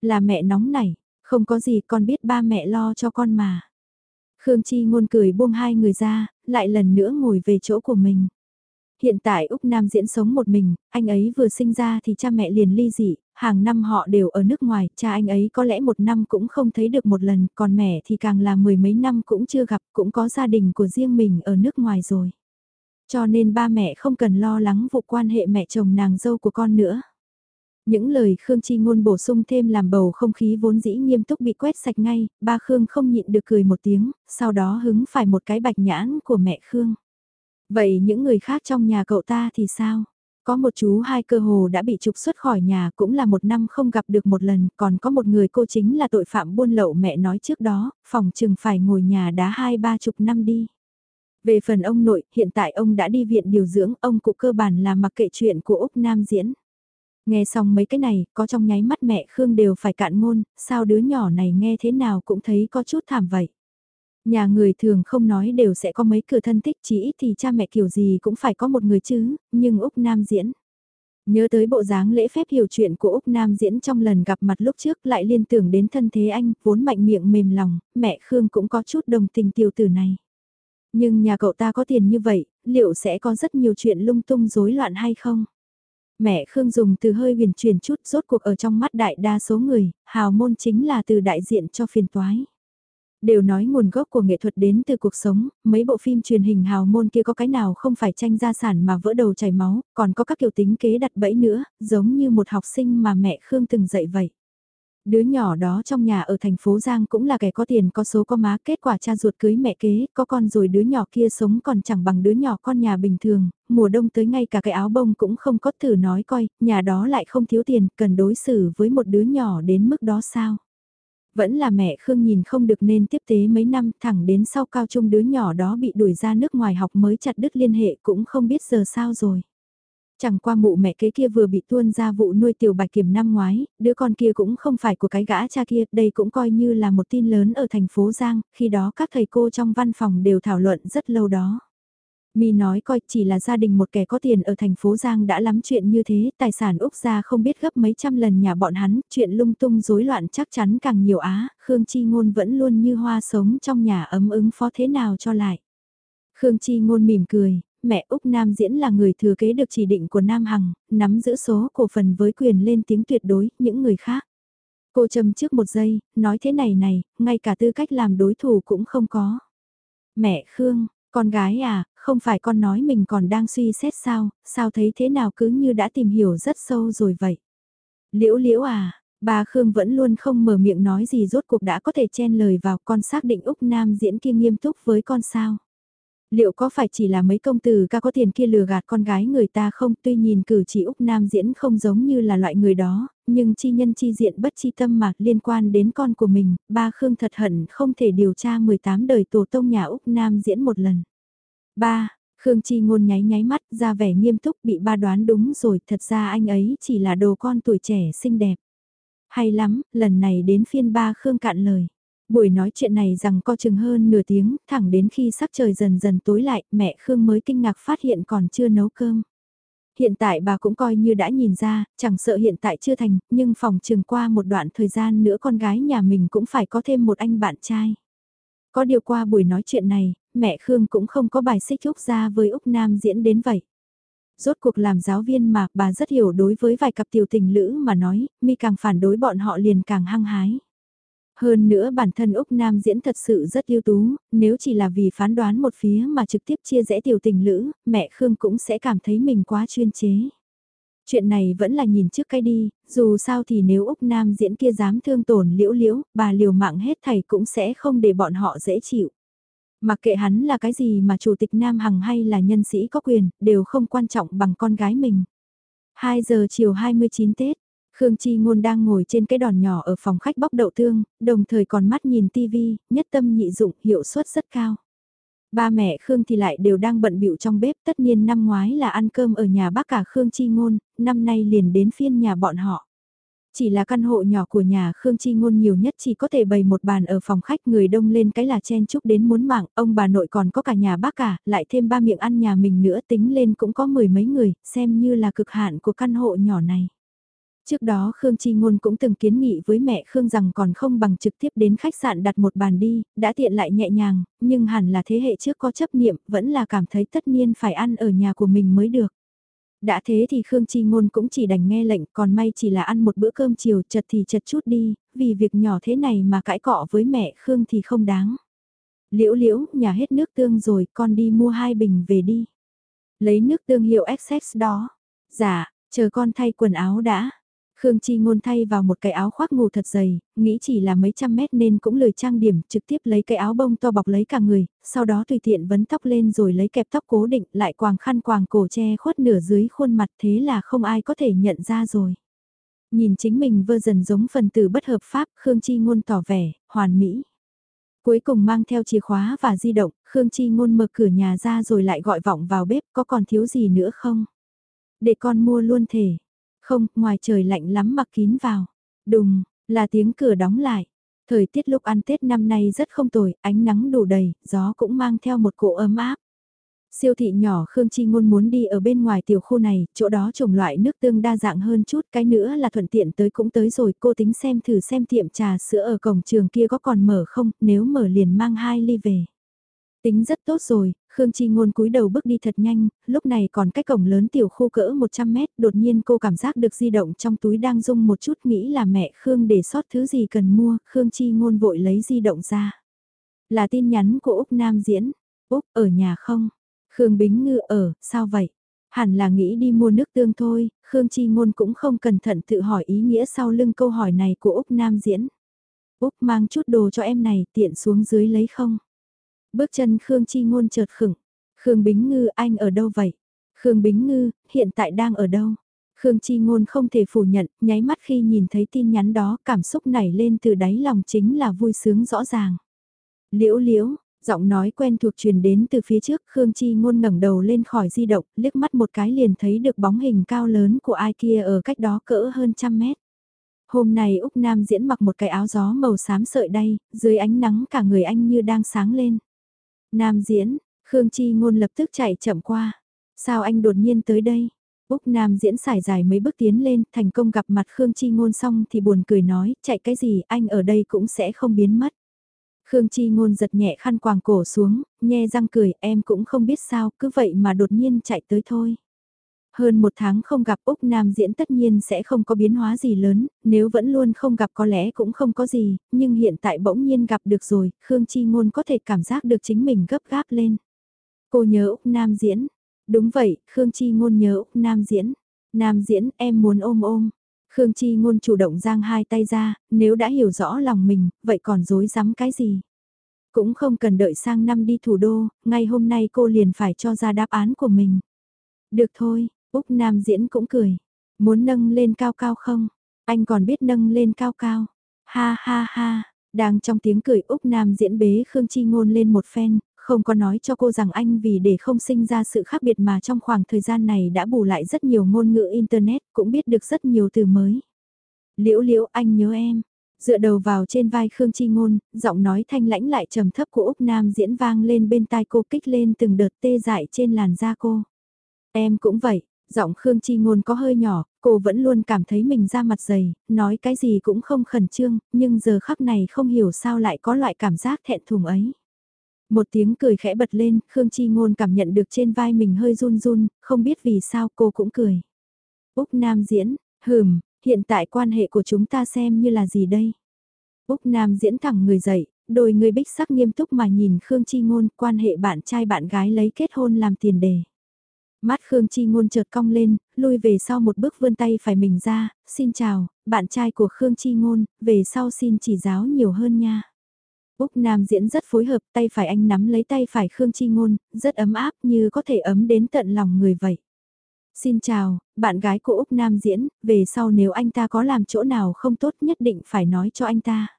Là mẹ nóng này, không có gì con biết ba mẹ lo cho con mà. Khương Chi ngôn cười buông hai người ra, lại lần nữa ngồi về chỗ của mình. Hiện tại Úc Nam diễn sống một mình, anh ấy vừa sinh ra thì cha mẹ liền ly dị, hàng năm họ đều ở nước ngoài, cha anh ấy có lẽ một năm cũng không thấy được một lần, còn mẹ thì càng là mười mấy năm cũng chưa gặp, cũng có gia đình của riêng mình ở nước ngoài rồi. Cho nên ba mẹ không cần lo lắng vụ quan hệ mẹ chồng nàng dâu của con nữa. Những lời Khương Chi Ngôn bổ sung thêm làm bầu không khí vốn dĩ nghiêm túc bị quét sạch ngay, ba Khương không nhịn được cười một tiếng, sau đó hứng phải một cái bạch nhãn của mẹ Khương. Vậy những người khác trong nhà cậu ta thì sao? Có một chú hai cơ hồ đã bị trục xuất khỏi nhà cũng là một năm không gặp được một lần, còn có một người cô chính là tội phạm buôn lậu mẹ nói trước đó, phòng chừng phải ngồi nhà đá hai ba chục năm đi. Về phần ông nội, hiện tại ông đã đi viện điều dưỡng, ông cụ cơ bản là mặc kệ chuyện của Úc Nam diễn. Nghe xong mấy cái này, có trong nháy mắt mẹ Khương đều phải cạn ngôn, sao đứa nhỏ này nghe thế nào cũng thấy có chút thảm vậy. Nhà người thường không nói đều sẽ có mấy cửa thân thích chỉ ít thì cha mẹ kiểu gì cũng phải có một người chứ, nhưng Úc Nam diễn. Nhớ tới bộ dáng lễ phép hiểu chuyện của Úc Nam diễn trong lần gặp mặt lúc trước lại liên tưởng đến thân thế anh, vốn mạnh miệng mềm lòng, mẹ Khương cũng có chút đồng tình tiểu tử này. Nhưng nhà cậu ta có tiền như vậy, liệu sẽ có rất nhiều chuyện lung tung rối loạn hay không? Mẹ Khương dùng từ hơi huyền truyền chút rốt cuộc ở trong mắt đại đa số người, hào môn chính là từ đại diện cho phiền toái. Đều nói nguồn gốc của nghệ thuật đến từ cuộc sống, mấy bộ phim truyền hình hào môn kia có cái nào không phải tranh gia sản mà vỡ đầu chảy máu, còn có các kiểu tính kế đặt bẫy nữa, giống như một học sinh mà mẹ Khương từng dạy vậy. Đứa nhỏ đó trong nhà ở thành phố Giang cũng là kẻ có tiền có số có má kết quả cha ruột cưới mẹ kế, có con rồi đứa nhỏ kia sống còn chẳng bằng đứa nhỏ con nhà bình thường, mùa đông tới ngay cả cái áo bông cũng không có thử nói coi, nhà đó lại không thiếu tiền, cần đối xử với một đứa nhỏ đến mức đó sao. Vẫn là mẹ Khương nhìn không được nên tiếp tế mấy năm thẳng đến sau cao trung đứa nhỏ đó bị đuổi ra nước ngoài học mới chặt đứt liên hệ cũng không biết giờ sao rồi. Chẳng qua mụ mẹ kế kia vừa bị tuôn ra vụ nuôi tiểu bạch kiểm năm ngoái, đứa con kia cũng không phải của cái gã cha kia, đây cũng coi như là một tin lớn ở thành phố Giang, khi đó các thầy cô trong văn phòng đều thảo luận rất lâu đó. Mi nói coi chỉ là gia đình một kẻ có tiền ở thành phố Giang đã lắm chuyện như thế, tài sản Úc gia không biết gấp mấy trăm lần nhà bọn hắn, chuyện lung tung rối loạn chắc chắn càng nhiều á, Khương Chi Ngôn vẫn luôn như hoa sống trong nhà ấm ứng phó thế nào cho lại. Khương Chi Ngôn mỉm cười, mẹ Úc Nam Diễn là người thừa kế được chỉ định của Nam Hằng, nắm giữ số cổ phần với quyền lên tiếng tuyệt đối, những người khác. Cô châm trước một giây, nói thế này này, ngay cả tư cách làm đối thủ cũng không có. Mẹ Khương, con gái à, không phải con nói mình còn đang suy xét sao, sao thấy thế nào cứ như đã tìm hiểu rất sâu rồi vậy. Liễu liễu à, bà Khương vẫn luôn không mở miệng nói gì rốt cuộc đã có thể chen lời vào con xác định Úc Nam diễn kia nghiêm túc với con sao. Liệu có phải chỉ là mấy công tử ca có tiền kia lừa gạt con gái người ta không tuy nhìn cử chỉ Úc Nam diễn không giống như là loại người đó, nhưng chi nhân chi diện bất chi tâm mà liên quan đến con của mình, ba Khương thật hận không thể điều tra 18 đời tổ tông nhà Úc Nam diễn một lần. Ba, Khương Chi ngôn nháy nháy mắt ra vẻ nghiêm túc bị ba đoán đúng rồi thật ra anh ấy chỉ là đồ con tuổi trẻ xinh đẹp. Hay lắm, lần này đến phiên ba Khương cạn lời. Buổi nói chuyện này rằng co chừng hơn nửa tiếng, thẳng đến khi sắc trời dần dần tối lại, mẹ Khương mới kinh ngạc phát hiện còn chưa nấu cơm. Hiện tại bà cũng coi như đã nhìn ra, chẳng sợ hiện tại chưa thành, nhưng phòng trường qua một đoạn thời gian nữa con gái nhà mình cũng phải có thêm một anh bạn trai. Có điều qua buổi nói chuyện này, mẹ Khương cũng không có bài xích Úc ra với Úc Nam diễn đến vậy. Rốt cuộc làm giáo viên mà bà rất hiểu đối với vài cặp tiểu tình lữ mà nói, mi càng phản đối bọn họ liền càng hăng hái. Hơn nữa bản thân Úc Nam diễn thật sự rất ưu tú, nếu chỉ là vì phán đoán một phía mà trực tiếp chia rẽ tiểu tình lữ, mẹ Khương cũng sẽ cảm thấy mình quá chuyên chế. Chuyện này vẫn là nhìn trước cái đi, dù sao thì nếu Úc Nam diễn kia dám thương tổn liễu liễu, bà liều mạng hết thầy cũng sẽ không để bọn họ dễ chịu. Mặc kệ hắn là cái gì mà chủ tịch Nam Hằng hay là nhân sĩ có quyền, đều không quan trọng bằng con gái mình. 2 giờ chiều 29 Tết, Khương Chi Ngôn đang ngồi trên cái đòn nhỏ ở phòng khách bóc đậu tương, đồng thời còn mắt nhìn tivi, nhất tâm nhị dụng, hiệu suất rất cao. Ba mẹ Khương thì lại đều đang bận bịu trong bếp, tất nhiên năm ngoái là ăn cơm ở nhà bác cả Khương Chi Ngôn, năm nay liền đến phiên nhà bọn họ. Chỉ là căn hộ nhỏ của nhà Khương Chi Ngôn nhiều nhất chỉ có thể bày một bàn ở phòng khách người đông lên cái là chen chúc đến muốn mạng, ông bà nội còn có cả nhà bác cả, lại thêm ba miệng ăn nhà mình nữa tính lên cũng có mười mấy người, xem như là cực hạn của căn hộ nhỏ này. Trước đó Khương Chi Ngôn cũng từng kiến nghị với mẹ Khương rằng còn không bằng trực tiếp đến khách sạn đặt một bàn đi, đã tiện lại nhẹ nhàng, nhưng hẳn là thế hệ trước có chấp niệm, vẫn là cảm thấy tất nhiên phải ăn ở nhà của mình mới được. Đã thế thì Khương Chi Ngôn cũng chỉ đành nghe lệnh, còn may chỉ là ăn một bữa cơm chiều chật thì chật chút đi, vì việc nhỏ thế này mà cãi cọ với mẹ Khương thì không đáng. Liễu liễu, nhà hết nước tương rồi, con đi mua hai bình về đi. Lấy nước tương hiệu Excess đó. Dạ, chờ con thay quần áo đã. Khương Chi Ngôn thay vào một cái áo khoác ngủ thật dày, nghĩ chỉ là mấy trăm mét nên cũng lười trang điểm, trực tiếp lấy cái áo bông to bọc lấy cả người, sau đó tùy tiện vấn tóc lên rồi lấy kẹp tóc cố định lại quàng khăn quàng cổ che khuất nửa dưới khuôn mặt thế là không ai có thể nhận ra rồi. Nhìn chính mình vơ dần giống phần tử bất hợp pháp, Khương Chi Ngôn tỏ vẻ, hoàn mỹ. Cuối cùng mang theo chìa khóa và di động, Khương Chi Ngôn mở cửa nhà ra rồi lại gọi vọng vào bếp có còn thiếu gì nữa không? Để con mua luôn thể. Không, ngoài trời lạnh lắm mặc kín vào. Đùng, là tiếng cửa đóng lại. Thời tiết lúc ăn Tết năm nay rất không tồi, ánh nắng đủ đầy, gió cũng mang theo một cỗ ấm áp. Siêu thị nhỏ Khương Chi Ngôn muốn đi ở bên ngoài tiểu khu này, chỗ đó trồng loại nước tương đa dạng hơn chút, cái nữa là thuận tiện tới cũng tới rồi, cô tính xem thử xem tiệm trà sữa ở cổng trường kia có còn mở không, nếu mở liền mang hai ly về. Tính rất tốt rồi, Khương Chi Ngôn cúi đầu bước đi thật nhanh, lúc này còn cách cổng lớn tiểu khu cỡ 100 mét, đột nhiên cô cảm giác được di động trong túi đang rung một chút nghĩ là mẹ Khương để sót thứ gì cần mua, Khương Chi Ngôn vội lấy di động ra. Là tin nhắn của Úc Nam Diễn, Úc ở nhà không? Khương Bính Ngư ở, sao vậy? Hẳn là nghĩ đi mua nước tương thôi, Khương Chi Ngôn cũng không cẩn thận tự hỏi ý nghĩa sau lưng câu hỏi này của Úc Nam Diễn. Úc mang chút đồ cho em này tiện xuống dưới lấy không? Bước chân Khương Chi Ngôn chợt khửng. Khương Bính Ngư anh ở đâu vậy? Khương Bính Ngư, hiện tại đang ở đâu? Khương Chi Ngôn không thể phủ nhận, nháy mắt khi nhìn thấy tin nhắn đó cảm xúc nảy lên từ đáy lòng chính là vui sướng rõ ràng. Liễu liễu, giọng nói quen thuộc truyền đến từ phía trước, Khương Chi Ngôn ngẩng đầu lên khỏi di động, liếc mắt một cái liền thấy được bóng hình cao lớn của ai kia ở cách đó cỡ hơn trăm mét. Hôm nay Úc Nam diễn mặc một cái áo gió màu xám sợi đay, dưới ánh nắng cả người anh như đang sáng lên. Nam diễn, Khương Chi Ngôn lập tức chạy chậm qua. Sao anh đột nhiên tới đây? Úc Nam diễn xài dài mấy bước tiến lên, thành công gặp mặt Khương Chi Ngôn xong thì buồn cười nói, chạy cái gì, anh ở đây cũng sẽ không biến mất. Khương Chi Ngôn giật nhẹ khăn quàng cổ xuống, nhe răng cười, em cũng không biết sao, cứ vậy mà đột nhiên chạy tới thôi. Hơn một tháng không gặp Úc Nam diễn tất nhiên sẽ không có biến hóa gì lớn, nếu vẫn luôn không gặp có lẽ cũng không có gì, nhưng hiện tại bỗng nhiên gặp được rồi, Khương Chi Ngôn có thể cảm giác được chính mình gấp gáp lên. Cô nhớ Úc Nam diễn. Đúng vậy, Khương Chi Ngôn nhớ Úc Nam diễn. Nam diễn, em muốn ôm ôm. Khương Chi Ngôn chủ động giang hai tay ra, nếu đã hiểu rõ lòng mình, vậy còn dối rắm cái gì? Cũng không cần đợi sang năm đi thủ đô, ngay hôm nay cô liền phải cho ra đáp án của mình. Được thôi, Úc Nam diễn cũng cười. Muốn nâng lên cao cao không? Anh còn biết nâng lên cao cao. Ha ha ha, đang trong tiếng cười Úc Nam diễn bế Khương Chi Ngôn lên một phen, không có nói cho cô rằng anh vì để không sinh ra sự khác biệt mà trong khoảng thời gian này đã bù lại rất nhiều ngôn ngữ Internet, cũng biết được rất nhiều từ mới. Liễu liễu anh nhớ em. Dựa đầu vào trên vai Khương Chi Ngôn, giọng nói thanh lãnh lại trầm thấp của Úc Nam diễn vang lên bên tai cô kích lên từng đợt tê dại trên làn da cô. Em cũng vậy, Giọng Khương Chi Ngôn có hơi nhỏ, cô vẫn luôn cảm thấy mình ra mặt dày, nói cái gì cũng không khẩn trương, nhưng giờ khắc này không hiểu sao lại có loại cảm giác thẹn thùng ấy. Một tiếng cười khẽ bật lên, Khương Chi Ngôn cảm nhận được trên vai mình hơi run run, không biết vì sao cô cũng cười. Úc Nam diễn, hừm, hiện tại quan hệ của chúng ta xem như là gì đây? Úc Nam diễn thẳng người dậy, đôi người bích sắc nghiêm túc mà nhìn Khương Chi Ngôn quan hệ bạn trai bạn gái lấy kết hôn làm tiền đề. Mắt Khương Chi Ngôn chợt cong lên, lui về sau một bước vươn tay phải mình ra, xin chào, bạn trai của Khương Chi Ngôn, về sau xin chỉ giáo nhiều hơn nha. Úc Nam diễn rất phối hợp, tay phải anh nắm lấy tay phải Khương Chi Ngôn, rất ấm áp như có thể ấm đến tận lòng người vậy. Xin chào, bạn gái của Úc Nam diễn, về sau nếu anh ta có làm chỗ nào không tốt nhất định phải nói cho anh ta.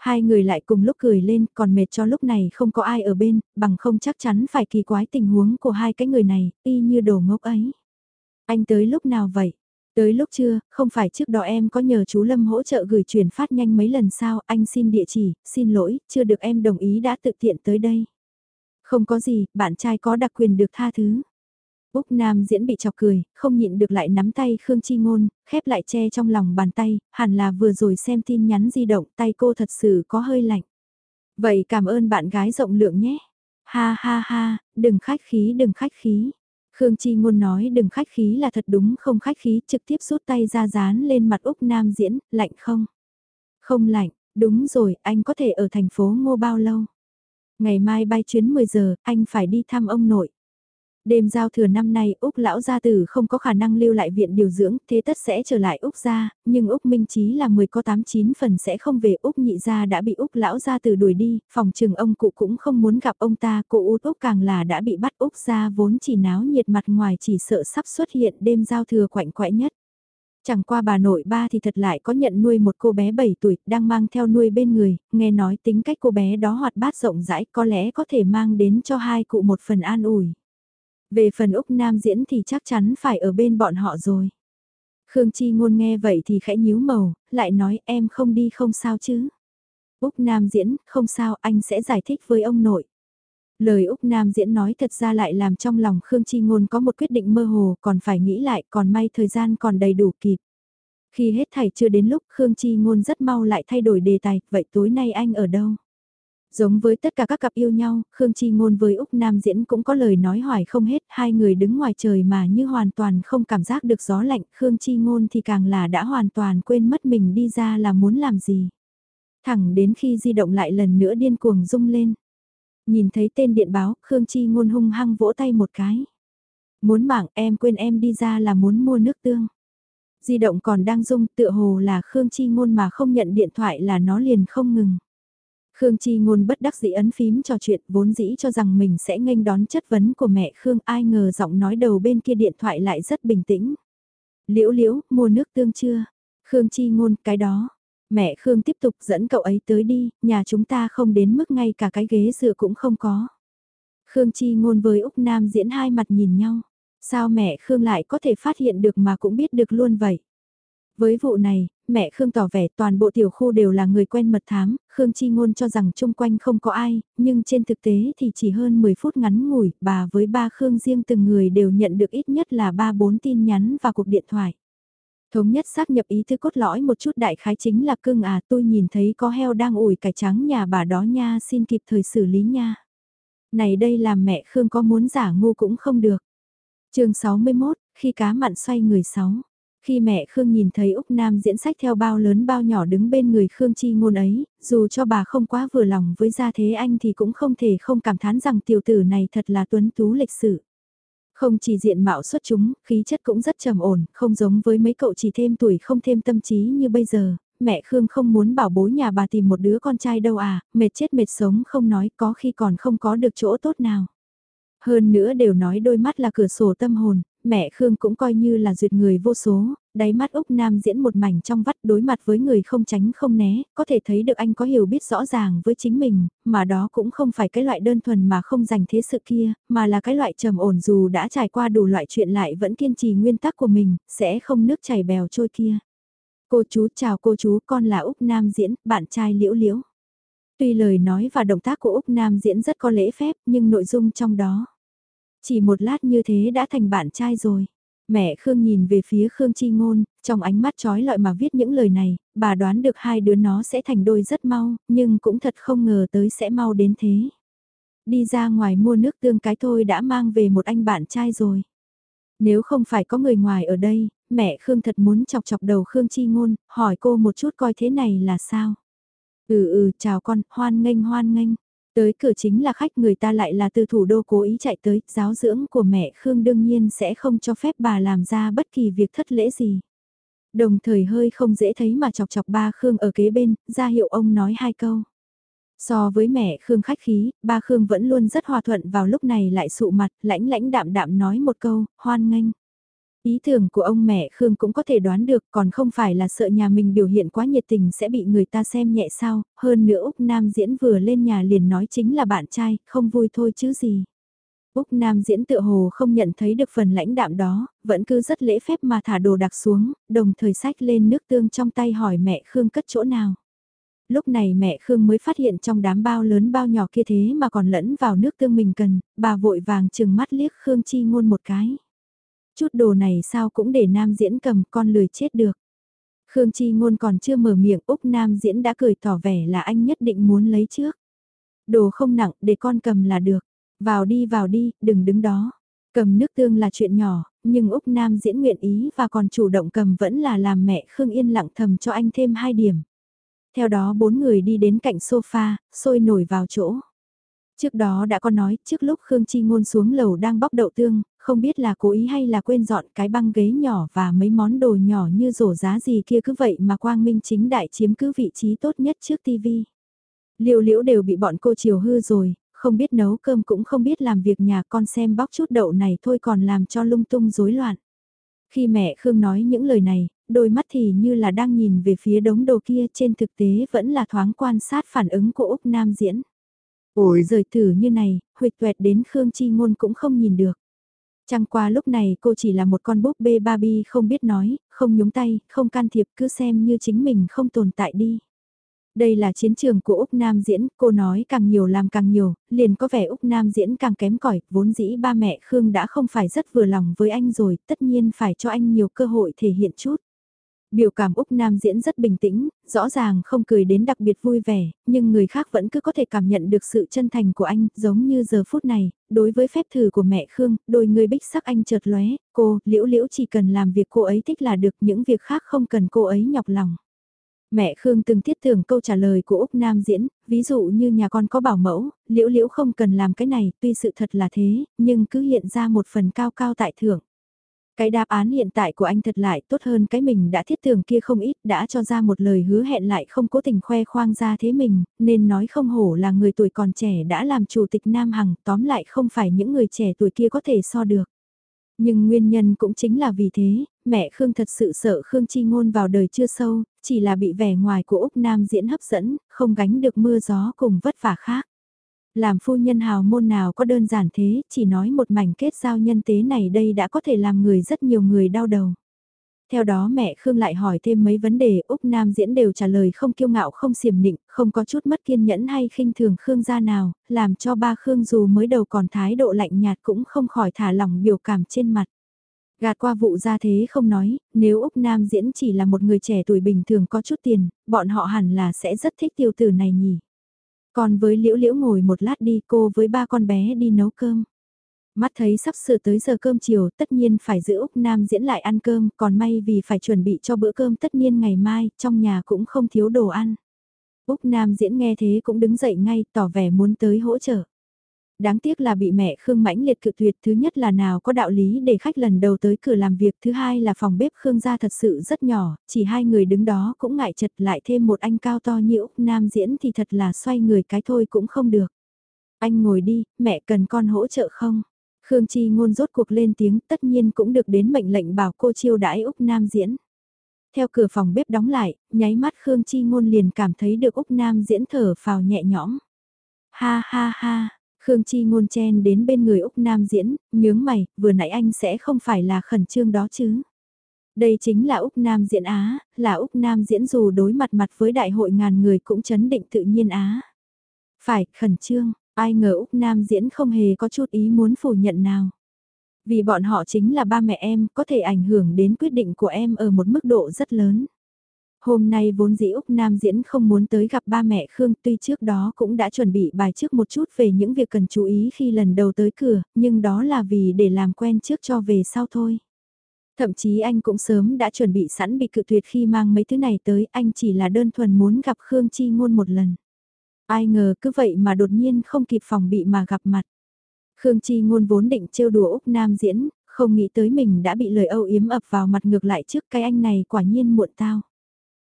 Hai người lại cùng lúc cười lên, còn mệt cho lúc này không có ai ở bên, bằng không chắc chắn phải kỳ quái tình huống của hai cái người này, y như đồ ngốc ấy. Anh tới lúc nào vậy? Tới lúc chưa, không phải trước đó em có nhờ chú Lâm hỗ trợ gửi chuyển phát nhanh mấy lần sao, anh xin địa chỉ, xin lỗi, chưa được em đồng ý đã tự tiện tới đây. Không có gì, bạn trai có đặc quyền được tha thứ. Úc Nam diễn bị chọc cười, không nhịn được lại nắm tay Khương Chi Ngôn, khép lại che trong lòng bàn tay, hẳn là vừa rồi xem tin nhắn di động tay cô thật sự có hơi lạnh. Vậy cảm ơn bạn gái rộng lượng nhé. Ha ha ha, đừng khách khí đừng khách khí. Khương Chi Ngôn nói đừng khách khí là thật đúng không khách khí trực tiếp rút tay ra dán lên mặt Úc Nam diễn, lạnh không? Không lạnh, đúng rồi, anh có thể ở thành phố Ngô bao lâu? Ngày mai bay chuyến 10 giờ, anh phải đi thăm ông nội. Đêm giao thừa năm nay Úc lão gia tử không có khả năng lưu lại viện điều dưỡng, thế tất sẽ trở lại Úc gia, nhưng Úc Minh Chí là 10 có 89 phần sẽ không về Úc nhị gia đã bị Úc lão gia tử đuổi đi, phòng trường ông cụ cũng không muốn gặp ông ta, cụ út Úc càng là đã bị bắt Úc gia vốn chỉ náo nhiệt mặt ngoài chỉ sợ sắp xuất hiện đêm giao thừa quạnh quẽ nhất. Chẳng qua bà nội ba thì thật lại có nhận nuôi một cô bé 7 tuổi, đang mang theo nuôi bên người, nghe nói tính cách cô bé đó hoạt bát rộng rãi có lẽ có thể mang đến cho hai cụ một phần an ủi. Về phần Úc Nam diễn thì chắc chắn phải ở bên bọn họ rồi. Khương Chi ngôn nghe vậy thì khẽ nhíu màu, lại nói em không đi không sao chứ. Úc Nam diễn, không sao anh sẽ giải thích với ông nội. Lời Úc Nam diễn nói thật ra lại làm trong lòng Khương Chi Ngôn có một quyết định mơ hồ còn phải nghĩ lại còn may thời gian còn đầy đủ kịp. Khi hết thảy chưa đến lúc Khương Chi Ngôn rất mau lại thay đổi đề tài, vậy tối nay anh ở đâu? Giống với tất cả các cặp yêu nhau, Khương Chi Ngôn với Úc Nam Diễn cũng có lời nói hỏi không hết, hai người đứng ngoài trời mà như hoàn toàn không cảm giác được gió lạnh, Khương Chi Ngôn thì càng là đã hoàn toàn quên mất mình đi ra là muốn làm gì. Thẳng đến khi di động lại lần nữa điên cuồng rung lên. Nhìn thấy tên điện báo, Khương Chi Ngôn hung hăng vỗ tay một cái. Muốn mạng em quên em đi ra là muốn mua nước tương. Di động còn đang rung tựa hồ là Khương Chi Ngôn mà không nhận điện thoại là nó liền không ngừng. Khương Chi Ngôn bất đắc dĩ ấn phím trò chuyện vốn dĩ cho rằng mình sẽ nghênh đón chất vấn của mẹ Khương ai ngờ giọng nói đầu bên kia điện thoại lại rất bình tĩnh. Liễu liễu, mua nước tương chưa? Khương Chi Ngôn, cái đó. Mẹ Khương tiếp tục dẫn cậu ấy tới đi, nhà chúng ta không đến mức ngay cả cái ghế dựa cũng không có. Khương Chi Ngôn với Úc Nam diễn hai mặt nhìn nhau. Sao mẹ Khương lại có thể phát hiện được mà cũng biết được luôn vậy? Với vụ này, mẹ Khương tỏ vẻ toàn bộ tiểu khu đều là người quen mật thám, Khương Chi Ngôn cho rằng chung quanh không có ai, nhưng trên thực tế thì chỉ hơn 10 phút ngắn ngủi, bà với ba Khương riêng từng người đều nhận được ít nhất là 3-4 tin nhắn và cuộc điện thoại. Thống nhất xác nhập ý thư cốt lõi một chút đại khái chính là cưng à tôi nhìn thấy có heo đang ủi cải trắng nhà bà đó nha xin kịp thời xử lý nha. Này đây làm mẹ Khương có muốn giả ngu cũng không được. chương 61, khi cá mặn xoay người sáu. Khi mẹ Khương nhìn thấy Úc Nam diễn sách theo bao lớn bao nhỏ đứng bên người Khương Chi ngôn ấy, dù cho bà không quá vừa lòng với gia thế anh thì cũng không thể không cảm thán rằng tiểu tử này thật là tuấn tú lịch sử. Không chỉ diện mạo xuất chúng, khí chất cũng rất trầm ổn, không giống với mấy cậu chỉ thêm tuổi không thêm tâm trí như bây giờ, mẹ Khương không muốn bảo bối nhà bà tìm một đứa con trai đâu à, mệt chết mệt sống không nói có khi còn không có được chỗ tốt nào. Hơn nữa đều nói đôi mắt là cửa sổ tâm hồn, mẹ Khương cũng coi như là duyệt người vô số, đáy mắt Úc Nam diễn một mảnh trong vắt đối mặt với người không tránh không né, có thể thấy được anh có hiểu biết rõ ràng với chính mình, mà đó cũng không phải cái loại đơn thuần mà không dành thế sự kia, mà là cái loại trầm ổn dù đã trải qua đủ loại chuyện lại vẫn kiên trì nguyên tắc của mình, sẽ không nước chảy bèo trôi kia. Cô chú chào cô chú con là Úc Nam diễn, bạn trai liễu liễu. Tuy lời nói và động tác của Úc Nam diễn rất có lễ phép nhưng nội dung trong đó chỉ một lát như thế đã thành bạn trai rồi. Mẹ Khương nhìn về phía Khương Chi Ngôn, trong ánh mắt trói lọi mà viết những lời này, bà đoán được hai đứa nó sẽ thành đôi rất mau, nhưng cũng thật không ngờ tới sẽ mau đến thế. Đi ra ngoài mua nước tương cái thôi đã mang về một anh bạn trai rồi. Nếu không phải có người ngoài ở đây, mẹ Khương thật muốn chọc chọc đầu Khương Chi Ngôn, hỏi cô một chút coi thế này là sao. Ừ ừ, chào con, hoan nghênh hoan nghênh. Tới cửa chính là khách người ta lại là từ thủ đô cố ý chạy tới, giáo dưỡng của mẹ Khương đương nhiên sẽ không cho phép bà làm ra bất kỳ việc thất lễ gì. Đồng thời hơi không dễ thấy mà chọc chọc ba Khương ở kế bên, ra hiệu ông nói hai câu. So với mẹ Khương khách khí, ba Khương vẫn luôn rất hòa thuận vào lúc này lại sụ mặt, lãnh lãnh đạm đạm nói một câu, hoan nghênh. Ý tưởng của ông mẹ Khương cũng có thể đoán được còn không phải là sợ nhà mình biểu hiện quá nhiệt tình sẽ bị người ta xem nhẹ sao, hơn nữa Úc Nam Diễn vừa lên nhà liền nói chính là bạn trai, không vui thôi chứ gì. Úc Nam Diễn tự hồ không nhận thấy được phần lãnh đạm đó, vẫn cứ rất lễ phép mà thả đồ đặc xuống, đồng thời sách lên nước tương trong tay hỏi mẹ Khương cất chỗ nào. Lúc này mẹ Khương mới phát hiện trong đám bao lớn bao nhỏ kia thế mà còn lẫn vào nước tương mình cần, bà vội vàng chừng mắt liếc Khương Chi ngôn một cái. Chút đồ này sao cũng để nam diễn cầm con lười chết được. Khương Chi ngôn còn chưa mở miệng Úc Nam diễn đã cười tỏ vẻ là anh nhất định muốn lấy trước. Đồ không nặng để con cầm là được. Vào đi vào đi, đừng đứng đó. Cầm nước tương là chuyện nhỏ, nhưng Úc Nam diễn nguyện ý và còn chủ động cầm vẫn là làm mẹ Khương yên lặng thầm cho anh thêm hai điểm. Theo đó bốn người đi đến cạnh sofa, sôi nổi vào chỗ. Trước đó đã có nói, trước lúc Khương Chi Ngôn xuống lầu đang bóc đậu tương, không biết là cố ý hay là quên dọn cái băng ghế nhỏ và mấy món đồ nhỏ như rổ giá gì kia cứ vậy mà Quang Minh chính đại chiếm cứ vị trí tốt nhất trước tivi. Liều liễu đều bị bọn cô chiều hư rồi, không biết nấu cơm cũng không biết làm việc nhà con xem bóc chút đậu này thôi còn làm cho lung tung rối loạn. Khi mẹ Khương nói những lời này, đôi mắt thì như là đang nhìn về phía đống đồ kia trên thực tế vẫn là thoáng quan sát phản ứng của Úc Nam diễn. Ôi rời thử như này, huyệt tuẹt đến Khương Chi Ngôn cũng không nhìn được. Chẳng qua lúc này cô chỉ là một con búp bê Barbie không biết nói, không nhúng tay, không can thiệp cứ xem như chính mình không tồn tại đi. Đây là chiến trường của Úc Nam diễn, cô nói càng nhiều làm càng nhiều, liền có vẻ Úc Nam diễn càng kém cỏi vốn dĩ ba mẹ Khương đã không phải rất vừa lòng với anh rồi, tất nhiên phải cho anh nhiều cơ hội thể hiện chút. Biểu cảm Úc Nam diễn rất bình tĩnh, rõ ràng không cười đến đặc biệt vui vẻ, nhưng người khác vẫn cứ có thể cảm nhận được sự chân thành của anh, giống như giờ phút này, đối với phép thử của mẹ Khương, đôi người bích sắc anh chợt lóe, cô, liễu liễu chỉ cần làm việc cô ấy thích là được, những việc khác không cần cô ấy nhọc lòng. Mẹ Khương từng thiết tưởng câu trả lời của Úc Nam diễn, ví dụ như nhà con có bảo mẫu, liễu liễu không cần làm cái này, tuy sự thật là thế, nhưng cứ hiện ra một phần cao cao tại thưởng. Cái đáp án hiện tại của anh thật lại tốt hơn cái mình đã thiết tưởng kia không ít, đã cho ra một lời hứa hẹn lại không cố tình khoe khoang ra thế mình, nên nói không hổ là người tuổi còn trẻ đã làm chủ tịch Nam Hằng, tóm lại không phải những người trẻ tuổi kia có thể so được. Nhưng nguyên nhân cũng chính là vì thế, mẹ Khương thật sự sợ Khương Chi Ngôn vào đời chưa sâu, chỉ là bị vẻ ngoài của Úc Nam diễn hấp dẫn, không gánh được mưa gió cùng vất vả khác. Làm phu nhân hào môn nào có đơn giản thế, chỉ nói một mảnh kết giao nhân tế này đây đã có thể làm người rất nhiều người đau đầu. Theo đó mẹ Khương lại hỏi thêm mấy vấn đề, Úc Nam diễn đều trả lời không kiêu ngạo không siềm nịnh, không có chút mất kiên nhẫn hay khinh thường Khương gia nào, làm cho ba Khương dù mới đầu còn thái độ lạnh nhạt cũng không khỏi thả lỏng biểu cảm trên mặt. Gạt qua vụ ra thế không nói, nếu Úc Nam diễn chỉ là một người trẻ tuổi bình thường có chút tiền, bọn họ hẳn là sẽ rất thích tiêu tử này nhỉ. Còn với Liễu Liễu ngồi một lát đi, cô với ba con bé đi nấu cơm. Mắt thấy sắp sửa tới giờ cơm chiều, tất nhiên phải giữ Úc Nam diễn lại ăn cơm, còn may vì phải chuẩn bị cho bữa cơm tất nhiên ngày mai, trong nhà cũng không thiếu đồ ăn. Úc Nam diễn nghe thế cũng đứng dậy ngay, tỏ vẻ muốn tới hỗ trợ đáng tiếc là bị mẹ Khương mãnh liệt cự tuyệt thứ nhất là nào có đạo lý để khách lần đầu tới cửa làm việc thứ hai là phòng bếp Khương gia thật sự rất nhỏ, chỉ hai người đứng đó cũng ngại chật lại thêm một anh cao to như Úc Nam diễn thì thật là xoay người cái thôi cũng không được. Anh ngồi đi, mẹ cần con hỗ trợ không? Khương Chi ngôn rốt cuộc lên tiếng tất nhiên cũng được đến mệnh lệnh bảo cô chiêu đãi Úc Nam diễn. Theo cửa phòng bếp đóng lại, nháy mắt Khương Chi ngôn liền cảm thấy được Úc Nam diễn thở phào nhẹ nhõm. Ha ha ha, Khương Chi ngôn chen đến bên người Úc Nam diễn, nhướng mày, vừa nãy anh sẽ không phải là khẩn trương đó chứ. Đây chính là Úc Nam diễn Á, là Úc Nam diễn dù đối mặt mặt với đại hội ngàn người cũng chấn định tự nhiên Á. Phải, khẩn trương, ai ngờ Úc Nam diễn không hề có chút ý muốn phủ nhận nào. Vì bọn họ chính là ba mẹ em, có thể ảnh hưởng đến quyết định của em ở một mức độ rất lớn. Hôm nay vốn dĩ Úc Nam Diễn không muốn tới gặp ba mẹ Khương tuy trước đó cũng đã chuẩn bị bài trước một chút về những việc cần chú ý khi lần đầu tới cửa, nhưng đó là vì để làm quen trước cho về sau thôi. Thậm chí anh cũng sớm đã chuẩn bị sẵn bị cự tuyệt khi mang mấy thứ này tới, anh chỉ là đơn thuần muốn gặp Khương Chi Ngôn một lần. Ai ngờ cứ vậy mà đột nhiên không kịp phòng bị mà gặp mặt. Khương Chi Ngôn vốn định trêu đùa Úc Nam Diễn, không nghĩ tới mình đã bị lời âu yếm ập vào mặt ngược lại trước cái anh này quả nhiên muộn tao.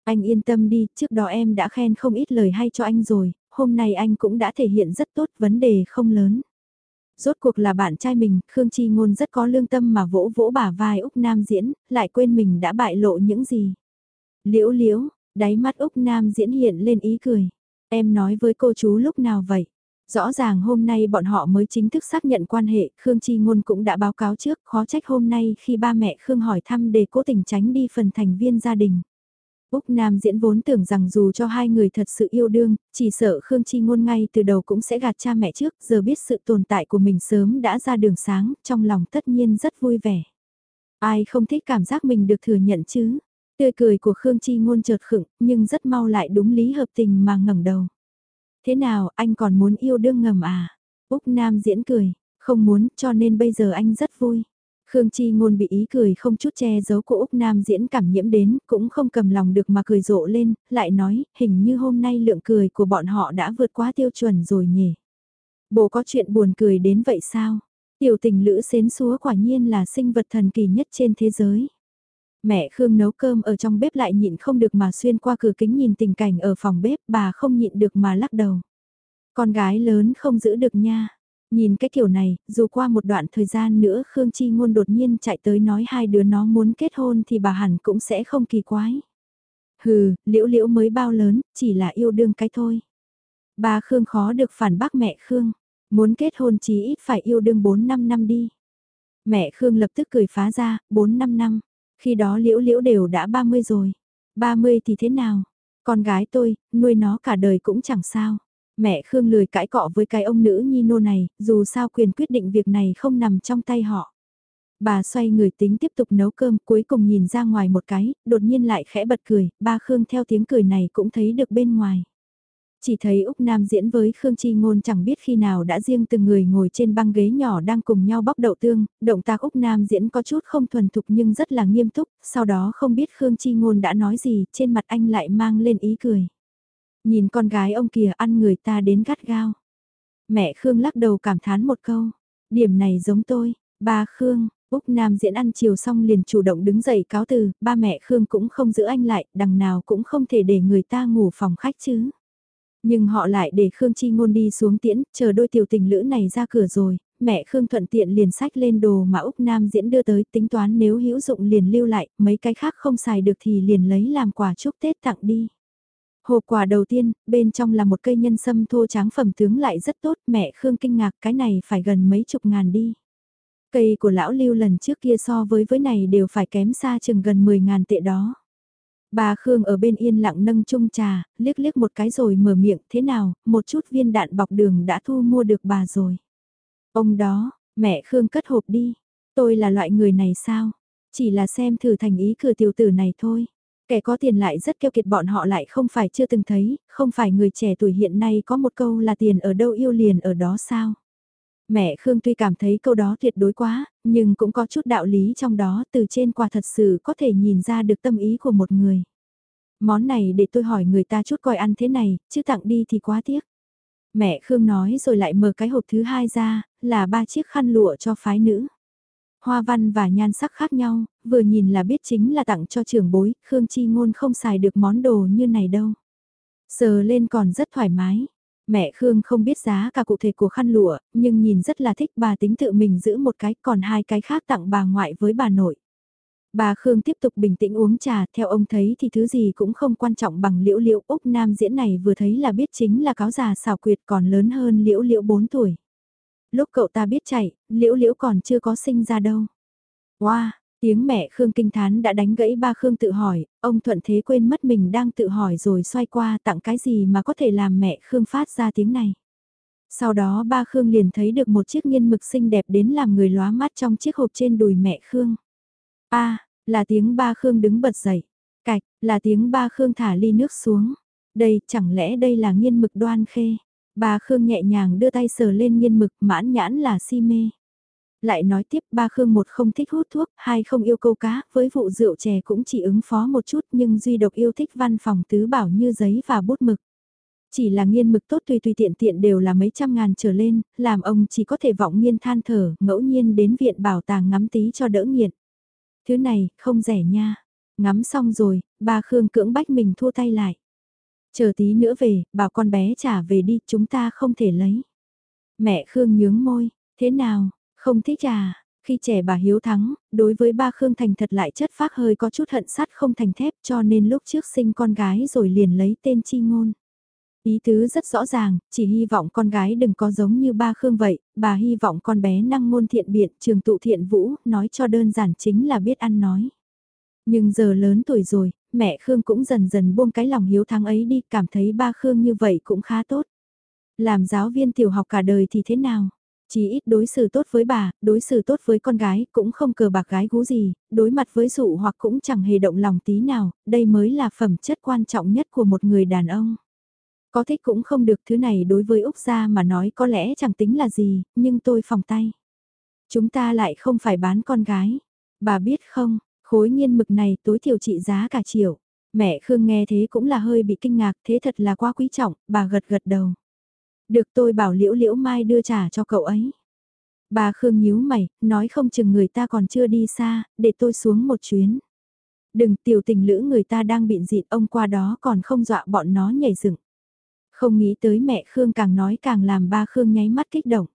Anh yên tâm đi, trước đó em đã khen không ít lời hay cho anh rồi, hôm nay anh cũng đã thể hiện rất tốt, vấn đề không lớn. Rốt cuộc là bạn trai mình, Khương Chi Ngôn rất có lương tâm mà vỗ vỗ bả vai Úc Nam diễn, lại quên mình đã bại lộ những gì. Liễu liễu, đáy mắt Úc Nam diễn hiện lên ý cười. Em nói với cô chú lúc nào vậy? Rõ ràng hôm nay bọn họ mới chính thức xác nhận quan hệ, Khương Chi Ngôn cũng đã báo cáo trước, khó trách hôm nay khi ba mẹ Khương hỏi thăm để cố tình tránh đi phần thành viên gia đình. Úc Nam diễn vốn tưởng rằng dù cho hai người thật sự yêu đương, chỉ sợ Khương Chi Ngôn ngay từ đầu cũng sẽ gạt cha mẹ trước, giờ biết sự tồn tại của mình sớm đã ra đường sáng, trong lòng tất nhiên rất vui vẻ. Ai không thích cảm giác mình được thừa nhận chứ? Tươi cười của Khương Chi Ngôn chợt khựng, nhưng rất mau lại đúng lý hợp tình mà ngẩng đầu. Thế nào, anh còn muốn yêu đương ngầm à? Úc Nam diễn cười, không muốn cho nên bây giờ anh rất vui. Khương Chi Ngôn bị ý cười không chút che giấu của Úc Nam diễn cảm nhiễm đến, cũng không cầm lòng được mà cười rộ lên, lại nói, hình như hôm nay lượng cười của bọn họ đã vượt quá tiêu chuẩn rồi nhỉ. Bộ có chuyện buồn cười đến vậy sao? Tiểu tình lữ xến xúa quả nhiên là sinh vật thần kỳ nhất trên thế giới. Mẹ Khương nấu cơm ở trong bếp lại nhịn không được mà xuyên qua cửa kính nhìn tình cảnh ở phòng bếp bà không nhịn được mà lắc đầu. Con gái lớn không giữ được nha. Nhìn cái kiểu này, dù qua một đoạn thời gian nữa Khương Chi Ngôn đột nhiên chạy tới nói hai đứa nó muốn kết hôn thì bà hẳn cũng sẽ không kỳ quái. Hừ, liễu liễu mới bao lớn, chỉ là yêu đương cái thôi. Bà Khương khó được phản bác mẹ Khương. Muốn kết hôn chí ít phải yêu đương 4-5 năm đi. Mẹ Khương lập tức cười phá ra, 4-5 năm. Khi đó liễu liễu đều đã 30 rồi. 30 thì thế nào? Con gái tôi, nuôi nó cả đời cũng chẳng sao. Mẹ Khương lười cãi cọ với cái ông nữ nhi nô này, dù sao quyền quyết định việc này không nằm trong tay họ. Bà xoay người tính tiếp tục nấu cơm cuối cùng nhìn ra ngoài một cái, đột nhiên lại khẽ bật cười, ba Khương theo tiếng cười này cũng thấy được bên ngoài. Chỉ thấy Úc Nam diễn với Khương Chi Ngôn chẳng biết khi nào đã riêng từng người ngồi trên băng ghế nhỏ đang cùng nhau bóc đậu tương, động tác Úc Nam diễn có chút không thuần thục nhưng rất là nghiêm túc, sau đó không biết Khương Chi Ngôn đã nói gì, trên mặt anh lại mang lên ý cười. Nhìn con gái ông kìa ăn người ta đến gắt gao. Mẹ Khương lắc đầu cảm thán một câu, điểm này giống tôi, ba Khương, Úc Nam diễn ăn chiều xong liền chủ động đứng dậy cáo từ, ba mẹ Khương cũng không giữ anh lại, đằng nào cũng không thể để người ta ngủ phòng khách chứ. Nhưng họ lại để Khương Chi Ngôn đi xuống tiễn, chờ đôi tiểu tình lữ này ra cửa rồi, mẹ Khương thuận tiện liền sách lên đồ mà Úc Nam diễn đưa tới tính toán nếu hữu dụng liền lưu lại, mấy cái khác không xài được thì liền lấy làm quà chúc Tết tặng đi. Hộp quà đầu tiên, bên trong là một cây nhân sâm thô tráng phẩm tướng lại rất tốt, mẹ Khương kinh ngạc cái này phải gần mấy chục ngàn đi. Cây của lão lưu lần trước kia so với với này đều phải kém xa chừng gần 10 ngàn tệ đó. Bà Khương ở bên yên lặng nâng chung trà, liếc liếc một cái rồi mở miệng, thế nào, một chút viên đạn bọc đường đã thu mua được bà rồi. Ông đó, mẹ Khương cất hộp đi, tôi là loại người này sao? Chỉ là xem thử thành ý cửa tiểu tử này thôi. Kẻ có tiền lại rất keo kiệt bọn họ lại không phải chưa từng thấy, không phải người trẻ tuổi hiện nay có một câu là tiền ở đâu yêu liền ở đó sao? Mẹ Khương tuy cảm thấy câu đó tuyệt đối quá, nhưng cũng có chút đạo lý trong đó từ trên qua thật sự có thể nhìn ra được tâm ý của một người. Món này để tôi hỏi người ta chút coi ăn thế này, chứ tặng đi thì quá tiếc. Mẹ Khương nói rồi lại mở cái hộp thứ hai ra, là ba chiếc khăn lụa cho phái nữ. Hoa văn và nhan sắc khác nhau, vừa nhìn là biết chính là tặng cho trưởng bối, Khương Chi Ngôn không xài được món đồ như này đâu. Sờ lên còn rất thoải mái, Mẹ Khương không biết giá cả cụ thể của khăn lụa, nhưng nhìn rất là thích bà tính tự mình giữ một cái còn hai cái khác tặng bà ngoại với bà nội. Bà Khương tiếp tục bình tĩnh uống trà, theo ông thấy thì thứ gì cũng không quan trọng bằng liễu liễu Úc Nam diễn này vừa thấy là biết chính là cáo già xảo quyệt còn lớn hơn liễu liễu 4 tuổi. Lúc cậu ta biết chạy, liễu liễu còn chưa có sinh ra đâu. Wow, Tiếng mẹ Khương kinh thán đã đánh gãy ba Khương tự hỏi, ông thuận thế quên mất mình đang tự hỏi rồi xoay qua tặng cái gì mà có thể làm mẹ Khương phát ra tiếng này. Sau đó ba Khương liền thấy được một chiếc nghiên mực xinh đẹp đến làm người lóa mắt trong chiếc hộp trên đùi mẹ Khương. a là tiếng ba Khương đứng bật dậy. Cạch, là tiếng ba Khương thả ly nước xuống. Đây, chẳng lẽ đây là nghiên mực đoan khê? Bà Khương nhẹ nhàng đưa tay sờ lên nghiên mực mãn nhãn là si mê. Lại nói tiếp ba Khương một không thích hút thuốc, hai không yêu câu cá, với vụ rượu chè cũng chỉ ứng phó một chút nhưng duy độc yêu thích văn phòng tứ bảo như giấy và bút mực. Chỉ là nghiên mực tốt tùy tùy tiện tiện đều là mấy trăm ngàn trở lên, làm ông chỉ có thể vọng nghiên than thở, ngẫu nhiên đến viện bảo tàng ngắm tí cho đỡ nghiện. Thứ này, không rẻ nha. Ngắm xong rồi, ba Khương cưỡng bách mình thua tay lại. Chờ tí nữa về, bảo con bé trả về đi, chúng ta không thể lấy. Mẹ Khương nhướng môi, thế nào, không thích à, khi trẻ bà hiếu thắng, đối với ba Khương Thành thật lại chất phác hơi có chút hận sắt không thành thép cho nên lúc trước sinh con gái rồi liền lấy tên chi ngôn. Ý tứ rất rõ ràng, chỉ hy vọng con gái đừng có giống như ba Khương vậy, bà hy vọng con bé năng ngôn thiện biện, trường tụ thiện vũ, nói cho đơn giản chính là biết ăn nói. Nhưng giờ lớn tuổi rồi, mẹ Khương cũng dần dần buông cái lòng hiếu thắng ấy đi, cảm thấy ba Khương như vậy cũng khá tốt. Làm giáo viên tiểu học cả đời thì thế nào? Chỉ ít đối xử tốt với bà, đối xử tốt với con gái, cũng không cờ bạc gái gú gì, đối mặt với dụ hoặc cũng chẳng hề động lòng tí nào, đây mới là phẩm chất quan trọng nhất của một người đàn ông. Có thích cũng không được thứ này đối với Úc gia mà nói có lẽ chẳng tính là gì, nhưng tôi phòng tay. Chúng ta lại không phải bán con gái. Bà biết không, khối nghiên mực này tối thiểu trị giá cả triệu. Mẹ Khương nghe thế cũng là hơi bị kinh ngạc, thế thật là quá quý trọng, bà gật gật đầu. Được tôi bảo liễu liễu mai đưa trả cho cậu ấy. Bà Khương nhíu mày, nói không chừng người ta còn chưa đi xa, để tôi xuống một chuyến. Đừng tiểu tình lữ người ta đang bịn dịt ông qua đó còn không dọa bọn nó nhảy dựng. Không nghĩ tới mẹ Khương càng nói càng làm ba Khương nháy mắt kích động.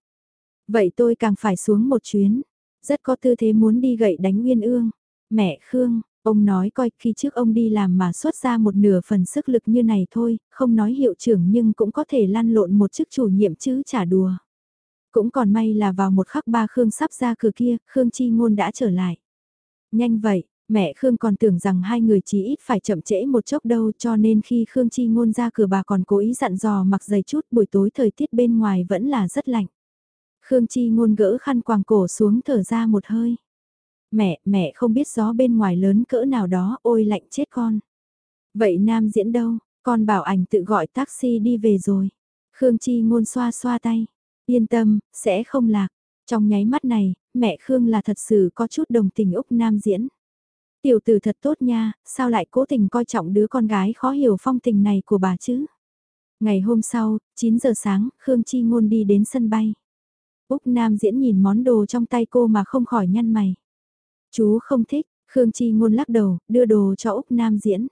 Vậy tôi càng phải xuống một chuyến. Rất có tư thế muốn đi gậy đánh Nguyên Ương. Mẹ Khương, ông nói coi khi trước ông đi làm mà xuất ra một nửa phần sức lực như này thôi, không nói hiệu trưởng nhưng cũng có thể lăn lộn một chức chủ nhiệm chứ trả đùa. Cũng còn may là vào một khắc ba Khương sắp ra cửa kia, Khương Chi Ngôn đã trở lại. Nhanh vậy, Mẹ Khương còn tưởng rằng hai người chỉ ít phải chậm trễ một chốc đâu cho nên khi Khương Chi ngôn ra cửa bà còn cố ý dặn dò mặc giày chút buổi tối thời tiết bên ngoài vẫn là rất lạnh. Khương Chi ngôn gỡ khăn quàng cổ xuống thở ra một hơi. Mẹ, mẹ không biết gió bên ngoài lớn cỡ nào đó, ôi lạnh chết con. Vậy Nam diễn đâu, con bảo ảnh tự gọi taxi đi về rồi. Khương Chi ngôn xoa xoa tay. Yên tâm, sẽ không lạc. Trong nháy mắt này, mẹ Khương là thật sự có chút đồng tình Úc Nam diễn. Tiểu tử thật tốt nha, sao lại cố tình coi trọng đứa con gái khó hiểu phong tình này của bà chứ? Ngày hôm sau, 9 giờ sáng, Khương Chi Ngôn đi đến sân bay. Úc Nam diễn nhìn món đồ trong tay cô mà không khỏi nhăn mày. Chú không thích, Khương Chi Ngôn lắc đầu, đưa đồ cho Úc Nam diễn.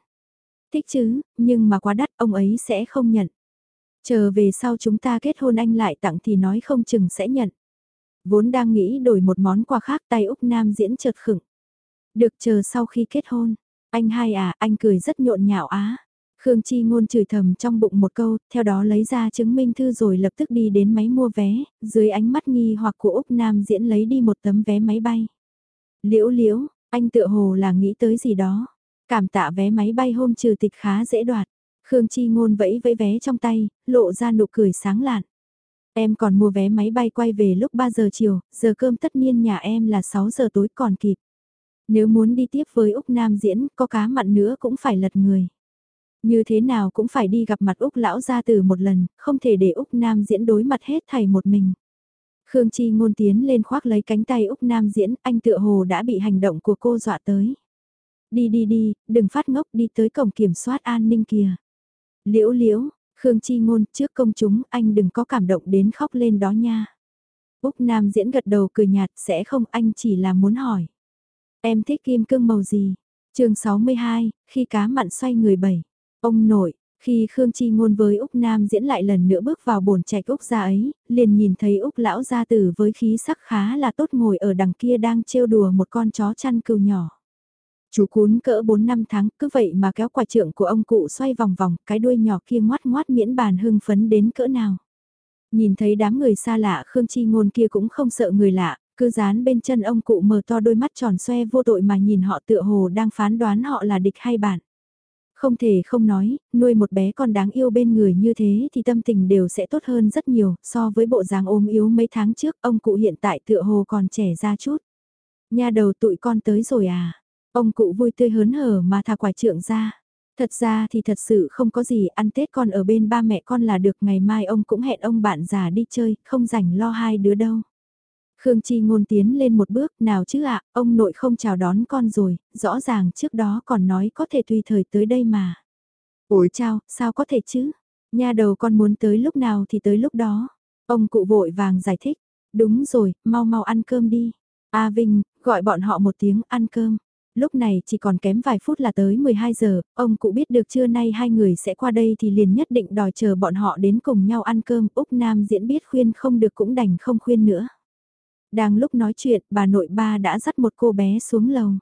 Thích chứ, nhưng mà quá đắt ông ấy sẽ không nhận. Chờ về sau chúng ta kết hôn anh lại tặng thì nói không chừng sẽ nhận. Vốn đang nghĩ đổi một món quà khác tay Úc Nam diễn chợt khựng. Được chờ sau khi kết hôn. Anh hai à, anh cười rất nhộn nhạo á. Khương Chi ngôn chửi thầm trong bụng một câu, theo đó lấy ra chứng minh thư rồi lập tức đi đến máy mua vé, dưới ánh mắt nghi hoặc của Úc Nam diễn lấy đi một tấm vé máy bay. Liễu liễu, anh tựa hồ là nghĩ tới gì đó. Cảm tạ vé máy bay hôm trừ tịch khá dễ đoạt. Khương Chi ngôn vẫy vẫy vé trong tay, lộ ra nụ cười sáng lạn. Em còn mua vé máy bay quay về lúc 3 giờ chiều, giờ cơm tất nhiên nhà em là 6 giờ tối còn kịp. Nếu muốn đi tiếp với Úc Nam diễn, có cá mặn nữa cũng phải lật người. Như thế nào cũng phải đi gặp mặt Úc lão gia từ một lần, không thể để Úc Nam diễn đối mặt hết thầy một mình. Khương Chi ngôn tiến lên khoác lấy cánh tay Úc Nam diễn, anh tựa hồ đã bị hành động của cô dọa tới. Đi đi đi, đừng phát ngốc đi tới cổng kiểm soát an ninh kìa. Liễu liễu, Khương Chi ngôn trước công chúng anh đừng có cảm động đến khóc lên đó nha. Úc Nam diễn gật đầu cười nhạt sẽ không anh chỉ là muốn hỏi. Em thích kim cương màu gì? chương 62, khi cá mặn xoay người bảy. Ông nội, khi Khương Chi ngôn với Úc Nam diễn lại lần nữa bước vào bồn trạch Úc gia ấy, liền nhìn thấy Úc lão gia tử với khí sắc khá là tốt ngồi ở đằng kia đang trêu đùa một con chó chăn cừu nhỏ. Chú cún cỡ 4 năm tháng cứ vậy mà kéo quả trượng của ông cụ xoay vòng vòng, cái đuôi nhỏ kia ngoát ngoát miễn bàn hưng phấn đến cỡ nào. Nhìn thấy đám người xa lạ Khương Chi ngôn kia cũng không sợ người lạ, cứ dán bên chân ông cụ mở to đôi mắt tròn xoe vô tội mà nhìn họ tựa hồ đang phán đoán họ là địch hay bạn. Không thể không nói, nuôi một bé con đáng yêu bên người như thế thì tâm tình đều sẽ tốt hơn rất nhiều so với bộ dáng ốm yếu mấy tháng trước ông cụ hiện tại tựa hồ còn trẻ ra chút. Nhà đầu tụi con tới rồi à? Ông cụ vui tươi hớn hở mà thả quả trượng ra. Thật ra thì thật sự không có gì ăn Tết con ở bên ba mẹ con là được ngày mai ông cũng hẹn ông bạn già đi chơi, không rảnh lo hai đứa đâu. Khương Chi ngôn tiến lên một bước, nào chứ ạ, ông nội không chào đón con rồi, rõ ràng trước đó còn nói có thể tùy thời tới đây mà. Ủi chào, sao có thể chứ? Nhà đầu con muốn tới lúc nào thì tới lúc đó. Ông cụ vội vàng giải thích, đúng rồi, mau mau ăn cơm đi. A Vinh, gọi bọn họ một tiếng ăn cơm. Lúc này chỉ còn kém vài phút là tới 12 giờ, ông cụ biết được trưa nay hai người sẽ qua đây thì liền nhất định đòi chờ bọn họ đến cùng nhau ăn cơm. Úc Nam diễn biết khuyên không được cũng đành không khuyên nữa. Đang lúc nói chuyện, bà nội ba đã dắt một cô bé xuống lầu.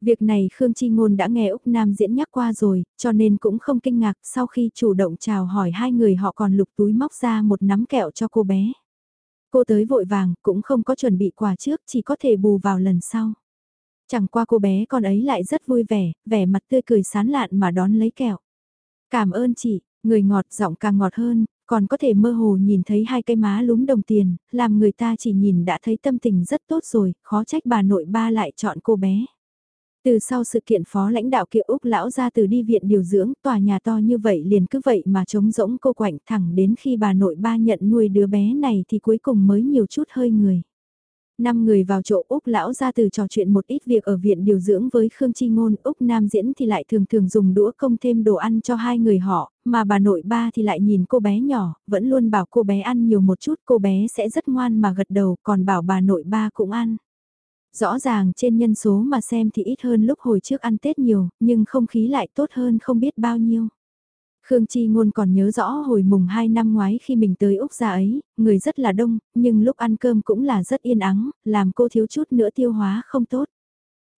Việc này Khương Chi Ngôn đã nghe Úc Nam diễn nhắc qua rồi, cho nên cũng không kinh ngạc sau khi chủ động chào hỏi hai người họ còn lục túi móc ra một nắm kẹo cho cô bé. Cô tới vội vàng, cũng không có chuẩn bị quà trước, chỉ có thể bù vào lần sau. Chẳng qua cô bé con ấy lại rất vui vẻ, vẻ mặt tươi cười sán lạn mà đón lấy kẹo. Cảm ơn chị, người ngọt giọng càng ngọt hơn, còn có thể mơ hồ nhìn thấy hai cây má lúm đồng tiền, làm người ta chỉ nhìn đã thấy tâm tình rất tốt rồi, khó trách bà nội ba lại chọn cô bé. Từ sau sự kiện phó lãnh đạo kiệu Úc lão ra từ đi viện điều dưỡng, tòa nhà to như vậy liền cứ vậy mà trống rỗng cô quạnh thẳng đến khi bà nội ba nhận nuôi đứa bé này thì cuối cùng mới nhiều chút hơi người. Năm người vào chỗ Úc lão ra từ trò chuyện một ít việc ở viện điều dưỡng với Khương Chi Ngôn, Úc Nam diễn thì lại thường thường dùng đũa công thêm đồ ăn cho hai người họ, mà bà nội ba thì lại nhìn cô bé nhỏ, vẫn luôn bảo cô bé ăn nhiều một chút, cô bé sẽ rất ngoan mà gật đầu, còn bảo bà nội ba cũng ăn. Rõ ràng trên nhân số mà xem thì ít hơn lúc hồi trước ăn Tết nhiều, nhưng không khí lại tốt hơn không biết bao nhiêu. Khương Chi Ngôn còn nhớ rõ hồi mùng 2 năm ngoái khi mình tới Úc ra ấy, người rất là đông, nhưng lúc ăn cơm cũng là rất yên ắng, làm cô thiếu chút nữa tiêu hóa không tốt.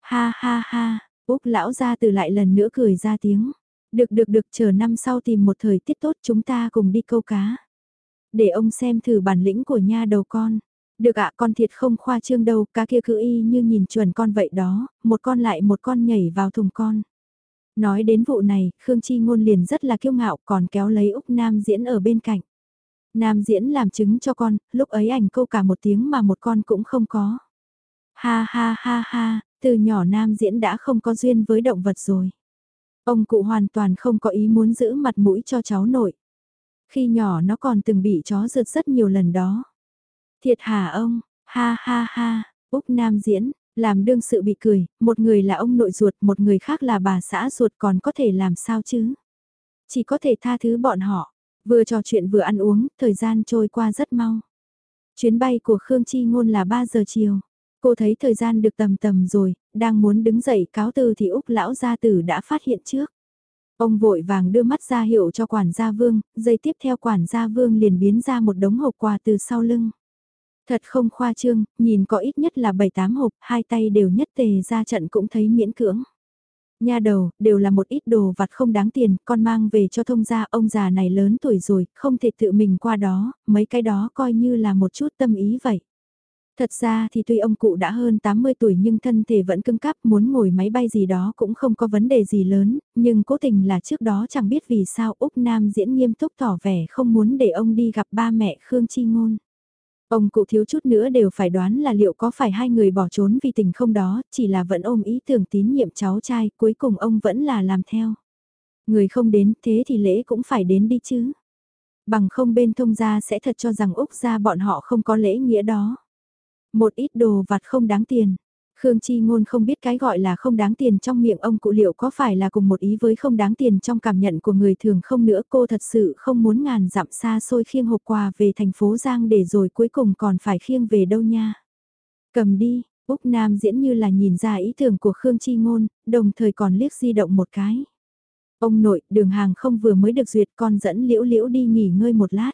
Ha ha ha, Úc lão ra từ lại lần nữa cười ra tiếng. Được được được chờ năm sau tìm một thời tiết tốt chúng ta cùng đi câu cá. Để ông xem thử bản lĩnh của nha đầu con. Được ạ con thiệt không khoa trương đâu, cá kia cứ y như nhìn chuẩn con vậy đó, một con lại một con nhảy vào thùng con. Nói đến vụ này, Khương Chi Ngôn liền rất là kiêu ngạo còn kéo lấy Úc Nam diễn ở bên cạnh. Nam diễn làm chứng cho con, lúc ấy ảnh câu cả một tiếng mà một con cũng không có. Ha ha ha ha, từ nhỏ Nam diễn đã không có duyên với động vật rồi. Ông cụ hoàn toàn không có ý muốn giữ mặt mũi cho cháu nội. Khi nhỏ nó còn từng bị chó rượt rất nhiều lần đó. Thiệt hả ông, ha ha ha, Úc Nam diễn, làm đương sự bị cười, một người là ông nội ruột, một người khác là bà xã ruột còn có thể làm sao chứ? Chỉ có thể tha thứ bọn họ, vừa trò chuyện vừa ăn uống, thời gian trôi qua rất mau. Chuyến bay của Khương Chi Ngôn là 3 giờ chiều. Cô thấy thời gian được tầm tầm rồi, đang muốn đứng dậy cáo từ thì Úc lão gia tử đã phát hiện trước. Ông vội vàng đưa mắt ra hiệu cho quản gia vương, giây tiếp theo quản gia vương liền biến ra một đống hộp quà từ sau lưng. Thật không khoa trương, nhìn có ít nhất là 7-8 hộp, hai tay đều nhất tề ra trận cũng thấy miễn cưỡng. Nha đầu, đều là một ít đồ vặt không đáng tiền, con mang về cho thông gia, ông già này lớn tuổi rồi, không thể tự mình qua đó, mấy cái đó coi như là một chút tâm ý vậy. Thật ra thì tuy ông cụ đã hơn 80 tuổi nhưng thân thể vẫn cứng cáp muốn ngồi máy bay gì đó cũng không có vấn đề gì lớn, nhưng cố tình là trước đó chẳng biết vì sao Úc Nam diễn nghiêm túc tỏ vẻ không muốn để ông đi gặp ba mẹ Khương Chi Ngôn. Ông cụ thiếu chút nữa đều phải đoán là liệu có phải hai người bỏ trốn vì tình không đó, chỉ là vẫn ôm ý tưởng tín nhiệm cháu trai, cuối cùng ông vẫn là làm theo. Người không đến, thế thì lễ cũng phải đến đi chứ. Bằng không bên thông gia sẽ thật cho rằng Úc gia bọn họ không có lễ nghĩa đó. Một ít đồ vặt không đáng tiền, Khương Chi Ngôn không biết cái gọi là không đáng tiền trong miệng ông cụ liệu có phải là cùng một ý với không đáng tiền trong cảm nhận của người thường không nữa cô thật sự không muốn ngàn dặm xa xôi khiêng hộp quà về thành phố Giang để rồi cuối cùng còn phải khiêng về đâu nha. Cầm đi, Úc Nam diễn như là nhìn ra ý tưởng của Khương Chi Ngôn, đồng thời còn liếc di động một cái. Ông nội, đường hàng không vừa mới được duyệt con dẫn liễu liễu đi nghỉ ngơi một lát.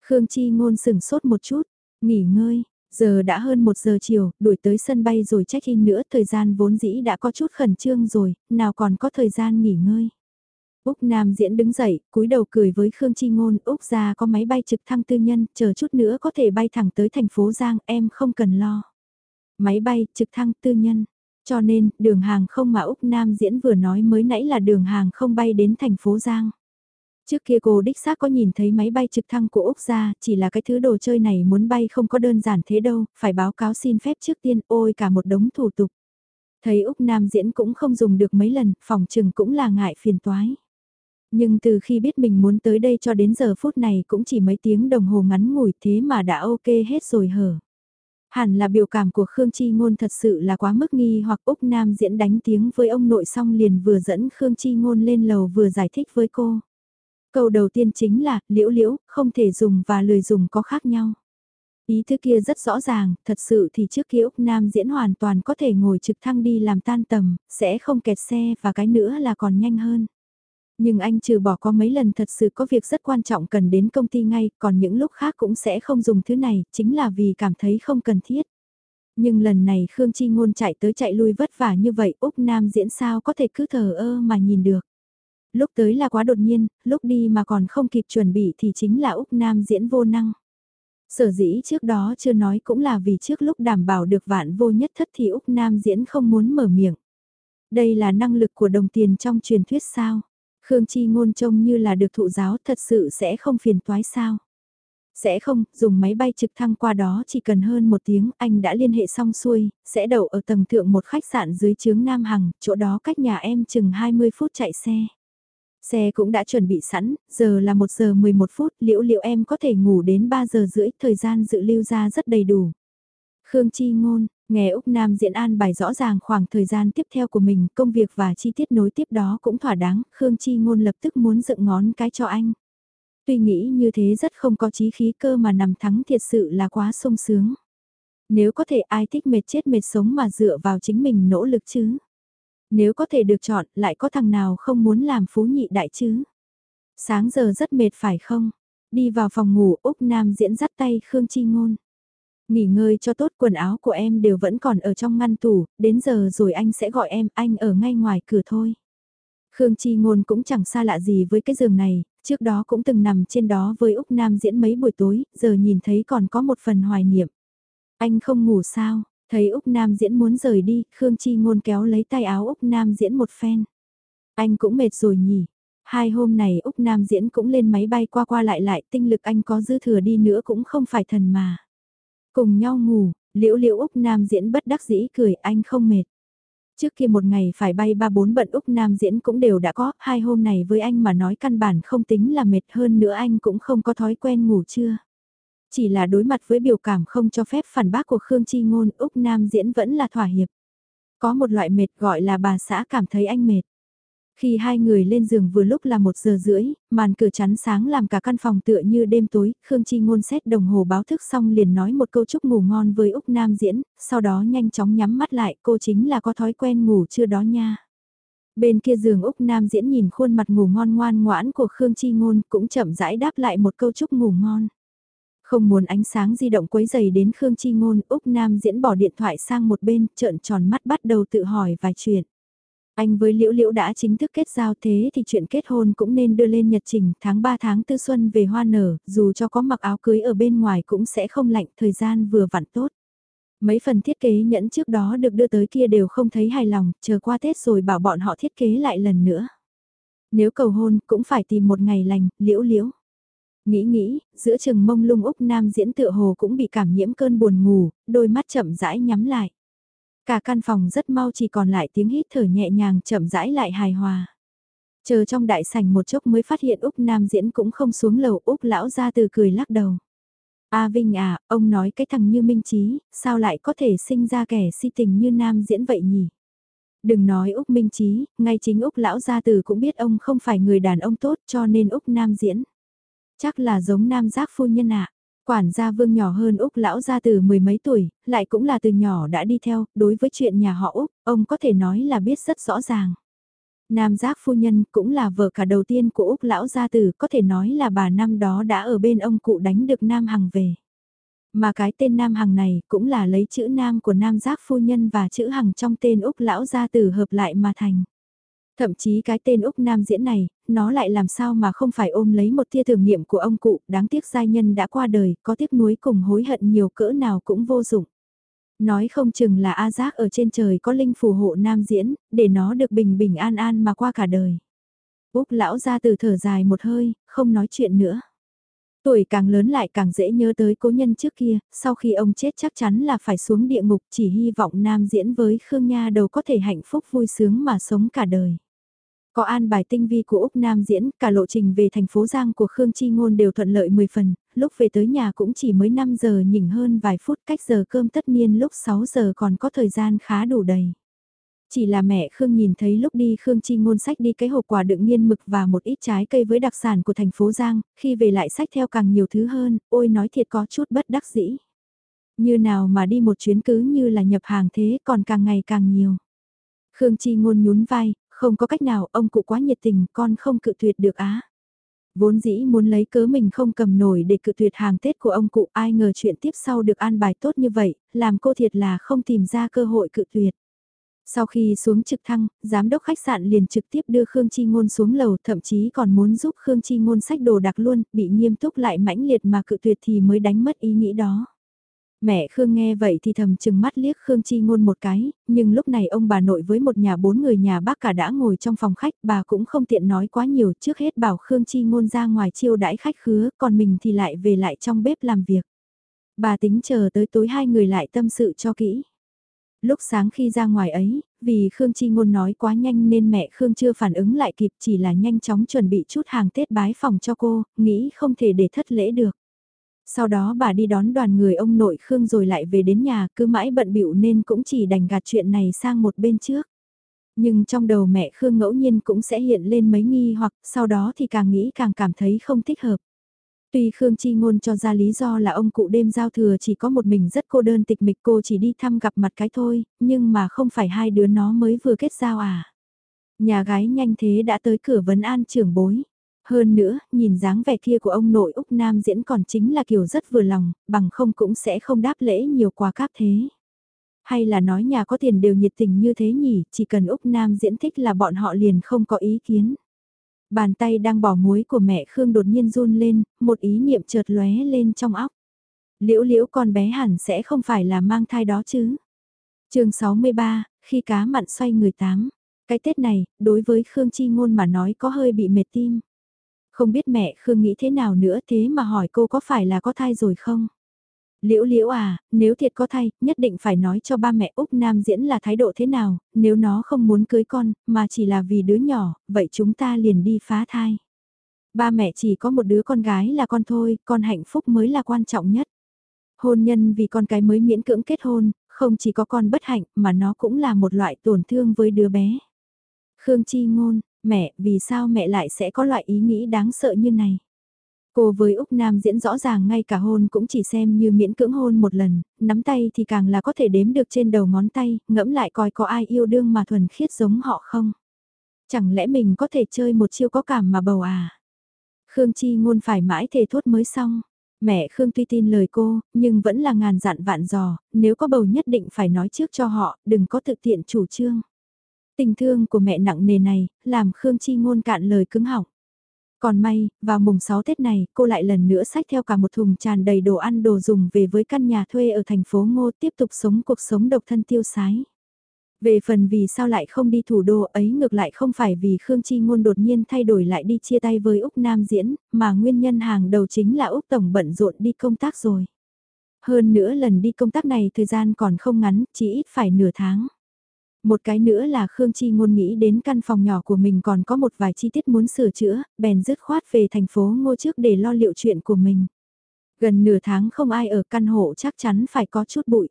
Khương Chi Ngôn sừng sốt một chút, nghỉ ngơi, Giờ đã hơn một giờ chiều, đuổi tới sân bay rồi check-in nữa, thời gian vốn dĩ đã có chút khẩn trương rồi, nào còn có thời gian nghỉ ngơi. Úc Nam diễn đứng dậy, cúi đầu cười với Khương Chi Ngôn, Úc ra có máy bay trực thăng tư nhân, chờ chút nữa có thể bay thẳng tới thành phố Giang, em không cần lo. Máy bay, trực thăng tư nhân. Cho nên, đường hàng không mà Úc Nam diễn vừa nói mới nãy là đường hàng không bay đến thành phố Giang. Trước kia cô đích xác có nhìn thấy máy bay trực thăng của Úc ra, chỉ là cái thứ đồ chơi này muốn bay không có đơn giản thế đâu, phải báo cáo xin phép trước tiên, ôi cả một đống thủ tục. Thấy Úc Nam diễn cũng không dùng được mấy lần, phòng trừng cũng là ngại phiền toái. Nhưng từ khi biết mình muốn tới đây cho đến giờ phút này cũng chỉ mấy tiếng đồng hồ ngắn ngủi thế mà đã ok hết rồi hở. Hẳn là biểu cảm của Khương Chi Ngôn thật sự là quá mức nghi hoặc Úc Nam diễn đánh tiếng với ông nội xong liền vừa dẫn Khương Chi Ngôn lên lầu vừa giải thích với cô. Câu đầu tiên chính là, liễu liễu, không thể dùng và lười dùng có khác nhau. Ý thứ kia rất rõ ràng, thật sự thì trước kia Úc Nam diễn hoàn toàn có thể ngồi trực thăng đi làm tan tầm, sẽ không kẹt xe và cái nữa là còn nhanh hơn. Nhưng anh trừ bỏ có mấy lần thật sự có việc rất quan trọng cần đến công ty ngay, còn những lúc khác cũng sẽ không dùng thứ này, chính là vì cảm thấy không cần thiết. Nhưng lần này Khương Chi Ngôn chạy tới chạy lui vất vả như vậy Úc Nam diễn sao có thể cứ thờ ơ mà nhìn được. Lúc tới là quá đột nhiên, lúc đi mà còn không kịp chuẩn bị thì chính là Úc Nam diễn vô năng. Sở dĩ trước đó chưa nói cũng là vì trước lúc đảm bảo được vạn vô nhất thất thì Úc Nam diễn không muốn mở miệng. Đây là năng lực của đồng tiền trong truyền thuyết sao? Khương Chi ngôn trông như là được thụ giáo thật sự sẽ không phiền toái sao? Sẽ không, dùng máy bay trực thăng qua đó chỉ cần hơn một tiếng, anh đã liên hệ xong xuôi, sẽ đậu ở tầng thượng một khách sạn dưới chướng Nam Hằng, chỗ đó cách nhà em chừng 20 phút chạy xe. Xe cũng đã chuẩn bị sẵn, giờ là 1 giờ 11 phút, liễu liệu em có thể ngủ đến 3 giờ rưỡi, thời gian dự lưu ra rất đầy đủ. Khương Chi Ngôn, nghe Úc Nam diễn an bài rõ ràng khoảng thời gian tiếp theo của mình, công việc và chi tiết nối tiếp đó cũng thỏa đáng, Khương Chi Ngôn lập tức muốn dựng ngón cái cho anh. Tuy nghĩ như thế rất không có chí khí cơ mà nằm thắng thiệt sự là quá sung sướng. Nếu có thể ai thích mệt chết mệt sống mà dựa vào chính mình nỗ lực chứ. Nếu có thể được chọn lại có thằng nào không muốn làm phú nhị đại chứ. Sáng giờ rất mệt phải không? Đi vào phòng ngủ Úc Nam diễn dắt tay Khương Chi Ngôn. Nghỉ ngơi cho tốt quần áo của em đều vẫn còn ở trong ngăn tủ, đến giờ rồi anh sẽ gọi em, anh ở ngay ngoài cửa thôi. Khương Chi Ngôn cũng chẳng xa lạ gì với cái giường này, trước đó cũng từng nằm trên đó với Úc Nam diễn mấy buổi tối, giờ nhìn thấy còn có một phần hoài niệm. Anh không ngủ sao, thấy Úc Nam diễn muốn rời đi, Khương Chi Ngôn kéo lấy tay áo Úc Nam diễn một phen. Anh cũng mệt rồi nhỉ. Hai hôm này Úc Nam diễn cũng lên máy bay qua qua lại lại, tinh lực anh có dư thừa đi nữa cũng không phải thần mà. Cùng nhau ngủ, liễu liễu Úc Nam diễn bất đắc dĩ cười anh không mệt. Trước kia một ngày phải bay ba bốn bận Úc Nam diễn cũng đều đã có, hai hôm này với anh mà nói căn bản không tính là mệt hơn nữa anh cũng không có thói quen ngủ chưa. Chỉ là đối mặt với biểu cảm không cho phép phản bác của Khương Chi Ngôn, Úc Nam diễn vẫn là thỏa hiệp. Có một loại mệt gọi là bà xã cảm thấy anh mệt. Khi hai người lên giường vừa lúc là một giờ rưỡi, màn cửa chắn sáng làm cả căn phòng tựa như đêm tối, Khương Chi Ngôn xét đồng hồ báo thức xong liền nói một câu chúc ngủ ngon với Úc Nam diễn, sau đó nhanh chóng nhắm mắt lại, cô chính là có thói quen ngủ chưa đó nha. Bên kia giường Úc Nam diễn nhìn khuôn mặt ngủ ngon ngoan ngoãn của Khương Chi Ngôn cũng chậm rãi đáp lại một câu chúc ngủ ngon. Không muốn ánh sáng di động quấy dày đến Khương Chi Ngôn, Úc Nam diễn bỏ điện thoại sang một bên, trợn tròn mắt bắt đầu tự hỏi vài chuyện. Anh với Liễu Liễu đã chính thức kết giao thế thì chuyện kết hôn cũng nên đưa lên nhật trình tháng 3 tháng tư xuân về hoa nở, dù cho có mặc áo cưới ở bên ngoài cũng sẽ không lạnh, thời gian vừa vặn tốt. Mấy phần thiết kế nhẫn trước đó được đưa tới kia đều không thấy hài lòng, chờ qua Tết rồi bảo bọn họ thiết kế lại lần nữa. Nếu cầu hôn cũng phải tìm một ngày lành, Liễu Liễu. Nghĩ nghĩ, giữa chừng mông lung Úc Nam diễn tựa hồ cũng bị cảm nhiễm cơn buồn ngủ, đôi mắt chậm rãi nhắm lại. Cả căn phòng rất mau chỉ còn lại tiếng hít thở nhẹ nhàng chậm rãi lại hài hòa. Chờ trong đại sảnh một chốc mới phát hiện Úc Nam diễn cũng không xuống lầu Úc lão ra từ cười lắc đầu. A Vinh à, ông nói cái thằng như Minh Trí, sao lại có thể sinh ra kẻ si tình như Nam diễn vậy nhỉ? Đừng nói Úc Minh Trí, ngay chính Úc lão gia từ cũng biết ông không phải người đàn ông tốt cho nên Úc Nam diễn. Chắc là giống Nam giác phu nhân ạ. Quản gia vương nhỏ hơn Úc lão gia từ mười mấy tuổi, lại cũng là từ nhỏ đã đi theo, đối với chuyện nhà họ Úc, ông có thể nói là biết rất rõ ràng. Nam giác phu nhân cũng là vợ cả đầu tiên của Úc lão gia tử, có thể nói là bà năm đó đã ở bên ông cụ đánh được Nam Hằng về. Mà cái tên Nam Hằng này cũng là lấy chữ Nam của Nam giác phu nhân và chữ Hằng trong tên Úc lão gia tử hợp lại mà thành. Thậm chí cái tên Úc Nam diễn này, nó lại làm sao mà không phải ôm lấy một tia thử nghiệm của ông cụ, đáng tiếc giai nhân đã qua đời, có tiếc nuối cùng hối hận nhiều cỡ nào cũng vô dụng. Nói không chừng là A Giác ở trên trời có linh phù hộ Nam diễn, để nó được bình bình an an mà qua cả đời. Úc lão ra từ thở dài một hơi, không nói chuyện nữa. Tuổi càng lớn lại càng dễ nhớ tới cố nhân trước kia, sau khi ông chết chắc chắn là phải xuống địa ngục chỉ hy vọng nam diễn với Khương Nha đầu có thể hạnh phúc vui sướng mà sống cả đời. Có an bài tinh vi của Úc Nam diễn, cả lộ trình về thành phố Giang của Khương Chi Ngôn đều thuận lợi 10 phần, lúc về tới nhà cũng chỉ mới 5 giờ nhỉnh hơn vài phút cách giờ cơm tất niên lúc 6 giờ còn có thời gian khá đủ đầy. Chỉ là mẹ Khương nhìn thấy lúc đi Khương Chi Ngôn sách đi cái hộp quà đựng nghiên mực và một ít trái cây với đặc sản của thành phố Giang, khi về lại sách theo càng nhiều thứ hơn, ôi nói thiệt có chút bất đắc dĩ. Như nào mà đi một chuyến cứ như là nhập hàng thế còn càng ngày càng nhiều. Khương Chi Ngôn nhún vai, không có cách nào, ông cụ quá nhiệt tình, con không cự tuyệt được á. Vốn dĩ muốn lấy cớ mình không cầm nổi để cự tuyệt hàng Tết của ông cụ, ai ngờ chuyện tiếp sau được an bài tốt như vậy, làm cô thiệt là không tìm ra cơ hội cự tuyệt. Sau khi xuống trực thăng, giám đốc khách sạn liền trực tiếp đưa Khương Chi Ngôn xuống lầu, thậm chí còn muốn giúp Khương Chi Ngôn sách đồ đặc luôn, bị nghiêm túc lại mãnh liệt mà cự tuyệt thì mới đánh mất ý nghĩ đó. Mẹ Khương nghe vậy thì thầm chừng mắt liếc Khương Chi Ngôn một cái, nhưng lúc này ông bà nội với một nhà bốn người nhà bác cả đã ngồi trong phòng khách, bà cũng không tiện nói quá nhiều, trước hết bảo Khương Chi Ngôn ra ngoài chiêu đãi khách khứa, còn mình thì lại về lại trong bếp làm việc. Bà tính chờ tới tối hai người lại tâm sự cho kỹ. Lúc sáng khi ra ngoài ấy, vì Khương Chi Ngôn nói quá nhanh nên mẹ Khương chưa phản ứng lại kịp chỉ là nhanh chóng chuẩn bị chút hàng Tết bái phòng cho cô, nghĩ không thể để thất lễ được. Sau đó bà đi đón đoàn người ông nội Khương rồi lại về đến nhà cứ mãi bận bịu nên cũng chỉ đành gạt chuyện này sang một bên trước. Nhưng trong đầu mẹ Khương ngẫu nhiên cũng sẽ hiện lên mấy nghi hoặc sau đó thì càng nghĩ càng cảm thấy không thích hợp. Tuy Khương Chi Ngôn cho ra lý do là ông cụ đêm giao thừa chỉ có một mình rất cô đơn tịch mịch cô chỉ đi thăm gặp mặt cái thôi, nhưng mà không phải hai đứa nó mới vừa kết giao à. Nhà gái nhanh thế đã tới cửa vấn an trưởng bối. Hơn nữa, nhìn dáng vẻ kia của ông nội Úc Nam diễn còn chính là kiểu rất vừa lòng, bằng không cũng sẽ không đáp lễ nhiều quà cáp thế. Hay là nói nhà có tiền đều nhiệt tình như thế nhỉ, chỉ cần Úc Nam diễn thích là bọn họ liền không có ý kiến. Bàn tay đang bỏ muối của mẹ Khương đột nhiên run lên, một ý niệm chợt lóe lên trong óc. Liễu liễu con bé hẳn sẽ không phải là mang thai đó chứ. chương 63, khi cá mặn xoay người tám. Cái Tết này, đối với Khương Chi Ngôn mà nói có hơi bị mệt tim. Không biết mẹ Khương nghĩ thế nào nữa thế mà hỏi cô có phải là có thai rồi không? Liễu liễu à, nếu thiệt có thai, nhất định phải nói cho ba mẹ Úc Nam diễn là thái độ thế nào, nếu nó không muốn cưới con, mà chỉ là vì đứa nhỏ, vậy chúng ta liền đi phá thai. Ba mẹ chỉ có một đứa con gái là con thôi, con hạnh phúc mới là quan trọng nhất. Hôn nhân vì con cái mới miễn cưỡng kết hôn, không chỉ có con bất hạnh mà nó cũng là một loại tổn thương với đứa bé. Khương Chi Ngôn, mẹ, vì sao mẹ lại sẽ có loại ý nghĩ đáng sợ như này? Cô với Úc Nam diễn rõ ràng ngay cả hôn cũng chỉ xem như miễn cưỡng hôn một lần, nắm tay thì càng là có thể đếm được trên đầu ngón tay, ngẫm lại coi có ai yêu đương mà thuần khiết giống họ không. Chẳng lẽ mình có thể chơi một chiêu có cảm mà bầu à? Khương Chi ngôn phải mãi thề thốt mới xong. Mẹ Khương tuy tin lời cô, nhưng vẫn là ngàn dặn vạn dò, nếu có bầu nhất định phải nói trước cho họ, đừng có tự tiện chủ trương. Tình thương của mẹ nặng nề này, làm Khương Chi ngôn cạn lời cứng họng. Còn may, vào mùng 6 Tết này, cô lại lần nữa xách theo cả một thùng tràn đầy đồ ăn đồ dùng về với căn nhà thuê ở thành phố Ngô tiếp tục sống cuộc sống độc thân tiêu sái. Về phần vì sao lại không đi thủ đô ấy ngược lại không phải vì Khương Chi Ngôn đột nhiên thay đổi lại đi chia tay với Úc Nam Diễn, mà nguyên nhân hàng đầu chính là Úc Tổng bận rộn đi công tác rồi. Hơn nữa lần đi công tác này thời gian còn không ngắn, chỉ ít phải nửa tháng. Một cái nữa là Khương Chi Ngôn nghĩ đến căn phòng nhỏ của mình còn có một vài chi tiết muốn sửa chữa, bèn dứt khoát về thành phố ngô trước để lo liệu chuyện của mình. Gần nửa tháng không ai ở căn hộ chắc chắn phải có chút bụi.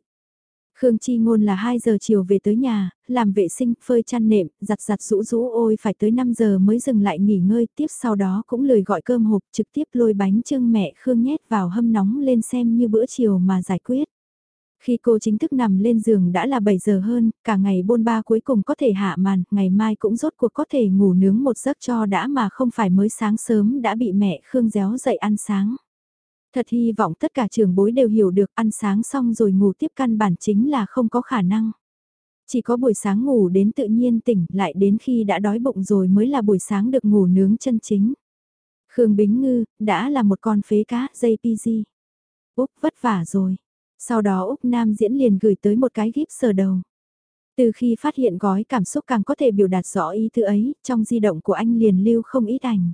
Khương Chi Ngôn là 2 giờ chiều về tới nhà, làm vệ sinh, phơi chăn nệm, giặt giặt rũ rũ ôi phải tới 5 giờ mới dừng lại nghỉ ngơi tiếp sau đó cũng lười gọi cơm hộp trực tiếp lôi bánh trưng mẹ Khương nhét vào hâm nóng lên xem như bữa chiều mà giải quyết. Khi cô chính thức nằm lên giường đã là 7 giờ hơn, cả ngày bôn ba cuối cùng có thể hạ màn, ngày mai cũng rốt cuộc có thể ngủ nướng một giấc cho đã mà không phải mới sáng sớm đã bị mẹ Khương déo dậy ăn sáng. Thật hy vọng tất cả trường bối đều hiểu được ăn sáng xong rồi ngủ tiếp căn bản chính là không có khả năng. Chỉ có buổi sáng ngủ đến tự nhiên tỉnh lại đến khi đã đói bụng rồi mới là buổi sáng được ngủ nướng chân chính. Khương Bính Ngư, đã là một con phế cá, JPG. Úc vất vả rồi. Sau đó Úc Nam diễn liền gửi tới một cái gíp sờ đầu. Từ khi phát hiện gói cảm xúc càng có thể biểu đạt rõ ý thứ ấy, trong di động của anh liền lưu không ít ảnh.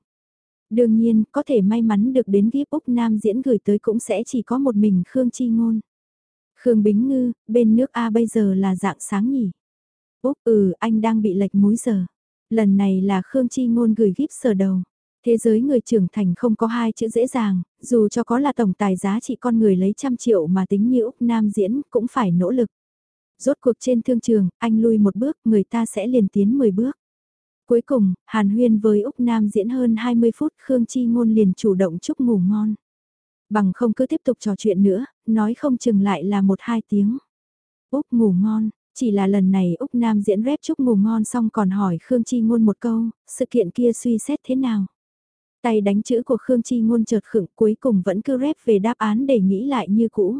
Đương nhiên, có thể may mắn được đến gíp Úc Nam diễn gửi tới cũng sẽ chỉ có một mình Khương Chi Ngôn. Khương Bính Ngư, bên nước A bây giờ là dạng sáng nhỉ? Úc ừ, anh đang bị lệch múi giờ. Lần này là Khương Chi Ngôn gửi gíp sờ đầu. Thế giới người trưởng thành không có hai chữ dễ dàng, dù cho có là tổng tài giá trị con người lấy trăm triệu mà tính như Úc Nam diễn cũng phải nỗ lực. Rốt cuộc trên thương trường, anh lui một bước, người ta sẽ liền tiến 10 bước. Cuối cùng, Hàn Huyên với Úc Nam diễn hơn 20 phút, Khương Chi Ngôn liền chủ động chúc ngủ ngon. Bằng không cứ tiếp tục trò chuyện nữa, nói không chừng lại là một hai tiếng. Úc ngủ ngon, chỉ là lần này Úc Nam diễn rep chúc ngủ ngon xong còn hỏi Khương Chi Ngôn một câu, sự kiện kia suy xét thế nào. Tay đánh chữ của Khương Chi ngôn chợt khựng cuối cùng vẫn cứ rép về đáp án để nghĩ lại như cũ.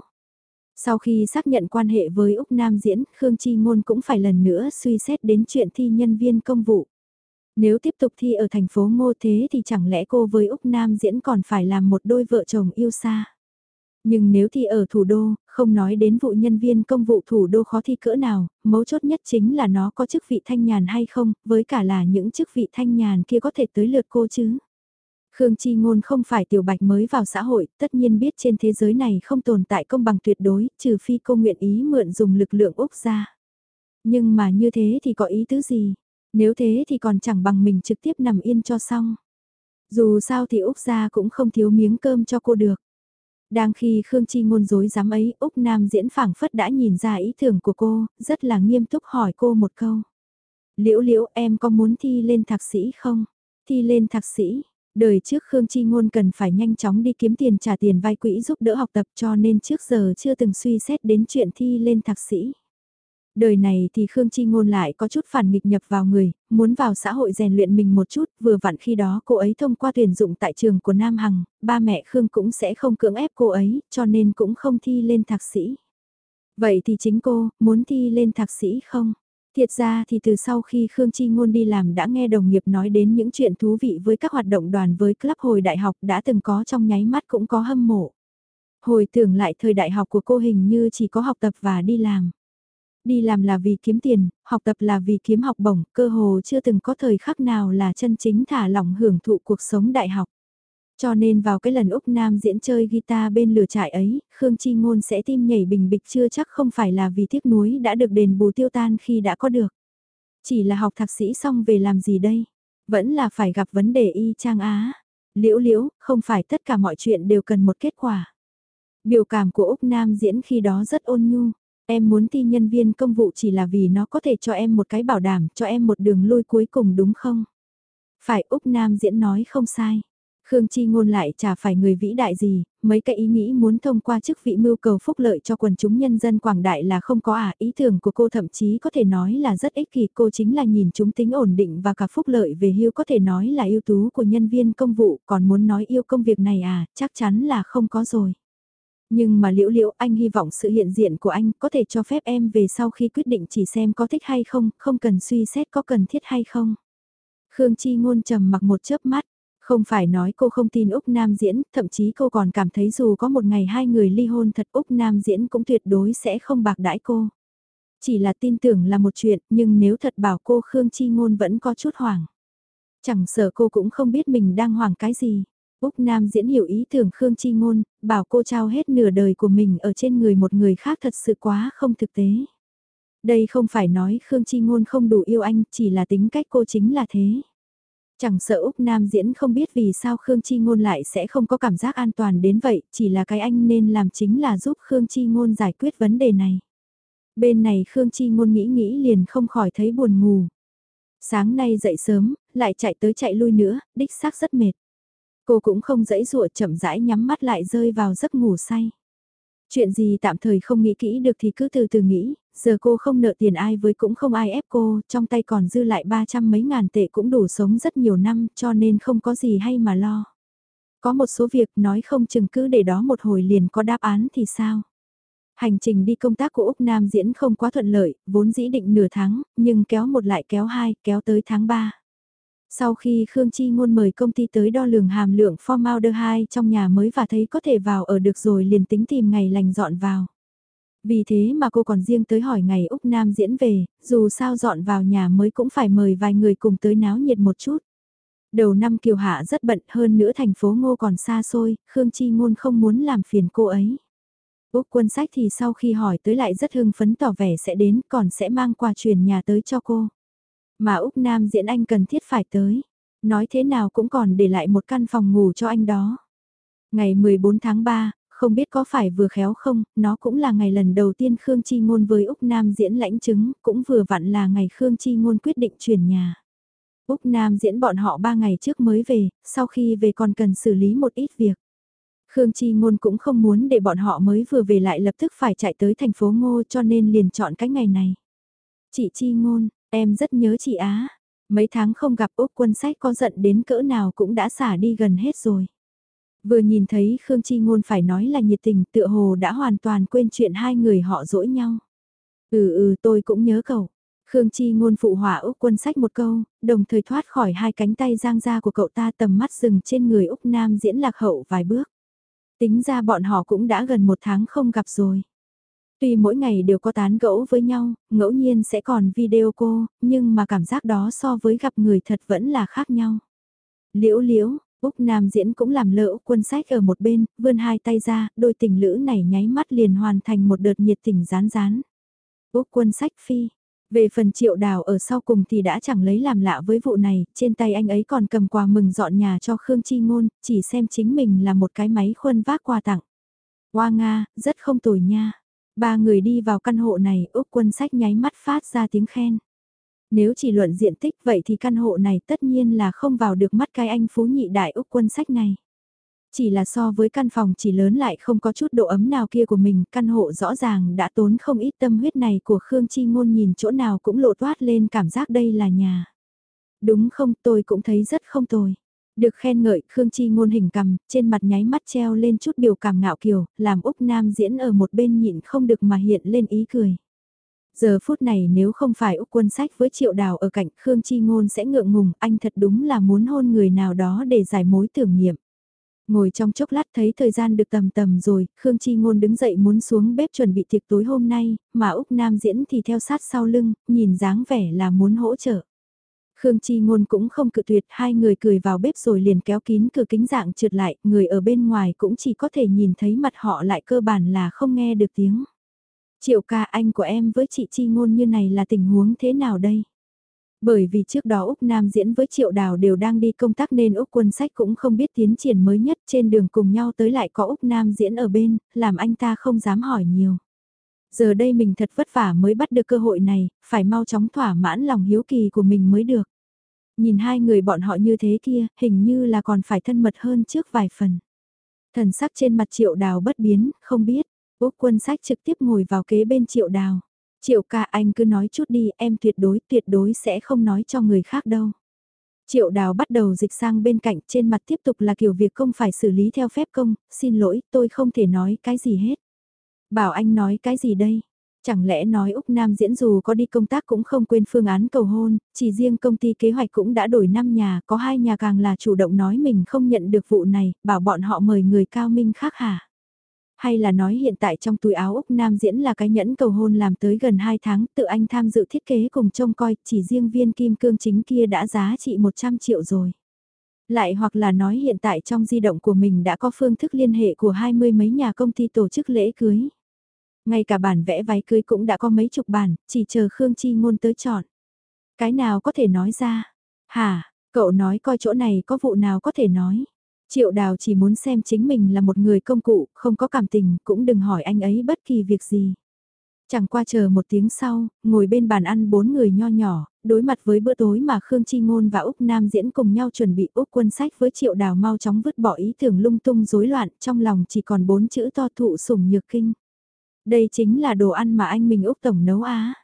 Sau khi xác nhận quan hệ với Úc Nam Diễn, Khương Chi Ngôn cũng phải lần nữa suy xét đến chuyện thi nhân viên công vụ. Nếu tiếp tục thi ở thành phố Ngô thế thì chẳng lẽ cô với Úc Nam Diễn còn phải làm một đôi vợ chồng yêu xa. Nhưng nếu thi ở thủ đô, không nói đến vụ nhân viên công vụ thủ đô khó thi cỡ nào, mấu chốt nhất chính là nó có chức vị thanh nhàn hay không, với cả là những chức vị thanh nhàn kia có thể tới lượt cô chứ. Khương Chi Ngôn không phải tiểu bạch mới vào xã hội, tất nhiên biết trên thế giới này không tồn tại công bằng tuyệt đối, trừ phi cô nguyện ý mượn dùng lực lượng Úc ra. Nhưng mà như thế thì có ý tứ gì? Nếu thế thì còn chẳng bằng mình trực tiếp nằm yên cho xong. Dù sao thì Úc ra cũng không thiếu miếng cơm cho cô được. Đang khi Khương Chi ngôn dối dám ấy, Úc Nam diễn phảng phất đã nhìn ra ý tưởng của cô, rất là nghiêm túc hỏi cô một câu. Liễu liễu em có muốn thi lên thạc sĩ không? Thi lên thạc sĩ, đời trước Khương Chi ngôn cần phải nhanh chóng đi kiếm tiền trả tiền vay quỹ giúp đỡ học tập cho nên trước giờ chưa từng suy xét đến chuyện thi lên thạc sĩ. Đời này thì Khương Chi Ngôn lại có chút phản nghịch nhập vào người, muốn vào xã hội rèn luyện mình một chút, vừa vặn khi đó cô ấy thông qua tuyển dụng tại trường của Nam Hằng, ba mẹ Khương cũng sẽ không cưỡng ép cô ấy, cho nên cũng không thi lên thạc sĩ. Vậy thì chính cô, muốn thi lên thạc sĩ không? Thiệt ra thì từ sau khi Khương Chi Ngôn đi làm đã nghe đồng nghiệp nói đến những chuyện thú vị với các hoạt động đoàn với club hồi đại học đã từng có trong nháy mắt cũng có hâm mộ. Hồi tưởng lại thời đại học của cô hình như chỉ có học tập và đi làm. Đi làm là vì kiếm tiền, học tập là vì kiếm học bổng, cơ hồ chưa từng có thời khắc nào là chân chính thả lỏng hưởng thụ cuộc sống đại học. Cho nên vào cái lần Úc Nam diễn chơi guitar bên lửa trại ấy, Khương Chi Ngôn sẽ tim nhảy bình bịch chưa chắc không phải là vì tiếc nuối đã được đền bù tiêu tan khi đã có được. Chỉ là học thạc sĩ xong về làm gì đây? Vẫn là phải gặp vấn đề y trang á. Liễu liễu, không phải tất cả mọi chuyện đều cần một kết quả. Biểu cảm của Úc Nam diễn khi đó rất ôn nhu. Em muốn thi nhân viên công vụ chỉ là vì nó có thể cho em một cái bảo đảm, cho em một đường lui cuối cùng đúng không? Phải Úc Nam diễn nói không sai. Khương Chi ngôn lại chả phải người vĩ đại gì, mấy cái ý nghĩ muốn thông qua chức vị mưu cầu phúc lợi cho quần chúng nhân dân Quảng Đại là không có à, ý tưởng của cô thậm chí có thể nói là rất ích kỷ, cô chính là nhìn chúng tính ổn định và cả phúc lợi về hưu có thể nói là ưu tú của nhân viên công vụ, còn muốn nói yêu công việc này à, chắc chắn là không có rồi. Nhưng mà liễu liễu anh hy vọng sự hiện diện của anh có thể cho phép em về sau khi quyết định chỉ xem có thích hay không, không cần suy xét có cần thiết hay không. Khương Chi ngôn trầm mặc một chớp mắt, không phải nói cô không tin Úc Nam diễn, thậm chí cô còn cảm thấy dù có một ngày hai người ly hôn thật Úc Nam diễn cũng tuyệt đối sẽ không bạc đãi cô. Chỉ là tin tưởng là một chuyện, nhưng nếu thật bảo cô Khương Chi ngôn vẫn có chút hoảng. Chẳng sợ cô cũng không biết mình đang hoảng cái gì. Úc Nam diễn hiểu ý tưởng Khương Chi Ngôn, bảo cô trao hết nửa đời của mình ở trên người một người khác thật sự quá không thực tế. Đây không phải nói Khương Chi Ngôn không đủ yêu anh, chỉ là tính cách cô chính là thế. Chẳng sợ Úc Nam diễn không biết vì sao Khương Chi Ngôn lại sẽ không có cảm giác an toàn đến vậy, chỉ là cái anh nên làm chính là giúp Khương Chi Ngôn giải quyết vấn đề này. Bên này Khương Chi Ngôn nghĩ nghĩ liền không khỏi thấy buồn ngủ. Sáng nay dậy sớm, lại chạy tới chạy lui nữa, đích xác rất mệt. Cô cũng không dãy dụa chậm rãi nhắm mắt lại rơi vào giấc ngủ say. Chuyện gì tạm thời không nghĩ kỹ được thì cứ từ từ nghĩ, giờ cô không nợ tiền ai với cũng không ai ép cô, trong tay còn dư lại 300 mấy ngàn tệ cũng đủ sống rất nhiều năm cho nên không có gì hay mà lo. Có một số việc nói không chừng cứ để đó một hồi liền có đáp án thì sao? Hành trình đi công tác của Úc Nam diễn không quá thuận lợi, vốn dĩ định nửa tháng, nhưng kéo một lại kéo hai, kéo tới tháng 3. Sau khi Khương Chi Ngôn mời công ty tới đo lường hàm lượng formaldehyde trong nhà mới và thấy có thể vào ở được rồi liền tính tìm ngày lành dọn vào. Vì thế mà cô còn riêng tới hỏi ngày Úc Nam diễn về, dù sao dọn vào nhà mới cũng phải mời vài người cùng tới náo nhiệt một chút. Đầu năm Kiều Hạ rất bận hơn nữa thành phố Ngô còn xa xôi, Khương Chi Ngôn không muốn làm phiền cô ấy. Úc quân sách thì sau khi hỏi tới lại rất hưng phấn tỏ vẻ sẽ đến còn sẽ mang quà truyền nhà tới cho cô. Mà Úc Nam diễn anh cần thiết phải tới. Nói thế nào cũng còn để lại một căn phòng ngủ cho anh đó. Ngày 14 tháng 3, không biết có phải vừa khéo không, nó cũng là ngày lần đầu tiên Khương Chi Ngôn với Úc Nam diễn lãnh chứng, cũng vừa vặn là ngày Khương Chi Ngôn quyết định chuyển nhà. Úc Nam diễn bọn họ 3 ngày trước mới về, sau khi về còn cần xử lý một ít việc. Khương Chi Ngôn cũng không muốn để bọn họ mới vừa về lại lập tức phải chạy tới thành phố Ngô cho nên liền chọn cái ngày này. Chị Chi Ngôn, Em rất nhớ chị Á. Mấy tháng không gặp Úc quân sách có giận đến cỡ nào cũng đã xả đi gần hết rồi. Vừa nhìn thấy Khương Chi Ngôn phải nói là nhiệt tình tựa hồ đã hoàn toàn quên chuyện hai người họ dỗi nhau. Ừ ừ tôi cũng nhớ cậu. Khương Chi Ngôn phụ hỏa Úc quân sách một câu, đồng thời thoát khỏi hai cánh tay giang ra của cậu ta tầm mắt dừng trên người Úc Nam diễn lạc hậu vài bước. Tính ra bọn họ cũng đã gần một tháng không gặp rồi. Tuy mỗi ngày đều có tán gẫu với nhau, ngẫu nhiên sẽ còn video cô, nhưng mà cảm giác đó so với gặp người thật vẫn là khác nhau. Liễu liễu, Úc Nam diễn cũng làm lỡ quân sách ở một bên, vươn hai tay ra, đôi tình lữ này nháy mắt liền hoàn thành một đợt nhiệt tình rán rán. Úc quân sách phi. Về phần triệu đào ở sau cùng thì đã chẳng lấy làm lạ với vụ này, trên tay anh ấy còn cầm quà mừng dọn nhà cho Khương Chi Ngôn, chỉ xem chính mình là một cái máy khuân vác quà tặng. Hoa Nga, rất không tồi nha. Ba người đi vào căn hộ này, Úc quân sách nháy mắt phát ra tiếng khen. Nếu chỉ luận diện tích vậy thì căn hộ này tất nhiên là không vào được mắt cái anh phú nhị đại Úc quân sách này. Chỉ là so với căn phòng chỉ lớn lại không có chút độ ấm nào kia của mình, căn hộ rõ ràng đã tốn không ít tâm huyết này của Khương Chi Ngôn nhìn chỗ nào cũng lộ toát lên cảm giác đây là nhà. Đúng không, tôi cũng thấy rất không tồi. Được khen ngợi, Khương Chi ngôn hình cầm, trên mặt nháy mắt treo lên chút biểu cảm ngạo kiều, làm Úc Nam diễn ở một bên nhịn không được mà hiện lên ý cười. Giờ phút này nếu không phải Úc quân sách với triệu đào ở cạnh Khương Chi ngôn sẽ ngượng ngùng, anh thật đúng là muốn hôn người nào đó để giải mối tưởng niệm. Ngồi trong chốc lát thấy thời gian được tầm tầm rồi, Khương Chi Ngôn đứng dậy muốn xuống bếp chuẩn bị tiệc tối hôm nay, mà Úc Nam diễn thì theo sát sau lưng, nhìn dáng vẻ là muốn hỗ trợ. Khương Chi Ngôn cũng không cự tuyệt, hai người cười vào bếp rồi liền kéo kín cửa kính dạng trượt lại, người ở bên ngoài cũng chỉ có thể nhìn thấy mặt họ lại cơ bản là không nghe được tiếng. Triệu ca anh của em với chị Chi Ngôn như này là tình huống thế nào đây? Bởi vì trước đó Úc Nam diễn với Triệu Đào đều đang đi công tác nên Úc quân sách cũng không biết tiến triển mới nhất trên đường cùng nhau tới lại có Úc Nam diễn ở bên, làm anh ta không dám hỏi nhiều. Giờ đây mình thật vất vả mới bắt được cơ hội này, phải mau chóng thỏa mãn lòng hiếu kỳ của mình mới được. Nhìn hai người bọn họ như thế kia, hình như là còn phải thân mật hơn trước vài phần. Thần sắc trên mặt triệu đào bất biến, không biết. Úc quân sách trực tiếp ngồi vào kế bên triệu đào. Triệu ca anh cứ nói chút đi, em tuyệt đối tuyệt đối sẽ không nói cho người khác đâu. Triệu đào bắt đầu dịch sang bên cạnh trên mặt tiếp tục là kiểu việc công phải xử lý theo phép công, xin lỗi tôi không thể nói cái gì hết. Bảo anh nói cái gì đây? Chẳng lẽ nói Úc Nam diễn dù có đi công tác cũng không quên phương án cầu hôn, chỉ riêng công ty kế hoạch cũng đã đổi 5 nhà, có hai nhà càng là chủ động nói mình không nhận được vụ này, bảo bọn họ mời người cao minh khác hả? Hay là nói hiện tại trong túi áo Úc Nam diễn là cái nhẫn cầu hôn làm tới gần 2 tháng tự anh tham dự thiết kế cùng trông coi chỉ riêng viên kim cương chính kia đã giá trị 100 triệu rồi. Lại hoặc là nói hiện tại trong di động của mình đã có phương thức liên hệ của hai mươi mấy nhà công ty tổ chức lễ cưới. Ngay cả bản vẽ váy cưới cũng đã có mấy chục bản, chỉ chờ Khương Chi Ngôn tới chọn. Cái nào có thể nói ra? Hả, cậu nói coi chỗ này có vụ nào có thể nói. Triệu đào chỉ muốn xem chính mình là một người công cụ, không có cảm tình, cũng đừng hỏi anh ấy bất kỳ việc gì. Chẳng qua chờ một tiếng sau, ngồi bên bàn ăn bốn người nho nhỏ, đối mặt với bữa tối mà Khương Chi Ngôn và Úc Nam diễn cùng nhau chuẩn bị Úc quân sách với triệu đào mau chóng vứt bỏ ý tưởng lung tung rối loạn, trong lòng chỉ còn bốn chữ to thụ sủng nhược kinh. Đây chính là đồ ăn mà anh mình Úc Tổng nấu á.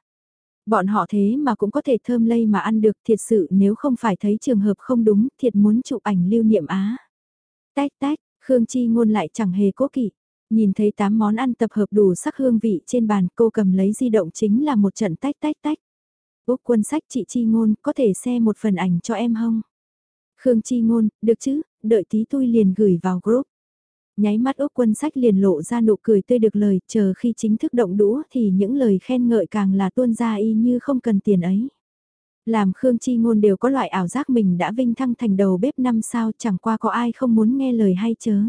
Bọn họ thế mà cũng có thể thơm lây mà ăn được thiệt sự nếu không phải thấy trường hợp không đúng thiệt muốn chụp ảnh lưu niệm á. Tách tách, Khương Chi ngôn lại chẳng hề cố kỵ. Nhìn thấy 8 món ăn tập hợp đủ sắc hương vị trên bàn cô cầm lấy di động chính là một trận tách tách tách. Úc quân sách chị Chi ngôn có thể xem một phần ảnh cho em không? Khương Chi ngôn, được chứ, đợi tí tôi liền gửi vào group. Nháy mắt Úc quân sách liền lộ ra nụ cười tươi được lời, chờ khi chính thức động đũa thì những lời khen ngợi càng là tuôn ra y như không cần tiền ấy. Làm Khương Chi Ngôn đều có loại ảo giác mình đã vinh thăng thành đầu bếp năm sao chẳng qua có ai không muốn nghe lời hay chớ.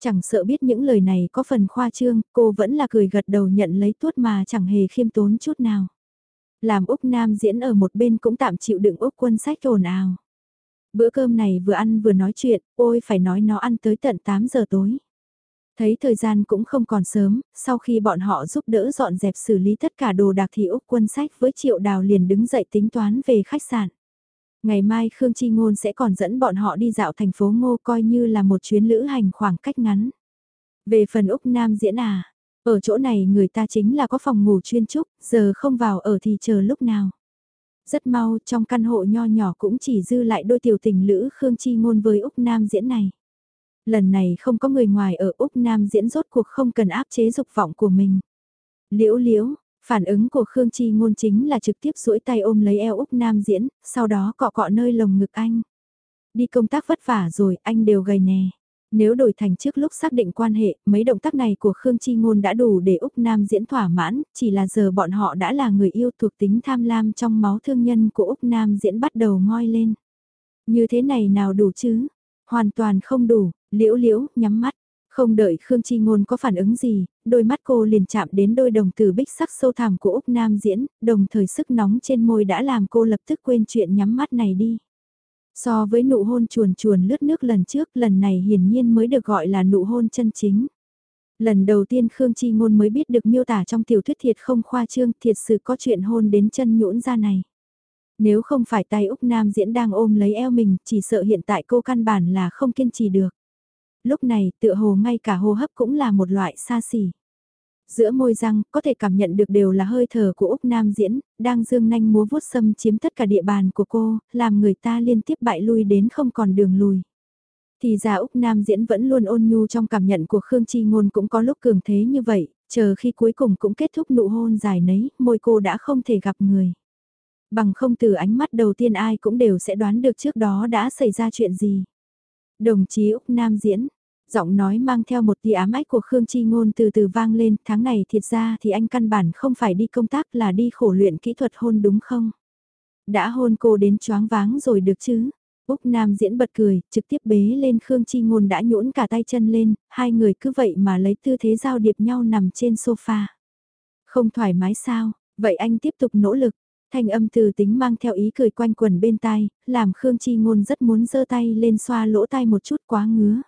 Chẳng sợ biết những lời này có phần khoa trương, cô vẫn là cười gật đầu nhận lấy tuốt mà chẳng hề khiêm tốn chút nào. Làm Úc Nam diễn ở một bên cũng tạm chịu đựng Úc quân sách ồn ào. Bữa cơm này vừa ăn vừa nói chuyện, ôi phải nói nó ăn tới tận 8 giờ tối. Thấy thời gian cũng không còn sớm, sau khi bọn họ giúp đỡ dọn dẹp xử lý tất cả đồ đạc thì Úc quân sách với Triệu Đào liền đứng dậy tính toán về khách sạn. Ngày mai Khương Chi Ngôn sẽ còn dẫn bọn họ đi dạo thành phố Ngô coi như là một chuyến lữ hành khoảng cách ngắn. Về phần Úc Nam diễn à, ở chỗ này người ta chính là có phòng ngủ chuyên trúc, giờ không vào ở thì chờ lúc nào. Rất mau trong căn hộ nho nhỏ cũng chỉ dư lại đôi tiểu tình lữ Khương Chi Ngôn với Úc Nam diễn này. Lần này không có người ngoài ở Úc Nam diễn rốt cuộc không cần áp chế dục vọng của mình. Liễu liễu, phản ứng của Khương Chi ngôn chính là trực tiếp duỗi tay ôm lấy eo Úc Nam diễn, sau đó cọ cọ nơi lồng ngực anh. Đi công tác vất vả rồi, anh đều gầy nè. Nếu đổi thành trước lúc xác định quan hệ, mấy động tác này của Khương Chi Ngôn đã đủ để Úc Nam diễn thỏa mãn, chỉ là giờ bọn họ đã là người yêu thuộc tính tham lam trong máu thương nhân của Úc Nam diễn bắt đầu ngoi lên. Như thế này nào đủ chứ? Hoàn toàn không đủ, liễu liễu, nhắm mắt. Không đợi Khương Chi Ngôn có phản ứng gì, đôi mắt cô liền chạm đến đôi đồng tử bích sắc sâu thẳm của Úc Nam diễn, đồng thời sức nóng trên môi đã làm cô lập tức quên chuyện nhắm mắt này đi. So với nụ hôn chuồn chuồn lướt nước lần trước, lần này hiển nhiên mới được gọi là nụ hôn chân chính. Lần đầu tiên Khương Chi Ngôn mới biết được miêu tả trong tiểu thuyết thiệt không khoa trương, thiệt sự có chuyện hôn đến chân nhũn ra này. Nếu không phải tay Úc Nam diễn đang ôm lấy eo mình, chỉ sợ hiện tại cô căn bản là không kiên trì được. Lúc này, tựa hồ ngay cả hô hấp cũng là một loại xa xỉ. Giữa môi răng, có thể cảm nhận được đều là hơi thở của Úc Nam diễn, đang dương nanh múa vuốt xâm chiếm tất cả địa bàn của cô, làm người ta liên tiếp bại lui đến không còn đường lùi. Thì ra Úc Nam diễn vẫn luôn ôn nhu trong cảm nhận của Khương Chi Ngôn cũng có lúc cường thế như vậy, chờ khi cuối cùng cũng kết thúc nụ hôn dài nấy, môi cô đã không thể gặp người. Bằng không từ ánh mắt đầu tiên ai cũng đều sẽ đoán được trước đó đã xảy ra chuyện gì. Đồng chí Úc Nam diễn, Giọng nói mang theo một tia ám ách của Khương Chi Ngôn từ từ vang lên, tháng này thiệt ra thì anh căn bản không phải đi công tác là đi khổ luyện kỹ thuật hôn đúng không? Đã hôn cô đến choáng váng rồi được chứ? Úc Nam diễn bật cười, trực tiếp bế lên Khương Chi Ngôn đã nhũn cả tay chân lên, hai người cứ vậy mà lấy tư thế giao điệp nhau nằm trên sofa. Không thoải mái sao, vậy anh tiếp tục nỗ lực. Thanh âm từ tính mang theo ý cười quanh quần bên tai, làm Khương Chi Ngôn rất muốn giơ tay lên xoa lỗ tai một chút quá ngứa.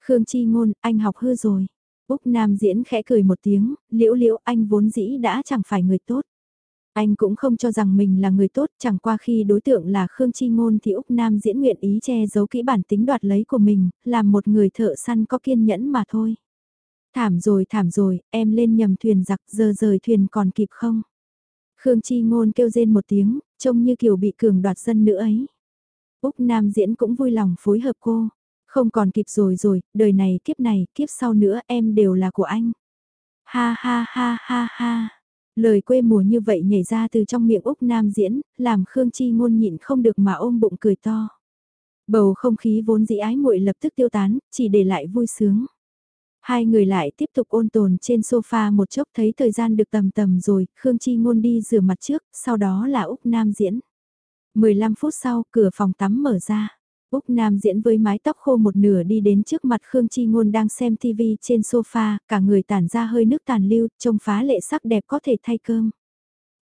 Khương Chi Ngôn, anh học hư rồi. Úc Nam diễn khẽ cười một tiếng, liễu liễu anh vốn dĩ đã chẳng phải người tốt. Anh cũng không cho rằng mình là người tốt, chẳng qua khi đối tượng là Khương Chi Ngôn thì Úc Nam diễn nguyện ý che giấu kỹ bản tính đoạt lấy của mình, làm một người thợ săn có kiên nhẫn mà thôi. Thảm rồi thảm rồi, em lên nhầm thuyền giặc giờ rời thuyền còn kịp không? Khương Chi Ngôn kêu rên một tiếng, trông như kiểu bị cường đoạt dân nữa ấy. Úc Nam diễn cũng vui lòng phối hợp cô. Không còn kịp rồi rồi, đời này kiếp này, kiếp sau nữa em đều là của anh. Ha ha ha ha ha. Lời quê mùa như vậy nhảy ra từ trong miệng Úc Nam diễn, làm Khương Chi ngôn nhịn không được mà ôm bụng cười to. Bầu không khí vốn dĩ ái muội lập tức tiêu tán, chỉ để lại vui sướng. Hai người lại tiếp tục ôn tồn trên sofa một chốc thấy thời gian được tầm tầm rồi, Khương Chi ngôn đi rửa mặt trước, sau đó là Úc Nam diễn. 15 phút sau, cửa phòng tắm mở ra. Úc Nam diễn với mái tóc khô một nửa đi đến trước mặt Khương Chi Ngôn đang xem TV trên sofa, cả người tản ra hơi nước tàn lưu, trông phá lệ sắc đẹp có thể thay cơm.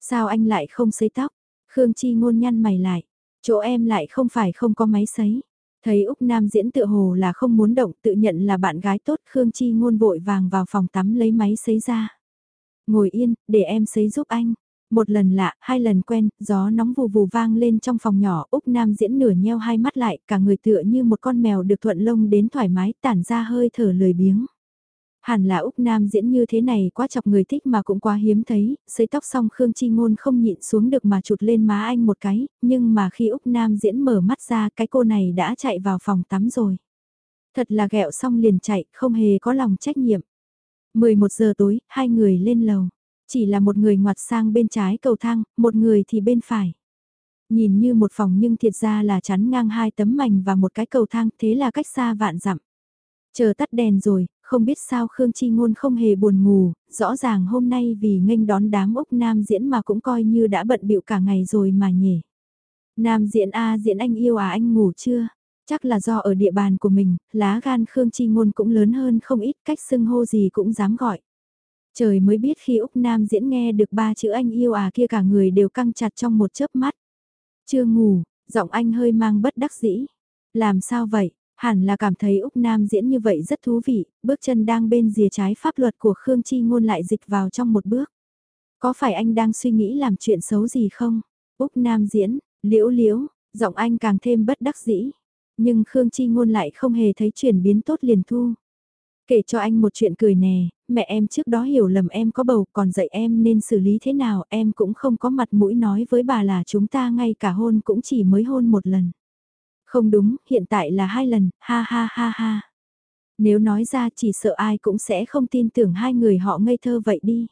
Sao anh lại không sấy tóc? Khương Chi Ngôn nhăn mày lại. Chỗ em lại không phải không có máy sấy. Thấy Úc Nam diễn tự hồ là không muốn động tự nhận là bạn gái tốt Khương Chi Ngôn vội vàng vào phòng tắm lấy máy sấy ra. Ngồi yên, để em sấy giúp anh. Một lần lạ, hai lần quen, gió nóng vù vù vang lên trong phòng nhỏ, Úc Nam diễn nửa nheo hai mắt lại, cả người tựa như một con mèo được thuận lông đến thoải mái, tản ra hơi thở lười biếng. Hẳn là Úc Nam diễn như thế này quá chọc người thích mà cũng quá hiếm thấy, sấy tóc xong Khương Chi Ngôn không nhịn xuống được mà chụt lên má anh một cái, nhưng mà khi Úc Nam diễn mở mắt ra cái cô này đã chạy vào phòng tắm rồi. Thật là ghẹo xong liền chạy, không hề có lòng trách nhiệm. 11 giờ tối, hai người lên lầu. Chỉ là một người ngoặt sang bên trái cầu thang, một người thì bên phải. Nhìn như một phòng nhưng thiệt ra là chắn ngang hai tấm mảnh và một cái cầu thang, thế là cách xa vạn dặm. Chờ tắt đèn rồi, không biết sao Khương Chi Ngôn không hề buồn ngủ, rõ ràng hôm nay vì nghênh đón đám Úc Nam diễn mà cũng coi như đã bận bịu cả ngày rồi mà nhỉ. Nam diễn A diễn anh yêu à anh ngủ chưa? Chắc là do ở địa bàn của mình, lá gan Khương Chi Ngôn cũng lớn hơn không ít cách xưng hô gì cũng dám gọi. Trời mới biết khi Úc Nam diễn nghe được ba chữ anh yêu à kia cả người đều căng chặt trong một chớp mắt. Chưa ngủ, giọng anh hơi mang bất đắc dĩ. Làm sao vậy? Hẳn là cảm thấy Úc Nam diễn như vậy rất thú vị, bước chân đang bên rìa trái pháp luật của Khương Chi ngôn lại dịch vào trong một bước. Có phải anh đang suy nghĩ làm chuyện xấu gì không? Úc Nam diễn, liễu liễu, giọng anh càng thêm bất đắc dĩ. Nhưng Khương Chi ngôn lại không hề thấy chuyển biến tốt liền thu. Kể cho anh một chuyện cười nè, mẹ em trước đó hiểu lầm em có bầu còn dạy em nên xử lý thế nào em cũng không có mặt mũi nói với bà là chúng ta ngay cả hôn cũng chỉ mới hôn một lần. Không đúng, hiện tại là hai lần, ha ha ha ha. Nếu nói ra chỉ sợ ai cũng sẽ không tin tưởng hai người họ ngây thơ vậy đi.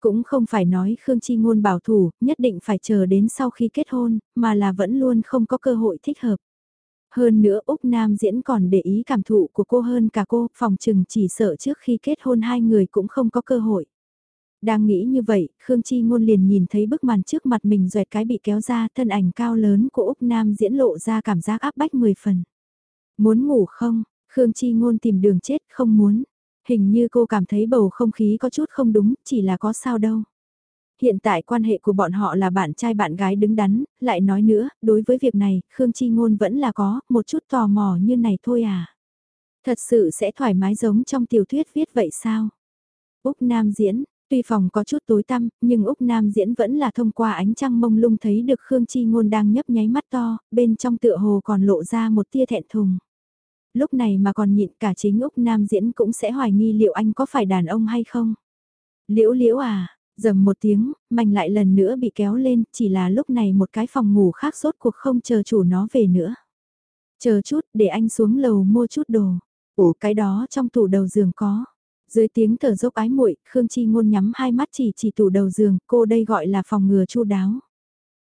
Cũng không phải nói Khương Chi Ngôn bảo thủ, nhất định phải chờ đến sau khi kết hôn, mà là vẫn luôn không có cơ hội thích hợp. Hơn nữa Úc Nam diễn còn để ý cảm thụ của cô hơn cả cô, phòng trừng chỉ sợ trước khi kết hôn hai người cũng không có cơ hội. Đang nghĩ như vậy, Khương Chi Ngôn liền nhìn thấy bức màn trước mặt mình doẹt cái bị kéo ra, thân ảnh cao lớn của Úc Nam diễn lộ ra cảm giác áp bách 10 phần. Muốn ngủ không? Khương Chi Ngôn tìm đường chết, không muốn. Hình như cô cảm thấy bầu không khí có chút không đúng, chỉ là có sao đâu. Hiện tại quan hệ của bọn họ là bạn trai bạn gái đứng đắn, lại nói nữa, đối với việc này, Khương Chi Ngôn vẫn là có, một chút tò mò như này thôi à. Thật sự sẽ thoải mái giống trong tiểu thuyết viết vậy sao? Úc Nam diễn, tuy phòng có chút tối tăm, nhưng Úc Nam diễn vẫn là thông qua ánh trăng mông lung thấy được Khương Chi Ngôn đang nhấp nháy mắt to, bên trong tựa hồ còn lộ ra một tia thẹn thùng. Lúc này mà còn nhịn cả chính Úc Nam diễn cũng sẽ hoài nghi liệu anh có phải đàn ông hay không. Liễu liễu à, dầm một tiếng, mảnh lại lần nữa bị kéo lên, chỉ là lúc này một cái phòng ngủ khác sốt cuộc không chờ chủ nó về nữa. Chờ chút, để anh xuống lầu mua chút đồ. Ủa cái đó trong tủ đầu giường có. Dưới tiếng thở dốc ái muội, Khương Chi ngôn nhắm hai mắt chỉ chỉ tủ đầu giường, cô đây gọi là phòng ngừa chu đáo.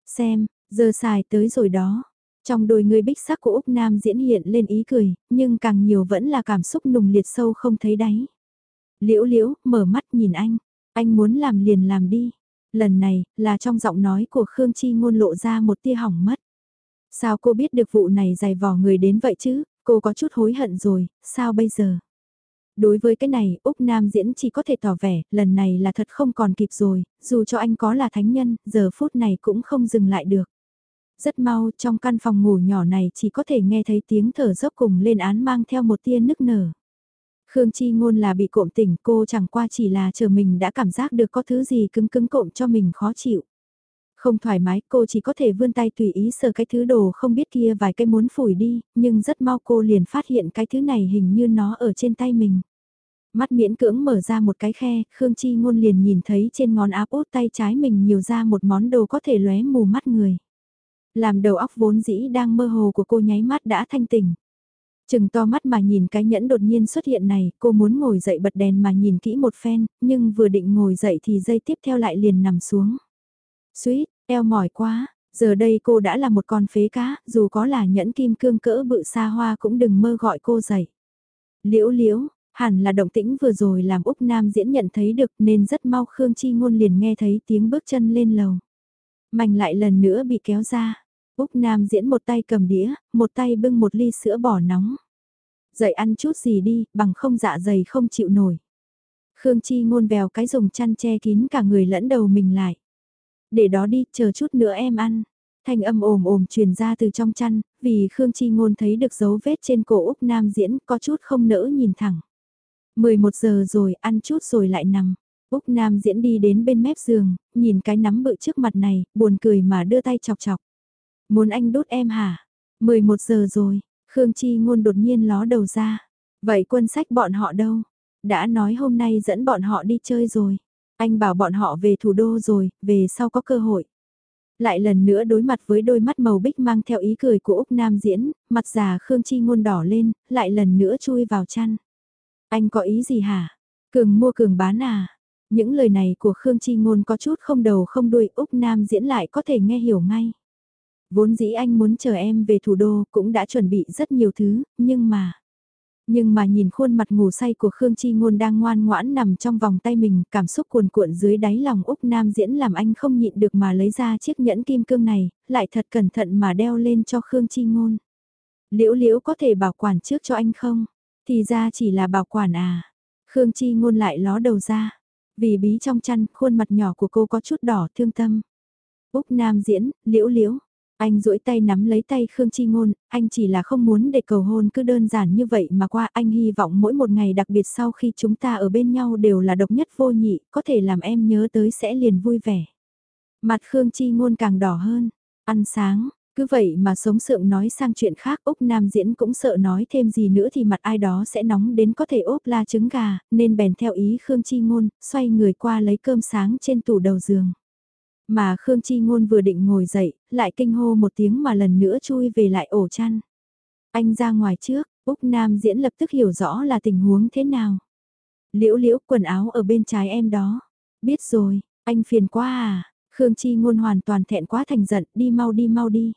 Xem, giờ xài tới rồi đó. Trong đôi người bích sắc của Úc Nam diễn hiện lên ý cười, nhưng càng nhiều vẫn là cảm xúc nùng liệt sâu không thấy đáy. Liễu liễu, mở mắt nhìn anh. Anh muốn làm liền làm đi. Lần này, là trong giọng nói của Khương Chi ngôn lộ ra một tia hỏng mất. Sao cô biết được vụ này dày vò người đến vậy chứ, cô có chút hối hận rồi, sao bây giờ? Đối với cái này, Úc Nam diễn chỉ có thể tỏ vẻ, lần này là thật không còn kịp rồi, dù cho anh có là thánh nhân, giờ phút này cũng không dừng lại được. Rất mau, trong căn phòng ngủ nhỏ này chỉ có thể nghe thấy tiếng thở dốc cùng lên án mang theo một tia nức nở. Khương Chi Ngôn là bị cộm tỉnh cô chẳng qua chỉ là chờ mình đã cảm giác được có thứ gì cứng cứng cộm cho mình khó chịu. Không thoải mái cô chỉ có thể vươn tay tùy ý sờ cái thứ đồ không biết kia vài cái muốn phủi đi, nhưng rất mau cô liền phát hiện cái thứ này hình như nó ở trên tay mình. Mắt miễn cưỡng mở ra một cái khe, Khương Chi Ngôn liền nhìn thấy trên ngón áp út tay trái mình nhiều ra một món đồ có thể lóe mù mắt người. Làm đầu óc vốn dĩ đang mơ hồ của cô nháy mắt đã thanh tỉnh. Chừng to mắt mà nhìn cái nhẫn đột nhiên xuất hiện này, cô muốn ngồi dậy bật đèn mà nhìn kỹ một phen, nhưng vừa định ngồi dậy thì dây tiếp theo lại liền nằm xuống. Suýt, eo mỏi quá, giờ đây cô đã là một con phế cá, dù có là nhẫn kim cương cỡ bự xa hoa cũng đừng mơ gọi cô dậy. Liễu liễu, hẳn là động tĩnh vừa rồi làm Úc Nam diễn nhận thấy được nên rất mau Khương Chi Ngôn liền nghe thấy tiếng bước chân lên lầu. Mảnh lại lần nữa bị kéo ra. Úc Nam diễn một tay cầm đĩa, một tay bưng một ly sữa bỏ nóng. Dậy ăn chút gì đi, bằng không dạ dày không chịu nổi. Khương Chi ngôn vèo cái dùng chăn che kín cả người lẫn đầu mình lại. Để đó đi, chờ chút nữa em ăn. Thanh âm ồm ồm truyền ra từ trong chăn, vì Khương Chi ngôn thấy được dấu vết trên cổ Úc Nam diễn có chút không nỡ nhìn thẳng. 11 giờ rồi, ăn chút rồi lại nằm. Úc Nam diễn đi đến bên mép giường, nhìn cái nắm bự trước mặt này, buồn cười mà đưa tay chọc chọc. Muốn anh đốt em hả? 11 giờ rồi, Khương Chi ngôn đột nhiên ló đầu ra. Vậy quân sách bọn họ đâu? Đã nói hôm nay dẫn bọn họ đi chơi rồi. Anh bảo bọn họ về thủ đô rồi, về sau có cơ hội. Lại lần nữa đối mặt với đôi mắt màu bích mang theo ý cười của Úc Nam diễn, mặt già Khương Chi ngôn đỏ lên, lại lần nữa chui vào chăn. Anh có ý gì hả? Cường mua cường bán à? Những lời này của Khương Chi ngôn có chút không đầu không đuôi Úc Nam diễn lại có thể nghe hiểu ngay. Vốn dĩ anh muốn chờ em về thủ đô cũng đã chuẩn bị rất nhiều thứ, nhưng mà... Nhưng mà nhìn khuôn mặt ngủ say của Khương Chi Ngôn đang ngoan ngoãn nằm trong vòng tay mình, cảm xúc cuồn cuộn dưới đáy lòng Úc Nam diễn làm anh không nhịn được mà lấy ra chiếc nhẫn kim cương này, lại thật cẩn thận mà đeo lên cho Khương Chi Ngôn. Liễu liễu có thể bảo quản trước cho anh không? Thì ra chỉ là bảo quản à. Khương Chi Ngôn lại ló đầu ra. Vì bí trong chăn, khuôn mặt nhỏ của cô có chút đỏ thương tâm. Úc Nam diễn, liễu liễu, anh duỗi tay nắm lấy tay Khương Chi Ngôn, anh chỉ là không muốn để cầu hôn cứ đơn giản như vậy mà qua anh hy vọng mỗi một ngày đặc biệt sau khi chúng ta ở bên nhau đều là độc nhất vô nhị, có thể làm em nhớ tới sẽ liền vui vẻ. Mặt Khương Chi Ngôn càng đỏ hơn, ăn sáng, cứ vậy mà sống sượng nói sang chuyện khác Úc Nam Diễn cũng sợ nói thêm gì nữa thì mặt ai đó sẽ nóng đến có thể ốp la trứng gà, nên bèn theo ý Khương Chi Ngôn, xoay người qua lấy cơm sáng trên tủ đầu giường. Mà Khương Chi Ngôn vừa định ngồi dậy, lại kinh hô một tiếng mà lần nữa chui về lại ổ chăn. Anh ra ngoài trước, Úc Nam diễn lập tức hiểu rõ là tình huống thế nào. Liễu liễu quần áo ở bên trái em đó. Biết rồi, anh phiền quá à. Khương Chi ngôn hoàn toàn thẹn quá thành giận, đi mau đi mau đi.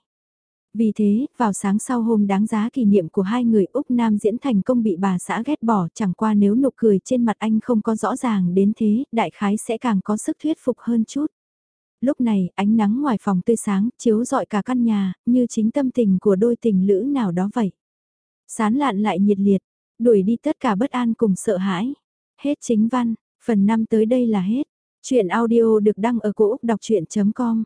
Vì thế, vào sáng sau hôm đáng giá kỷ niệm của hai người Úc Nam diễn thành công bị bà xã ghét bỏ chẳng qua nếu nụ cười trên mặt anh không có rõ ràng đến thế, đại khái sẽ càng có sức thuyết phục hơn chút. Lúc này, ánh nắng ngoài phòng tươi sáng, chiếu rọi cả căn nhà, như chính tâm tình của đôi tình lữ nào đó vậy. Sán lạn lại nhiệt liệt, đuổi đi tất cả bất an cùng sợ hãi. Hết chính văn, phần 5 tới đây là hết. Chuyện audio được đăng ở cổ Úc đọc chuyện.com